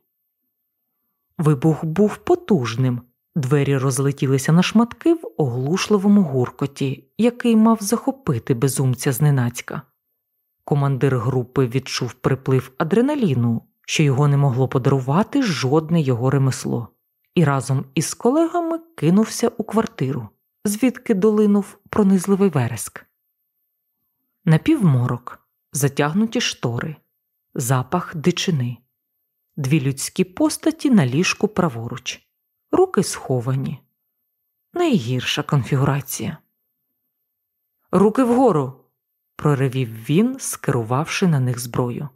Вибух був потужним, двері розлетілися на шматки в оглушливому гуркоті, який мав захопити безумця зненацька. Командир групи відчув приплив адреналіну, що його не могло подарувати жодне його ремесло, і разом із колегами кинувся у квартиру, звідки долинув пронизливий вереск. Напівморок, затягнуті штори, запах дичини, дві людські постаті на ліжку праворуч, руки сховані. Найгірша конфігурація. Руки вгору. проривів він, скерувавши на них зброю.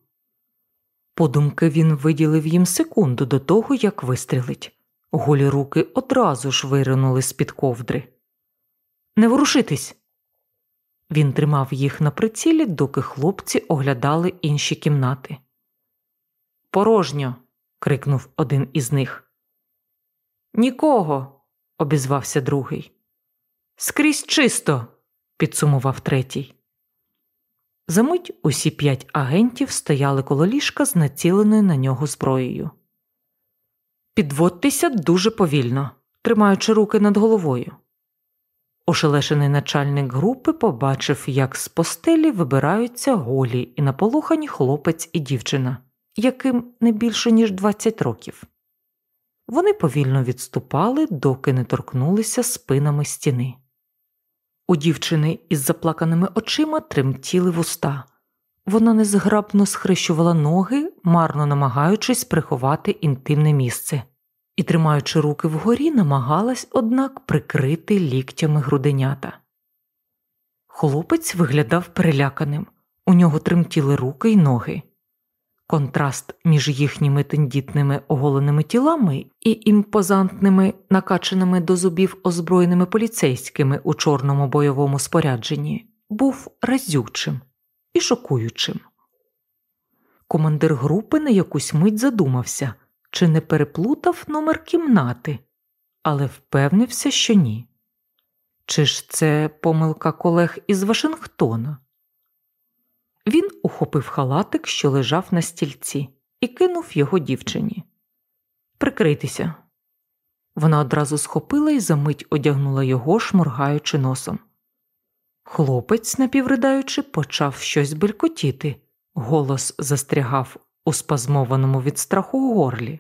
Подумки він виділив їм секунду до того, як вистрілить. Голі руки одразу ж виринули з під ковдри. Не ворушитись. Він тримав їх на прицілі, доки хлопці оглядали інші кімнати. Порожньо. крикнув один із них. Нікого. обізвався другий. Скрізь чисто. підсумував третій. Замить усі п'ять агентів стояли коло ліжка з націленою на нього зброєю. Підводьтеся дуже повільно, тримаючи руки над головою. Ошелешений начальник групи побачив, як з постелі вибираються голі і наполухані хлопець і дівчина, яким не більше ніж 20 років. Вони повільно відступали, доки не торкнулися спинами стіни. У дівчини із заплаканими очима тремтіли вуста. Вона незграбно схрещувала ноги, марно намагаючись приховати інтимне місце, і, тримаючи руки вгорі, намагалась, однак, прикрити ліктями груденята. Хлопець виглядав переляканим, у нього тремтіли руки й ноги. Контраст між їхніми тендітними оголеними тілами і імпозантними, накачаними до зубів озброєними поліцейськими у чорному бойовому спорядженні був разючим і шокуючим. Командир групи на якусь мить задумався, чи не переплутав номер кімнати, але впевнився, що ні. Чи ж це помилка колег із Вашингтона? Він ухопив халатик, що лежав на стільці, і кинув його дівчині. Прикритися. Вона одразу схопила і за мить одягнула його, шморгаючи носом. Хлопець, напівридаючи, почав щось белькотіти. Голос застрягав у спазмованому від страху горлі.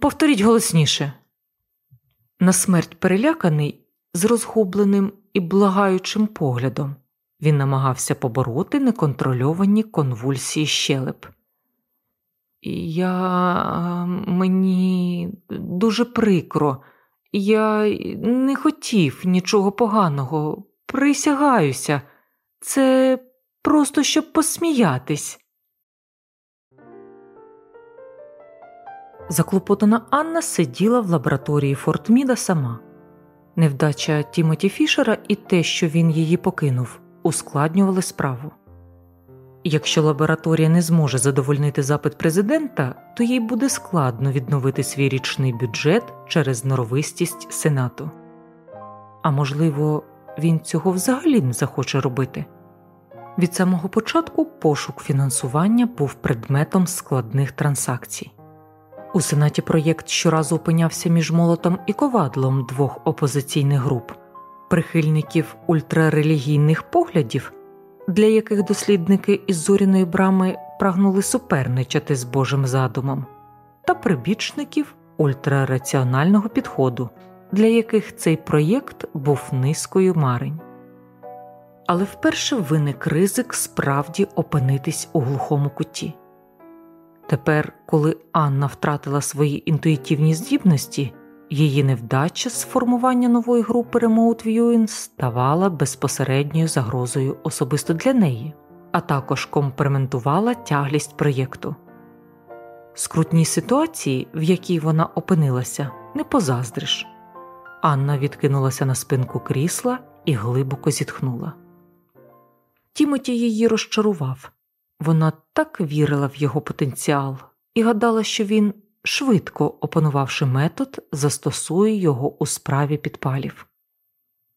Повторіть голосніше. На смерть переляканий, з розгубленим і благаючим поглядом. Він намагався побороти неконтрольовані конвульсії щелеп. Я мені дуже прикро, я не хотів нічого поганого, присягаюся, це просто щоб посміятись. Заклопотана Анна сиділа в лабораторії Фортміда сама. Невдача Тімоті Фішера і те, що він її покинув, ускладнювали справу. Якщо лабораторія не зможе задовольнити запит президента, то їй буде складно відновити свій річний бюджет через норовистість Сенату. А можливо, він цього взагалі не захоче робити. Від самого початку пошук фінансування був предметом складних транзакцій. У Сенаті проєкт щоразу опинявся між молотом і ковадлом двох опозиційних груп прихильників ультрарелігійних поглядів, для яких дослідники із зоряної брами прагнули суперничати з Божим задумом, та прибічників ультрараціонального підходу, для яких цей проєкт був низкою марень. Але вперше виник ризик справді опинитись у глухому куті. Тепер, коли Анна втратила свої інтуїтивні здібності, її невдача з формування нової групи Remote Viewing ставала безпосередньою загрозою особисто для неї, а також комперментувала тяглість проєкту. Скрутній ситуації, в якій вона опинилася, не позаздриш. Анна відкинулася на спинку крісла і глибоко зітхнула. Тімоті її розчарував. Вона так вірила в його потенціал і гадала, що він, швидко опанувавши метод, застосує його у справі підпалів.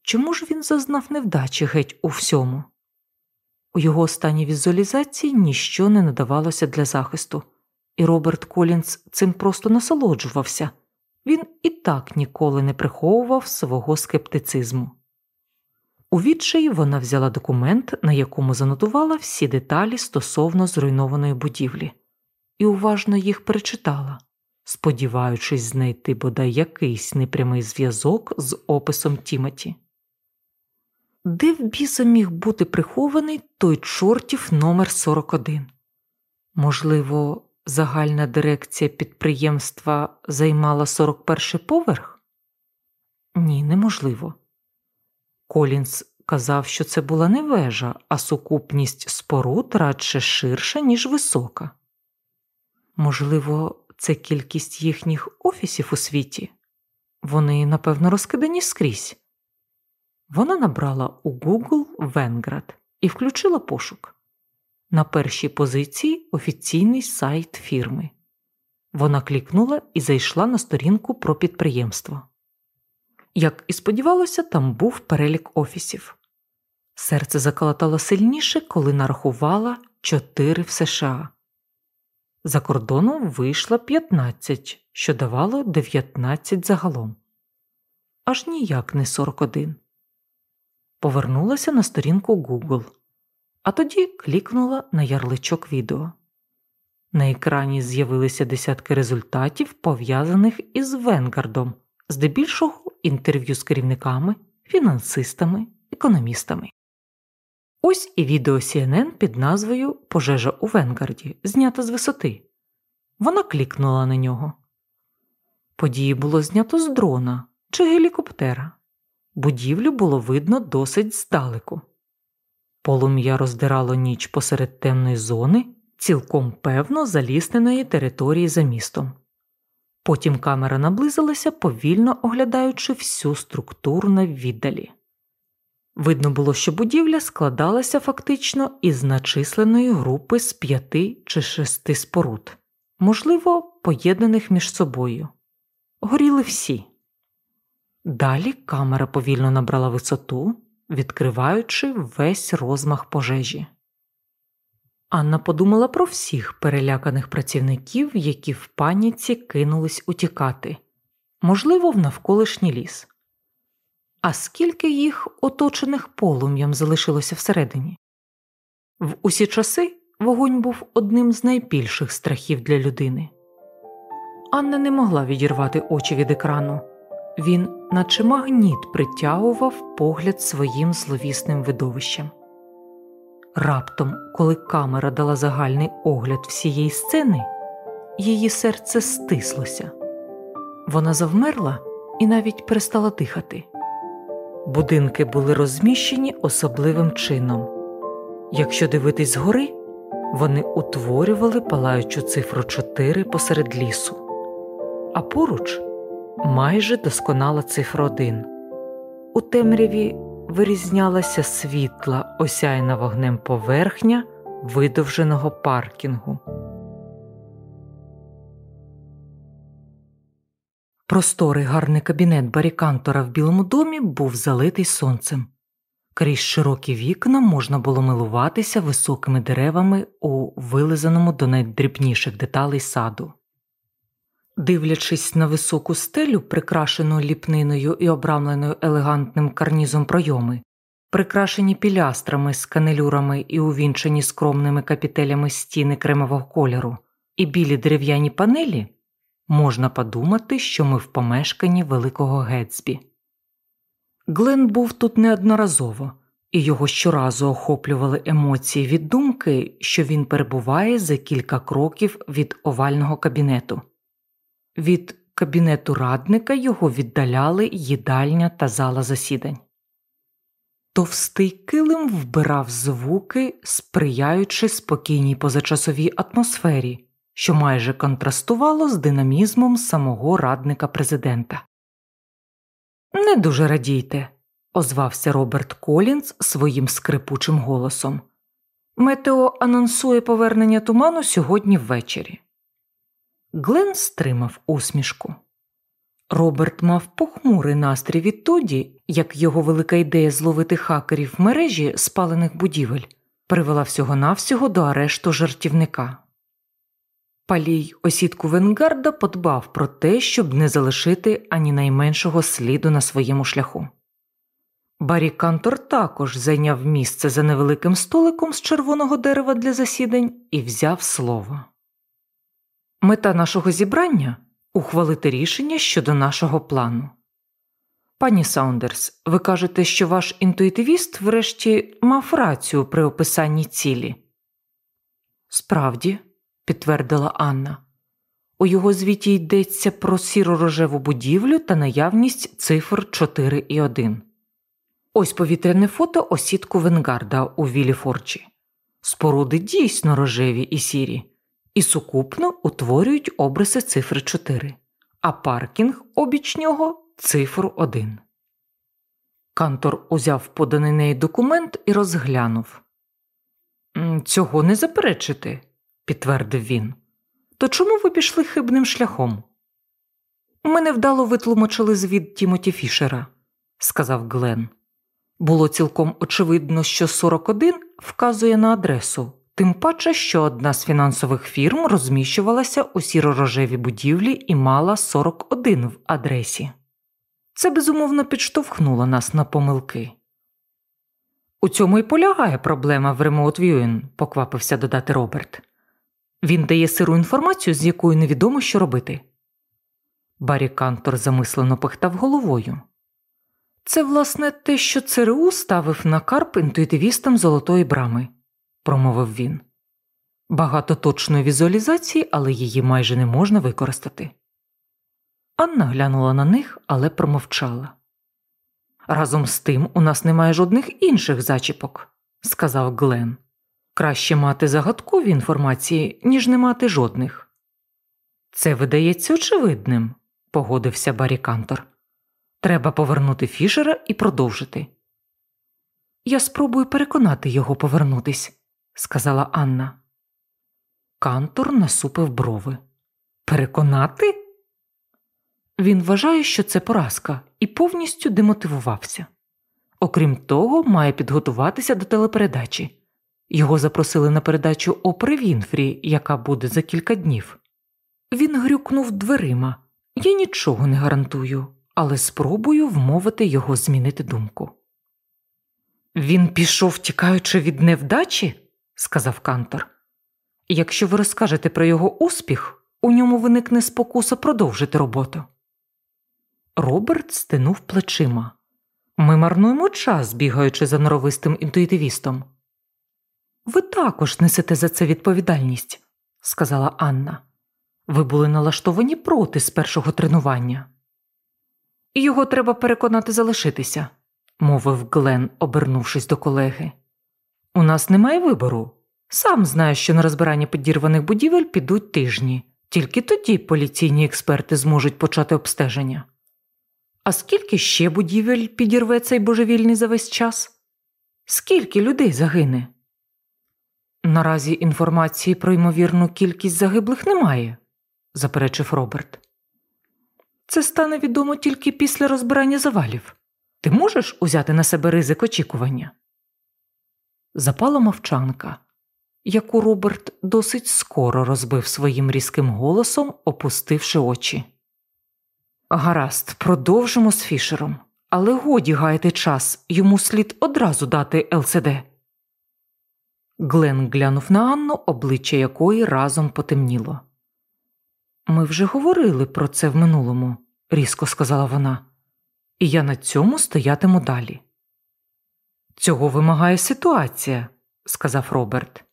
Чому ж він зазнав невдачі геть у всьому? У його останній візуалізації ніщо не надавалося для захисту, і Роберт Колінс цим просто насолоджувався він і так ніколи не приховував свого скептицизму. У відчаї вона взяла документ, на якому занотувала всі деталі стосовно зруйнованої будівлі, і уважно їх перечитала, сподіваючись знайти бодай якийсь непрямий зв'язок з описом Тімоті. Де в біса міг бути прихований той чортів номер 41? Можливо, загальна дирекція підприємства займала 41 поверх? Ні, неможливо. Колінс казав, що це була не вежа, а сукупність споруд радше ширша, ніж висока. Можливо, це кількість їхніх офісів у світі. Вони, напевно, розкидані скрізь. Вона набрала у Google Венград і включила пошук. На першій позиції офіційний сайт фірми. Вона клікнула і зайшла на сторінку про підприємство. Як і сподівалося, там був перелік офісів. Серце заколотало сильніше, коли нарахувала чотири в США. За кордоном вийшло 15, що давало 19 загалом. Аж ніяк не 41. Повернулася на сторінку Google, а тоді клікнула на ярличок відео. На екрані з'явилися десятки результатів, пов'язаних із Венгардом, здебільшого інтерв'ю з керівниками, фінансистами, економістами. Ось і відео CNN під назвою Пожежа у Венгарді, знята з висоти. Вона клікнула на нього. Події було знято з дрона чи гелікоптера. Будівлю було видно досить здалеку. Полум'я роздирало ніч посеред темної зони, цілком певно залісненої території за містом. Потім камера наблизилася, повільно оглядаючи всю структуру на віддалі. Видно було, що будівля складалася фактично із начисленої групи з п'яти чи шести споруд, можливо, поєднаних між собою. Горіли всі. Далі камера повільно набрала висоту, відкриваючи весь розмах пожежі. Анна подумала про всіх переляканих працівників, які в паніці кинулись утікати, можливо, в навколишній ліс. А скільки їх, оточених полум'ям, залишилося всередині? В усі часи вогонь був одним з найбільших страхів для людини. Анна не могла відірвати очі від екрану. Він, наче магніт, притягував погляд своїм зловісним видовищем. Раптом, коли камера дала загальний огляд всієї сцени, її серце стислося. Вона завмерла і навіть перестала дихати. Будинки були розміщені особливим чином. Якщо дивитись згори, вони утворювали палаючу цифру 4 посеред лісу, а поруч майже досконала цифра 1. У темряві вирізнялася світла, осяяна вогнем поверхня видовженого паркінгу. Просторий гарний кабінет барікантора в Білому домі був залитий сонцем. Крізь широкі вікна можна було милуватися високими деревами у вилизаному до найдрібніших деталей саду. Дивлячись на високу стелю, прикрашену ліпниною і обрамленою елегантним карнізом пройоми, прикрашені пілястрами з канелюрами і увінчені скромними капітелями стіни кремового кольору, і білі дерев'яні панелі, можна подумати, що ми в помешканні великого Гетсбі. Глен був тут неодноразово, і його щоразу охоплювали емоції від думки, що він перебуває за кілька кроків від овального кабінету. Від кабінету радника його віддаляли їдальня та зала засідань. Товстий килим вбирав звуки, сприяючи спокійній позачасовій атмосфері, що майже контрастувало з динамізмом самого радника президента. Не дуже радійте, озвався Роберт Колінз своїм скрипучим голосом. Метео анонсує повернення туману сьогодні ввечері. Глен стримав усмішку. Роберт мав похмурий настрій відтоді, як його велика ідея зловити хакерів в мережі спалених будівель привела всього навсього до арешту жартівника. Палій осідку Венгарда подбав про те, щоб не залишити ані найменшого сліду на своєму шляху. Барі Кантор також зайняв місце за невеликим столиком з червоного дерева для засідань і взяв слово. Мета нашого зібрання ухвалити рішення щодо нашого плану. Пані Саундерс, ви кажете, що ваш інтуїтивіст врешті мав рацію при описанні цілі. Справді, підтвердила Анна, у його звіті йдеться про сіро рожеву будівлю та наявність цифр 4 і 1. Ось повітряне фото осідку Венгарда у Веллі Форджі. Споруди дійсно рожеві і сірі і сукупно утворюють обриси цифри 4, а паркінг обіч нього цифру 1. Кантор узяв поданий нею документ і розглянув. Цього не заперечити, підтвердив він. То чому ви пішли хибним шляхом? Ми невдало витлумачили звід Тімоті Фішера, сказав Глен. Було цілком очевидно, що 41 вказує на адресу, Тим паче, що одна з фінансових фірм розміщувалася у сіро-рожевій будівлі і мала 41 в адресі. Це безумовно підштовхнуло нас на помилки. У цьому й полягає проблема в Remote Viewing», – поквапився додати Роберт. Він дає сиру інформацію, з якою невідомо, що робити. Барі Кантор замислено пихтав головою. Це, власне, те, що ЦРУ ставив на карп інтуїтивістам золотої брами, промовив він. Багато точної візуалізації, але її майже не можна використати. Анна глянула на них, але промовчала. Разом з тим у нас немає жодних інших зачіпок, сказав Глен. Краще мати загадкові інформації, ніж не мати жодних. Це видається очевидним, погодився Барі Кантор. Треба повернути Фішера і продовжити. Я спробую переконати його повернутись, сказала Анна. Кантор насупив брови. Переконати? Він вважає, що це поразка, і повністю демотивувався. Окрім того, має підготуватися до телепередачі. Його запросили на передачу Опри Вінфрі, яка буде за кілька днів. Він грюкнув дверима. Я нічого не гарантую, але спробую вмовити його змінити думку. Він пішов, тікаючи від невдачі, сказав Кантор. Якщо ви розкажете про його успіх, у ньому виникне спокуса продовжити роботу. Роберт стинув плечима. Ми марнуємо час, бігаючи за норовистим інтуїтивістом. Ви також несете за це відповідальність, сказала Анна. Ви були налаштовані проти з першого тренування. Його треба переконати залишитися, мовив Глен, обернувшись до колеги. У нас немає вибору. Сам знаю, що на розбирання підірваних будівель підуть тижні, тільки тоді поліційні експерти зможуть почати обстеження. А скільки ще будівель підірве цей божевільний за весь час? Скільки людей загине? Наразі інформації про ймовірну кількість загиблих немає, заперечив Роберт. Це стане відомо тільки після розбирання завалів. Ти можеш узяти на себе ризик очікування? Запала мовчанка, яку Роберт досить скоро розбив своїм різким голосом, опустивши очі. Гаразд, продовжимо з Фішером, але годі гаяти час, йому слід одразу дати ЛСД. Глен глянув на Анну, обличчя якої разом потемніло. Ми вже говорили про це в минулому, різко сказала вона, і я на цьому стоятиму далі. Цього вимагає ситуація, сказав Роберт.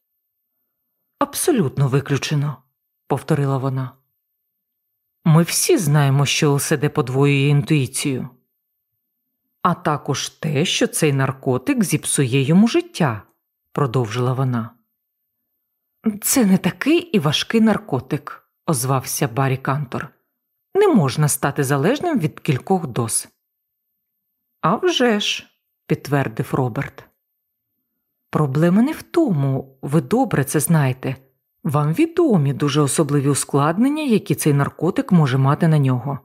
Абсолютно виключено, повторила вона. Ми всі знаємо, що ЛСД подвоює інтуїцію, а також те, що цей наркотик зіпсує йому життя, продовжила вона. Це не такий і важкий наркотик, озвався Барі Кантор. Не можна стати залежним від кількох доз. «А вже ж», – підтвердив Роберт. Проблема не в тому, ви добре це знаєте. Вам відомі дуже особливі ускладнення, які цей наркотик може мати на нього.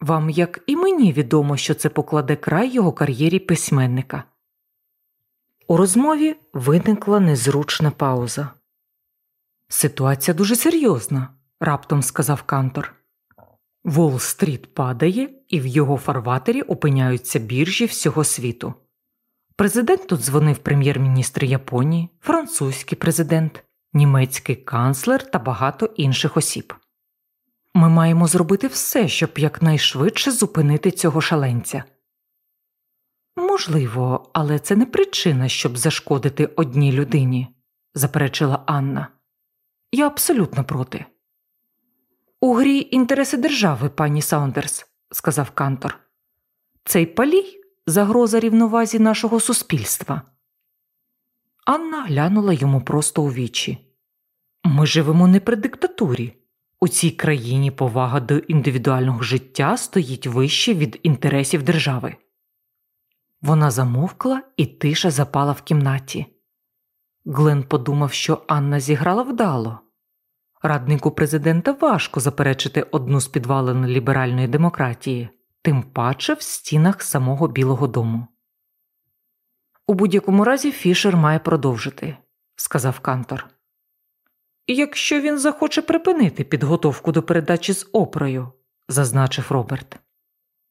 Вам, як і мені, відомо, що це покладе край його кар'єрі письменника. У розмові виникла незручна пауза. Ситуація дуже серйозна, раптом сказав Кантор. Волл-стріт падає, і в його фарватері опиняються біржі всього світу. Президент тут дзвонив прем'єр-міністр Японії, французький президент, німецький канцлер та багато інших осіб. Ми маємо зробити все, щоб якнайшвидше зупинити цього шаленця. Можливо, але це не причина, щоб зашкодити одній людині, заперечила Анна. Я абсолютно проти. У грі інтереси держави, пані Саундерс, сказав Кантор. Цей палій загроза рівновазі нашого суспільства. Анна глянула йому просто у вічі. Ми живемо не при диктатурі. У цій країні повага до індивідуального життя стоїть вище від інтересів держави. Вона замовкла, і тиша запала в кімнаті. Глен подумав, що Анна зіграла вдало. Раднику президента важко заперечити одну з підвалин ліберальної демократії, тим паче в стінах самого Білого Дому. У будь-якому разі Фішер має продовжити, сказав Кантор. Якщо він захоче припинити підготовку до передачі з опрою, зазначив Роберт.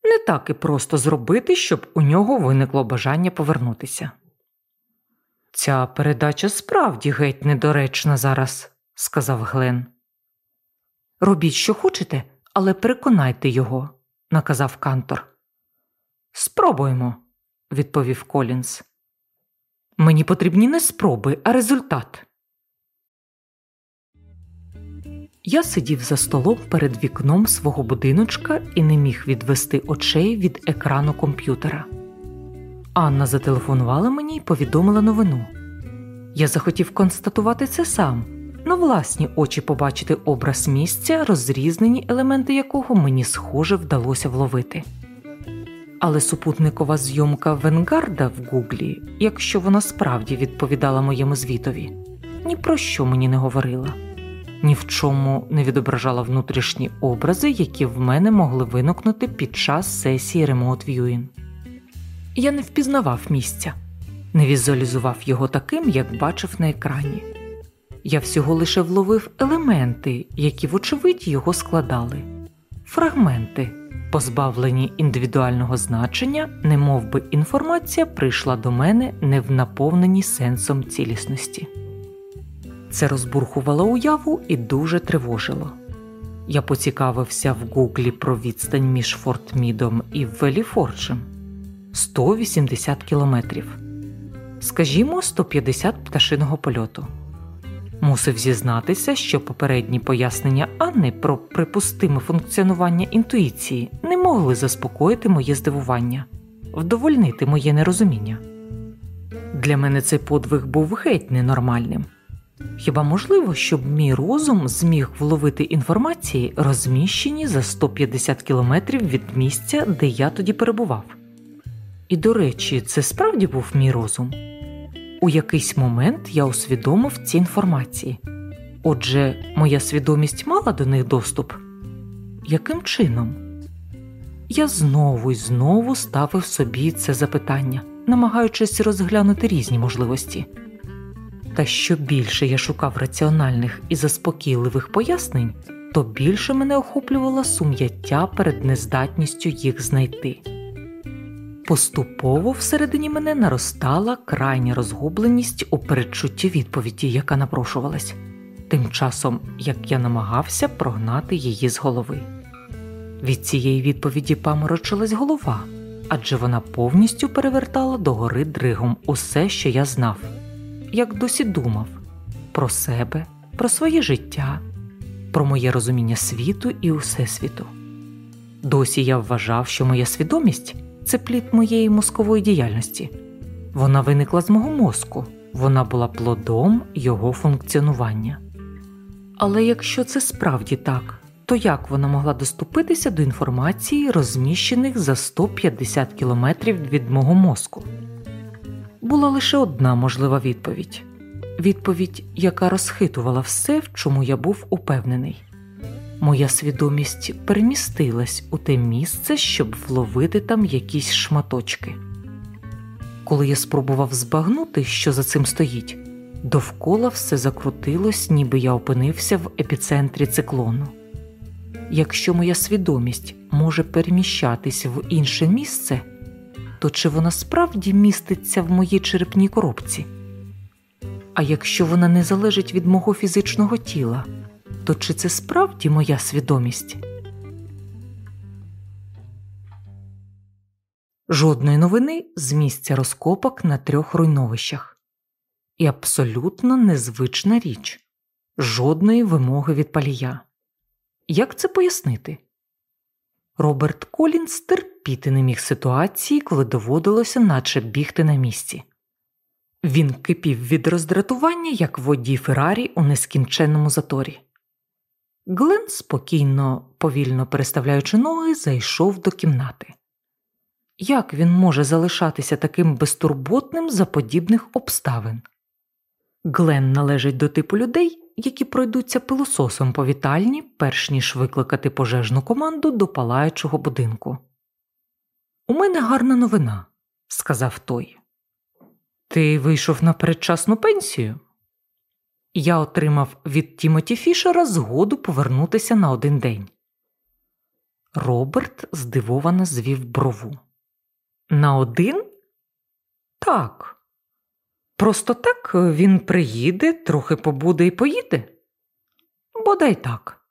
Не так і просто зробити, щоб у нього виникло бажання повернутися. Ця передача справді геть недоречна зараз, сказав Глен. Робіть, що хочете, але переконайте його, наказав Кантор. Спробуємо, відповів Колінс. Мені потрібні не спроби, а результат. Я сидів за столом перед вікном свого будиночка і не міг відвести очей від екрану комп'ютера. Анна зателефонувала мені і повідомила новину. Я захотів констатувати це сам, на власні очі побачити образ місця, розрізнені елементи якого мені схоже вдалося вловити. Але супутникова зйомка Венгарда в Гуглі, якщо вона справді відповідала моєму звітові, ні про що мені не говорила, ні в чому не відображала внутрішні образи, які в мене могли виникнути під час сесії Remote Viewing. Я не впізнавав місця, не візуалізував його таким, як бачив на екрані. Я всього лише вловив елементи, які, вочевидь, його складали, фрагменти, позбавлені індивідуального значення, не би інформація прийшла до мене не в наповненій сенсом цілісності. Це розбурхувало уяву і дуже тривожило. Я поцікавився в Гуглі про відстань між Фортмідом і Веліфорджем 180 кілометрів, скажімо, 150 пташиного польоту. Мусив зізнатися, що попередні пояснення Анни про припустиме функціонування інтуїції не могли заспокоїти моє здивування, вдовольнити моє нерозуміння. Для мене цей подвиг був геть ненормальним. Хіба можливо, щоб мій розум зміг вловити інформації, розміщені за 150 кілометрів від місця, де я тоді перебував? І до речі, це справді був мій розум. У якийсь момент я усвідомив ці інформації. Отже, моя свідомість мала до них доступ? Яким чином? Я знову й знову ставив собі це запитання, намагаючись розглянути різні можливості. Та що більше я шукав раціональних і заспокійливих пояснень, то більше мене охоплювало сум'яття перед нездатністю їх знайти. Поступово всередині мене наростала крайня розгубленість у передчутті відповіді, яка напрошувалась, тим часом як я намагався прогнати її з голови. Від цієї відповіді паморочилась голова, адже вона повністю перевертала догори дригом усе, що я знав, як досі думав про себе, про своє життя, про моє розуміння світу і усесвіту. Досі я вважав, що моя свідомість це плід моєї мозкової діяльності. Вона виникла з мого мозку, вона була плодом його функціонування. Але якщо це справді так, то як вона могла доступитися до інформації, розміщених за 150 кілометрів від мого мозку? Була лише одна можлива відповідь відповідь, яка розхитувала все, в чому я був упевнений. Моя свідомість перемістилась у те місце, щоб вловити там якісь шматочки. Коли я спробував збагнути, що за цим стоїть, довкола все закрутилось, ніби я опинився в епіцентрі циклону. Якщо моя свідомість може переміщатись в інше місце, то чи вона справді міститься в моїй черепній коробці? А якщо вона не залежить від мого фізичного тіла? то чи це справді моя свідомість? Жодної новини з місця розкопок на трьох руйновищах. І абсолютно незвична річ жодної вимоги від палія. Як це пояснити? Роберт Колінс терпіти не міг ситуації, коли доводилося наче бігти на місці. Він кипів від роздратування, як водій Феррарі у нескінченному заторі. Глен, спокійно, повільно переставляючи ноги, зайшов до кімнати. Як він може залишатися таким безтурботним за подібних обставин? Глен належить до типу людей, які пройдуться пилососом по вітальні, перш ніж викликати пожежну команду до палаючого будинку. У мене гарна новина, сказав той. Ти вийшов на передчасну пенсію? я отримав від Тімоті Фішера згоду повернутися на один день. Роберт здивовано звів брову. На один? Так. Просто так він приїде, трохи побуде і поїде? Бодай так.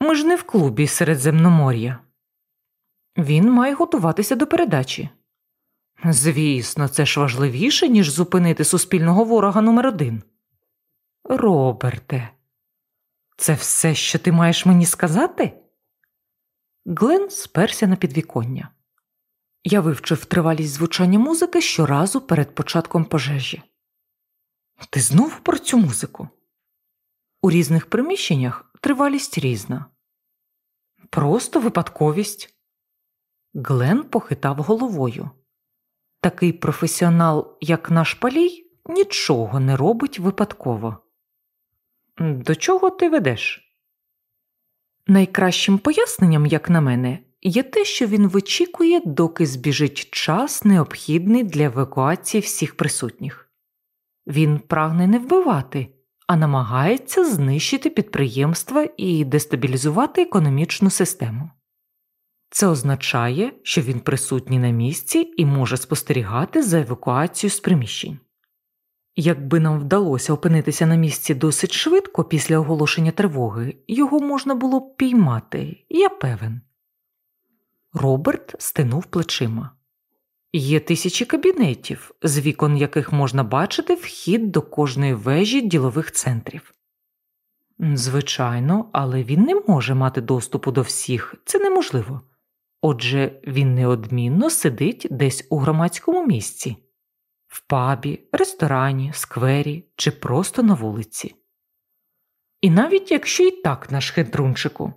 Ми ж не в клубі Середземномор'я. Він має готуватися до передачі. Звісно, це ж важливіше, ніж зупинити суспільного ворога номер один. Роберте, це все, що ти маєш мені сказати? Глен сперся на підвіконня. Я вивчив тривалість звучання музики щоразу перед початком пожежі. Ти знову про цю музику? У різних приміщеннях тривалість різна. Просто випадковість. Глен похитав головою. Такий професіонал, як наш палій, нічого не робить випадково. До чого ти ведеш? Найкращим поясненням, як на мене, є те, що він вичікує, доки збіжить час, необхідний для евакуації всіх присутніх. Він прагне не вбивати, а намагається знищити підприємства і дестабілізувати економічну систему. Це означає, що він присутній на місці і може спостерігати за евакуацією з приміщень. Якби нам вдалося опинитися на місці досить швидко після оголошення тривоги, його можна було б піймати, я певен. Роберт стинув плечима. Є тисячі кабінетів, з вікон яких можна бачити вхід до кожної вежі ділових центрів. Звичайно, але він не може мати доступу до всіх, це неможливо. Отже, він неодмінно сидить десь у громадському місці в пабі, ресторані, сквері чи просто на вулиці. І навіть якщо і так наш хитрунчику,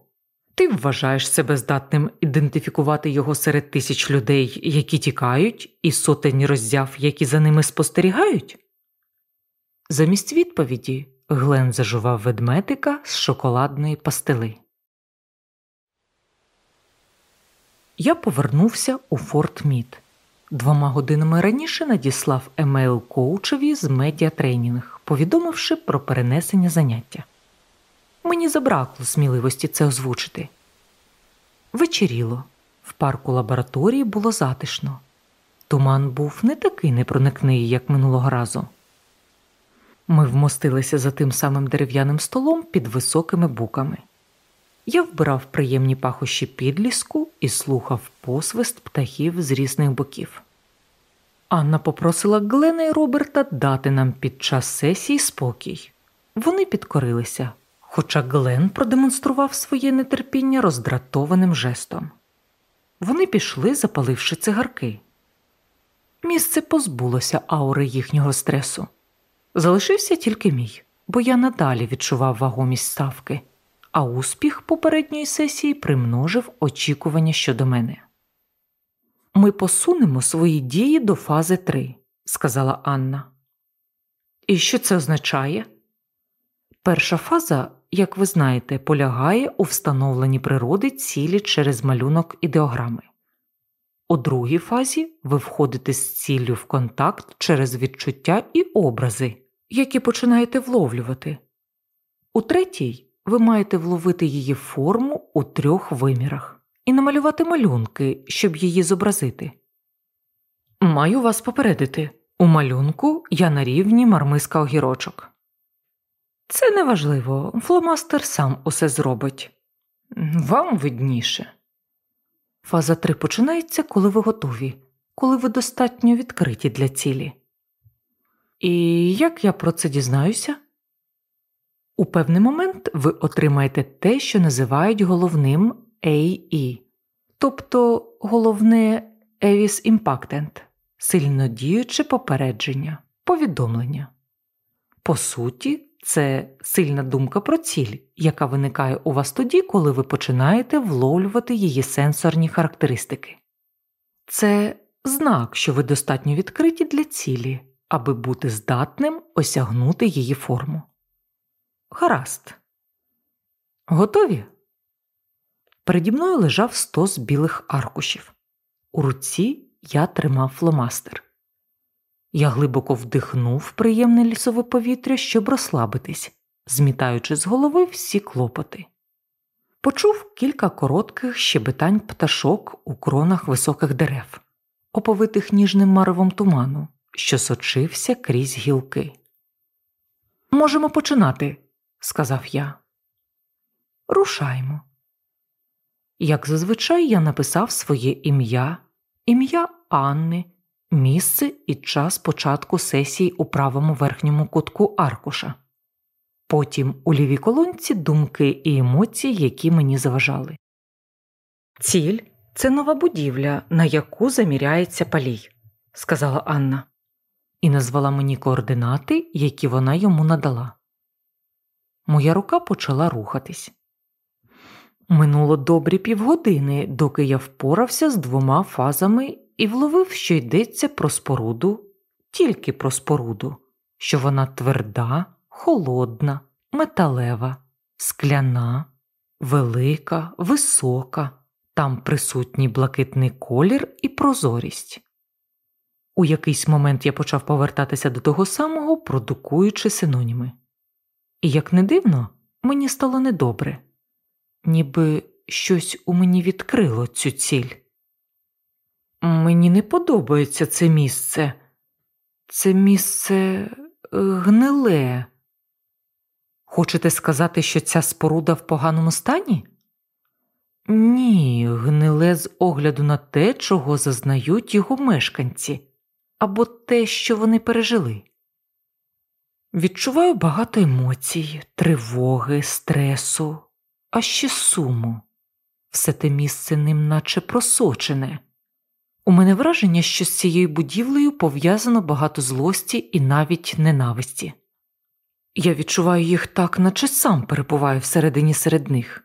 ти вважаєш себе здатним ідентифікувати його серед тисяч людей, які тікають, і сотень роззяв, які за ними спостерігають? Замість відповіді Глен зажував ведмедика з шоколадної пастили. Я повернувся у Форт Мід. Двома годинами раніше надіслав емейл коучеві з медіатренінгу, повідомивши про перенесення заняття. Мені забракло сміливості це озвучити. Вечеріло. В парку лабораторії було затишно. Туман був не такий непроникний, як минулого разу. Ми вмостилися за тим самим дерев'яним столом під високими буками. Я вбирав приємні пахощі підліску і слухав посвист птахів з різних боків. Анна попросила Глена і Роберта дати нам під час сесії спокій. Вони підкорилися, хоча Глен продемонстрував своє нетерпіння роздратованим жестом. Вони пішли, запаливши цигарки. Місце позбулося аури їхнього стресу. Залишився тільки мій, бо я надалі відчував вагомість ставки а успіх попередньої сесії примножив очікування щодо мене. Ми посунемо свої дії до фази 3, сказала Анна. І що це означає? Перша фаза, як ви знаєте, полягає у встановленні природи цілі через малюнок ідеограми. У другій фазі ви входите з ціллю в контакт через відчуття і образи, які починаєте вловлювати. У третій ви маєте вловити її форму у трьох вимірах і намалювати малюнки, щоб її зобразити. Маю вас попередити у малюнку я на рівні мармиска огірочок. Це неважливо, фломастер сам усе зробить. Вам видніше. Фаза 3 починається, коли ви готові, коли ви достатньо відкриті для цілі. І як я про це дізнаюся? У певний момент ви отримаєте те, що називають головним AE, тобто головне Avis Impactant – сильно діюче попередження, повідомлення. По суті, це сильна думка про ціль, яка виникає у вас тоді, коли ви починаєте вловлювати її сенсорні характеристики. Це знак, що ви достатньо відкриті для цілі, аби бути здатним осягнути її форму. Гаразд. Готові? Переді мною лежав стос білих аркушів. У руці я тримав фломастер. Я глибоко вдихнув приємне лісове повітря, щоб розслабитись, змітаючи з голови всі клопоти. Почув кілька коротких щебетань пташок у кронах високих дерев, оповитих ніжним маревом туману, що сочився крізь гілки. Можемо починати сказав я. Рушаймо. Як зазвичай, я написав своє ім'я, ім'я Анни, місце і час початку сесії у правому верхньому кутку аркуша. Потім у лівій колонці думки і емоції, які мені заважали. Ціль це нова будівля, на яку заміряється палій, сказала Анна, і назвала мені координати, які вона йому надала. Моя рука почала рухатись. Минуло добрі півгодини, доки я впорався з двома фазами і вловив, що йдеться про споруду, тільки про споруду, що вона тверда, холодна, металева, скляна, велика, висока, там присутній блакитний колір і прозорість. У якийсь момент я почав повертатися до того самого, продукуючи синоніми. І, як не дивно, мені стало недобре, ніби щось у мені відкрило цю ціль. Мені не подобається це місце. Це місце е, гниле. Хочете сказати, що ця споруда в поганому стані? Ні, гниле з огляду на те, чого зазнають його мешканці, або те, що вони пережили. Відчуваю багато емоцій, тривоги, стресу, а ще суму. Все те місце ним наче просочене. У мене враження, що з цією будівлею пов'язано багато злості і навіть ненависті. Я відчуваю їх так, наче сам перебуваю всередині серед них.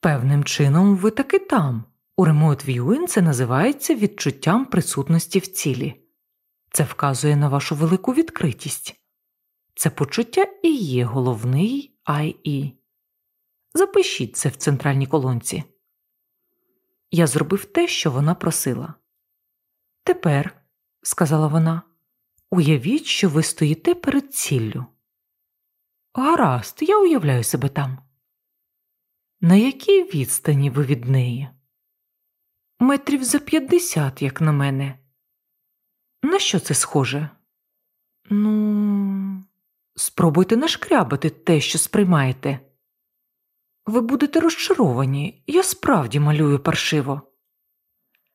Певним чином, ви таки там. У Remote Viewing це називається відчуттям присутності в цілі. Це вказує на вашу велику відкритість. Це почуття і є головний IE. Запишіть це в центральній колонці. Я зробив те, що вона просила. Тепер, сказала вона, уявіть, що ви стоїте перед ціллю. Гаразд, я уявляю себе там. На якій відстані ви від неї? Метрів за п'ятдесят, як на мене. На що це схоже? Ну, спробуйте нашкрябати те, що сприймаєте. Ви будете розчаровані, я справді малюю паршиво.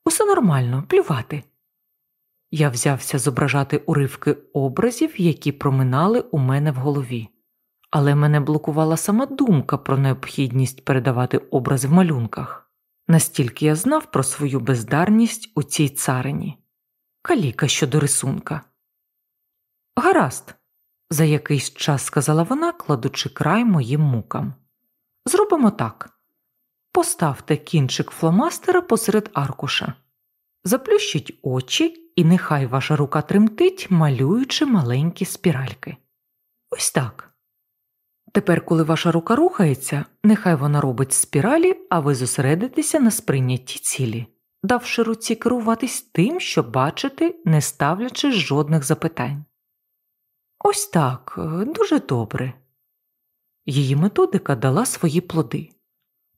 Усе нормально, плювати. Я взявся зображати уривки образів, які проминали у мене в голові, але мене блокувала сама думка про необхідність передавати образи в малюнках. Настільки я знав про свою бездарність у цій царині. Каліка щодо рисунка. Гаразд, за якийсь час сказала вона, кладучи край моїм мукам. Зробимо так поставте кінчик фломастера посеред аркуша, заплющіть очі, і нехай ваша рука тремтить, малюючи маленькі спіральки. Ось так. Тепер, коли ваша рука рухається, нехай вона робить спіралі, а ви зосередитеся на сприйнятті цілі, давши руці керуватись тим, що бачите, не ставлячи жодних запитань. Ось так, дуже добре. Її методика дала свої плоди.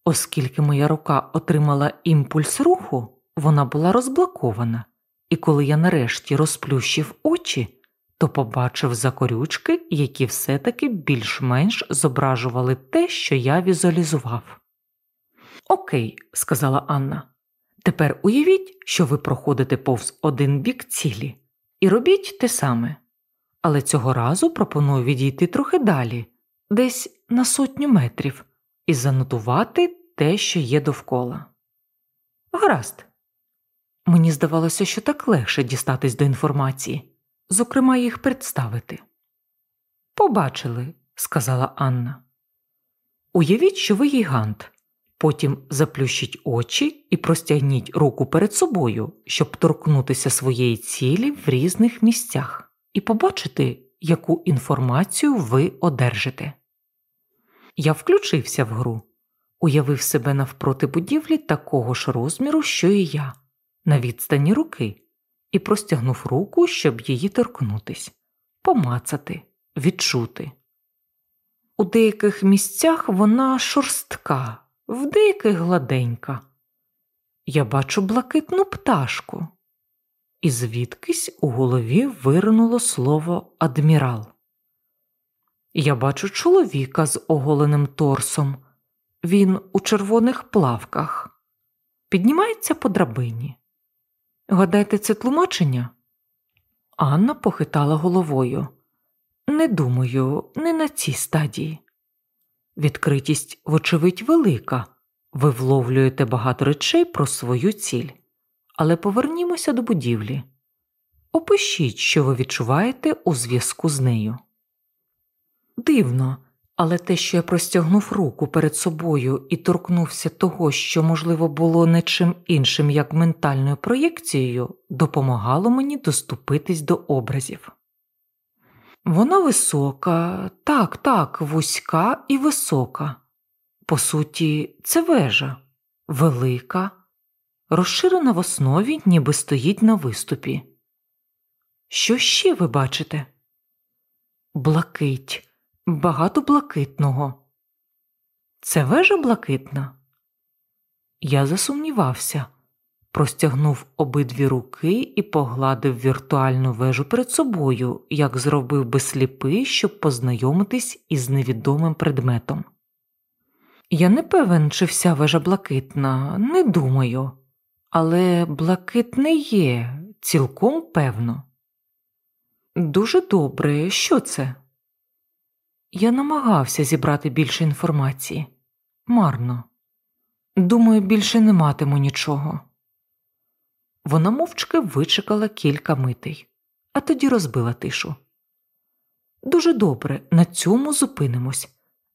Оскільки моя рука отримала імпульс руху, вона була розблокована, і коли я нарешті розплющив очі, то побачив закорючки, які все таки більш-менш зображували те, що я візуалізував. Окей, сказала Анна. Тепер уявіть, що ви проходите повз один бік цілі, і робіть те саме. Але цього разу пропоную відійти трохи далі, десь на сотню метрів, і занотувати те, що є довкола. Гаразд. Мені здавалося, що так легше дістатись до інформації, зокрема, їх представити. Побачили, сказала Анна. Уявіть, що ви гігант. Потім заплющіть очі і простягніть руку перед собою, щоб торкнутися своєї цілі в різних місцях, і побачити, яку інформацію ви одержите. Я включився в гру, уявив себе навпроти будівлі такого ж розміру, що і я, на відстані руки, і простягнув руку, щоб її торкнутись, помацати, відчути. У деяких місцях вона шорстка, в деяких гладенька. Я бачу блакитну пташку, і звідкись у голові виринуло слово адмірал. Я бачу чоловіка з оголеним торсом, Він у червоних плавках, піднімається по драбині. Гадайте, це тлумачення? Анна похитала головою. Не думаю, не на цій стадії. Відкритість, вочевидь, велика. Ви вловлюєте багато речей про свою ціль. Але повернімося до будівлі. Опишіть, що ви відчуваєте у зв'язку з нею. Дивно, але те, що я простягнув руку перед собою і торкнувся того, що, можливо, було не чим іншим, як ментальною проєкцією, допомагало мені доступитись до образів. Вона висока, так, так, вузька і висока. По суті, це вежа, велика, розширена в основі, ніби стоїть на виступі. Що ще ви бачите? Блакить, багато блакитного. Це вежа блакитна? Я засумнівався, простягнув обидві руки і погладив віртуальну вежу перед собою, як зробив би сліпий, щоб познайомитись із невідомим предметом. Я не певен, чи вся вежа блакитна, не думаю, але блакитне є, цілком певно. Дуже добре, що це? Я намагався зібрати більше інформації. Марно. Думаю, більше не матиму нічого. Вона мовчки вичекала кілька митей, а тоді розбила тишу. Дуже добре, на цьому зупинимось.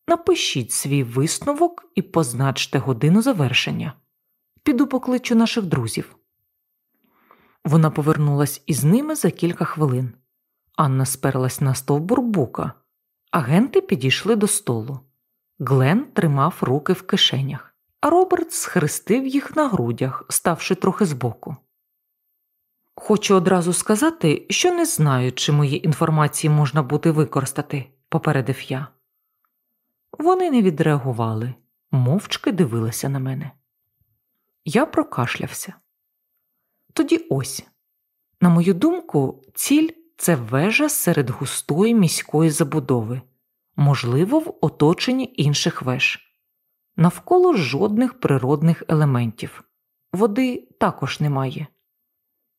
Напишіть свій висновок і позначте годину завершення. Піду покличу наших друзів. Вона повернулась із ними за кілька хвилин. Анна сперлась на стовбур бука. Агенти підійшли до столу. Глен тримав руки в кишенях, а Роберт схрестив їх на грудях, ставши трохи збоку. Хочу одразу сказати, що не знаю, чи мої інформації можна буде використати, попередив я. Вони не відреагували, мовчки дивилися на мене. Я прокашлявся. Тоді ось, на мою думку, ціль це вежа серед густої міської забудови, можливо, в оточенні інших веж, навколо жодних природних елементів. Води також немає.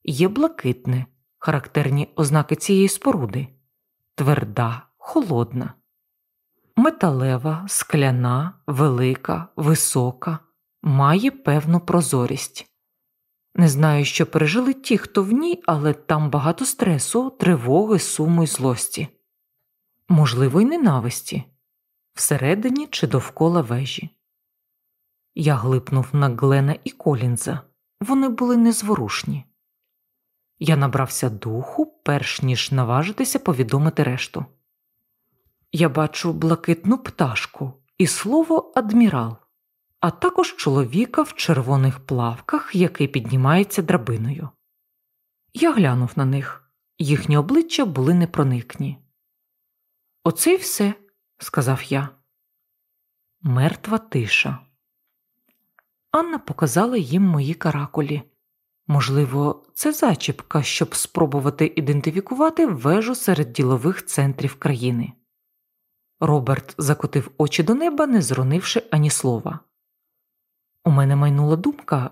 Є блакитне, характерні ознаки цієї споруди, тверда, холодна, металева, скляна, велика, висока, має певну прозорість. Не знаю, що пережили ті, хто в ній, але там багато стресу, тривоги, суму й злості, можливо, й ненависті, всередині чи довкола вежі. Я глипнув на Глена і Колінза, вони були незворушні. Я набрався духу, перш ніж наважитися повідомити решту. Я бачу блакитну пташку і слово адмірал а також чоловіка в червоних плавках, який піднімається драбиною. Я глянув на них, їхні обличчя були непроникні. Оце й все, сказав я. Мертва тиша. Анна показала їм мої каракулі. Можливо, це зачіпка, щоб спробувати ідентифікувати вежу серед ділових центрів країни. Роберт закотив очі до неба, не зронивши ані слова. У мене майнула думка,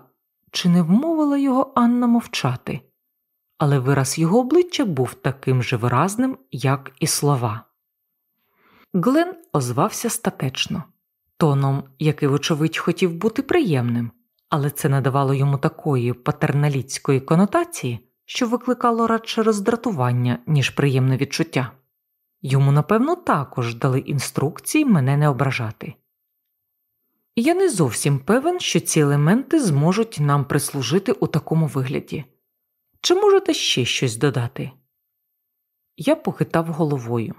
чи не вмовила його Анна мовчати, але вираз його обличчя був таким же виразним, як і слова. Глен озвався статечно, тоном, який, вочевидь, хотів бути приємним, але це надавало йому такої патерналіцької конотації, що викликало радше роздратування, ніж приємне відчуття. Йому, напевно, також дали інструкції мене не ображати. Я не зовсім певен, що ці елементи зможуть нам прислужити у такому вигляді. Чи можете ще щось додати? Я похитав головою.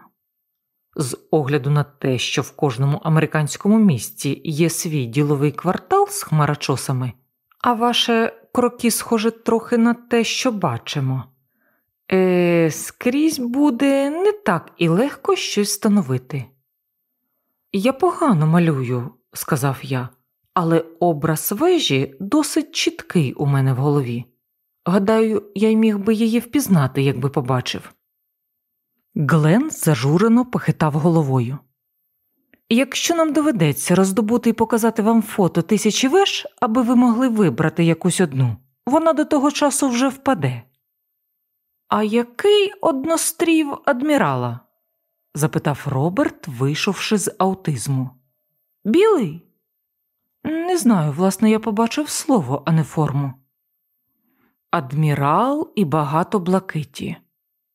З огляду на те, що в кожному американському місті є свій діловий квартал з хмарочосами, а ваше кроки схоже трохи на те, що бачимо. Е, Скрізь буде не так і легко щось встановити. Я погано малюю, сказав я, але образ вежі досить чіткий у мене в голові. Гадаю, я й міг би її впізнати, якби побачив. Глен зажурено похитав головою. Якщо нам доведеться роздобути і показати вам фото тисячі веж, аби ви могли вибрати якусь одну, вона до того часу вже впаде. А який однострів адмірала? запитав Роберт, вийшовши з аутизму. Білий? Не знаю, власне, я побачив слово, а не форму. Адмірал і багато блакиті.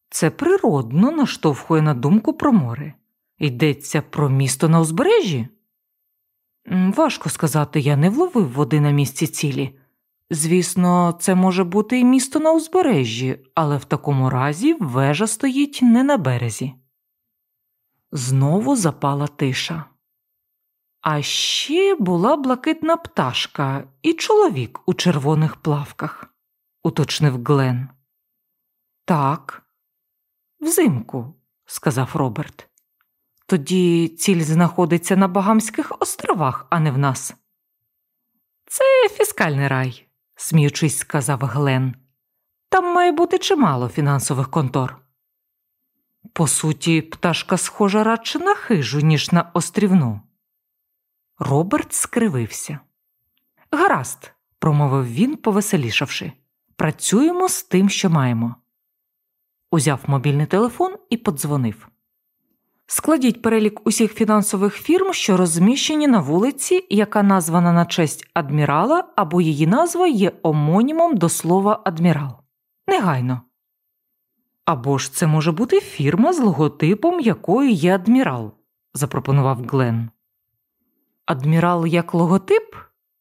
Це природно наштовхує на думку про море. Йдеться про місто на узбережжі? Важко сказати, я не вловив води на місці цілі. Звісно, це може бути і місто на узбережжі, але в такому разі вежа стоїть не на березі. Знову запала тиша. А ще була блакитна пташка і чоловік у червоних плавках, уточнив Глен. Так, взимку, сказав Роберт. Тоді ціль знаходиться на Багамських островах, а не в нас. Це фіскальний рай, сміючись, сказав Глен. Там має бути чимало фінансових контор. По суті, пташка схожа радше на хижу, ніж на острівну. Роберт скривився. Гаразд, промовив він, повеселішавши. Працюємо з тим, що маємо. Узяв мобільний телефон і подзвонив. Складіть перелік усіх фінансових фірм, що розміщені на вулиці, яка названа на честь адмірала, або її назва є омонімом до слова адмірал. Негайно. Або ж це може бути фірма з логотипом якої є адмірал, запропонував Глен. Адмірал як логотип?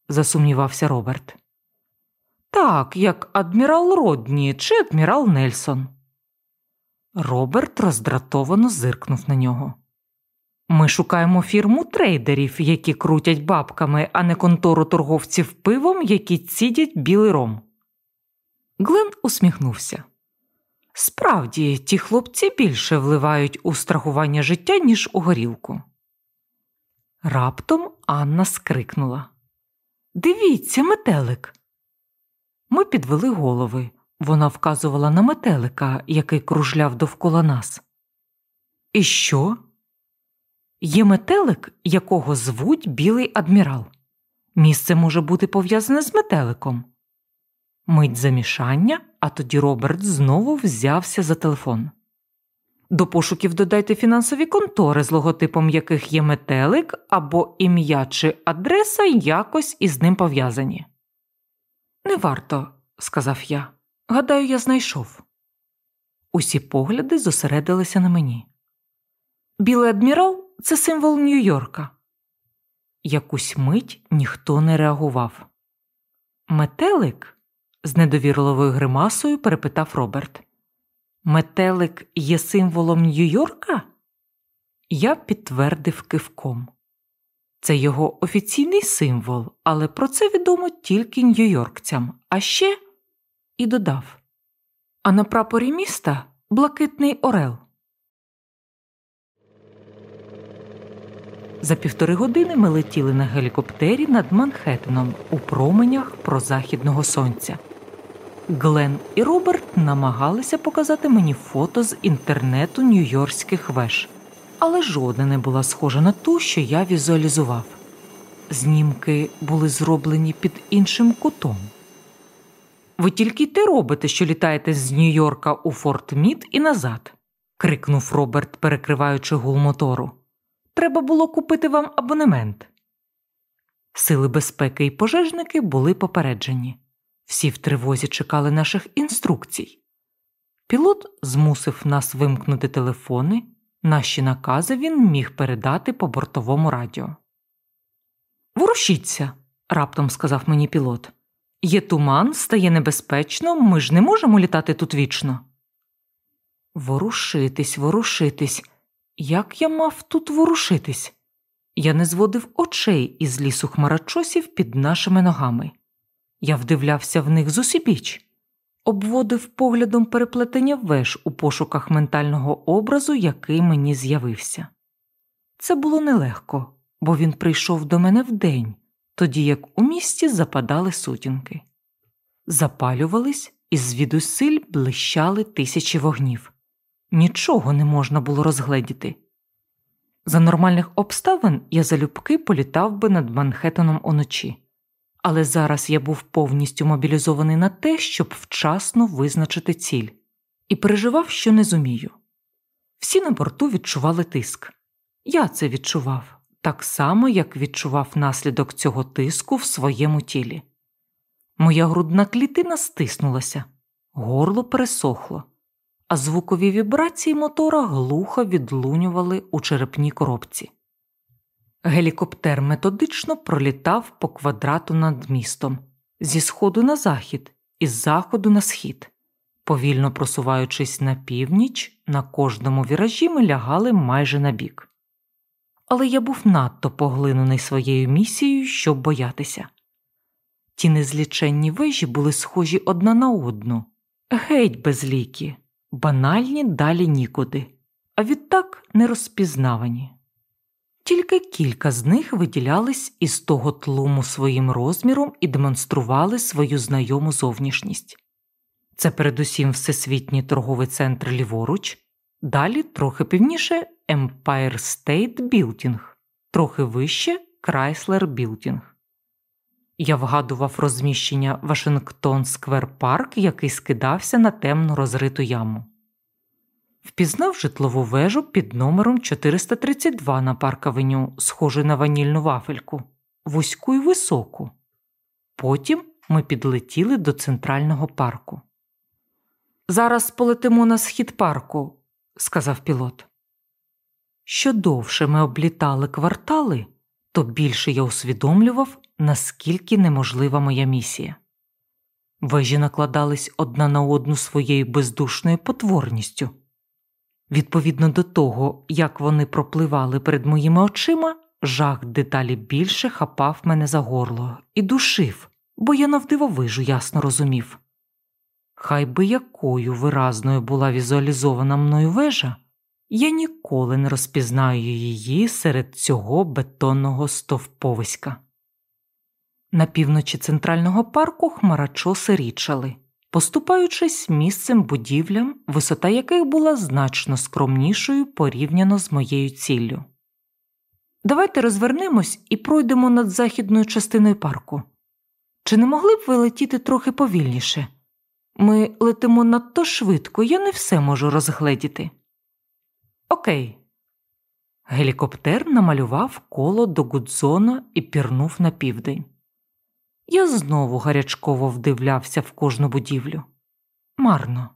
засумнівався Роберт. Так, як адмірал Родні чи адмірал Нельсон. Роберт роздратовано зиркнув на нього. Ми шукаємо фірму трейдерів, які крутять бабками, а не контору торговців пивом, які цідять білий ром. Глен усміхнувся. Справді, ті хлопці більше вливають у страхування життя, ніж у горілку. Раптом Анна скрикнула Дивіться, метелик. Ми підвели голови. Вона вказувала на метелика, який кружляв довкола нас. І що? Є метелик, якого звуть Білий адмірал. Місце може бути пов'язане з метеликом. Мить замішання, а тоді Роберт знову взявся за телефон. До пошуків додайте фінансові контори, з логотипом яких є метелик або ім'я чи адреса якось із ним пов'язані. Не варто, сказав я. Гадаю, я знайшов. Усі погляди зосередилися на мені. Білий адмірал це символ Нью-Йорка. Якусь мить ніхто не реагував. Метелик? з недовірливою гримасою перепитав Роберт. Метелик є символом Нью-Йорка? Я підтвердив кивком. Це його офіційний символ, але про це відомо тільки нью-йоркцям, а ще і додав. А на прапорі міста блакитний орел. За півтори години ми летіли на гелікоптері над Манхеттеном у променях прозахідного сонця. Глен і Роберт намагалися показати мені фото з інтернету нью-йоркських веж, але жодна не була схожа на ту, що я візуалізував. Знімки були зроблені під іншим кутом. Ви тільки й те робите, що літаєте з Нью-Йорка у Форт Мід і назад, крикнув Роберт, перекриваючи гул мотору. Треба було купити вам абонемент. Сили безпеки і пожежники були попереджені. Всі в тривозі чекали наших інструкцій. Пілот змусив нас вимкнути телефони, наші накази він міг передати по бортовому радіо. Ворушіться, раптом сказав мені пілот. Є туман, стає небезпечно, ми ж не можемо літати тут вічно. Ворушитись, ворушитись. Як я мав тут ворушитись? Я не зводив очей із лісу хмарочосів під нашими ногами. Я вдивлявся в них зусібіч, обводив поглядом переплетення веж у пошуках ментального образу, який мені з'явився. Це було нелегко, бо він прийшов до мене вдень, тоді як у місті западали сутінки. Запалювались і звідусиль блищали тисячі вогнів. Нічого не можна було розгледіти. За нормальних обставин я залюбки політав би над Манхеттеном уночі, але зараз я був повністю мобілізований на те, щоб вчасно визначити ціль, і переживав, що не зумію. Всі на борту відчували тиск. Я це відчував так само, як відчував наслідок цього тиску в своєму тілі. Моя грудна клітина стиснулася, горло пересохло, а звукові вібрації мотора глухо відлунювали у черепній коробці. Гелікоптер методично пролітав по квадрату над містом зі сходу на захід і з заходу на схід. Повільно просуваючись на північ, на кожному віражі ми лягали майже на бік. Але я був надто поглинений своєю місією, щоб боятися. Ті незліченні вежі були схожі одна на одну, геть безлікі, банальні далі нікуди, а відтак нерозпізнавані. Тільки кілька з них виділялись із того тлуму своїм розміром і демонстрували свою знайому зовнішність. Це передусім всесвітній торговий центр ліворуч, далі трохи півніше Empire State Building, трохи вище Chrysler Building. Я вгадував розміщення Вашингтон Сквер Парк, який скидався на темну розриту яму. Впізнав житлову вежу під номером 432 на Парк-авеню, схожу на ванільну вафельку, вузьку й високу. Потім ми підлетіли до центрального парку. Зараз полетимо на схід парку, сказав пілот. Що довше ми облітали квартали, то більше я усвідомлював, наскільки неможлива моя місія. Вежі накладались одна на одну своєю бездушною потворністю. Відповідно до того, як вони пропливали перед моїми очима, жах деталі більше хапав мене за горло і душив, бо я навдивовижу ясно розумів. Хай би якою виразною була візуалізована мною вежа, я ніколи не розпізнаю її серед цього бетонного стовповиська. На півночі центрального парку хмарачоси річали, поступаючись місцем будівлям, висота яких була значно скромнішою порівняно з моєю ціллю. Давайте розвернемось і пройдемо над західною частиною парку. Чи не могли б ви летіти трохи повільніше? Ми летимо надто швидко, я не все можу розгледіти. Окей. Гелікоптер намалював коло до Гудзона і пірнув на південь. Я знову гарячково вдивлявся в кожну будівлю. Марно.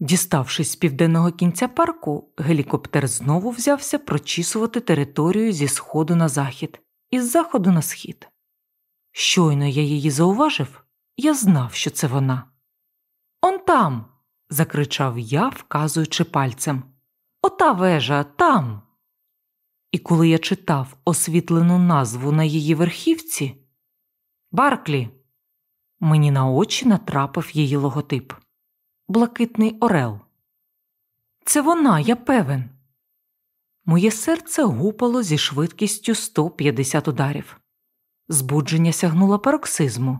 Діставшись з південного кінця парку, гелікоптер знову взявся прочісувати територію зі сходу на захід і з заходу на схід. Щойно я її зауважив, я знав, що це вона. Он там. закричав я, вказуючи пальцем. Ота вежа там. І коли я читав освітлену назву на її верхівці Барклі, мені на очі натрапив її логотип Блакитний Орел. Це вона, я певен. Моє серце гупало зі швидкістю 150 ударів. Збудження сягнуло пароксизму,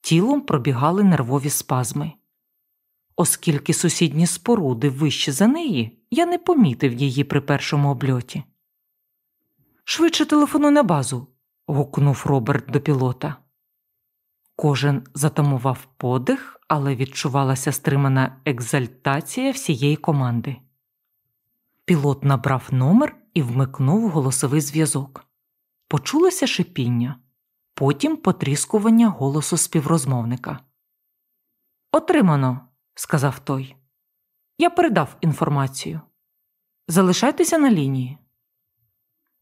тілом пробігали нервові спазми. Оскільки сусідні споруди вище за неї, я не помітив її при першому обльоті. Швидше телефону на базу. гукнув Роберт до пілота. Кожен затамував подих, але відчувалася стримана екзальтація всієї команди. Пілот набрав номер і вмикнув голосовий зв'язок. Почулося шипіння, потім потріскування голосу співрозмовника. Отримано, сказав той. Я передав інформацію. Залишайтеся на лінії.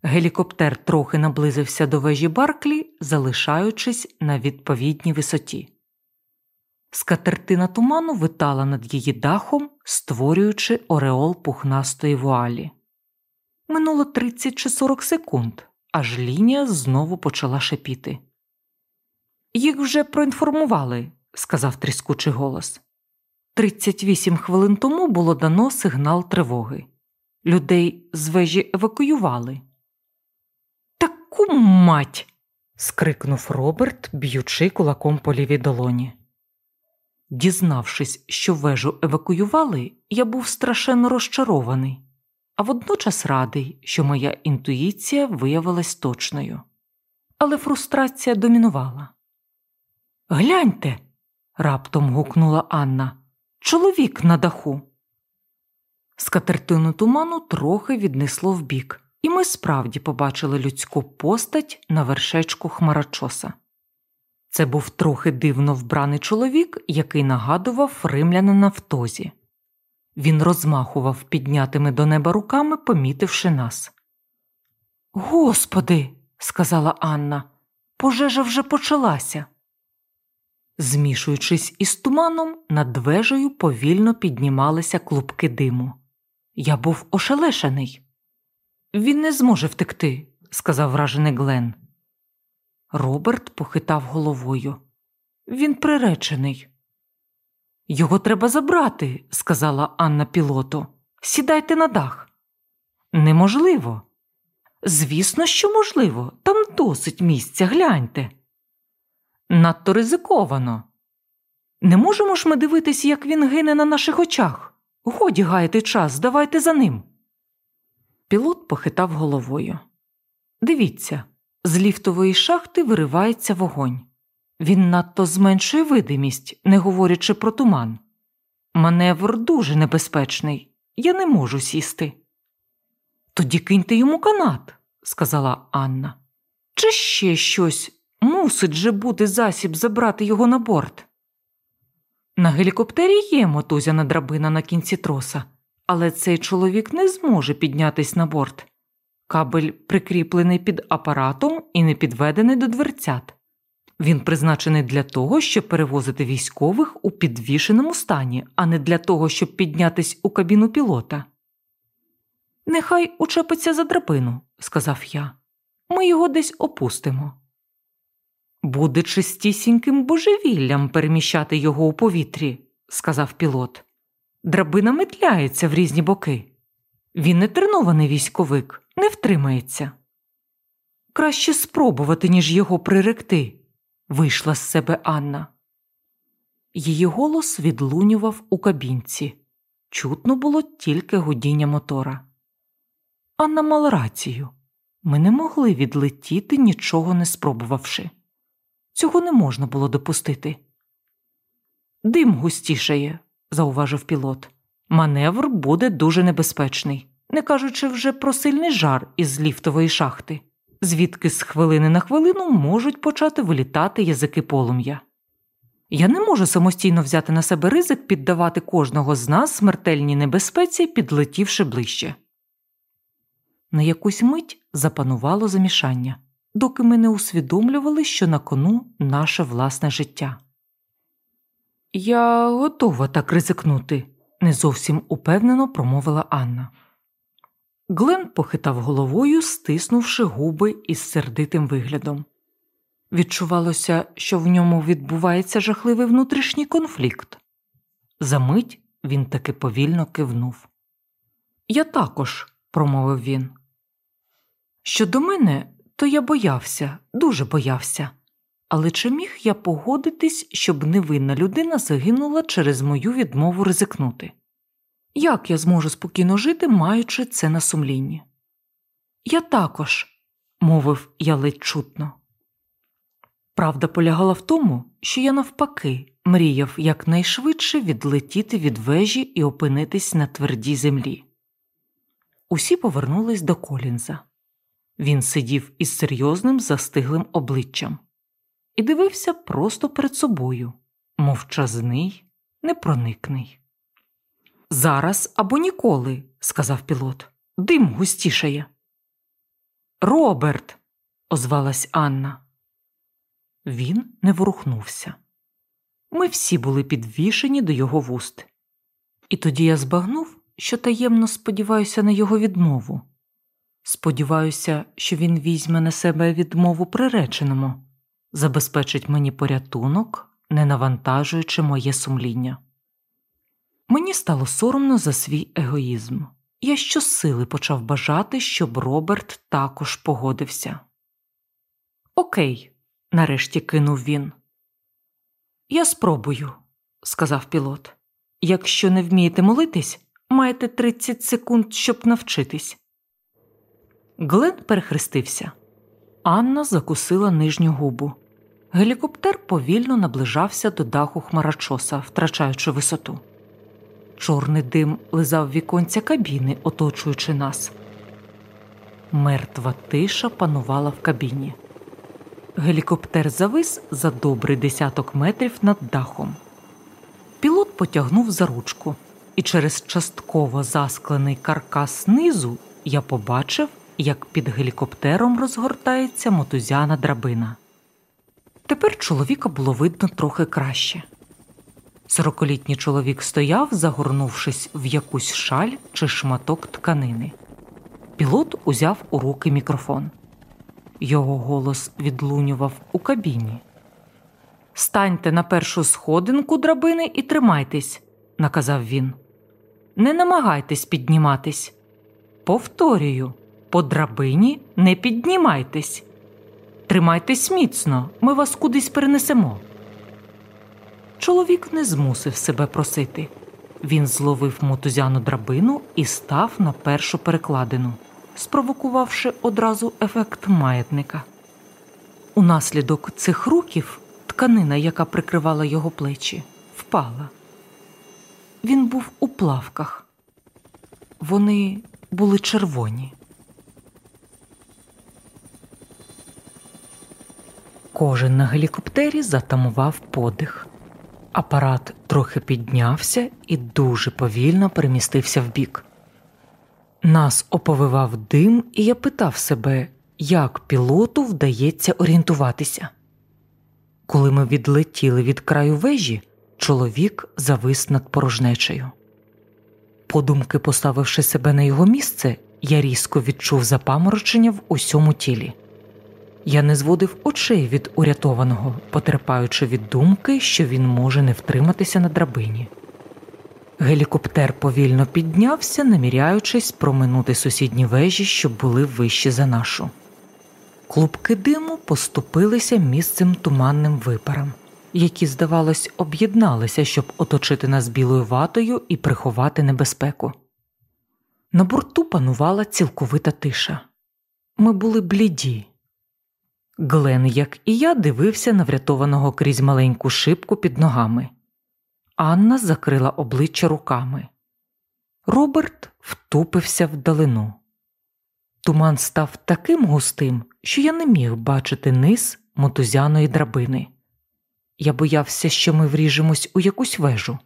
Гелікоптер трохи наблизився до вежі Барклі, залишаючись на відповідній висоті. Скатертина туману витала над її дахом, створюючи ореол пухнастої вуалі. Минуло 30 чи 40 секунд, аж лінія знову почала шепіти. Їх вже проінформували, сказав тріскучий голос. 38 хвилин тому було дано сигнал тривоги. Людей з вежі евакуювали. Таку мать. скрикнув Роберт, б'ючи кулаком по лівій долоні. Дізнавшись, що вежу евакуювали, я був страшенно розчарований, а водночас радий, що моя інтуїція виявилась точною. Але фрустрація домінувала. Гляньте. раптом гукнула Анна. Чоловік на даху. Скатертину туману трохи віднесло вбік, і ми справді побачили людську постать на вершечку хмарочоса. Це був трохи дивно вбраний чоловік, який нагадував римлянина в тозі. Він розмахував піднятими до неба руками, помітивши нас. Господи, сказала Анна, пожежа вже почалася. Змішуючись із туманом, над вежею повільно піднімалися клубки диму. Я був ошелешений. Він не зможе втекти, сказав вражений Глен. Роберт похитав головою. Він приречений. Його треба забрати, сказала Анна пілоту. Сідайте на дах. Неможливо. Звісно, що можливо, там досить місця, гляньте. Надто ризиковано. Не можемо ж ми дивитись, як він гине на наших очах. Годі гаяти час, давайте за ним. Пілот похитав головою. Дивіться, з ліфтової шахти виривається вогонь. Він надто зменшує видимість, не говорячи про туман. Маневр дуже небезпечний, я не можу сісти. Тоді киньте йому канат, сказала Анна. Чи ще щось мусить же бути засіб забрати його на борт. На гелікоптері є мотузяна драбина на кінці троса, але цей чоловік не зможе піднятись на борт. Кабель прикріплений під апаратом і не підведений до дверцят. Він призначений для того, щоб перевозити військових у підвішеному стані, а не для того, щоб піднятись у кабіну пілота. Нехай учепиться за драбину, сказав я. Ми його десь опустимо. Буде чистісіньким божевіллям переміщати його у повітрі, сказав пілот. Драбина метляється в різні боки. Він не тренований військовик, не втримається. Краще спробувати, ніж його приректи, вийшла з себе Анна. Її голос відлунював у кабінці. Чутно було тільки гудіння мотора. Анна мала рацію ми не могли відлетіти, нічого не спробувавши. Цього не можна було допустити. Дим густішає, зауважив пілот. Маневр буде дуже небезпечний, не кажучи вже про сильний жар із ліфтової шахти, звідки з хвилини на хвилину можуть почати вилітати язики полум'я. Я не можу самостійно взяти на себе ризик піддавати кожного з нас смертельній небезпеці, підлетівши ближче. На якусь мить запанувало замішання доки ми не усвідомлювали, що на кону наше власне життя. Я готова так ризикнути, не зовсім упевнено промовила Анна. Глен похитав головою, стиснувши губи із сердитим виглядом. Відчувалося, що в ньому відбувається жахливий внутрішній конфлікт. Замить він таки повільно кивнув. Я також, промовив він. Щодо мене, то я боявся, дуже боявся. Але чи міг я погодитись, щоб невинна людина загинула через мою відмову ризикнути? Як я зможу спокійно жити, маючи це на сумлінні? Я також, мовив я ледь чутно. Правда полягала в тому, що я навпаки мріяв якнайшвидше відлетіти від вежі і опинитись на твердій землі. Усі повернулись до Колінза. Він сидів із серйозним застиглим обличчям і дивився просто перед собою, мовчазний, непроникний. Зараз або ніколи, сказав пілот, дим густішає. Роберт, озвалась Анна. Він не ворухнувся. Ми всі були підвішені до його вуст. І тоді я збагнув, що таємно сподіваюся на його відмову. Сподіваюся, що він візьме на себе відмову приреченому, забезпечить мені порятунок, не навантажуючи моє сумління. Мені стало соромно за свій егоїзм. Я щосили почав бажати, щоб Роберт також погодився. Окей, нарешті кинув він. Я спробую, сказав пілот. Якщо не вмієте молитись, Маєте 30 секунд, щоб навчитись. Глен перехрестився. Анна закусила нижню губу. Гелікоптер повільно наближався до даху хмарачоса, втрачаючи висоту. Чорний дим лизав віконця кабіни, оточуючи нас. Мертва тиша панувала в кабіні. Гелікоптер завис за добрий десяток метрів над дахом. Пілот потягнув за ручку, і через частково засклений каркас знизу я побачив, як під гелікоптером розгортається мотузяна драбина. Тепер чоловіка було видно трохи краще. Сорокалітній чоловік стояв, загорнувшись в якусь шаль чи шматок тканини. Пілот узяв у руки мікрофон. Його голос відлунював у кабіні. Станьте на першу сходинку драбини і тримайтесь, наказав він. Не намагайтесь підніматись. Повторюю, по драбині не піднімайтесь. Тримайтесь міцно, ми вас кудись перенесемо. Чоловік не змусив себе просити. Він зловив мотузяну драбину і став на першу перекладину, спровокувавши одразу ефект маятника. Унаслідок цих руків тканина, яка прикривала його плечі, впала. Він був у плавках. Вони були червоні. Кожен на гелікоптері затамував подих. Апарат трохи піднявся і дуже повільно перемістився вбік. Нас оповивав дим, і я питав себе, як пілоту вдається орієнтуватися. Коли ми відлетіли від краю вежі, чоловік завис над порожнечею. Подумки, поставивши себе на його місце, я різко відчув запаморочення в усьому тілі. Я не зводив очей від урятованого, потерпаючи від думки, що він може не втриматися на драбині. Гелікоптер повільно піднявся, наміряючись проминути сусідні вежі, що були вищі за нашу. Клубки диму поступилися місцем туманним випарам, які, здавалось, об'єдналися, щоб оточити нас білою ватою і приховати небезпеку. На борту панувала цілковита тиша. Ми були бліді. Глен, як і я, дивився на врятованого крізь маленьку шибку під ногами. Анна закрила обличчя руками. Роберт втупився вдалину. Туман став таким густим, що я не міг бачити низ мотузяної драбини. Я боявся, що ми вріжемось у якусь вежу.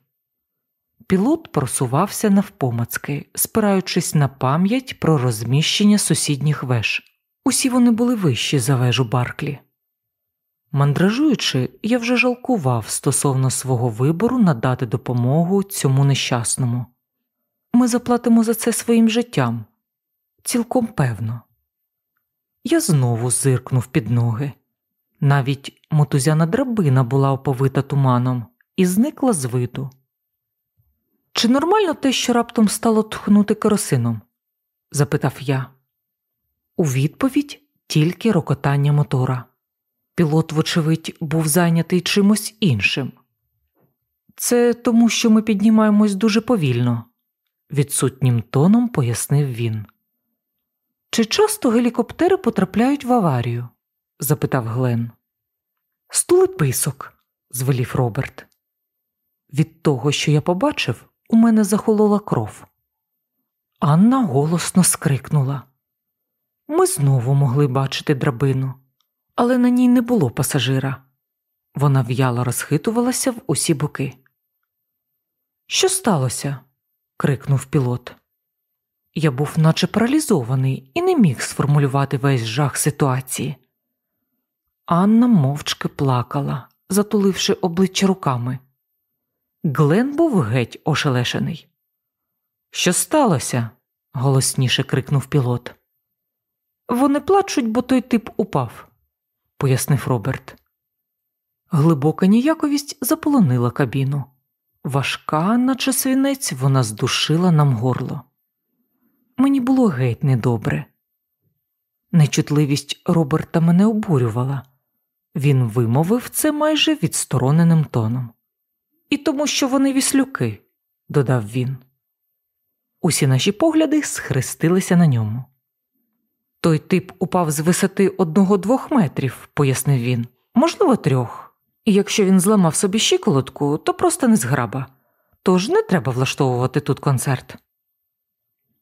Пілот просувався навпомацки, спираючись на пам'ять про розміщення сусідніх веж. Усі вони були вищі за вежу Барклі. Мандражуючи, я вже жалкував стосовно свого вибору надати допомогу цьому нещасному. Ми заплатимо за це своїм життям, цілком певно. Я знову зиркнув під ноги. Навіть мотузяна драбина була оповита туманом і зникла з виду. Чи нормально те, що раптом стало тхнути керосином? запитав я. У відповідь тільки рокотання мотора. Пілот, вочевидь, був зайнятий чимось іншим. Це тому, що ми піднімаємось дуже повільно, відсутнім тоном пояснив він. Чи часто гелікоптери потрапляють в аварію? запитав Глен. Стули писок, звелів Роберт. Від того, що я побачив, у мене захолола кров. Анна голосно скрикнула. Ми знову могли бачити драбину, але на ній не було пасажира. Вона в'яло розхитувалася в усі боки. Що сталося? крикнув пілот. Я був наче паралізований і не міг сформулювати весь жах ситуації. Анна мовчки плакала, затуливши обличчя руками. Глен був геть ошелешений. Що сталося? голосніше крикнув пілот. Вони плачуть, бо той тип упав, пояснив Роберт. Глибока ніяковість заполонила кабіну. Важка, наче свінець, вона здушила нам горло. Мені було геть недобре. Нечутливість Роберта мене обурювала. Він вимовив це майже відстороненим тоном. І тому, що вони віслюки, додав він. Усі наші погляди схрестилися на ньому. Той тип упав з висоти одного-двох метрів, пояснив він, можливо, трьох. І якщо він зламав собі щиколотку, то просто не зграба. Тож не треба влаштовувати тут концерт.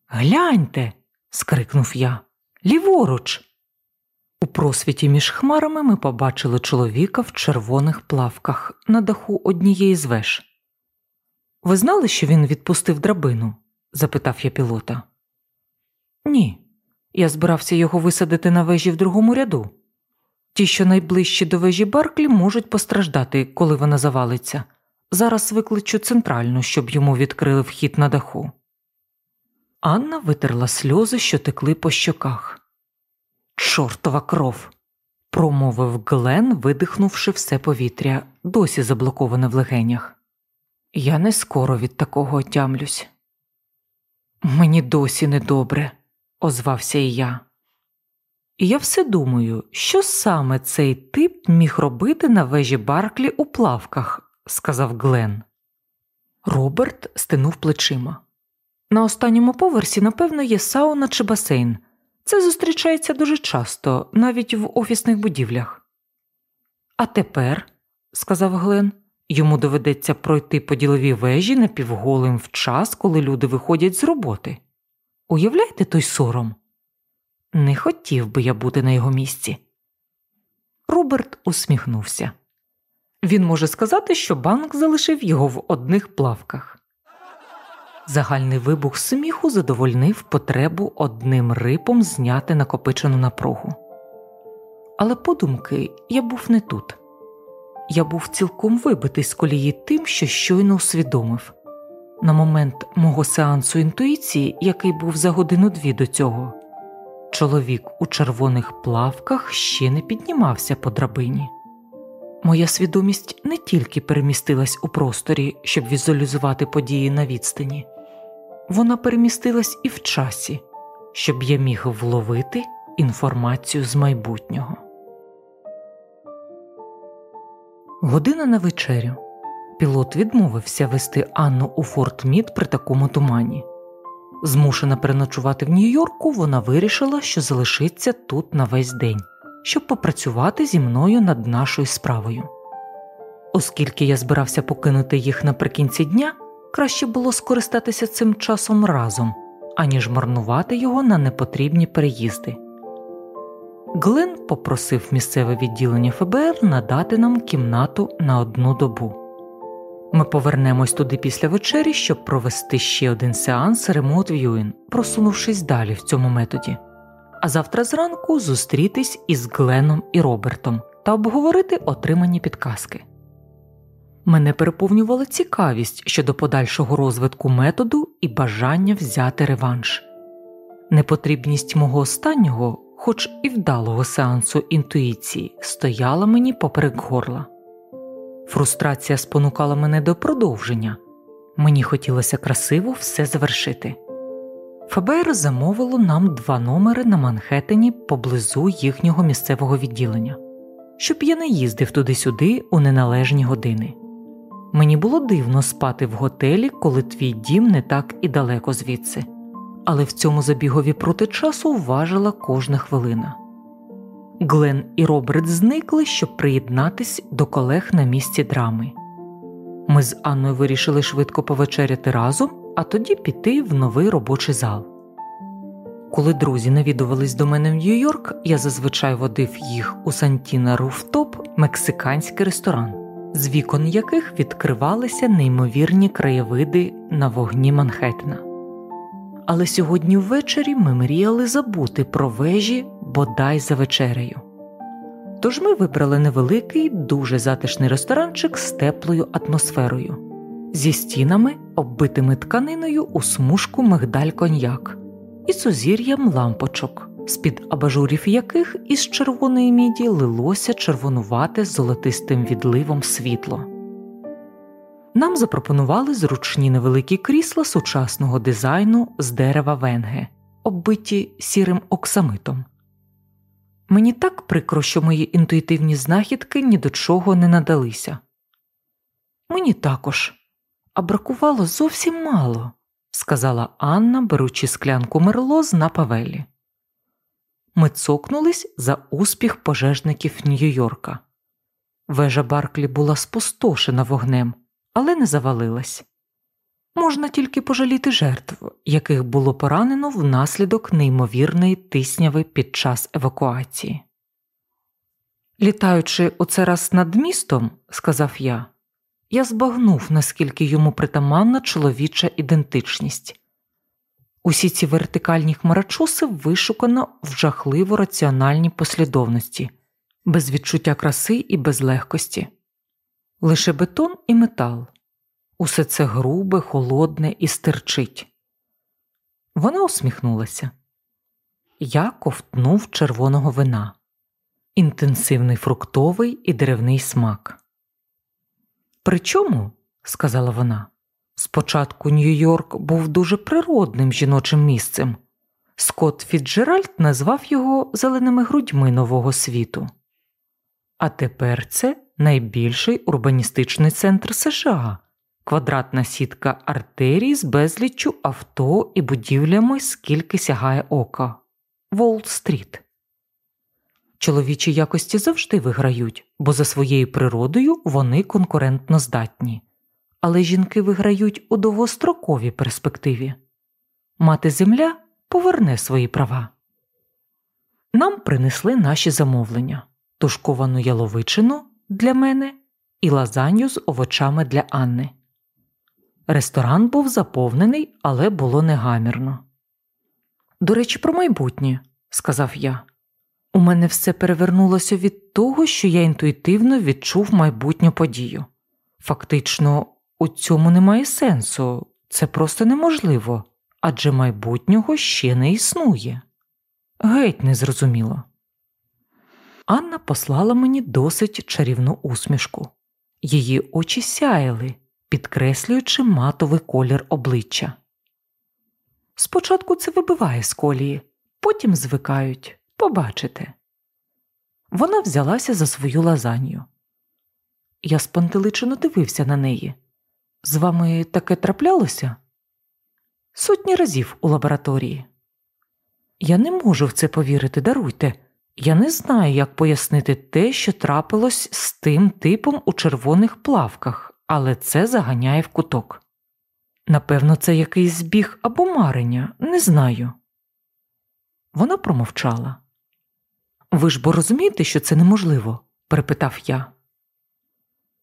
Гляньте. скрикнув я. Ліворуч. У просвіті між хмарами ми побачили чоловіка в червоних плавках на даху однієї з веж. Ви знали, що він відпустив драбину? запитав я пілота. Ні. Я збирався його висадити на вежі в другому ряду. Ті, що найближчі до вежі Барклі, можуть постраждати, коли вона завалиться. Зараз викличу центральну, щоб йому відкрили вхід на даху. Анна витерла сльози, що текли по щоках. Чортова кров. промовив Глен, видихнувши все повітря, досі заблоковане в легенях. Я не скоро від такого отямлюсь. Мені досі недобре, озвався і я. І я все думаю, що саме цей тип міг робити на вежі Барклі у плавках, сказав Глен. Роберт стинув плечима. На останньому поверсі, напевно, є сауна чи басейн. Це зустрічається дуже часто, навіть в офісних будівлях. А тепер, сказав Глен, йому доведеться пройти по діловій вежі напівголим в час, коли люди виходять з роботи. Уявляєте той сором? Не хотів би я бути на його місці. Роберт усміхнувся. Він може сказати, що банк залишив його в одних плавках. Загальний вибух сміху задовольнив потребу одним рипом зняти накопичену напругу. Але подумки я був не тут. Я був цілком вибитий з колії тим, що щойно усвідомив. На момент мого сеансу інтуїції, який був за годину дві до цього, чоловік у червоних плавках ще не піднімався по драбині. Моя свідомість не тільки перемістилась у просторі, щоб візуалізувати події на відстані, вона перемістилась і в часі, щоб я міг вловити інформацію з майбутнього. Година на вечерю. Пілот відмовився вести Анну у Форт Мід при такому тумані. Змушена переночувати в Нью-Йорку, вона вирішила, що залишиться тут на весь день, щоб попрацювати зі мною над нашою справою. Оскільки я збирався покинути їх наприкінці дня, краще було скористатися цим часом разом, аніж марнувати його на непотрібні переїзди. Глен попросив місцеве відділення ФБР надати нам кімнату на одну добу. Ми повернемось туди після вечері, щоб провести ще один сеанс ремонт В'юін, просунувшись далі в цьому методі. А завтра зранку зустрітись із Гленом і Робертом та обговорити отримані підказки. Мене переповнювала цікавість щодо подальшого розвитку методу і бажання взяти реванш. Непотрібність мого останнього, хоч і вдалого сеансу інтуїції, стояла мені поперек горла. Фрустрація спонукала мене до продовження. Мені хотілося красиво все завершити. ФБР замовило нам два номери на Манхеттені поблизу їхнього місцевого відділення, щоб я не їздив туди-сюди у неналежні години. Мені було дивно спати в готелі, коли твій дім не так і далеко звідси, але в цьому забігові проти часу важила кожна хвилина. Глен і Роберт зникли, щоб приєднатись до колег на місці драми. Ми з Анною вирішили швидко повечеряти разом, а тоді піти в новий робочий зал. Коли друзі навідувались до мене в Нью-Йорк, я зазвичай водив їх у Сантіна Руфтоп, мексиканський ресторан, з вікон яких відкривалися неймовірні краєвиди на вогні Манхеттена. Але сьогодні ввечері ми мріяли забути про вежі бодай за вечерею. Тож ми вибрали невеликий, дуже затишний ресторанчик з теплою атмосферою, зі стінами, оббитими тканиною у смужку мигдаль коньяк і сузір'ям лампочок, з під абажурів яких із червоної міді лилося червонувате золотистим відливом світло. Нам запропонували зручні невеликі крісла сучасного дизайну з дерева венге, оббиті сірим оксамитом. Мені так прикро, що мої інтуїтивні знахідки ні до чого не надалися. Мені також, а бракувало зовсім мало, сказала Анна, беручи склянку мерло з напавелі. Ми цокнулись за успіх пожежників Нью-Йорка. Вежа Барклі була спустошена вогнем, але не завалилась. Можна тільки пожаліти жертв, яких було поранено внаслідок неймовірної тисняви під час евакуації. Літаючи оце раз над містом, сказав я, я збагнув, наскільки йому притаманна чоловіча ідентичність. Усі ці вертикальні хмарочоси вишукано в жахливо раціональній послідовності, без відчуття краси і без легкості, лише бетон і метал. Усе це грубе, холодне і стирчить. Вона усміхнулася. Я ковтнув червоного вина, інтенсивний фруктовий і деревний смак. Причому, сказала вона, спочатку Нью-Йорк був дуже природним жіночим місцем. Скотт Фіджеральд назвав його зеленими грудьми нового світу. А тепер це найбільший урбаністичний центр США квадратна сітка артерій з безліччю авто і будівлями, скільки сягає ока Волл-стріт. Чоловічі якості завжди виграють, бо за своєю природою вони конкурентно здатні. Але жінки виграють у довгостроковій перспективі. Мати земля поверне свої права. Нам принесли наші замовлення тушковану яловичину для мене і лазанью з овочами для Анни. Ресторан був заповнений, але було негамірно. До речі, про майбутнє, сказав я. У мене все перевернулося від того, що я інтуїтивно відчув майбутню подію. Фактично, у цьому немає сенсу, це просто неможливо, адже майбутнього ще не існує. Геть незрозуміло. Анна послала мені досить чарівну усмішку. Її очі сяяли, підкреслюючи матовий колір обличчя. Спочатку це вибиває з колії, потім звикають, побачите. Вона взялася за свою лазанью. Я спантеличено дивився на неї. З вами таке траплялося? Сотні разів у лабораторії. Я не можу в це повірити, даруйте. Я не знаю, як пояснити те, що трапилось з тим типом у червоних плавках, але це заганяє в куток. Напевно, це якийсь збіг або марення, не знаю. Вона промовчала. Ви ж бо розумієте, що це неможливо? перепитав я.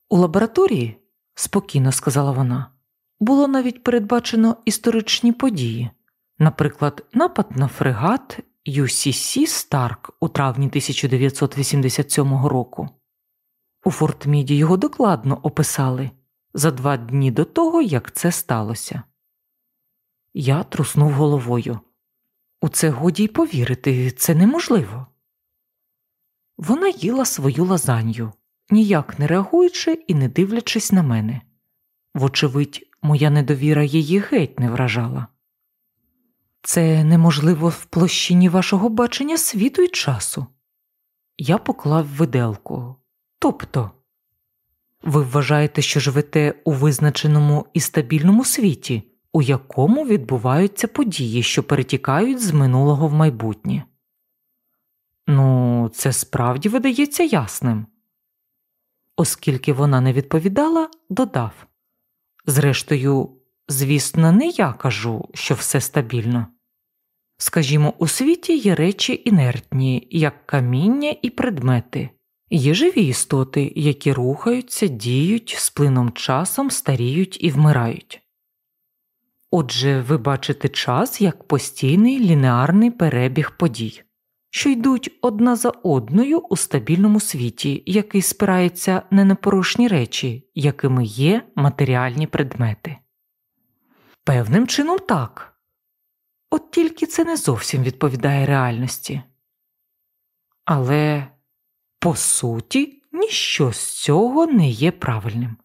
У лабораторії, спокійно сказала вона, було навіть передбачено історичні події, наприклад, напад на фрегат UCC Старк у травні 1987 року. У Фортміді його докладно описали за два дні до того, як це сталося. Я труснув головою. У це годі й повірити, це неможливо. Вона їла свою лазанью, ніяк не реагуючи і не дивлячись на мене. Вочевидь, моя недовіра її геть не вражала. Це неможливо в площині вашого бачення світу і часу. Я поклав виделку. Тобто, ви вважаєте, що живете у визначеному і стабільному світі, у якому відбуваються події, що перетікають з минулого в майбутнє. Ну, це справді видається ясним. Оскільки вона не відповідала, додав Зрештою, звісно, не я кажу, що все стабільно. Скажімо, у світі є речі інертні, як каміння і предмети, є живі істоти, які рухаються, діють, з плином часом старіють і вмирають. Отже, ви бачите час як постійний лінеарний перебіг подій, що йдуть одна за одною у стабільному світі, який спирається на непорушні речі, якими є матеріальні предмети. Певним чином так. От тільки це не зовсім відповідає реальності. Але, по суті, ніщо з цього не є правильним.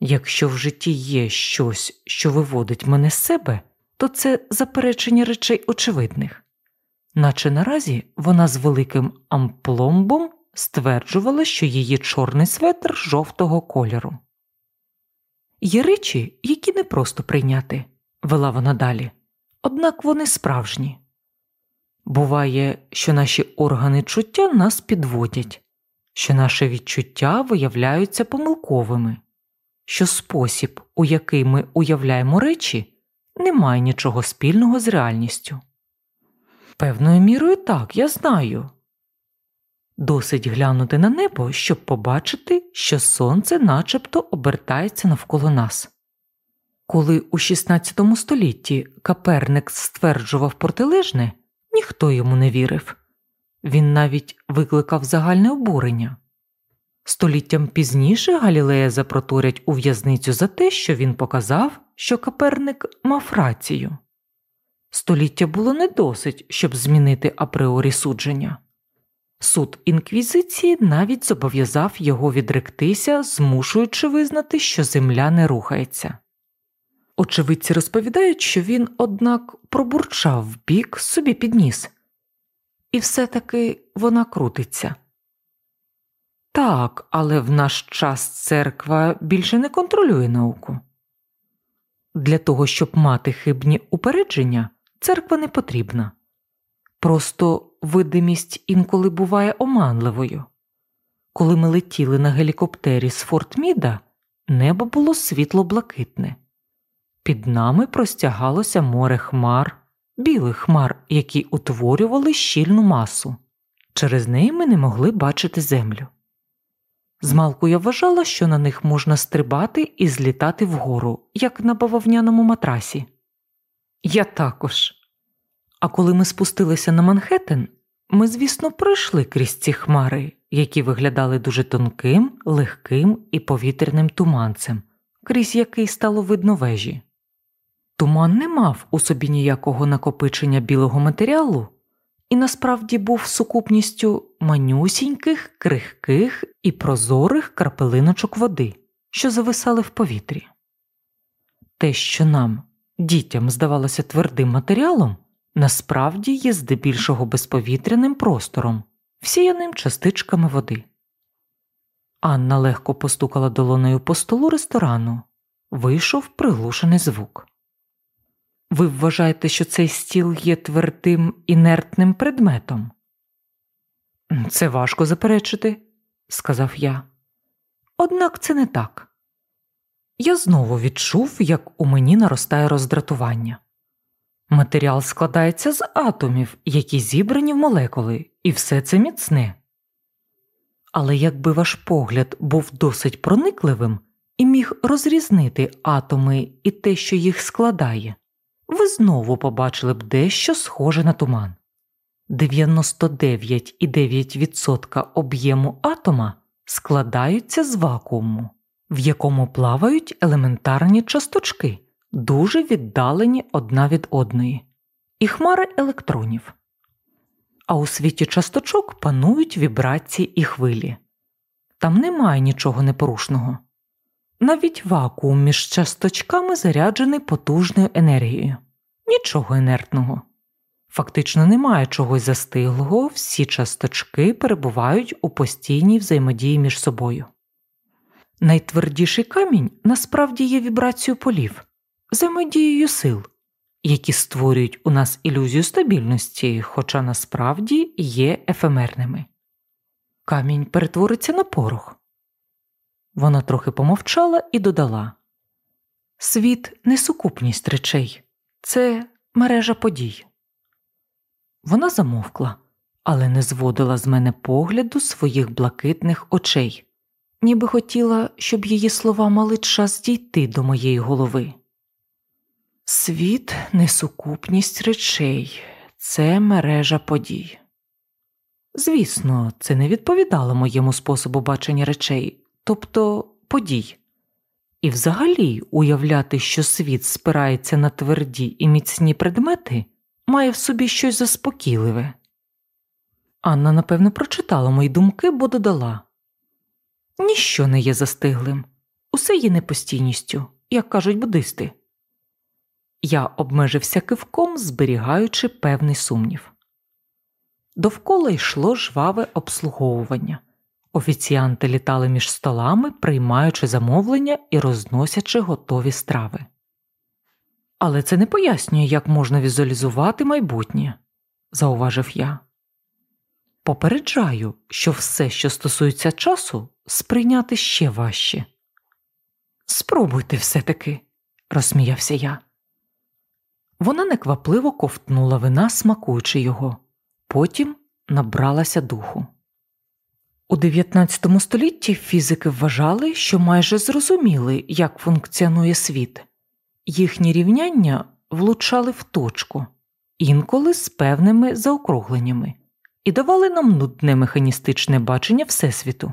Якщо в житті є щось, що виводить мене з себе, то це заперечення речей очевидних, наче наразі вона з великим ампломбом стверджувала, що її чорний светр жовтого кольору. Є речі, які не просто прийняти, вела вона далі, однак вони справжні. Буває, що наші органи чуття нас підводять, що наші відчуття виявляються помилковими, що спосіб, у який ми уявляємо речі, не має нічого спільного з реальністю. Певною мірою так, я знаю. Досить глянути на небо, щоб побачити, що сонце начебто обертається навколо нас. Коли у XVI столітті Каперник стверджував протилежне, ніхто йому не вірив він навіть викликав загальне обурення. Століттям пізніше Галілея запроторять у в'язницю за те, що він показав, що Каперник мав рацію. Століття було не досить, щоб змінити апреорі судження. Суд інквізиції навіть зобов'язав його відректися, змушуючи визнати, що земля не рухається. Очевидці розповідають, що він, однак, пробурчав бік собі під ніс. І все таки вона крутиться. Так, але в наш час церква більше не контролює науку. Для того, щоб мати хибні упередження, церква не потрібна. Просто видимість інколи буває оманливою. Коли ми летіли на гелікоптері з Форт Міда, небо було світло блакитне. Під нами простягалося море хмар, білих хмар, які утворювали щільну масу. Через неї ми не могли бачити землю. Змалку я вважала, що на них можна стрибати і злітати вгору, як на бавовняному матрасі. Я також. А коли ми спустилися на Манхеттен, ми, звісно, пройшли крізь ці хмари, які виглядали дуже тонким, легким і повітряним туманцем, крізь який стало видно вежі. Туман не мав у собі ніякого накопичення білого матеріалу і насправді був сукупністю манюсіньких, крихких і прозорих крапелиночок води, що зависали в повітрі. Те, що нам, дітям, здавалося твердим матеріалом, насправді є здебільшого безповітряним простором, всіяним частичками води. Анна легко постукала долонею по столу ресторану. Вийшов приглушений звук. Ви вважаєте, що цей стіл є твердим інертним предметом? Це важко заперечити, сказав я. Однак це не так. Я знову відчув, як у мені наростає роздратування. Матеріал складається з атомів, які зібрані в молекули, і все це міцне. Але якби ваш погляд був досить проникливим і міг розрізнити атоми і те, що їх складає, ви знову побачили б дещо схоже на туман. 99,9% об'єму атома складаються з вакууму, в якому плавають елементарні часточки, дуже віддалені одна від одної, і хмари електронів. А у світі часточок панують вібрації і хвилі. Там немає нічого непорушного. Навіть вакуум між часточками заряджений потужною енергією, нічого інертного. Фактично немає чогось застиглого, всі часточки перебувають у постійній взаємодії між собою. Найтвердіший камінь насправді є вібрацією полів, взаємодією сил, які створюють у нас ілюзію стабільності, хоча насправді є ефемерними. Камінь перетвориться на порох. Вона трохи помовчала і додала Світ не сукупність речей, це мережа подій. Вона замовкла, але не зводила з мене погляду своїх блакитних очей, ніби хотіла, щоб її слова мали час дійти до моєї голови. Світ не сукупність речей, це мережа подій. Звісно, це не відповідало моєму способу бачення речей, тобто подій. І взагалі уявляти, що світ спирається на тверді і міцні предмети, має в собі щось заспокійливе. Анна, напевно, прочитала мої думки, бо додала Ніщо не є застиглим, усе є непостійністю, як кажуть буддисти. Я обмежився кивком, зберігаючи певний сумнів. Довкола йшло жваве обслуговування. Офіціанти літали між столами, приймаючи замовлення і розносячи готові страви. Але це не пояснює, як можна візуалізувати майбутнє, зауважив я. Попереджаю, що все, що стосується часу, сприйняти ще важче. Спробуйте все таки, розсміявся я. Вона неквапливо ковтнула вина, смакуючи його, потім набралася духу. У 19 столітті фізики вважали, що майже зрозуміли, як функціонує світ, їхні рівняння влучали в точку, інколи з певними заокругленнями, і давали нам нудне механістичне бачення Всесвіту.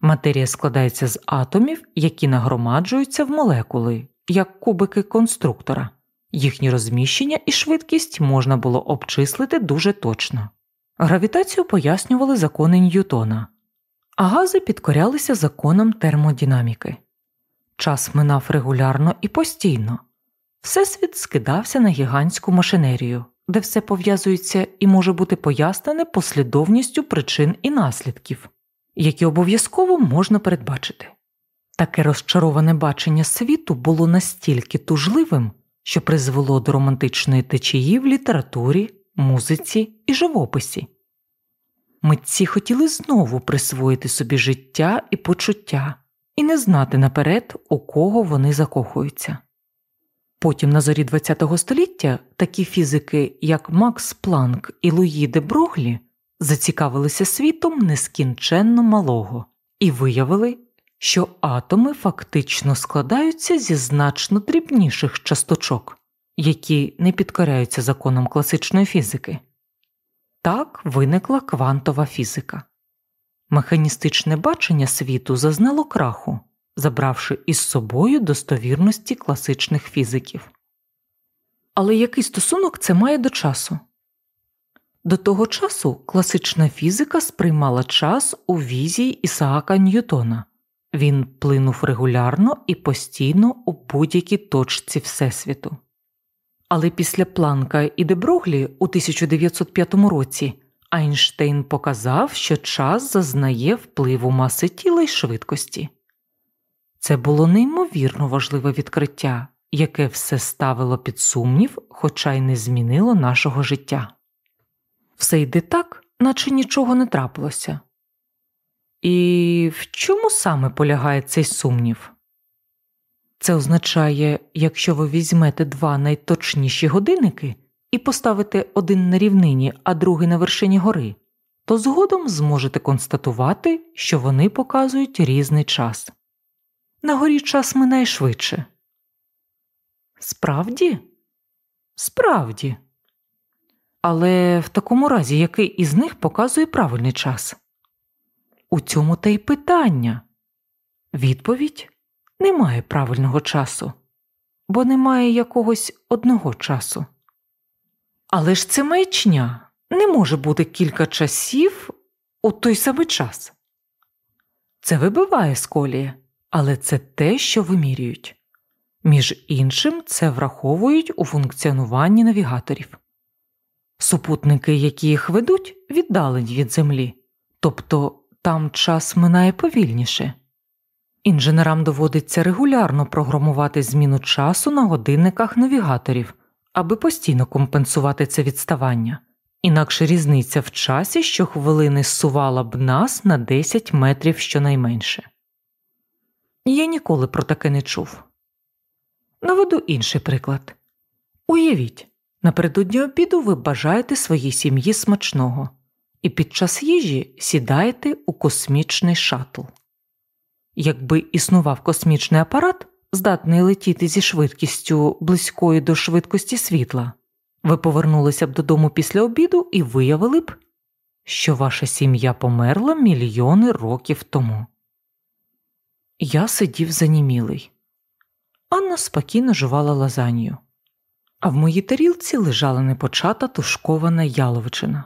Матерія складається з атомів, які нагромаджуються в молекули, як кубики конструктора. Їхні розміщення і швидкість можна було обчислити дуже точно. Гравітацію пояснювали закони Ньютона, а гази підкорялися законам термодинаміки. Час минав регулярно і постійно. Всесвіт скидався на гігантську машинерію, де все пов'язується і може бути пояснене послідовністю причин і наслідків, які обов'язково можна передбачити. Таке розчароване бачення світу було настільки тужливим, що призвело до романтичної течії в літературі, музиці і живописі. Митці хотіли знову присвоїти собі життя і почуття і не знати наперед, у кого вони закохуються. Потім на зорі ХХ століття такі фізики, як Макс Планк і Луї де Броглі, зацікавилися світом нескінченно малого і виявили, що атоми фактично складаються зі значно дрібніших часточок, які не підкоряються законам класичної фізики. Так виникла квантова фізика. Механістичне бачення світу зазнало краху, забравши із собою достовірності класичних фізиків. Але який стосунок це має до часу? До того часу класична фізика сприймала час у візії Ісаака Ньютона він плинув регулярно і постійно у будь-якій точці Всесвіту. Але після Планка і Деброглі у 1905 році Айнштейн показав, що час зазнає впливу маси тіла й швидкості. Це було неймовірно важливе відкриття, яке все ставило під сумнів, хоча й не змінило нашого життя. Все йде так, наче нічого не трапилося. І в чому саме полягає цей сумнів? Це означає, якщо ви візьмете два найточніші годинники і поставите один на рівнині, а другий на вершині гори, то згодом зможете констатувати, що вони показують різний час. На горі час минає швидше. Справді? Справді. Але в такому разі який із них показує правильний час? У цьому та й питання. Відповідь немає правильного часу, бо немає якогось одного часу. Але ж це маячня не може бути кілька часів у той самий час. Це вибиває з колії, але це те, що вимірюють. Між іншим, це враховують у функціонуванні навігаторів. Супутники, які їх ведуть, віддалені від Землі, тобто там час минає повільніше. Інженерам доводиться регулярно програмувати зміну часу на годинниках навігаторів, аби постійно компенсувати це відставання, інакше різниця в часі щохвилини зсувала б нас на 10 метрів щонайменше. Я ніколи про таке не чув. Наведу інший приклад уявіть, напередодні обіду ви бажаєте своїй сім'ї смачного і під час їжі сідаєте у космічний шатл. Якби існував космічний апарат, здатний летіти зі швидкістю близькою до швидкості світла, ви повернулися б додому після обіду і виявили б, що ваша сім'я померла мільйони років тому. Я сидів занімілий. Анна спокійно жувала лазанью, а в моїй тарілці лежала непочата тушкована яловичина.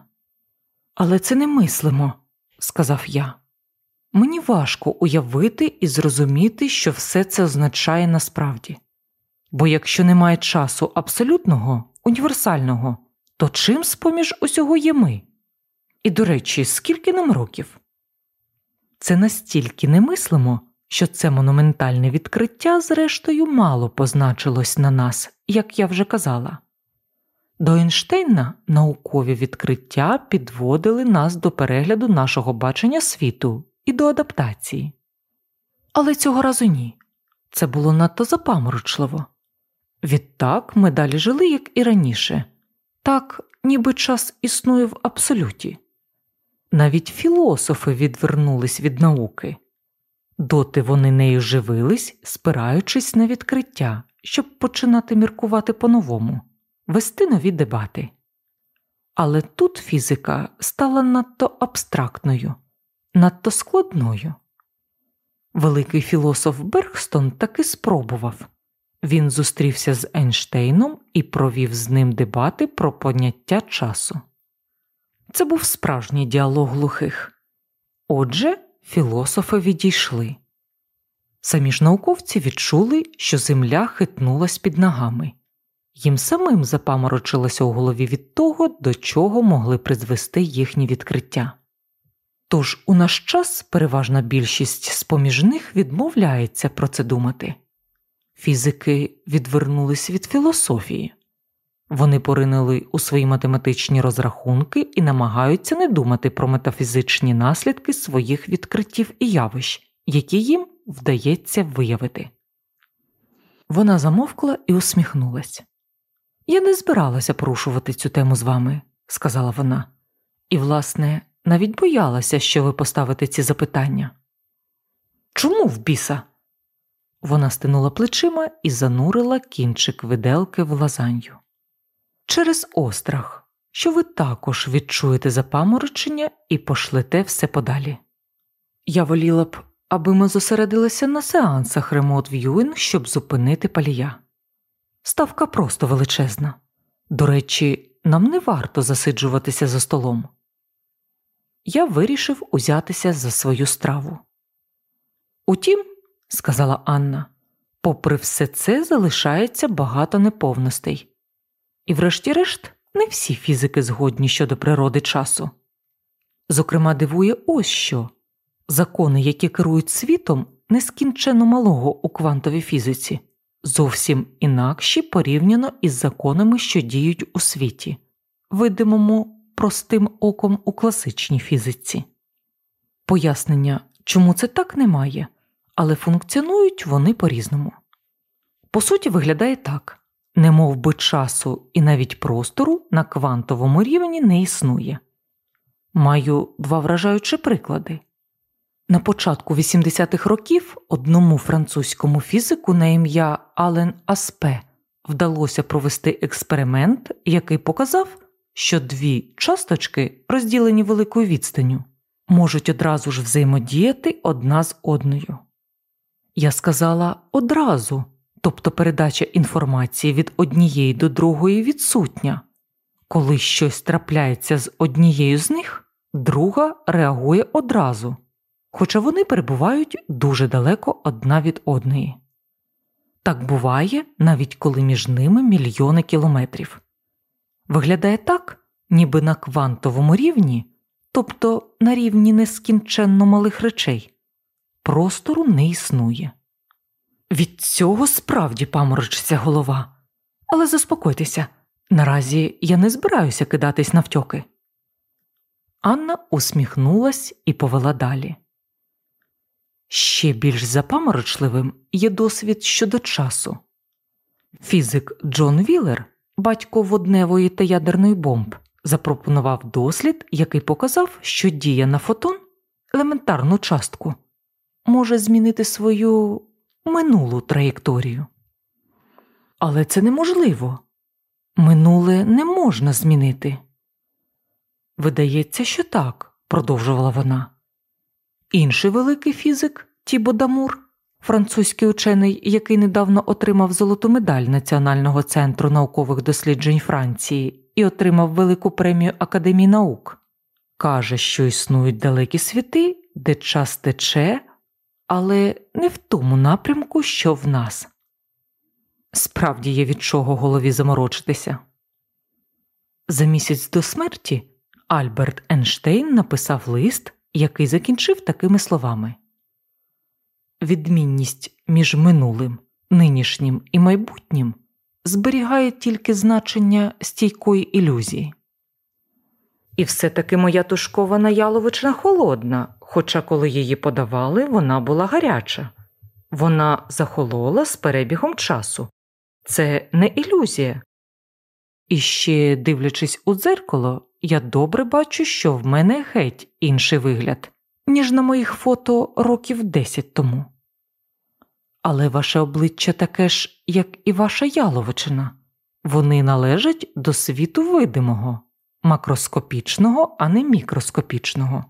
Але це не мислимо, сказав я. Мені важко уявити і зрозуміти, що все це означає насправді. Бо якщо немає часу абсолютного, універсального, то чим з поміж усього є ми? І, до речі, скільки нам років? Це настільки немислимо, що це монументальне відкриття, зрештою, мало позначилось на нас, як я вже казала. До Ейнштейна наукові відкриття підводили нас до перегляду нашого бачення світу і до адаптації. Але цього разу ні. Це було надто запаморочливо. Відтак ми далі жили, як і раніше, так, ніби час існує в абсолюті. Навіть філософи відвернулись від науки, доти вони нею живились, спираючись на відкриття, щоб починати міркувати по-новому, вести нові дебати. Але тут фізика стала надто абстрактною, надто складною. Великий філософ Бергстон таки спробував. Він зустрівся з Ейнштейном і провів з ним дебати про поняття часу. Це був справжній діалог глухих. Отже, філософи відійшли. Самі ж науковці відчули, що земля хитнулась під ногами, їм самим запаморочилося у голові від того, до чого могли призвести їхні відкриття. Тож у наш час переважна більшість з поміж них відмовляється про це думати. Фізики відвернулись від філософії, вони поринули у свої математичні розрахунки і намагаються не думати про метафізичні наслідки своїх відкриттів і явищ, які їм вдається виявити. Вона замовкла і усміхнулась. Я не збиралася порушувати цю тему з вами, сказала вона, і, власне, навіть боялася, що ви поставите ці запитання. Чому в біса? Вона стинула плечима і занурила кінчик виделки в лазанью. Через острах, що ви також відчуєте запаморочення і пошлете все подалі. Я воліла б, аби ми зосередилися на сеансах ремонт в'юінг, щоб зупинити палія. Ставка просто величезна. До речі, нам не варто засиджуватися за столом. Я вирішив узятися за свою страву. Утім, сказала Анна, попри все це залишається багато неповностей. І, врешті-решт, не всі фізики згодні щодо природи часу. Зокрема, дивує ось що закони, які керують світом, нескінченно малого у квантовій фізиці, зовсім інакші порівняно із законами, що діють у світі, видимому простим оком у класичній фізиці. Пояснення, чому це так немає, але функціонують вони по різному. По суті, виглядає так не мов би часу і навіть простору на квантовому рівні не існує. Маю два вражаючі приклади. На початку 80-х років одному французькому фізику на ім'я Ален Аспе вдалося провести експеримент, який показав, що дві часточки, розділені великою відстанню, можуть одразу ж взаємодіяти одна з одною. Я сказала одразу, тобто передача інформації від однієї до другої відсутня. Коли щось трапляється з однією з них, друга реагує одразу, хоча вони перебувають дуже далеко одна від одної. Так буває навіть коли між ними мільйони кілометрів. Виглядає так, ніби на квантовому рівні, тобто на рівні нескінченно малих речей, простору не існує. Від цього справді паморочиться голова. Але заспокойтеся, наразі я не збираюся кидатись навтьоки. Анна усміхнулась і повела далі. Ще більш запаморочливим є досвід щодо часу. Фізик Джон Віллер, батько водневої та ядерної бомб, запропонував дослід, який показав, що дія на фотон елементарну частку може змінити свою минулу траєкторію. Але це неможливо. Минуле не можна змінити. Видається, що так, продовжувала вона. Інший великий фізик Тібо Дамур, французький учений, який недавно отримав золоту медаль Національного центру наукових досліджень Франції і отримав велику премію Академії наук, каже, що існують далекі світи, де час тече, але не в тому напрямку, що в нас. Справді є від чого голові заморочитися. За місяць до смерті Альберт Ейнштейн написав лист, який закінчив такими словами відмінність між минулим, нинішнім і майбутнім зберігає тільки значення стійкої ілюзії. І все таки моя тушкована яловичина холодна, хоча коли її подавали, вона була гаряча. Вона захолола з перебігом часу. Це не ілюзія. І ще, дивлячись у дзеркало, я добре бачу, що в мене геть інший вигляд, ніж на моїх фото років десять тому. Але ваше обличчя таке ж, як і ваша яловичина, вони належать до світу видимого, макроскопічного, а не мікроскопічного.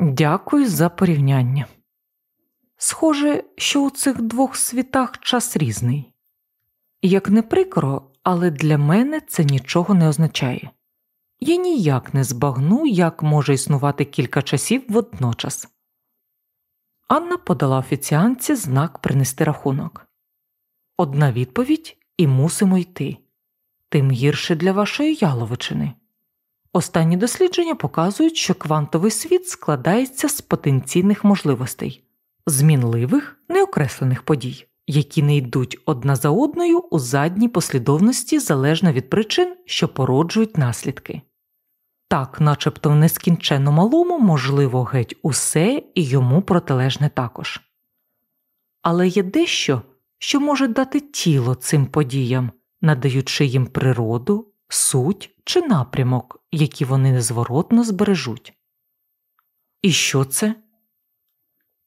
Дякую за порівняння. Схоже, що у цих двох світах час різний. Як не прикро, але для мене це нічого не означає. Я ніяк не збагну, як може існувати кілька часів водночас. Анна подала офіціанці знак принести рахунок. Одна відповідь і мусимо йти. Тим гірше для вашої яловичини. Останні дослідження показують, що квантовий світ складається з потенційних можливостей, змінливих, неокреслених подій, які не йдуть одна за одною у задній послідовності залежно від причин, що породжують наслідки. Так, начебто в нескінченно малому можливо геть усе і йому протилежне також. Але є дещо, що може дати тіло цим подіям, надаючи їм природу, суть чи напрямок, які вони незворотно збережуть. І що це?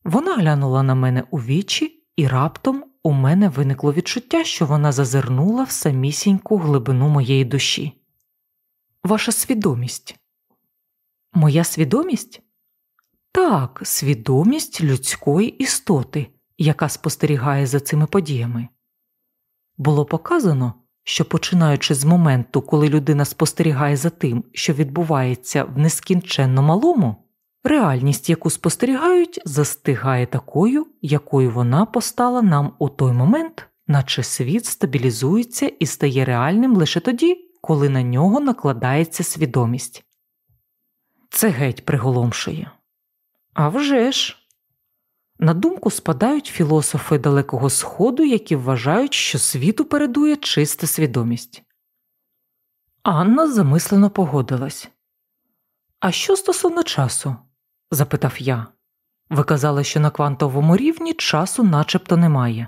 Вона глянула на мене у вічі, і раптом у мене виникло відчуття, що вона зазирнула в самісіньку глибину моєї душі. Ваша свідомість. Моя свідомість? Так, свідомість людської істоти, яка спостерігає за цими подіями. Було показано, що починаючи з моменту, коли людина спостерігає за тим, що відбувається в нескінченно малому, реальність, яку спостерігають, застигає такою, якою вона постала нам у той момент, наче світ стабілізується і стає реальним лише тоді, коли на нього накладається свідомість. Це геть приголомшує. А вже ж! На думку спадають філософи Далекого Сходу, які вважають, що світу передує чиста свідомість. Анна замислено погодилась. А що стосовно часу? запитав я. Ви казали, що на квантовому рівні часу начебто немає.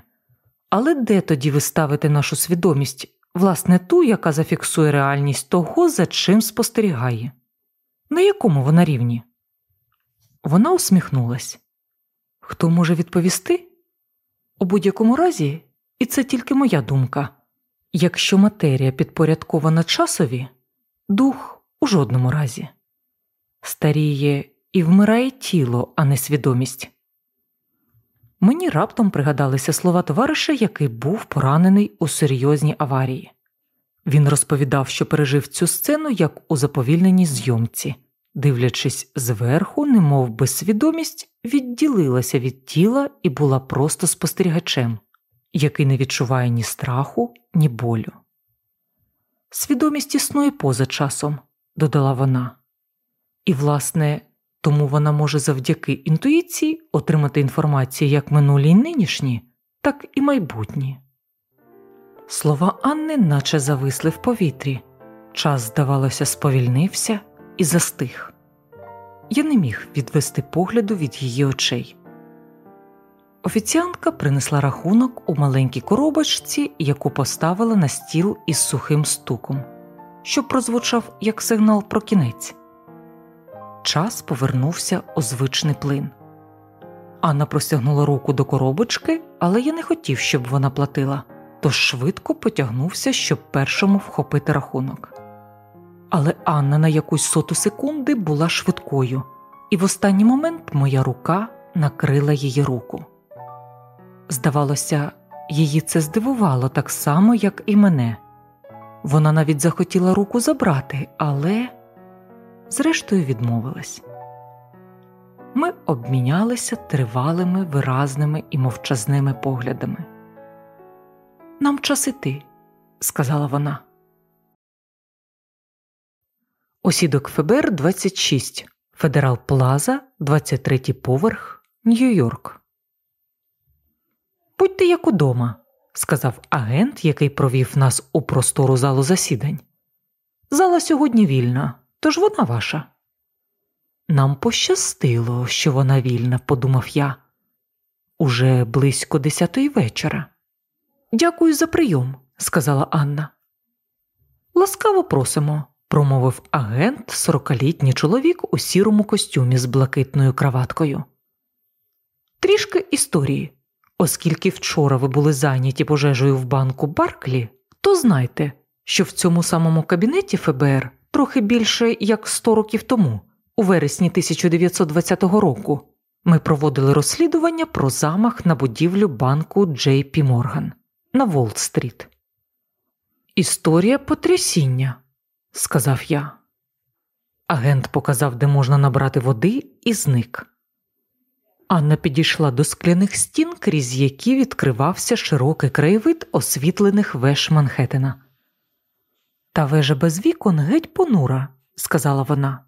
Але де тоді ви ставите нашу свідомість, власне, ту, яка зафіксує реальність того, за чим спостерігає? На якому вона рівні? Вона усміхнулась. Хто може відповісти? У будь-якому разі, і це тільки моя думка якщо матерія підпорядкована часові, дух у жодному разі старіє і вмирає тіло, а не свідомість. Мені раптом пригадалися слова товариша, який був поранений у серйозній аварії. Він розповідав, що пережив цю сцену як у заповільненій зйомці, дивлячись зверху, немов би свідомість відділилася від тіла і була просто спостерігачем, який не відчуває ні страху, ні болю. Свідомість існує поза часом, додала вона, і, власне, тому вона може завдяки інтуїції отримати інформацію як минулі й нинішні, так і майбутні. Слова Анни наче зависли в повітрі, час, здавалося, сповільнився і застиг. Я не міг відвести погляду від її очей. Офіціантка принесла рахунок у маленькій коробочці, яку поставила на стіл із сухим стуком, що прозвучав як сигнал про кінець. Час повернувся у звичний плин. Анна простягнула руку до коробочки, але я не хотів, щоб вона платила, тож швидко потягнувся, щоб першому вхопити рахунок. Але Анна на якусь соту секунди була швидкою, і в останній момент моя рука накрила її руку. Здавалося, її це здивувало так само, як і мене. Вона навіть захотіла руку забрати, але зрештою відмовилась. Ми обмінялися тривалими, виразними і мовчазними поглядами. Нам час іти, сказала вона. Осідок ФБР 26, Федерал Плаза, 23 поверх, Нью-Йорк. будьте як удома, сказав агент, який провів нас у простору залу засідань. Зала сьогодні вільна, тож вона ваша. Нам пощастило, що вона вільна, подумав я. Уже близько десятої вечора. Дякую за прийом, сказала Анна. Ласкаво просимо, промовив агент, сорокалітній чоловік у сірому костюмі з блакитною краваткою. Трішки історії. Оскільки вчора ви були зайняті пожежею в банку Барклі, то знайте, що в цьому самому кабінеті ФБР трохи більше як 100 років тому, у вересні 1920 року, ми проводили розслідування про замах на будівлю банку Джей Пі Морган на Волт-стріт. Історія потрясіння, сказав я. Агент показав, де можна набрати води, і зник. Анна підійшла до скляних стін, крізь які відкривався широкий краєвид освітлених веж Манхеттена. Та вежа без вікон геть понура, сказала вона.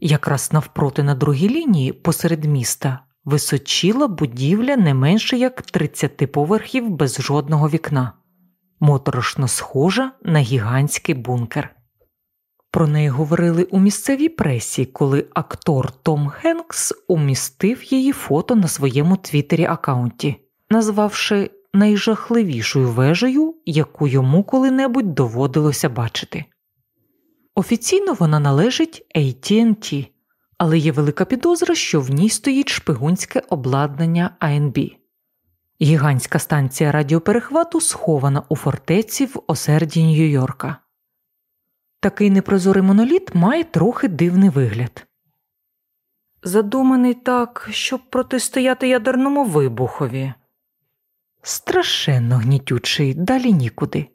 Якраз навпроти на другій лінії, посеред міста, височіла будівля не менше як 30 поверхів без жодного вікна, моторошно схожа на гігантський бункер. Про неї говорили у місцевій пресі, коли актор Том Хенкс умістив її фото на своєму твіттері аккаунті, назвавши найжахливішою вежею, яку йому коли-небудь доводилося бачити. Офіційно вона належить AT&T, але є велика підозра, що в ній стоїть шпигунське обладнання АНБ. Гігантська станція радіоперехвату схована у фортеці в осерді Нью-Йорка. Такий непрозорий моноліт має трохи дивний вигляд. Задуманий так, щоб протистояти ядерному вибухові. Страшенно гнітючий, далі нікуди.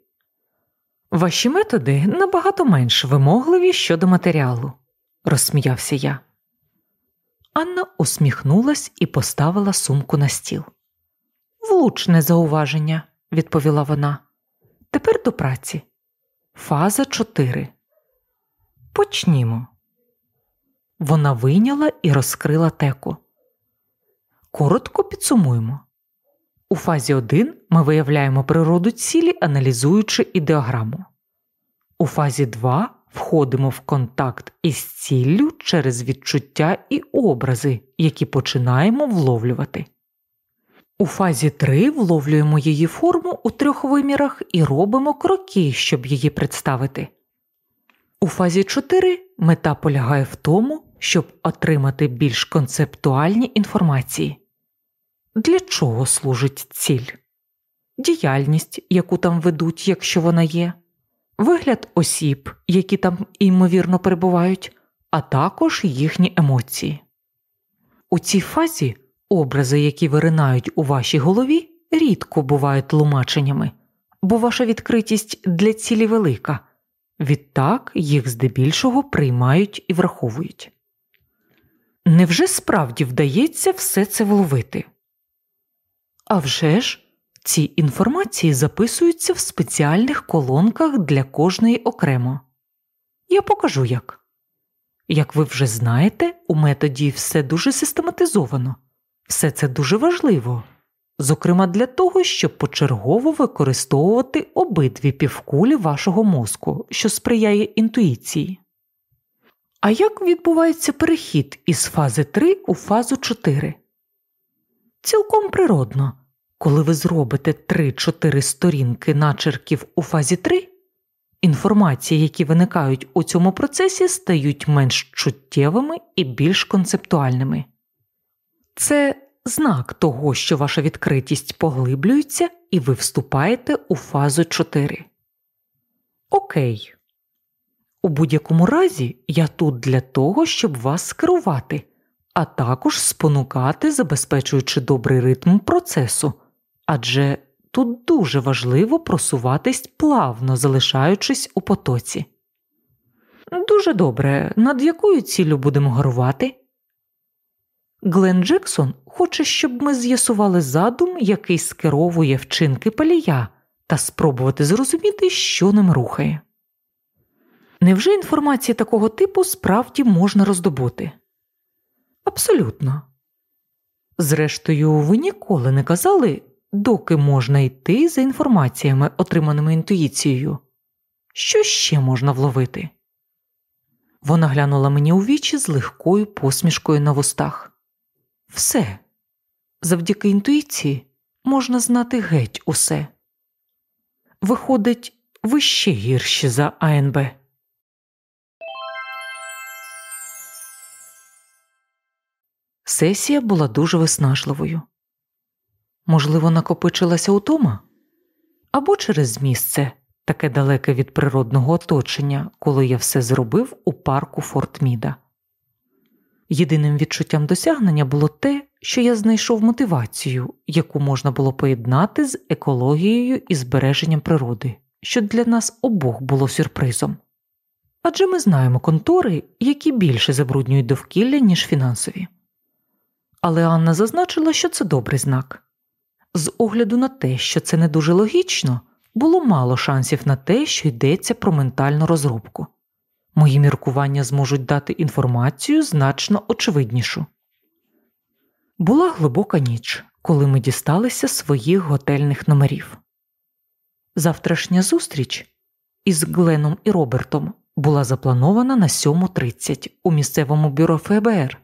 Ваші методи набагато менш вимогливі щодо матеріалу, розсміявся я. Анна усміхнулась і поставила сумку на стіл. Влучне зауваження, відповіла вона. Тепер до праці. Фаза 4. Почнімо. Вона вийняла і розкрила теку. Коротко підсумуємо. У фазі 1 ми виявляємо природу цілі, аналізуючи ідеограму. У фазі 2 входимо в контакт із ціллю через відчуття і образи, які починаємо вловлювати. У фазі 3 вловлюємо її форму у трьох вимірах і робимо кроки, щоб її представити. У фазі 4 мета полягає в тому, щоб отримати більш концептуальні інформації. Для чого служить ціль? Діяльність, яку там ведуть, якщо вона є, вигляд осіб, які там ймовірно перебувають, а також їхні емоції. У цій фазі образи, які виринають у вашій голові, рідко бувають тлумаченнями, бо ваша відкритість для цілі велика, відтак їх здебільшого приймають і враховують. Невже справді вдається все це вловити? А вже ж, ці інформації записуються в спеціальних колонках для кожної окремо. Я покажу як. Як ви вже знаєте, у методі все дуже систематизовано, все це дуже важливо, зокрема для того, щоб почергово використовувати обидві півкулі вашого мозку, що сприяє інтуїції. А як відбувається перехід із фази 3 у фазу 4? Цілком природно, коли ви зробите 3-4 сторінки начерків у фазі 3, інформації, які виникають у цьому процесі, стають менш чуттєвими і більш концептуальними. Це знак того, що ваша відкритість поглиблюється і ви вступаєте у фазу 4. Окей. У будь-якому разі я тут для того, щоб вас скерувати, а також спонукати, забезпечуючи добрий ритм процесу, адже тут дуже важливо просуватись плавно залишаючись у потоці. Дуже добре, над якою ціллю будемо гарувати? Глен Джексон хоче, щоб ми з'ясували задум, який скеровує вчинки палія, та спробувати зрозуміти, що ним рухає. Невже інформації такого типу справді можна роздобути? Абсолютно. Зрештою, ви ніколи не казали, доки можна йти за інформаціями, отриманими інтуїцією. Що ще можна вловити? Вона глянула мені у вічі з легкою посмішкою на вустах. Все, завдяки інтуїції можна знати геть усе. Виходить, ви ще гірші за АНБ. Сесія була дуже виснажливою. Можливо, накопичилася утома? Або через місце, таке далеке від природного оточення, коли я все зробив у парку Форт Міда. Єдиним відчуттям досягнення було те, що я знайшов мотивацію, яку можна було поєднати з екологією і збереженням природи, що для нас обох було сюрпризом. Адже ми знаємо контори, які більше забруднюють довкілля, ніж фінансові. Але Анна зазначила, що це добрий знак. З огляду на те, що це не дуже логічно, було мало шансів на те, що йдеться про ментальну розробку. Мої міркування зможуть дати інформацію значно очевиднішу. Була глибока ніч, коли ми дісталися своїх готельних номерів. Завтрашня зустріч із Гленом і Робертом була запланована на 7.30 у місцевому бюро ФБР,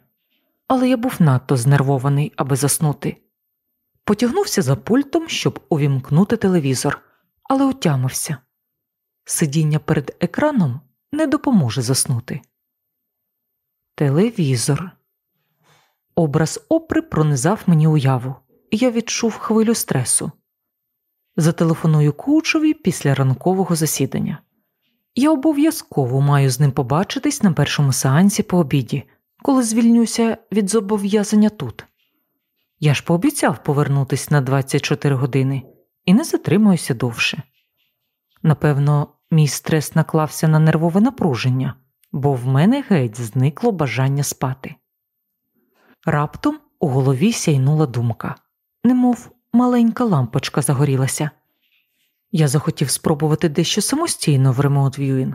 але я був надто знервований, аби заснути. Потягнувся за пультом, щоб увімкнути телевізор, але отямився. Сидіння перед екраном не допоможе заснути. Телевізор. Образ опри пронизав мені уяву, і я відчув хвилю стресу. Зателефоную коучові після ранкового засідання. Я обов'язково маю з ним побачитись на першому сеансі по обіді, коли звільнюся від зобов'язання тут. Я ж пообіцяв повернутися на 24 години і не затримуюся довше. Напевно, мій стрес наклався на нервове напруження, бо в мене геть зникло бажання спати. Раптом у голові сяйнула думка, немов маленька лампочка загорілася. Я захотів спробувати дещо самостійно в Remote Viewing.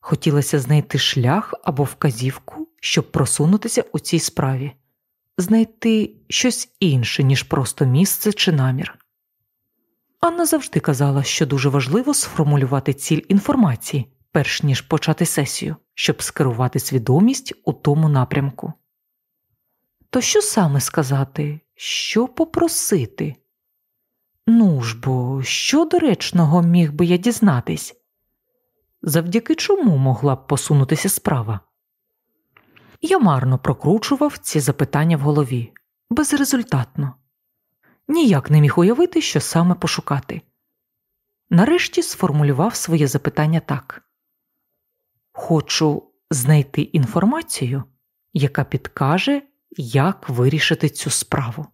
Хотілося знайти шлях або вказівку, щоб просунутися у цій справі, знайти щось інше, ніж просто місце чи намір. Анна завжди казала, що дуже важливо сформулювати ціль інформації, перш ніж почати сесію, щоб скерувати свідомість у тому напрямку. То що саме сказати, що попросити? Ну ж бо, що доречного міг би я дізнатись? Завдяки чому могла б посунутися справа? Я марно прокручував ці запитання в голові, безрезультатно. Ніяк не міг уявити, що саме пошукати. Нарешті сформулював своє запитання так: Хочу знайти інформацію, яка підкаже, як вирішити цю справу.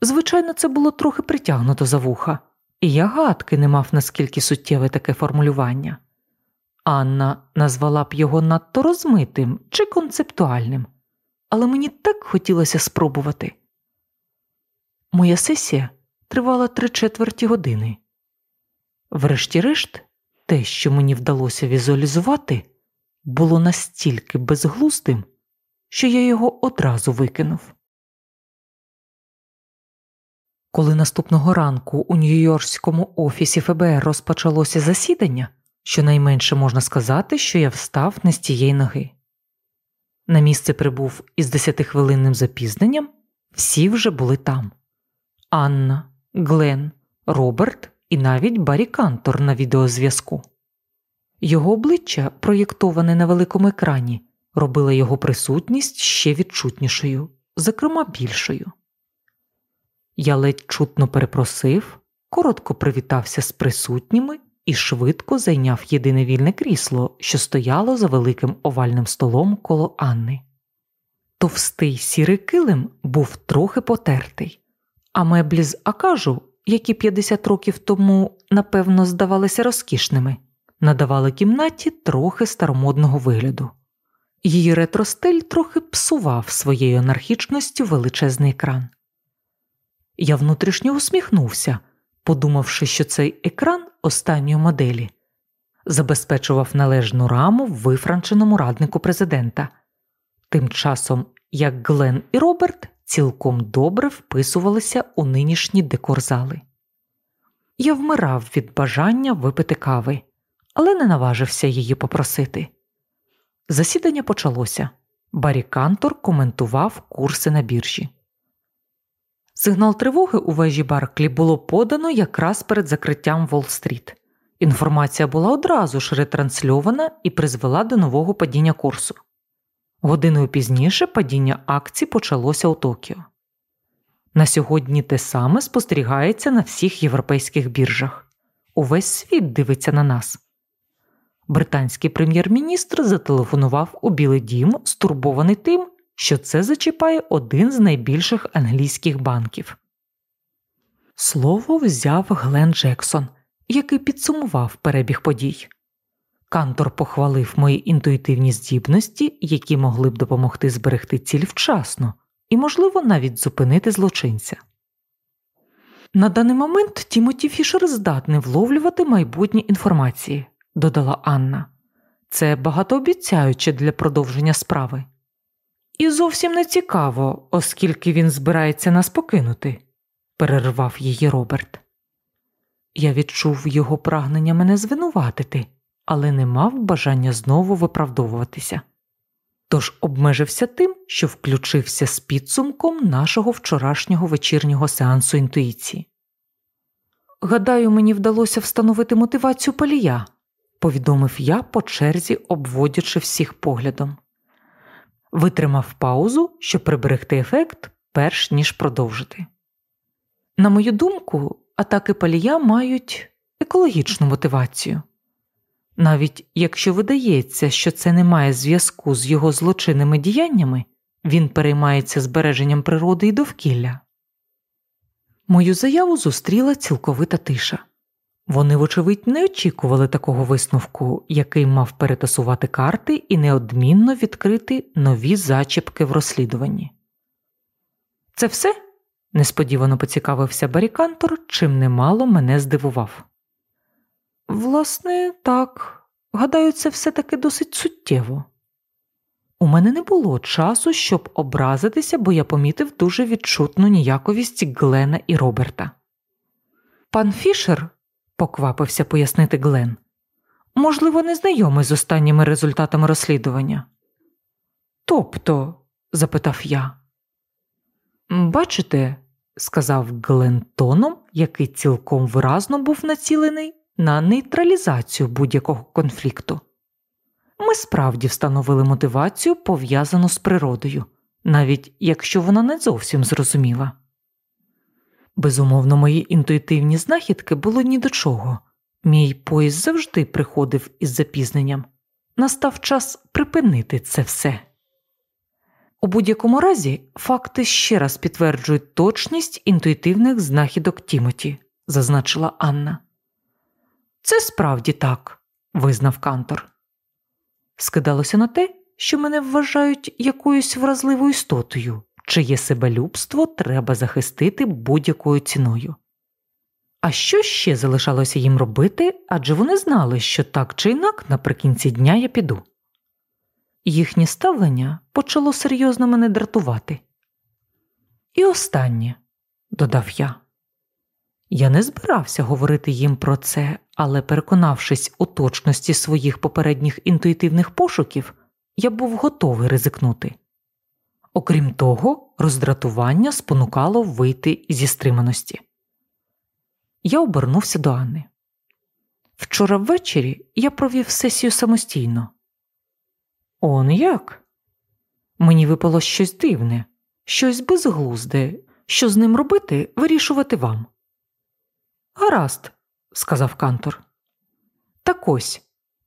Звичайно, це було трохи притягнуто за вуха, і я гадки не мав наскільки суттєве таке формулювання. Анна назвала б його надто розмитим чи концептуальним, але мені так хотілося спробувати. Моя сесія тривала три четверті години. Врешті-решт, те, що мені вдалося візуалізувати, було настільки безглуздим, що я його одразу викинув. Коли наступного ранку у Нью-Йоркському офісі ФБР розпочалося засідання, щонайменше можна сказати, що я встав не з тієї ноги. На місце прибув із десятихвилинним запізненням, всі вже були там Анна, Глен, Роберт і навіть Барі Кантор на відеозв'язку. Його обличчя, проєктоване на великому екрані, робило його присутність ще відчутнішою, зокрема більшою. Я ледь чутно перепросив, коротко привітався з присутніми і швидко зайняв єдине вільне крісло, що стояло за великим овальним столом коло Анни. Товстий сірий килим був трохи потертий, а меблі з акажу, які 50 років тому, напевно, здавалися розкішними, надавали кімнаті трохи старомодного вигляду. Її ретростиль трохи псував своєю анархічністю величезний екран. Я внутрішньо усміхнувся, подумавши, що цей екран останньої моделі забезпечував належну раму вифранченому раднику президента. Тим часом, як Глен і Роберт цілком добре вписувалися у нинішній декор зали. Я вмирав від бажання випити кави, але не наважився її попросити. Засідання почалося. Барі Кантор коментував курси на біржі. Сигнал тривоги у вежі Барклі було подано якраз перед закриттям Уолл-стріт. Інформація була одразу ж ретрансльована і призвела до нового падіння курсу. Годиною пізніше падіння акцій почалося у Токіо. На сьогодні те саме спостерігається на всіх європейських біржах. Увесь світ дивиться на нас. Британський прем'єр-міністр зателефонував у Білий Дім, стурбований тим, що це зачіпає один з найбільших англійських банків. Слово взяв Глен Джексон, який підсумував перебіг подій. Кантор похвалив мої інтуїтивні здібності, які могли б допомогти зберегти ціль вчасно і, можливо, навіть зупинити злочинця. На даний момент Тімоті Фішер здатний вловлювати майбутні інформації, додала Анна. Це багатообіцяюче для продовження справи. І зовсім не цікаво, оскільки він збирається нас покинути, перервав її Роберт. Я відчув його прагнення мене звинуватити, але не мав бажання знову виправдовуватися. Тож обмежився тим, що включився з підсумком нашого вчорашнього вечірнього сеансу інтуїції. Гадаю, мені вдалося встановити мотивацію палія, повідомив я по черзі, обводячи всіх поглядом. Витримав паузу, щоб приберегти ефект, перш ніж продовжити. На мою думку, атаки палія мають екологічну мотивацію. Навіть якщо видається, що це не має зв'язку з його злочинними діяннями, він переймається збереженням природи і довкілля. Мою заяву зустріла цілковита тиша. Вони, вочевидь, не очікували такого висновку, який мав перетасувати карти і неодмінно відкрити нові зачіпки в розслідуванні. Це все? несподівано поцікавився Барікантор, чим немало мене здивував. Власне, так, гадаю, це все таки досить суттєво. У мене не було часу, щоб образитися, бо я помітив дуже відчутну ніяковість Глена і Роберта. Пан Фішер, поквапився пояснити Глен, можливо, не знайомий з останніми результатами розслідування. Тобто, запитав я. Бачите, сказав Глен тоном, який цілком виразно був націлений на нейтралізацію будь-якого конфлікту. Ми справді встановили мотивацію, пов'язану з природою, навіть якщо вона не зовсім зрозуміла. Безумовно, мої інтуїтивні знахідки були ні до чого. Мій поїзд завжди приходив із запізненням. Настав час припинити це все. У будь-якому разі факти ще раз підтверджують точність інтуїтивних знахідок Тімоті, зазначила Анна. Це справді так, визнав Кантор. Скидалося на те, що мене вважають якоюсь вразливою істотою, чиє себелюбство треба захистити будь-якою ціною. А що ще залишалося їм робити, адже вони знали, що так чи інак наприкінці дня я піду. Їхнє ставлення почало серйозно мене дратувати. І останнє, додав я. Я не збирався говорити їм про це, але, переконавшись у точності своїх попередніх інтуїтивних пошуків, я був готовий ризикнути. Окрім того, роздратування спонукало вийти зі стриманості. Я обернувся до Анни. Вчора ввечері я провів сесію самостійно. Он як? Мені випало щось дивне, щось безглузде, що з ним робити, вирішувати вам. Гаразд, сказав Кантор. Так ось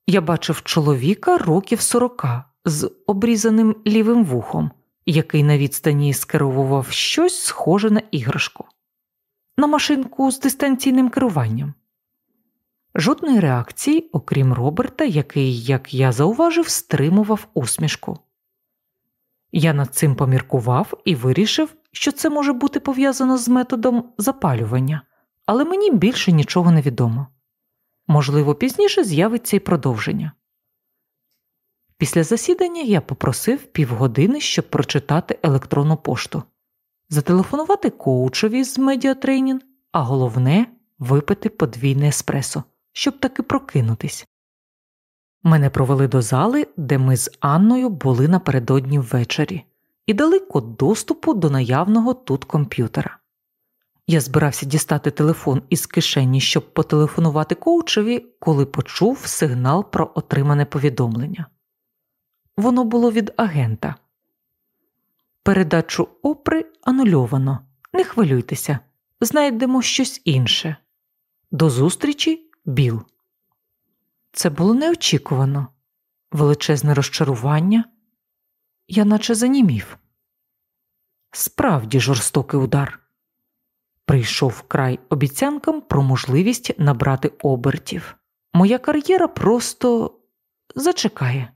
я бачив чоловіка років сорока з обрізаним лівим вухом, який на відстані скеровував щось схоже на іграшку, на машинку з дистанційним керуванням. Жодної реакції, окрім Роберта, який, як я зауважив, стримував усмішку. Я над цим поміркував і вирішив, що це може бути пов'язано з методом запалювання, але мені більше нічого не відомо. Можливо, пізніше з'явиться і продовження. Після засідання я попросив півгодини, щоб прочитати електронну пошту. зателефонувати коучові з медіатрейнінг, а головне випити подвійне еспресо, щоб таки прокинутись. Мене провели до зали, де ми з Анною були напередодні ввечері, і дали код доступу до наявного тут комп'ютера. Я збирався дістати телефон із кишені, щоб потелефонувати коучеві, коли почув сигнал про отримане повідомлення. Воно було від агента. Передачу опри анульовано. Не хвилюйтеся, знайдемо щось інше. До зустрічі, Біл. Це було неочікувано, величезне розчарування. Я наче занімів. Справді жорстокий удар. Прийшов край обіцянкам про можливість набрати обертів. Моя кар'єра просто зачекає.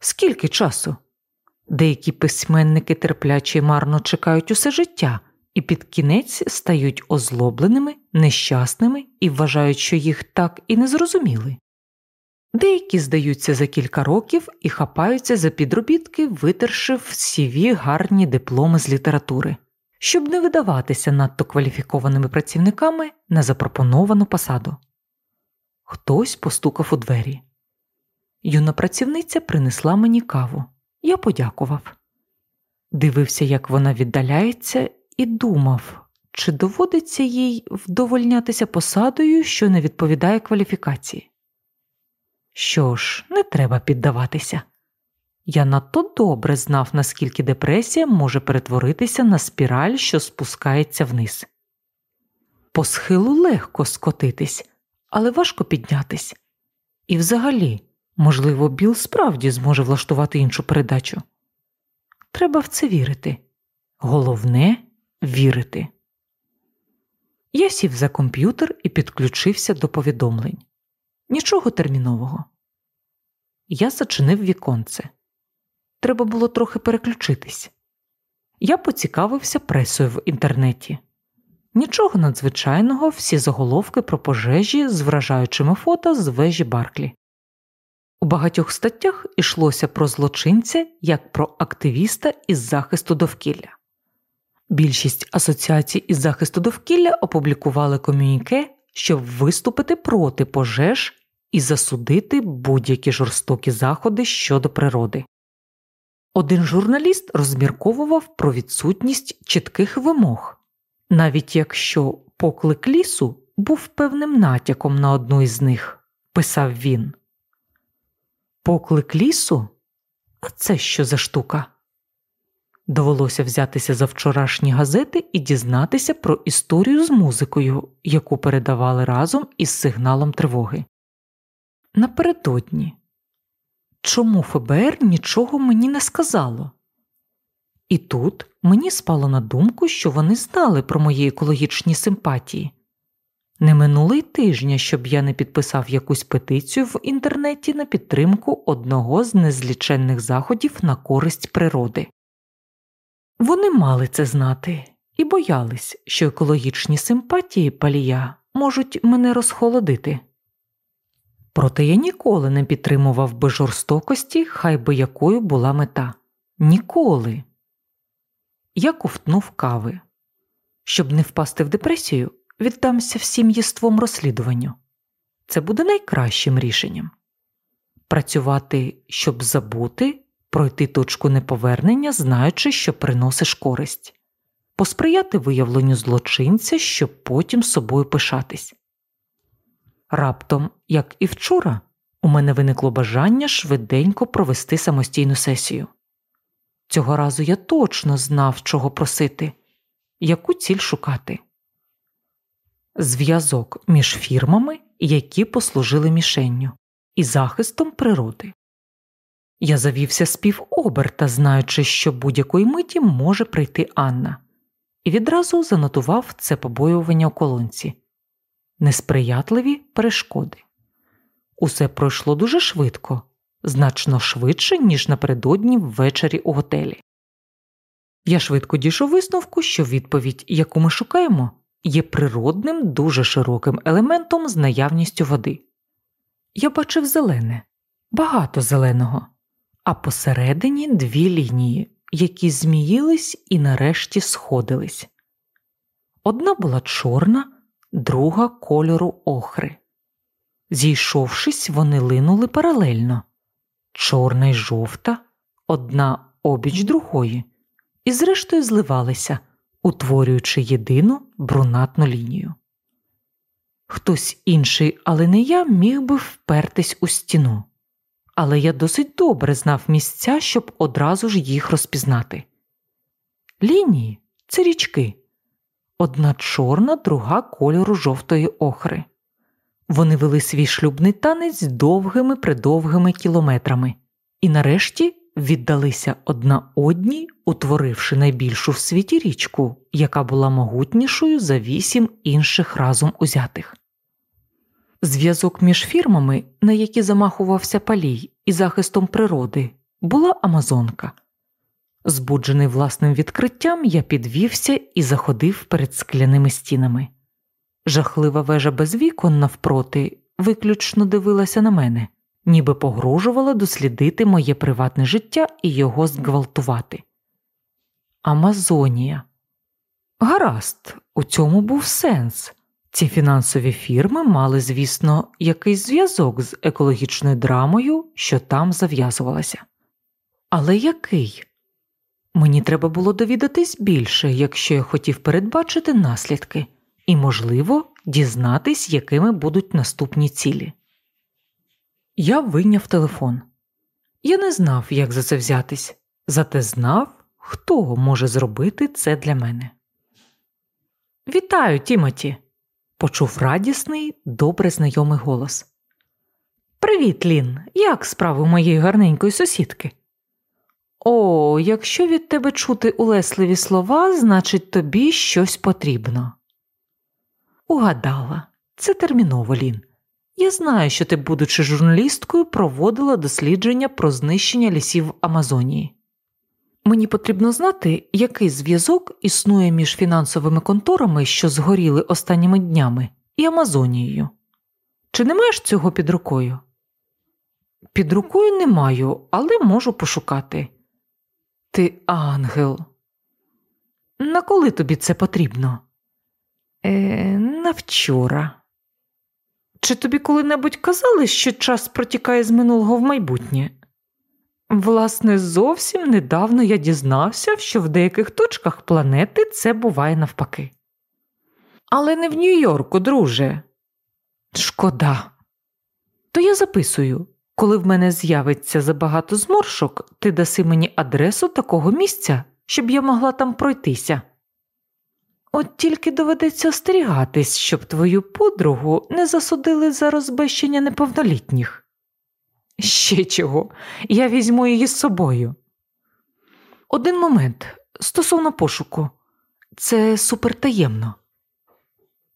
Скільки часу? Деякі письменники терпляче й марно чекають усе життя і під кінець стають озлобленими, нещасними і вважають, що їх так і не зрозуміли. Деякі здаються за кілька років і хапаються за підробітки, витерши в сіві гарні дипломи з літератури, щоб не видаватися надто кваліфікованими працівниками на запропоновану посаду. Хтось постукав у двері. Юна працівниця принесла мені каву. Я подякував. Дивився, як вона віддаляється, і думав, чи доводиться їй вдовольнятися посадою, що не відповідає кваліфікації. Що ж, не треба піддаватися. Я надто добре знав, наскільки депресія може перетворитися на спіраль, що спускається вниз. По схилу легко скотитись, але важко піднятись. І взагалі, можливо, Біл справді зможе влаштувати іншу передачу. Треба в це вірити. Головне вірити. Я сів за комп'ютер і підключився до повідомлень. Нічого термінового. Я зачинив віконце. Треба було трохи переключитись. Я поцікавився пресою в інтернеті. Нічого надзвичайного, всі заголовки про пожежі з вражаючими фото з вежі Барклі. У багатьох статтях йшлося про злочинця як про активіста із захисту довкілля. Більшість асоціацій із захисту довкілля опублікували комюніке, щоб виступити проти пожеж і засудити будь-які жорстокі заходи щодо природи. Один журналіст розмірковував про відсутність чітких вимог, навіть якщо поклик лісу був певним натяком на одну із них, писав він. Поклик лісу? А це що за штука? Довелося взятися за вчорашні газети і дізнатися про історію з музикою, яку передавали разом із сигналом тривоги. Напередодні. Чому ФБР нічого мені не сказало? І тут мені спало на думку, що вони знали про мої екологічні симпатії. Не минуло й тижня, щоб я не підписав якусь петицію в інтернеті на підтримку одного з незліченних заходів на користь природи. Вони мали це знати і боялись, що екологічні симпатії палія можуть мене розхолодити. Проте я ніколи не підтримував би жорстокості, хай би якою була мета. Ніколи. Я ковтнув кави. Щоб не впасти в депресію, віддамся всім єством розслідуванню. Це буде найкращим рішенням працювати, щоб забути, пройти точку неповернення, знаючи, що приносиш користь, посприяти виявленню злочинця, щоб потім собою пишатись. Раптом, як і вчора, у мене виникло бажання швиденько провести самостійну сесію. Цього разу я точно знав, чого просити, яку ціль шукати. Зв'язок між фірмами, які послужили мішенню, і захистом природи. Я завівся з півоберта, знаючи, що будь-якої миті може прийти Анна, і відразу занотував це побоювання у колонці несприятливі перешкоди. Усе пройшло дуже швидко, значно швидше, ніж напередодні ввечері у готелі. Я швидко дійшов висновку, що відповідь, яку ми шукаємо, є природним, дуже широким елементом з наявністю води. Я бачив зелене, багато зеленого, а посередині дві лінії які зміїлись і нарешті сходились. Одна була чорна, друга кольору охри. Зійшовшись, вони линули паралельно чорна й жовта, одна обіч другої, і зрештою зливалися, утворюючи єдину брунатну лінію. Хтось інший, але не я, міг би впертись у стіну, але я досить добре знав місця, щоб одразу ж їх розпізнати. Лінії це річки, одна чорна, друга кольору жовтої охри. Вони вели свій шлюбний танець довгими придовгими кілометрами і нарешті віддалися одна одній, утворивши найбільшу в світі річку, яка була могутнішою за вісім інших разом узятих. Зв'язок між фірмами, на які замахувався палій, і захистом природи, була Амазонка. Збуджений власним відкриттям, я підвівся і заходив перед скляними стінами. Жахлива вежа без вікон навпроти виключно дивилася на мене, ніби погрожувала дослідити моє приватне життя і його зґвалтувати. Амазонія. Гаразд, у цьому був сенс. Ці фінансові фірми мали, звісно, якийсь зв'язок з екологічною драмою, що там зав'язувалася. Але який? Мені треба було довідатись більше, якщо я хотів передбачити наслідки і, можливо, дізнатись, якими будуть наступні цілі. Я вийняв телефон. Я не знав, як за це взятись, зате знав, хто може зробити це для мене. Вітаю, Тімоті! почув радісний, добре знайомий голос. Привіт, Лін! Як справи моєї гарненької сусідки? О, якщо від тебе чути улесливі слова, значить тобі щось потрібно. Угадала, це терміново, Лін. Я знаю, що ти, будучи журналісткою, проводила дослідження про знищення лісів в Амазонії. Мені потрібно знати, який зв'язок існує між фінансовими конторами, що згоріли останніми днями, і Амазонією. Чи не маєш цього під рукою? Під рукою не маю, але можу пошукати. Ти ангел. На коли тобі це потрібно? Е, На вчора. Чи тобі коли-небудь казали, що час протікає з минулого в майбутнє? Власне, зовсім недавно я дізнався, що в деяких точках планети це буває навпаки. Але не в Нью-Йорку, друже. Шкода. То я записую, коли в мене з'явиться забагато зморшок, ти даси мені адресу такого місця, щоб я могла там пройтися. От тільки доведеться остерігатись, щоб твою подругу не засудили за розбещення неповнолітніх. Ще чого, я візьму її з собою. Один момент стосовно пошуку, це супертаємно.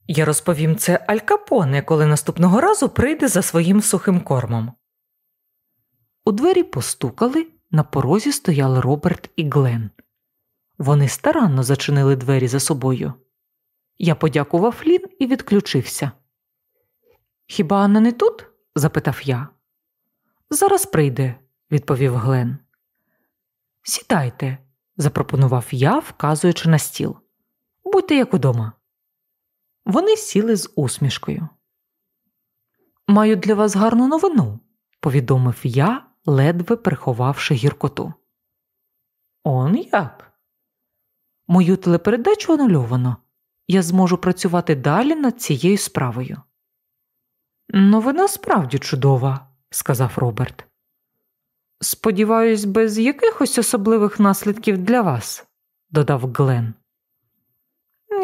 Я розповім це Аль Капоне, коли наступного разу прийде за своїм сухим кормом. У двері постукали, на порозі стояли Роберт і Глен. Вони старанно зачинили двері за собою. Я подякував Лін і відключився. Хіба Анна не тут? запитав я. Зараз прийде, відповів Глен. Сідайте, запропонував я, вказуючи на стіл. Будьте як удома. Вони сіли з усмішкою. Маю для вас гарну новину, повідомив я, ледве приховавши гіркоту. Он як? Мою телепередачу анульовано. Я зможу працювати далі над цією справою. Новина справді чудова, сказав Роберт. Сподіваюсь, без якихось особливих наслідків для вас, додав Глен.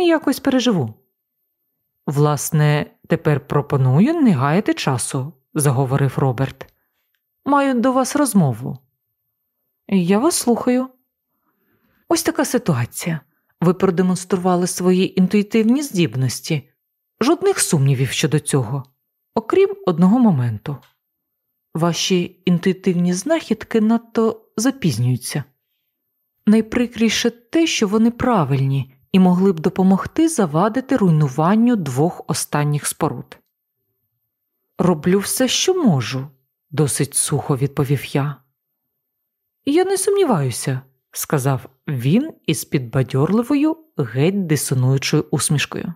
Якось переживу. Власне, тепер пропоную не гаяти часу, заговорив Роберт. Маю до вас розмову. Я вас слухаю. Ось така ситуація. Ви продемонстрували свої інтуїтивні здібності, жодних сумнівів щодо цього, окрім одного моменту. Ваші інтуїтивні знахідки надто запізнюються. Найприкріше те, що вони правильні і могли б допомогти завадити руйнуванню двох останніх споруд. Роблю все, що можу, досить сухо відповів я. Я не сумніваюся, сказав він із підбадьорливою, геть дисонуючою усмішкою.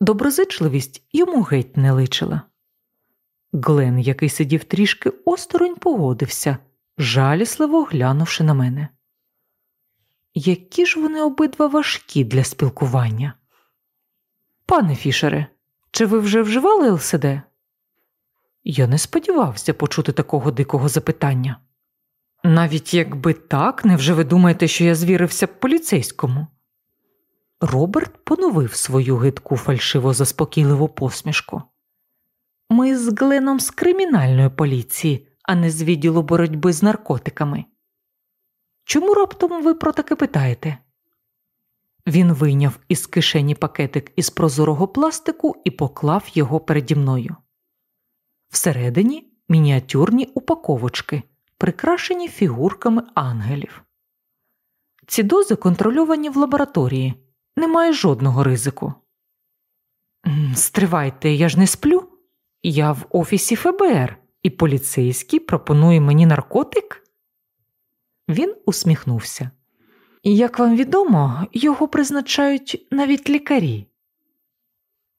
Доброзичливість йому геть не личила. Глен, який сидів трішки осторонь, погодився, жалісливо глянувши на мене. Які ж вони обидва важкі для спілкування? Пане Фішере, чи ви вже вживали ЛСД? Я не сподівався почути такого дикого запитання. Навіть якби так, невже ви думаєте, що я звірився б поліцейському? Роберт поновив свою гидку фальшиво заспокійливу посмішку. Ми з Гленом з кримінальної поліції, а не з відділу боротьби з наркотиками. Чому раптом ви про таке питаєте? Він вийняв із кишені пакетик із прозорого пластику і поклав його переді мною. Всередині мініатюрні упаковочки, прикрашені фігурками ангелів. Ці дози контрольовані в лабораторії, немає жодного ризику. Стривайте, я ж не сплю. Я в офісі ФБР, і поліцейський пропонує мені наркотик? Він усміхнувся. Як вам відомо, його призначають навіть лікарі.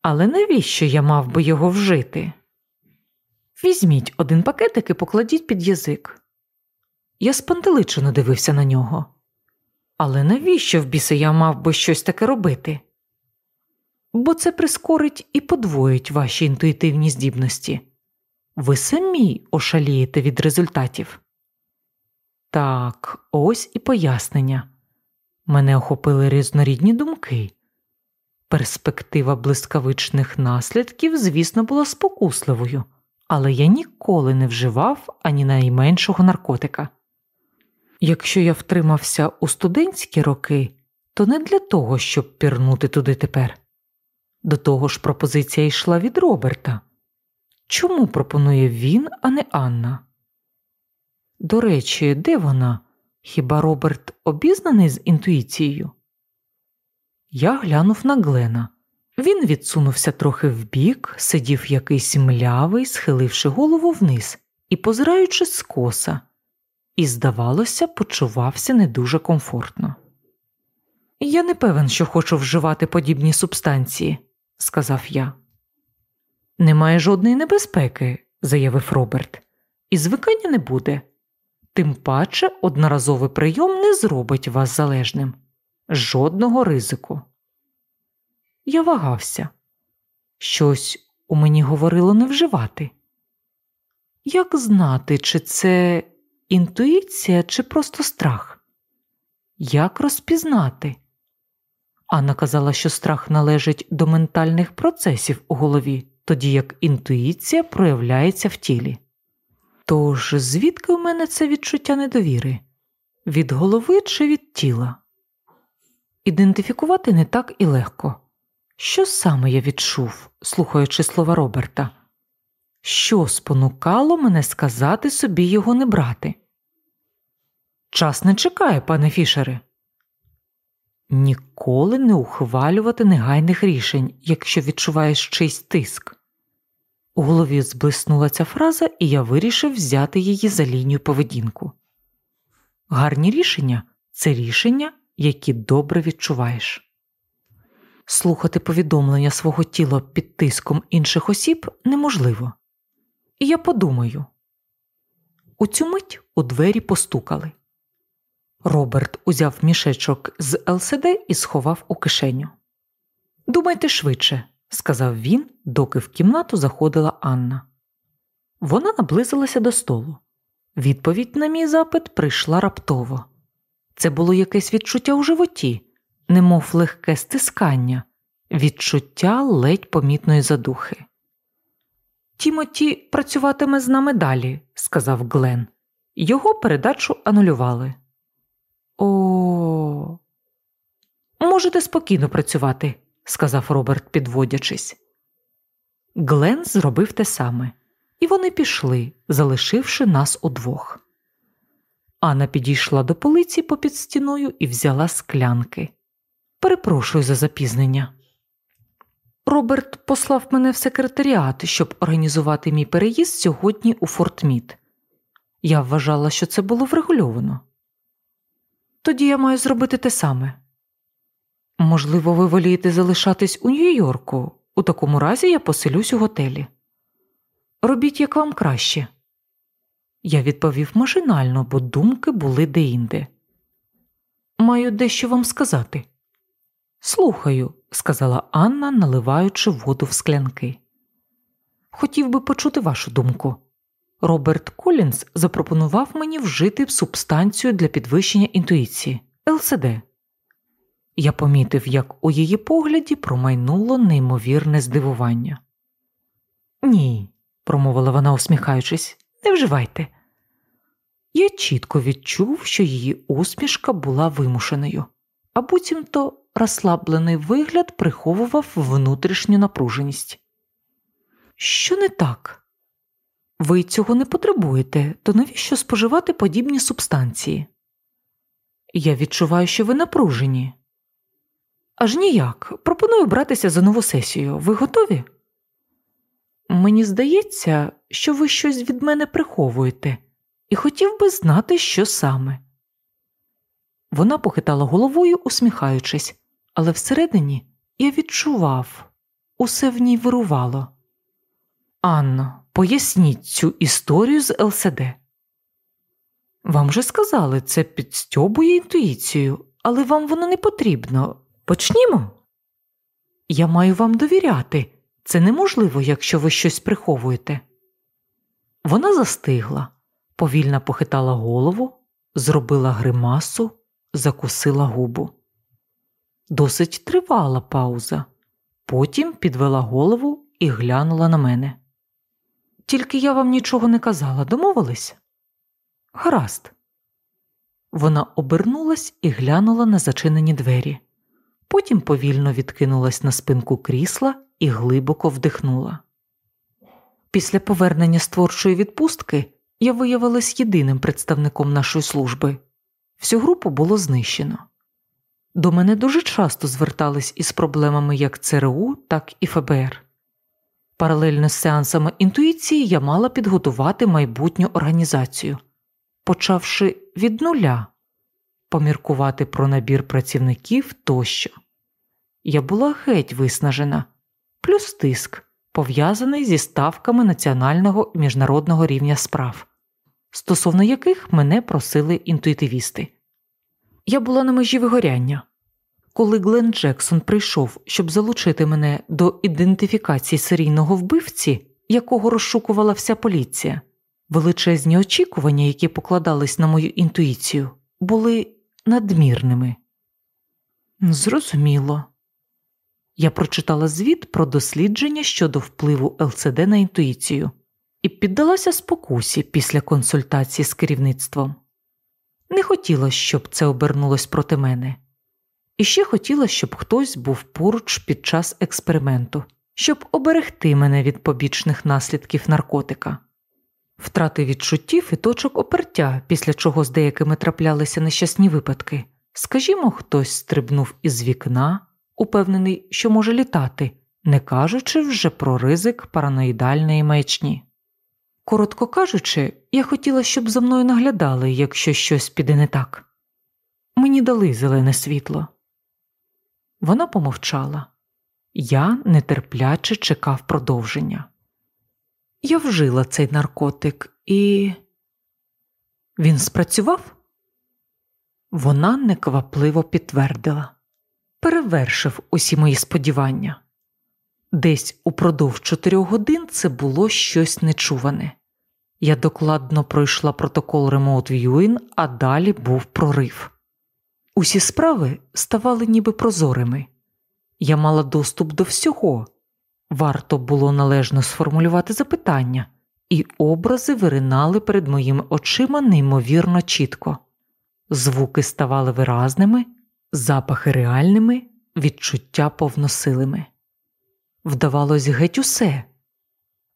Але навіщо я мав би його вжити? Візьміть один пакетик і покладіть під язик. Я спантеличено дивився на нього. Але навіщо в біса я мав би щось таке робити? Бо це прискорить і подвоїть ваші інтуїтивні здібності. Ви самі ошалієте від результатів. Так, ось і пояснення. Мене охопили різнорідні думки. Перспектива блискавичних наслідків, звісно, була спокусливою, але я ніколи не вживав ані найменшого наркотика. Якщо я втримався у студентські роки, то не для того, щоб пірнути туди тепер. До того ж, пропозиція йшла від Роберта. Чому пропонує він, а не Анна? До речі, де вона? Хіба Роберт обізнаний з інтуїцією? Я глянув на Глена. Він відсунувся трохи вбік, сидів якийсь млявий, схиливши голову вниз і позираючи скоса, і, здавалося, почувався не дуже комфортно. Я не певен, що хочу вживати подібні субстанції, сказав я. Немає жодної небезпеки, заявив Роберт, і звикання не буде. Тим паче одноразовий прийом не зробить вас залежним, жодного ризику. Я вагався. Щось у мені говорило не вживати. Як знати, чи це інтуїція, чи просто страх? Як розпізнати? Анна казала, що страх належить до ментальних процесів у голові, тоді як інтуїція проявляється в тілі. Тож звідки у мене це відчуття недовіри? Від голови чи від тіла? Ідентифікувати не так і легко. Що саме я відчув, слухаючи слова Роберта? Що спонукало мене сказати собі його не брати? Час не чекає, пане Фішере. Ніколи не ухвалювати негайних рішень, якщо відчуваєш чийсь тиск. У голові зблиснула ця фраза, і я вирішив взяти її за лінію поведінку. Гарні рішення це рішення, які добре відчуваєш. Слухати повідомлення свого тіла під тиском інших осіб неможливо. І я подумаю. У цю мить у двері постукали. Роберт узяв мішечок з ЛСД і сховав у кишеню. Думайте швидше, сказав він, доки в кімнату заходила Анна. Вона наблизилася до столу. Відповідь на мій запит прийшла раптово. Це було якесь відчуття у животі, немов легке стискання, відчуття ледь помітної задухи. Тімоті працюватиме з нами далі, сказав Глен. Його передачу анулювали. О. Можете спокійно працювати, сказав Роберт, підводячись. Глен зробив те саме, і вони пішли, залишивши нас удвох. Анна підійшла до полиці попід стіною і взяла склянки. Перепрошую за запізнення. Роберт послав мене в секретаріат, щоб організувати мій переїзд сьогодні у Фортміт. Я вважала, що це було врегульовано. Тоді я маю зробити те саме. Можливо, ви волієте залишатись у Нью-Йорку. У такому разі я поселюсь у готелі. Робіть як вам краще. Я відповів машинально, бо думки були деінде. Маю дещо вам сказати. Слухаю, сказала Анна, наливаючи воду в склянки. Хотів би почути вашу думку. Роберт Колінс запропонував мені вжити субстанцію для підвищення інтуїції ЛСД. Я помітив, як у її погляді промайнуло неймовірне здивування. Ні, промовила вона, усміхаючись, не вживайте. Я чітко відчув, що її усмішка була вимушеною, а буцімто розслаблений вигляд приховував внутрішню напруженість. Що не так? Ви цього не потребуєте, то навіщо споживати подібні субстанції? Я відчуваю, що ви напружені. Аж ніяк. Пропоную братися за нову сесію. Ви готові? Мені здається, що ви щось від мене приховуєте, і хотів би знати, що саме. Вона похитала головою, усміхаючись, але всередині я відчував усе в ній вирувало. Анно, поясніть цю історію з ЛСД. Вам же сказали, це підстьобує інтуїцію, але вам воно не потрібно. Почнімо. Я маю вам довіряти. Це неможливо, якщо ви щось приховуєте. Вона застигла, повільно похитала голову, зробила гримасу, закусила губу. Досить тривала пауза, потім підвела голову і глянула на мене. Тільки я вам нічого не казала, домовились? Гаразд. Вона обернулась і глянула на зачинені двері. Потім повільно відкинулась на спинку крісла і глибоко вдихнула. Після повернення з творчої відпустки я виявилась єдиним представником нашої служби. Всю групу було знищено. До мене дуже часто звертались із проблемами як ЦРУ, так і ФБР. Паралельно з сеансами інтуїції я мала підготувати майбутню організацію, почавши від нуля поміркувати про набір працівників тощо. Я була геть виснажена, плюс тиск, пов'язаний зі ставками національного і міжнародного рівня справ, стосовно яких мене просили інтуїтивісти. Я була на межі вигоряння. Коли Глен Джексон прийшов, щоб залучити мене до ідентифікації серійного вбивці, якого розшукувала вся поліція, величезні очікування, які покладались на мою інтуїцію, були надмірними. Зрозуміло. Я прочитала звіт про дослідження щодо впливу ЛЦД на інтуїцію і піддалася спокусі після консультації з керівництвом. Не хотіла, щоб це обернулось проти мене, і ще хотіла, щоб хтось був поруч під час експерименту, щоб оберегти мене від побічних наслідків наркотика, втрати відчуттів і точок опертя, після чого з деякими траплялися нещасні випадки. Скажімо, хтось стрибнув із вікна, упевнений, що може літати, не кажучи вже про ризик параноїдальної маячні. Коротко кажучи, я хотіла, щоб за мною наглядали, якщо щось піде не так. Мені дали зелене світло. Вона помовчала. Я нетерпляче чекав продовження. Я вжила цей наркотик і. Він спрацював? Вона неквапливо підтвердила перевершив усі мої сподівання. Десь упродовж чотирьох годин це було щось нечуване. Я докладно пройшла протокол Remote Viewing, а далі був прорив. Усі справи ставали ніби прозорими. Я мала доступ до всього. Варто було належно сформулювати запитання, і образи виринали перед моїми очима неймовірно чітко. Звуки ставали виразними, запахи реальними, відчуття повносилими. Вдавалось геть усе.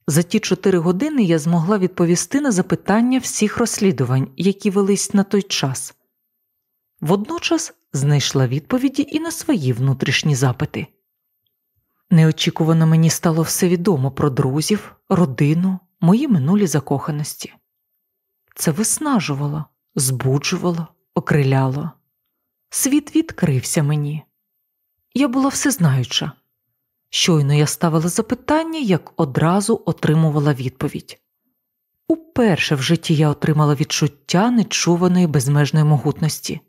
За ті чотири години я змогла відповісти на запитання всіх розслідувань, які велись на той час. Водночас знайшла відповіді і на свої внутрішні запити. Неочікувано мені стало все відомо про друзів, родину, мої минулі закоханості. Це виснажувало, збуджувало, окриляло. Світ відкрився мені. Я була всезнаюча. Щойно я ставила запитання, як одразу отримувала відповідь. Уперше в житті я отримала відчуття нечуваної безмежної могутності.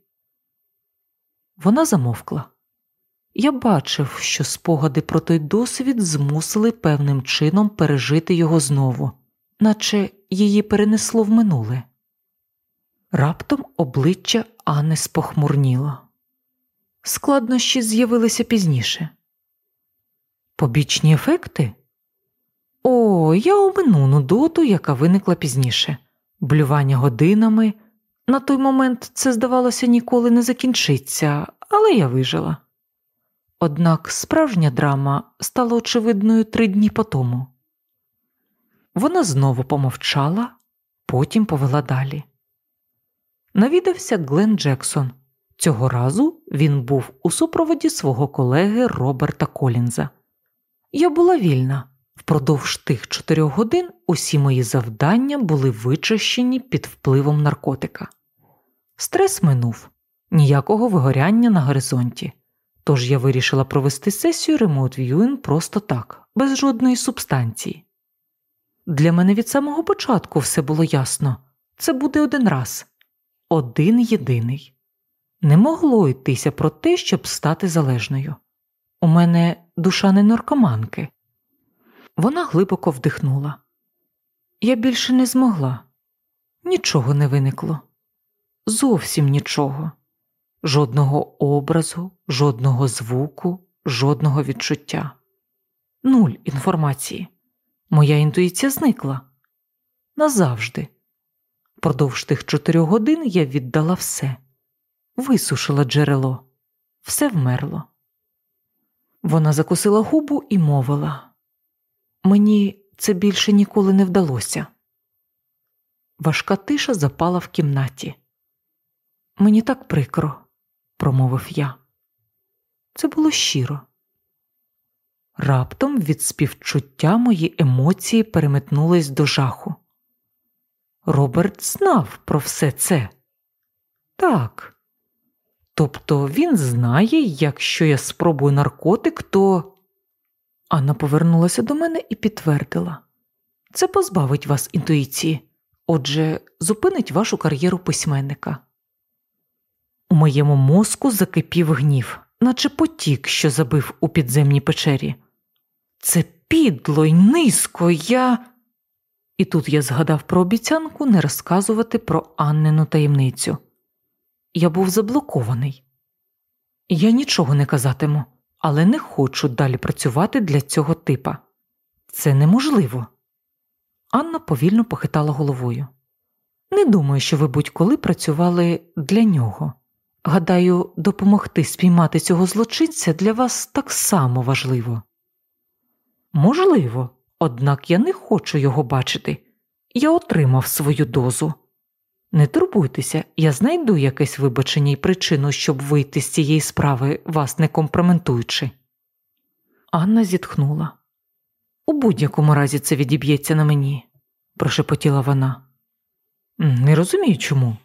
Вона замовкла. Я бачив, що спогади про той досвід змусили певним чином пережити його знову, наче її перенесло в минуле. Раптом обличчя Анни спохмурніло. Складнощі з'явилися пізніше. Побічні ефекти? О, я омину нудоту, яка виникла пізніше, блювання годинами. На той момент це, здавалося, ніколи не закінчиться, але я вижила. Однак справжня драма стала очевидною три дні по тому. Вона знову помовчала, потім повела далі. Навідався Глен Джексон. Цього разу він був у супроводі свого колеги Роберта Колінза. Я була вільна. Впродовж тих чотирьох годин усі мої завдання були вичищені під впливом наркотика. Стрес минув ніякого вигоряння на горизонті. Тож я вирішила провести сесію Remote Viewing просто так, без жодної субстанції. Для мене від самого початку все було ясно це буде один раз, один єдиний. Не могло йтися про те, щоб стати залежною. У мене душа не наркоманки. Вона глибоко вдихнула. Я більше не змогла. Нічого не виникло. Зовсім нічого. Жодного образу, жодного звуку, жодного відчуття. Нуль інформації. Моя інтуїція зникла назавжди. Продовж тих чотирьох годин я віддала все, висушила джерело, все вмерло. Вона закусила губу і мовила мені це більше ніколи не вдалося. Важка тиша запала в кімнаті. Мені так прикро, промовив я. Це було щиро. Раптом від співчуття мої емоції переметнулись до жаху. Роберт знав про все це. Так. Тобто він знає, якщо я спробую наркотик, то. Анна повернулася до мене і підтвердила це позбавить вас інтуїції, отже, зупинить вашу кар'єру письменника. У моєму мозку закипів гнів, наче потік, що забив у підземній печері. Це підло й низько, я. І тут я згадав про обіцянку не розказувати про Аннину таємницю. Я був заблокований. Я нічого не казатиму, але не хочу далі працювати для цього типа. Це неможливо. Анна повільно похитала головою. Не думаю, що ви будь-коли працювали для нього. Гадаю, допомогти спіймати цього злочинця для вас так само важливо. Можливо, однак я не хочу його бачити. Я отримав свою дозу. Не турбуйтеся, я знайду якесь вибачення і причину, щоб вийти з цієї справи, вас не компрометуючи. Анна зітхнула. У будь-якому разі це відіб'ється на мені, прошепотіла вона. Не розумію чому.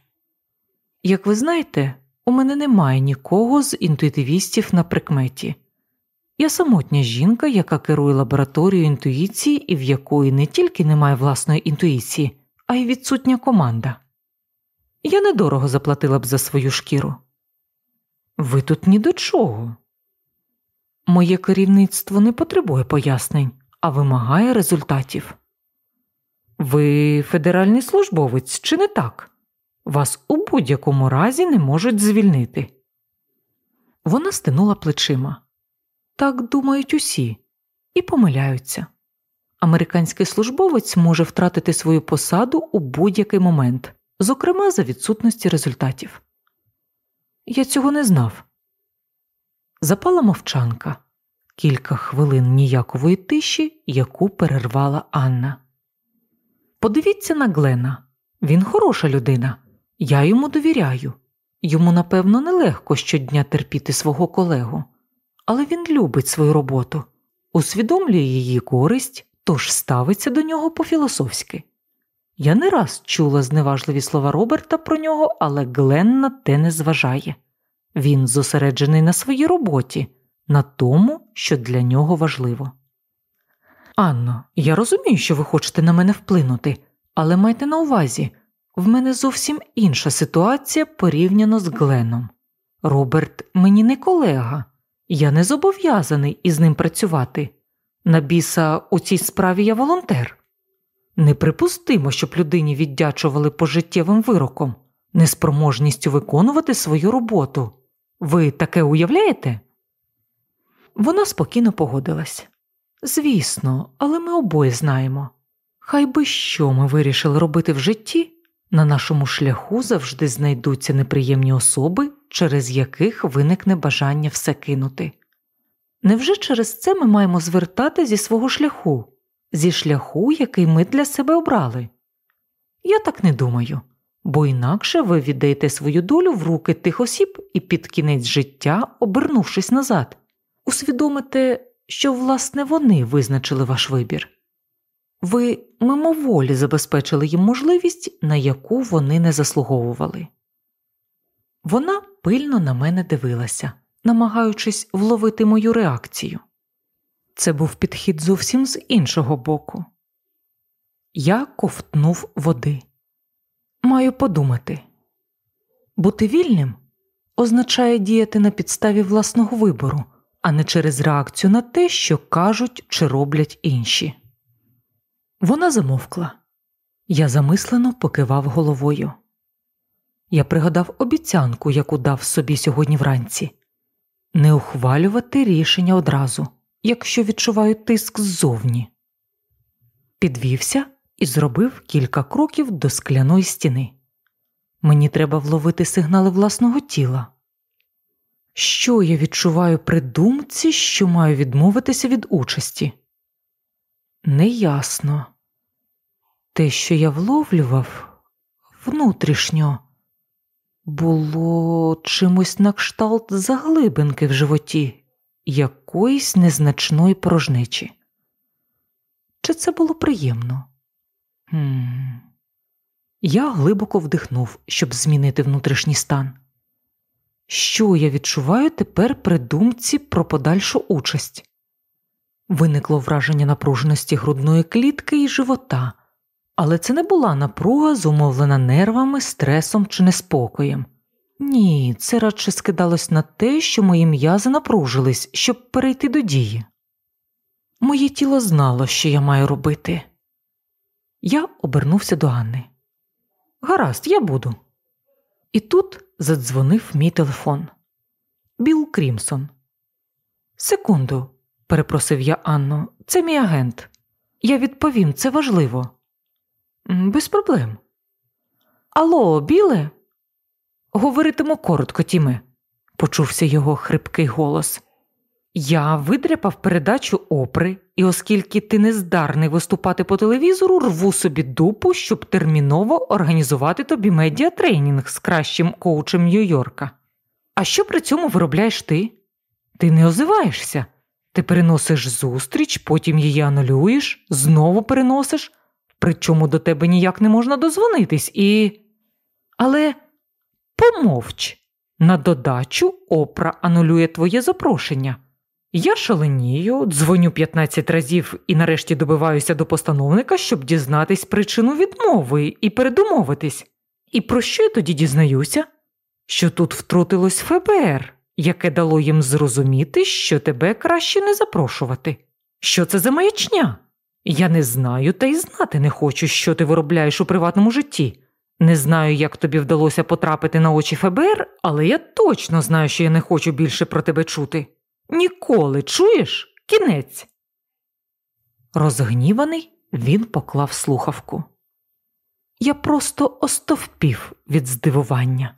Як ви знаєте, у мене немає нікого з інтуїтивістів на прикметі. Я самотня жінка, яка керує лабораторією інтуїції і в якої не тільки немає власної інтуїції, а й відсутня команда. Я недорого заплатила б за свою шкіру. Ви тут ні до чого. Моє керівництво не потребує пояснень, а вимагає результатів. Ви федеральний службовець, чи не так? Вас у будь-якому разі не можуть звільнити. Вона стинула плечима. Так думають усі і помиляються. Американський службовець може втратити свою посаду у будь-який момент, зокрема за відсутності результатів. Я цього не знав. Запала мовчанка кілька хвилин ніякової тиші, яку перервала Анна. Подивіться на Глена він хороша людина. Я йому довіряю. Йому, напевно, нелегко щодня терпіти свого колегу, але він любить свою роботу, усвідомлює її користь, тож ставиться до нього по-філософськи. Я не раз чула зневажливі слова Роберта про нього, але Глен на те не зважає. Він зосереджений на своїй роботі, на тому, що для нього важливо. Анно, я розумію, що ви хочете на мене вплинути, але майте на увазі, в мене зовсім інша ситуація порівняно з Гленом. Роберт мені не колега, я не зобов'язаний із ним працювати. На біса у цій справі я волонтер. Неприпустимо, щоб людині віддячували пожиттєвим вироком, неспроможністю виконувати свою роботу. Ви таке уявляєте? Вона спокійно погодилась. Звісно, але ми обоє знаємо. Хай би що ми вирішили робити в житті, на нашому шляху завжди знайдуться неприємні особи, через яких виникне бажання все кинути. Невже через це ми маємо звертати зі свого шляху, зі шляху, який ми для себе обрали? Я так не думаю, бо інакше ви віддаєте свою долю в руки тих осіб і під кінець життя, обернувшись назад, усвідомите, що власне вони визначили ваш вибір. Ви мимоволі забезпечили їм можливість, на яку вони не заслуговували. Вона пильно на мене дивилася, намагаючись вловити мою реакцію. Це був підхід зовсім з іншого боку. Я ковтнув води. Маю подумати бути вільним означає діяти на підставі власного вибору, а не через реакцію на те, що кажуть чи роблять інші. Вона замовкла. Я замислено покивав головою. Я пригадав обіцянку, яку дав собі сьогодні вранці не ухвалювати рішення одразу, якщо відчуваю тиск ззовні. Підвівся і зробив кілька кроків до скляної стіни. Мені треба вловити сигнали власного тіла. Що я відчуваю при думці, що маю відмовитися від участі? Неясно. Те, що я вловлював внутрішньо, було чимось на кшталт заглибинки в животі, якоїсь незначної порожнечі. Чи це було приємно? Хм. Я глибоко вдихнув, щоб змінити внутрішній стан. Що я відчуваю тепер при думці про подальшу участь? Виникло враження напруженості грудної клітки і живота, але це не була напруга, зумовлена нервами, стресом чи неспокоєм. Ні, це радше скидалось на те, що мої м'язи напружились, щоб перейти до дії. Моє тіло знало, що я маю робити. Я обернувся до Анни. Гаразд, я буду. І тут задзвонив мій телефон. Біл Крімсон. Секунду, перепросив я Анну, це мій агент. Я відповім, це важливо. Без проблем. Алло, біле? Говоритиму коротко, Тіме, почувся його хрипкий голос. Я видряпав передачу опри, і оскільки ти не здарний виступати по телевізору, рву собі дупу, щоб терміново організувати тобі медіатренінг з кращим коучем Нью-Йорка. А що при цьому виробляєш ти? Ти не озиваєшся. Ти переносиш зустріч, потім її анулюєш, знову переносиш, причому до тебе ніяк не можна дозвонитись і. Але помовч, на додачу опра анулює твоє запрошення. Я шаленію, дзвоню 15 разів і нарешті добиваюся до постановника, щоб дізнатись причину відмови і передумовитись. І про що я тоді дізнаюся? Що тут втрутилось ФБР, яке дало їм зрозуміти, що тебе краще не запрошувати. Що це за маячня? Я не знаю та й знати не хочу, що ти виробляєш у приватному житті. Не знаю, як тобі вдалося потрапити на очі ФБР, але я точно знаю, що я не хочу більше про тебе чути. Ніколи чуєш кінець. Розгніваний він поклав слухавку. Я просто остовпів від здивування.